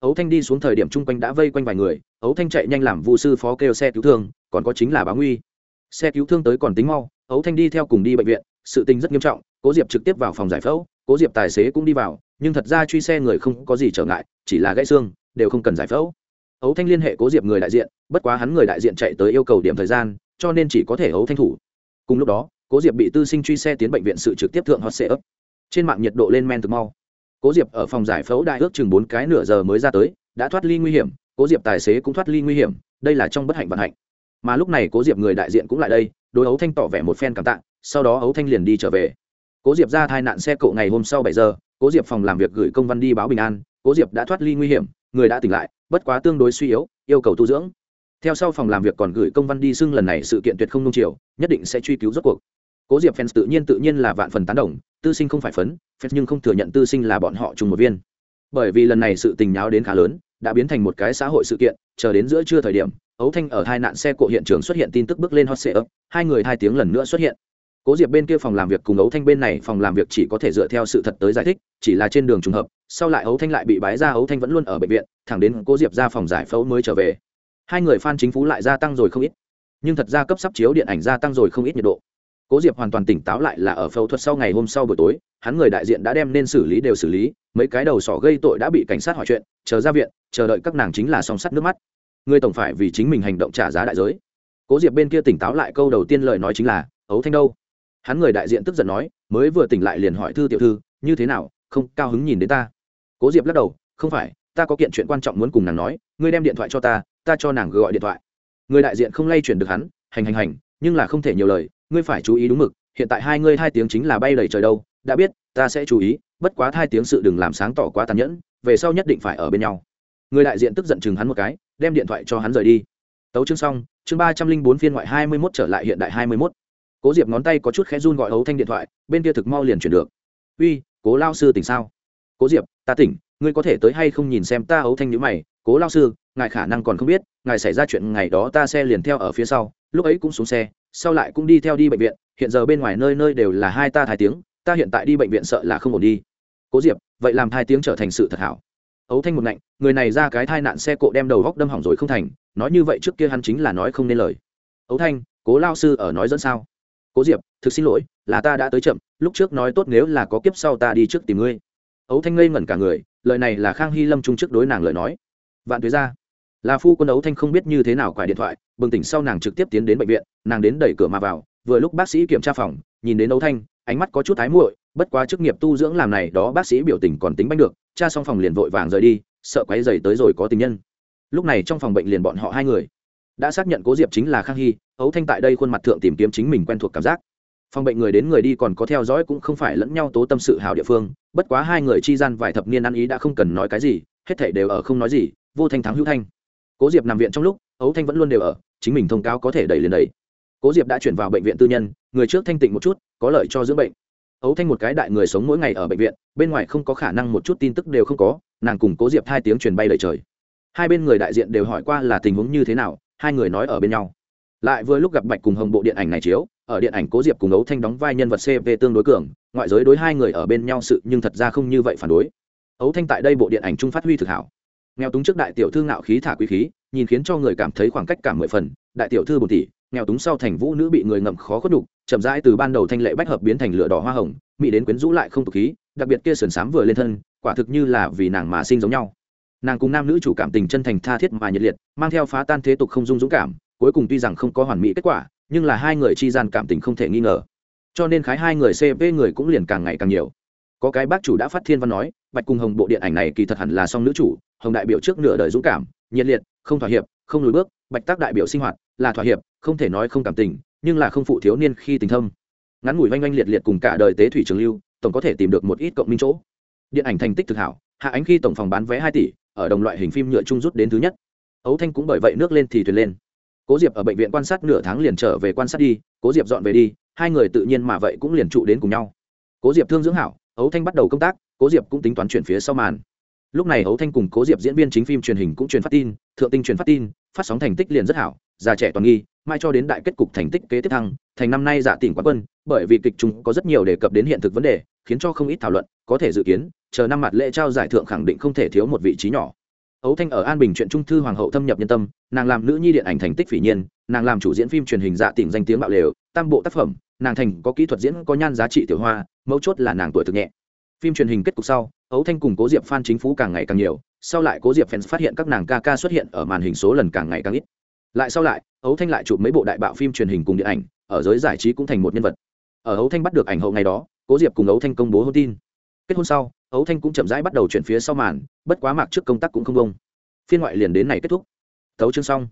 Ấu thanh đi xuống thời điểm chung quanh đã vây quanh vài người, ấu thanh chạy nhanh làm vụ sư phó kêu xe cứu thương, còn có chính là báo nguy. Xe cứu thương tới còn tính mau, ấu thanh đi theo cùng đi bệnh viện, sự tình rất nghiêm trọng, cố diệp trực tiếp vào phòng giải phẫu cố diệp tài xế cũng đi vào, nhưng thật ra truy xe người không có gì trở ngại, chỉ là gãy xương, đều không cần giải phẫu. Ấu thanh liên hệ cố diệp người đại diện, bất quá hắn người đại diện chạy tới yêu cầu điểm thời gian, cho nên chỉ có thể ấu thanh thủ. Cùng lúc đó, cố diệp bị tư sinh truy xe tiến bệnh viện sự trực tiếp thượng hot xe ấp trên mạng nhiệt độ lên men thực mau. Cố diệp ở phòng giải phẫu đại ước chừng bốn cái nửa giờ mới ra tới, đã thoát ly nguy hiểm, cố diệp tài xế cũng thoát ly nguy hiểm, đây là trong bất hạnh vận hạnh. Mà lúc này cố diệp người đại diện cũng lại đây, đối ấu thanh tỏ vẻ một phen cảm tạ, sau đó ấu thanh liền đi trở về cố diệp ra tai nạn xe cộ ngày hôm sau bảy giờ, cố diệp phòng làm việc gửi công văn đi báo bình an, cố diệp đã thoát ly nguy hiểm, người đã tỉnh lại, bất quá tương đối suy yếu, yêu cầu tu dưỡng. Theo sau phòng làm việc còn gửi công văn đi xưng lần này sự kiện tuyệt không nung chiều, nhất định sẽ truy cứu rốt cuộc. Cố diệp fans tự nhiên tự nhiên là vạn phần tán đồng, tư sinh không phải phấn, fans nhưng không thừa nhận tư sinh là bọn họ chung một viên. Bởi vì lần này sự tình nháo đến khá lớn, đã biến thành một cái xã hội sự kiện, chờ đến giữa trưa thời điểm, ấu thanh ở hai nạn xe cộ hiện trường xuất hiện tin tức bước lên hot sệ hai người hai tiếng lần nữa xuất hiện cố diệp bên kia phòng làm việc cùng ấu thanh bên này phòng làm việc chỉ có thể dựa theo sự thật tới giải thích, chỉ là trên đường trùng hợp, sau lại ấu thanh lại bị bái ra ấu thanh vẫn luôn ở bệnh viện, thẳng đến cố diệp ra phòng giải phẫu mới trở về. Hai người f chính Phú lại gia tăng rồi không ít, nhưng thật ra cấp sắp chiếu điện ảnh gia tăng rồi không ít nhiệt độ. Cố diệp hoàn toàn tỉnh táo lại là ở phẫu thuật sau ngày hôm sau buổi tối, hắn người đại diện đã đem nên xử lý đều xử lý, mấy cái đầu sỏ gây tội đã bị cảnh sát hỏi chuyện, chờ ra viện, chờ đợi các nàng chính là song sắt nước mắt. Người tổng phải vì chính mình hành động trả giá đại giới. Cố diệp bên kia tỉnh táo lại câu đầu tiên lời nói chính là, ấu thanh đâu? Hắn người đại diện tức giận nói, mới vừa tỉnh lại liền hỏi thư tiểu thư, như thế nào, không cao hứng nhìn đến ta? Cố diệp lắc đầu, không phải, ta có kiện chuyện quan trọng muốn cùng nàng nói, ngươi đem điện thoại cho ta ta cho nàng gọi điện thoại. Người đại diện không lay chuyển được hắn, hành hành hành, nhưng là không thể nhiều lời, ngươi phải chú ý đúng mực, hiện tại hai ngươi hai tiếng chính là bay đầy trời đâu, đã biết, ta sẽ chú ý, bất quá hai tiếng sự đừng làm sáng tỏ quá tàn nhẫn, về sau nhất định phải ở bên nhau. Người đại diện tức giận chừng hắn một cái, đem điện thoại cho hắn rời đi. Tấu chương xong, chương ba trăm linh bốn phiên ngoại hai mươi mốt trở lại hiện đại hai mươi mốt cố diệp ngón tay có chút khẽ run gọi Hấu thanh điện thoại, bên kia thực mau liền chuyển được. Uy, cố lao sư tỉnh sao? Cố diệp, ta tỉnh, ngươi có thể tới hay không nhìn xem ta? Hấu thanh nhữ mày, cố lao sư, ngài khả năng còn không biết, ngài xảy ra chuyện ngày đó ta xe liền theo ở phía sau, lúc ấy cũng xuống xe, sau lại cũng đi theo đi bệnh viện, hiện giờ bên ngoài nơi nơi đều là hai ta thái tiếng, ta hiện tại đi bệnh viện sợ là không ổn đi. Cố diệp, vậy làm thái tiếng trở thành sự thật hảo. Ấu thanh một ngạnh, người này ra cái thai nạn xe cộ đem đầu góc đâm hỏng rồi không thành, nói như vậy trước kia hắn chính là nói không nên lời. Ấu thanh, cố lao sư ở nói dẫn sao? Cố diệp, thực xin lỗi, là ta đã tới chậm, lúc trước nói tốt nếu là có kiếp sau ta đi trước tìm ngươi. Ấu thanh ngây ngẩn cả người, lời này là khang hy lâm trung trước đối nàng lời nói. Vạn thuế ra là phu quân ấu thanh không biết như thế nào quải điện thoại, bừng tỉnh sau nàng trực tiếp tiến đến bệnh viện, nàng đến đẩy cửa mà vào, vừa lúc bác sĩ kiểm tra phòng, nhìn đến ấu thanh, ánh mắt có chút thái muội, bất quá chức nghiệp tu dưỡng làm này đó bác sĩ biểu tình còn tính bánh được, cha xong phòng liền vội vàng rời đi, sợ quấy dày tới rồi có tình nhân. Lúc này trong phòng bệnh liền bọn họ hai người. Đã xác nhận cố diệp chính là khang hy ấu thanh tại đây khuôn mặt thượng tìm kiếm chính mình quen thuộc cảm giác. Phòng bệnh người đến người đi còn có theo dõi cũng không phải lẫn nhau tố tâm sự hào địa phương, bất quá hai người chi gian vài thập niên ăn ý đã không cần nói cái gì, hết thảy đều ở không nói gì, vô thanh thắng hữu thanh. Cố diệp nằm viện trong lúc, ấu thanh vẫn luôn đều ở, chính mình thông cáo có thể đẩy lên đẩy. Cố diệp đã chuyển vào bệnh viện tư nhân, người trước thanh tịnh một chút, có lợi cho dưỡng bệnh. Ấu thanh một cái đại người sống mỗi ngày ở bệnh viện, bên ngoài không có khả năng một chút tin tức đều không có, nàng cùng cố diệp hai tiếng truyền bay đầy trời. Hai bên người đại diện đều hỏi qua là tình huống như thế nào, hai người nói ở bên nhau lại vừa lúc gặp bạch cùng hồng bộ điện ảnh này chiếu, ở điện ảnh cố diệp cùng ấu thanh đóng vai nhân vật cv tương đối cường, ngoại giới đối hai người ở bên nhau sự nhưng thật ra không như vậy phản đối. Ấu thanh tại đây bộ điện ảnh trung phát huy thực hảo. Nghèo túng trước đại tiểu thư ngạo khí thả quý khí, nhìn khiến cho người cảm thấy khoảng cách cả mười phần, đại tiểu thư bồn tỷ nghèo túng sau thành vũ nữ bị người ngậm khó khuất đục, chậm rãi từ ban đầu thanh lệ bách hợp biến thành lửa đỏ hoa hồng, mỹ đến quyến rũ lại không tục khí, đặc biệt kia sườn sám vừa lên thân, quả thực như là vì nàng mà sinh giống nhau. Nàng cùng nam nữ chủ cảm tình chân thành tha thiết mà nhiệt liệt, mang theo phá tan thế tục không dung dũng cảm cuối cùng tuy rằng không có hoàn mỹ kết quả, nhưng là hai người chi gian cảm tình không thể nghi ngờ. Cho nên khái hai người cp người cũng liền càng ngày càng nhiều. Có cái bác chủ đã phát thiên văn nói, bạch cùng hồng bộ điện ảnh này kỳ thật hẳn là song nữ chủ, hồng đại biểu trước nửa đời dũng cảm, nhiệt liệt, không thỏa hiệp, không lùi bước, bạch tác đại biểu sinh hoạt, là thỏa hiệp, không thể nói không cảm tình, nhưng là không phụ thiếu niên khi tình thâm. Ngắn ngủi oanh oanh liệt liệt cùng cả đời tế thủy trường lưu, tổng có thể tìm được một ít cộng minh chỗ. Điện ảnh thành tích thực hảo, hạ ánh khi tổng phòng bán vé hai tỷ, ở đồng loại hình phim nhựa chung rút đến thứ nhất. Ấu thanh cũng bởi vậy nước lên thì thuyền lên cố diệp ở bệnh viện quan sát nửa tháng liền trở về quan sát đi, cố diệp dọn về đi, hai người tự nhiên mà vậy cũng liền trụ đến cùng nhau. Cố diệp thương dưỡng hảo, ấu thanh bắt đầu công tác, cố diệp cũng tính toán chuyển phía sau màn. Lúc này ấu thanh cùng cố diệp diễn viên chính phim truyền hình cũng truyền phát tin, thượng tinh truyền phát tin, phát sóng thành tích liền rất hảo, già trẻ toàn nghi, mai cho đến đại kết cục thành tích kế tiếp thăng, thành năm nay giả tỉnh quá quân, bởi vì kịch chúng có rất nhiều đề cập đến hiện thực vấn đề, khiến cho không ít thảo luận, có thể dự kiến, chờ năm mặt lễ trao giải thưởng khẳng định không thể thiếu một vị trí nhỏ ấu thanh ở an bình chuyện trung thư hoàng hậu thâm nhập nhân tâm, nàng làm nữ nhi điện ảnh thành tích phỉ nhiên, nàng làm chủ diễn phim truyền hình dạ tỉnh danh tiếng bạo lều, tam bộ tác phẩm, nàng thành có kỹ thuật diễn có nhan giá trị tiểu hoa, mấu chốt là nàng tuổi thực nhẹ. Phim truyền hình kết cục sau, ấu thanh cùng cố diệp phan chính phú càng ngày càng nhiều, sau lại cố diệp fans phát hiện các nàng ca ca xuất hiện ở màn hình số lần càng ngày càng ít. Lại sau lại, ấu thanh lại chụp mấy bộ đại bạo phim truyền hình cùng điện ảnh, ở giới giải trí cũng thành một nhân vật. Ở ấu thanh bắt được ảnh hậu ngày đó, cố diệp cùng ấu thanh công bố hôn tin. Kết hôn sau ấu thanh cũng chậm rãi bắt đầu chuyển phía sau màn, bất quá mạc trước công tác cũng không bông phiên ngoại liền đến này kết thúc. Thấu chương xong.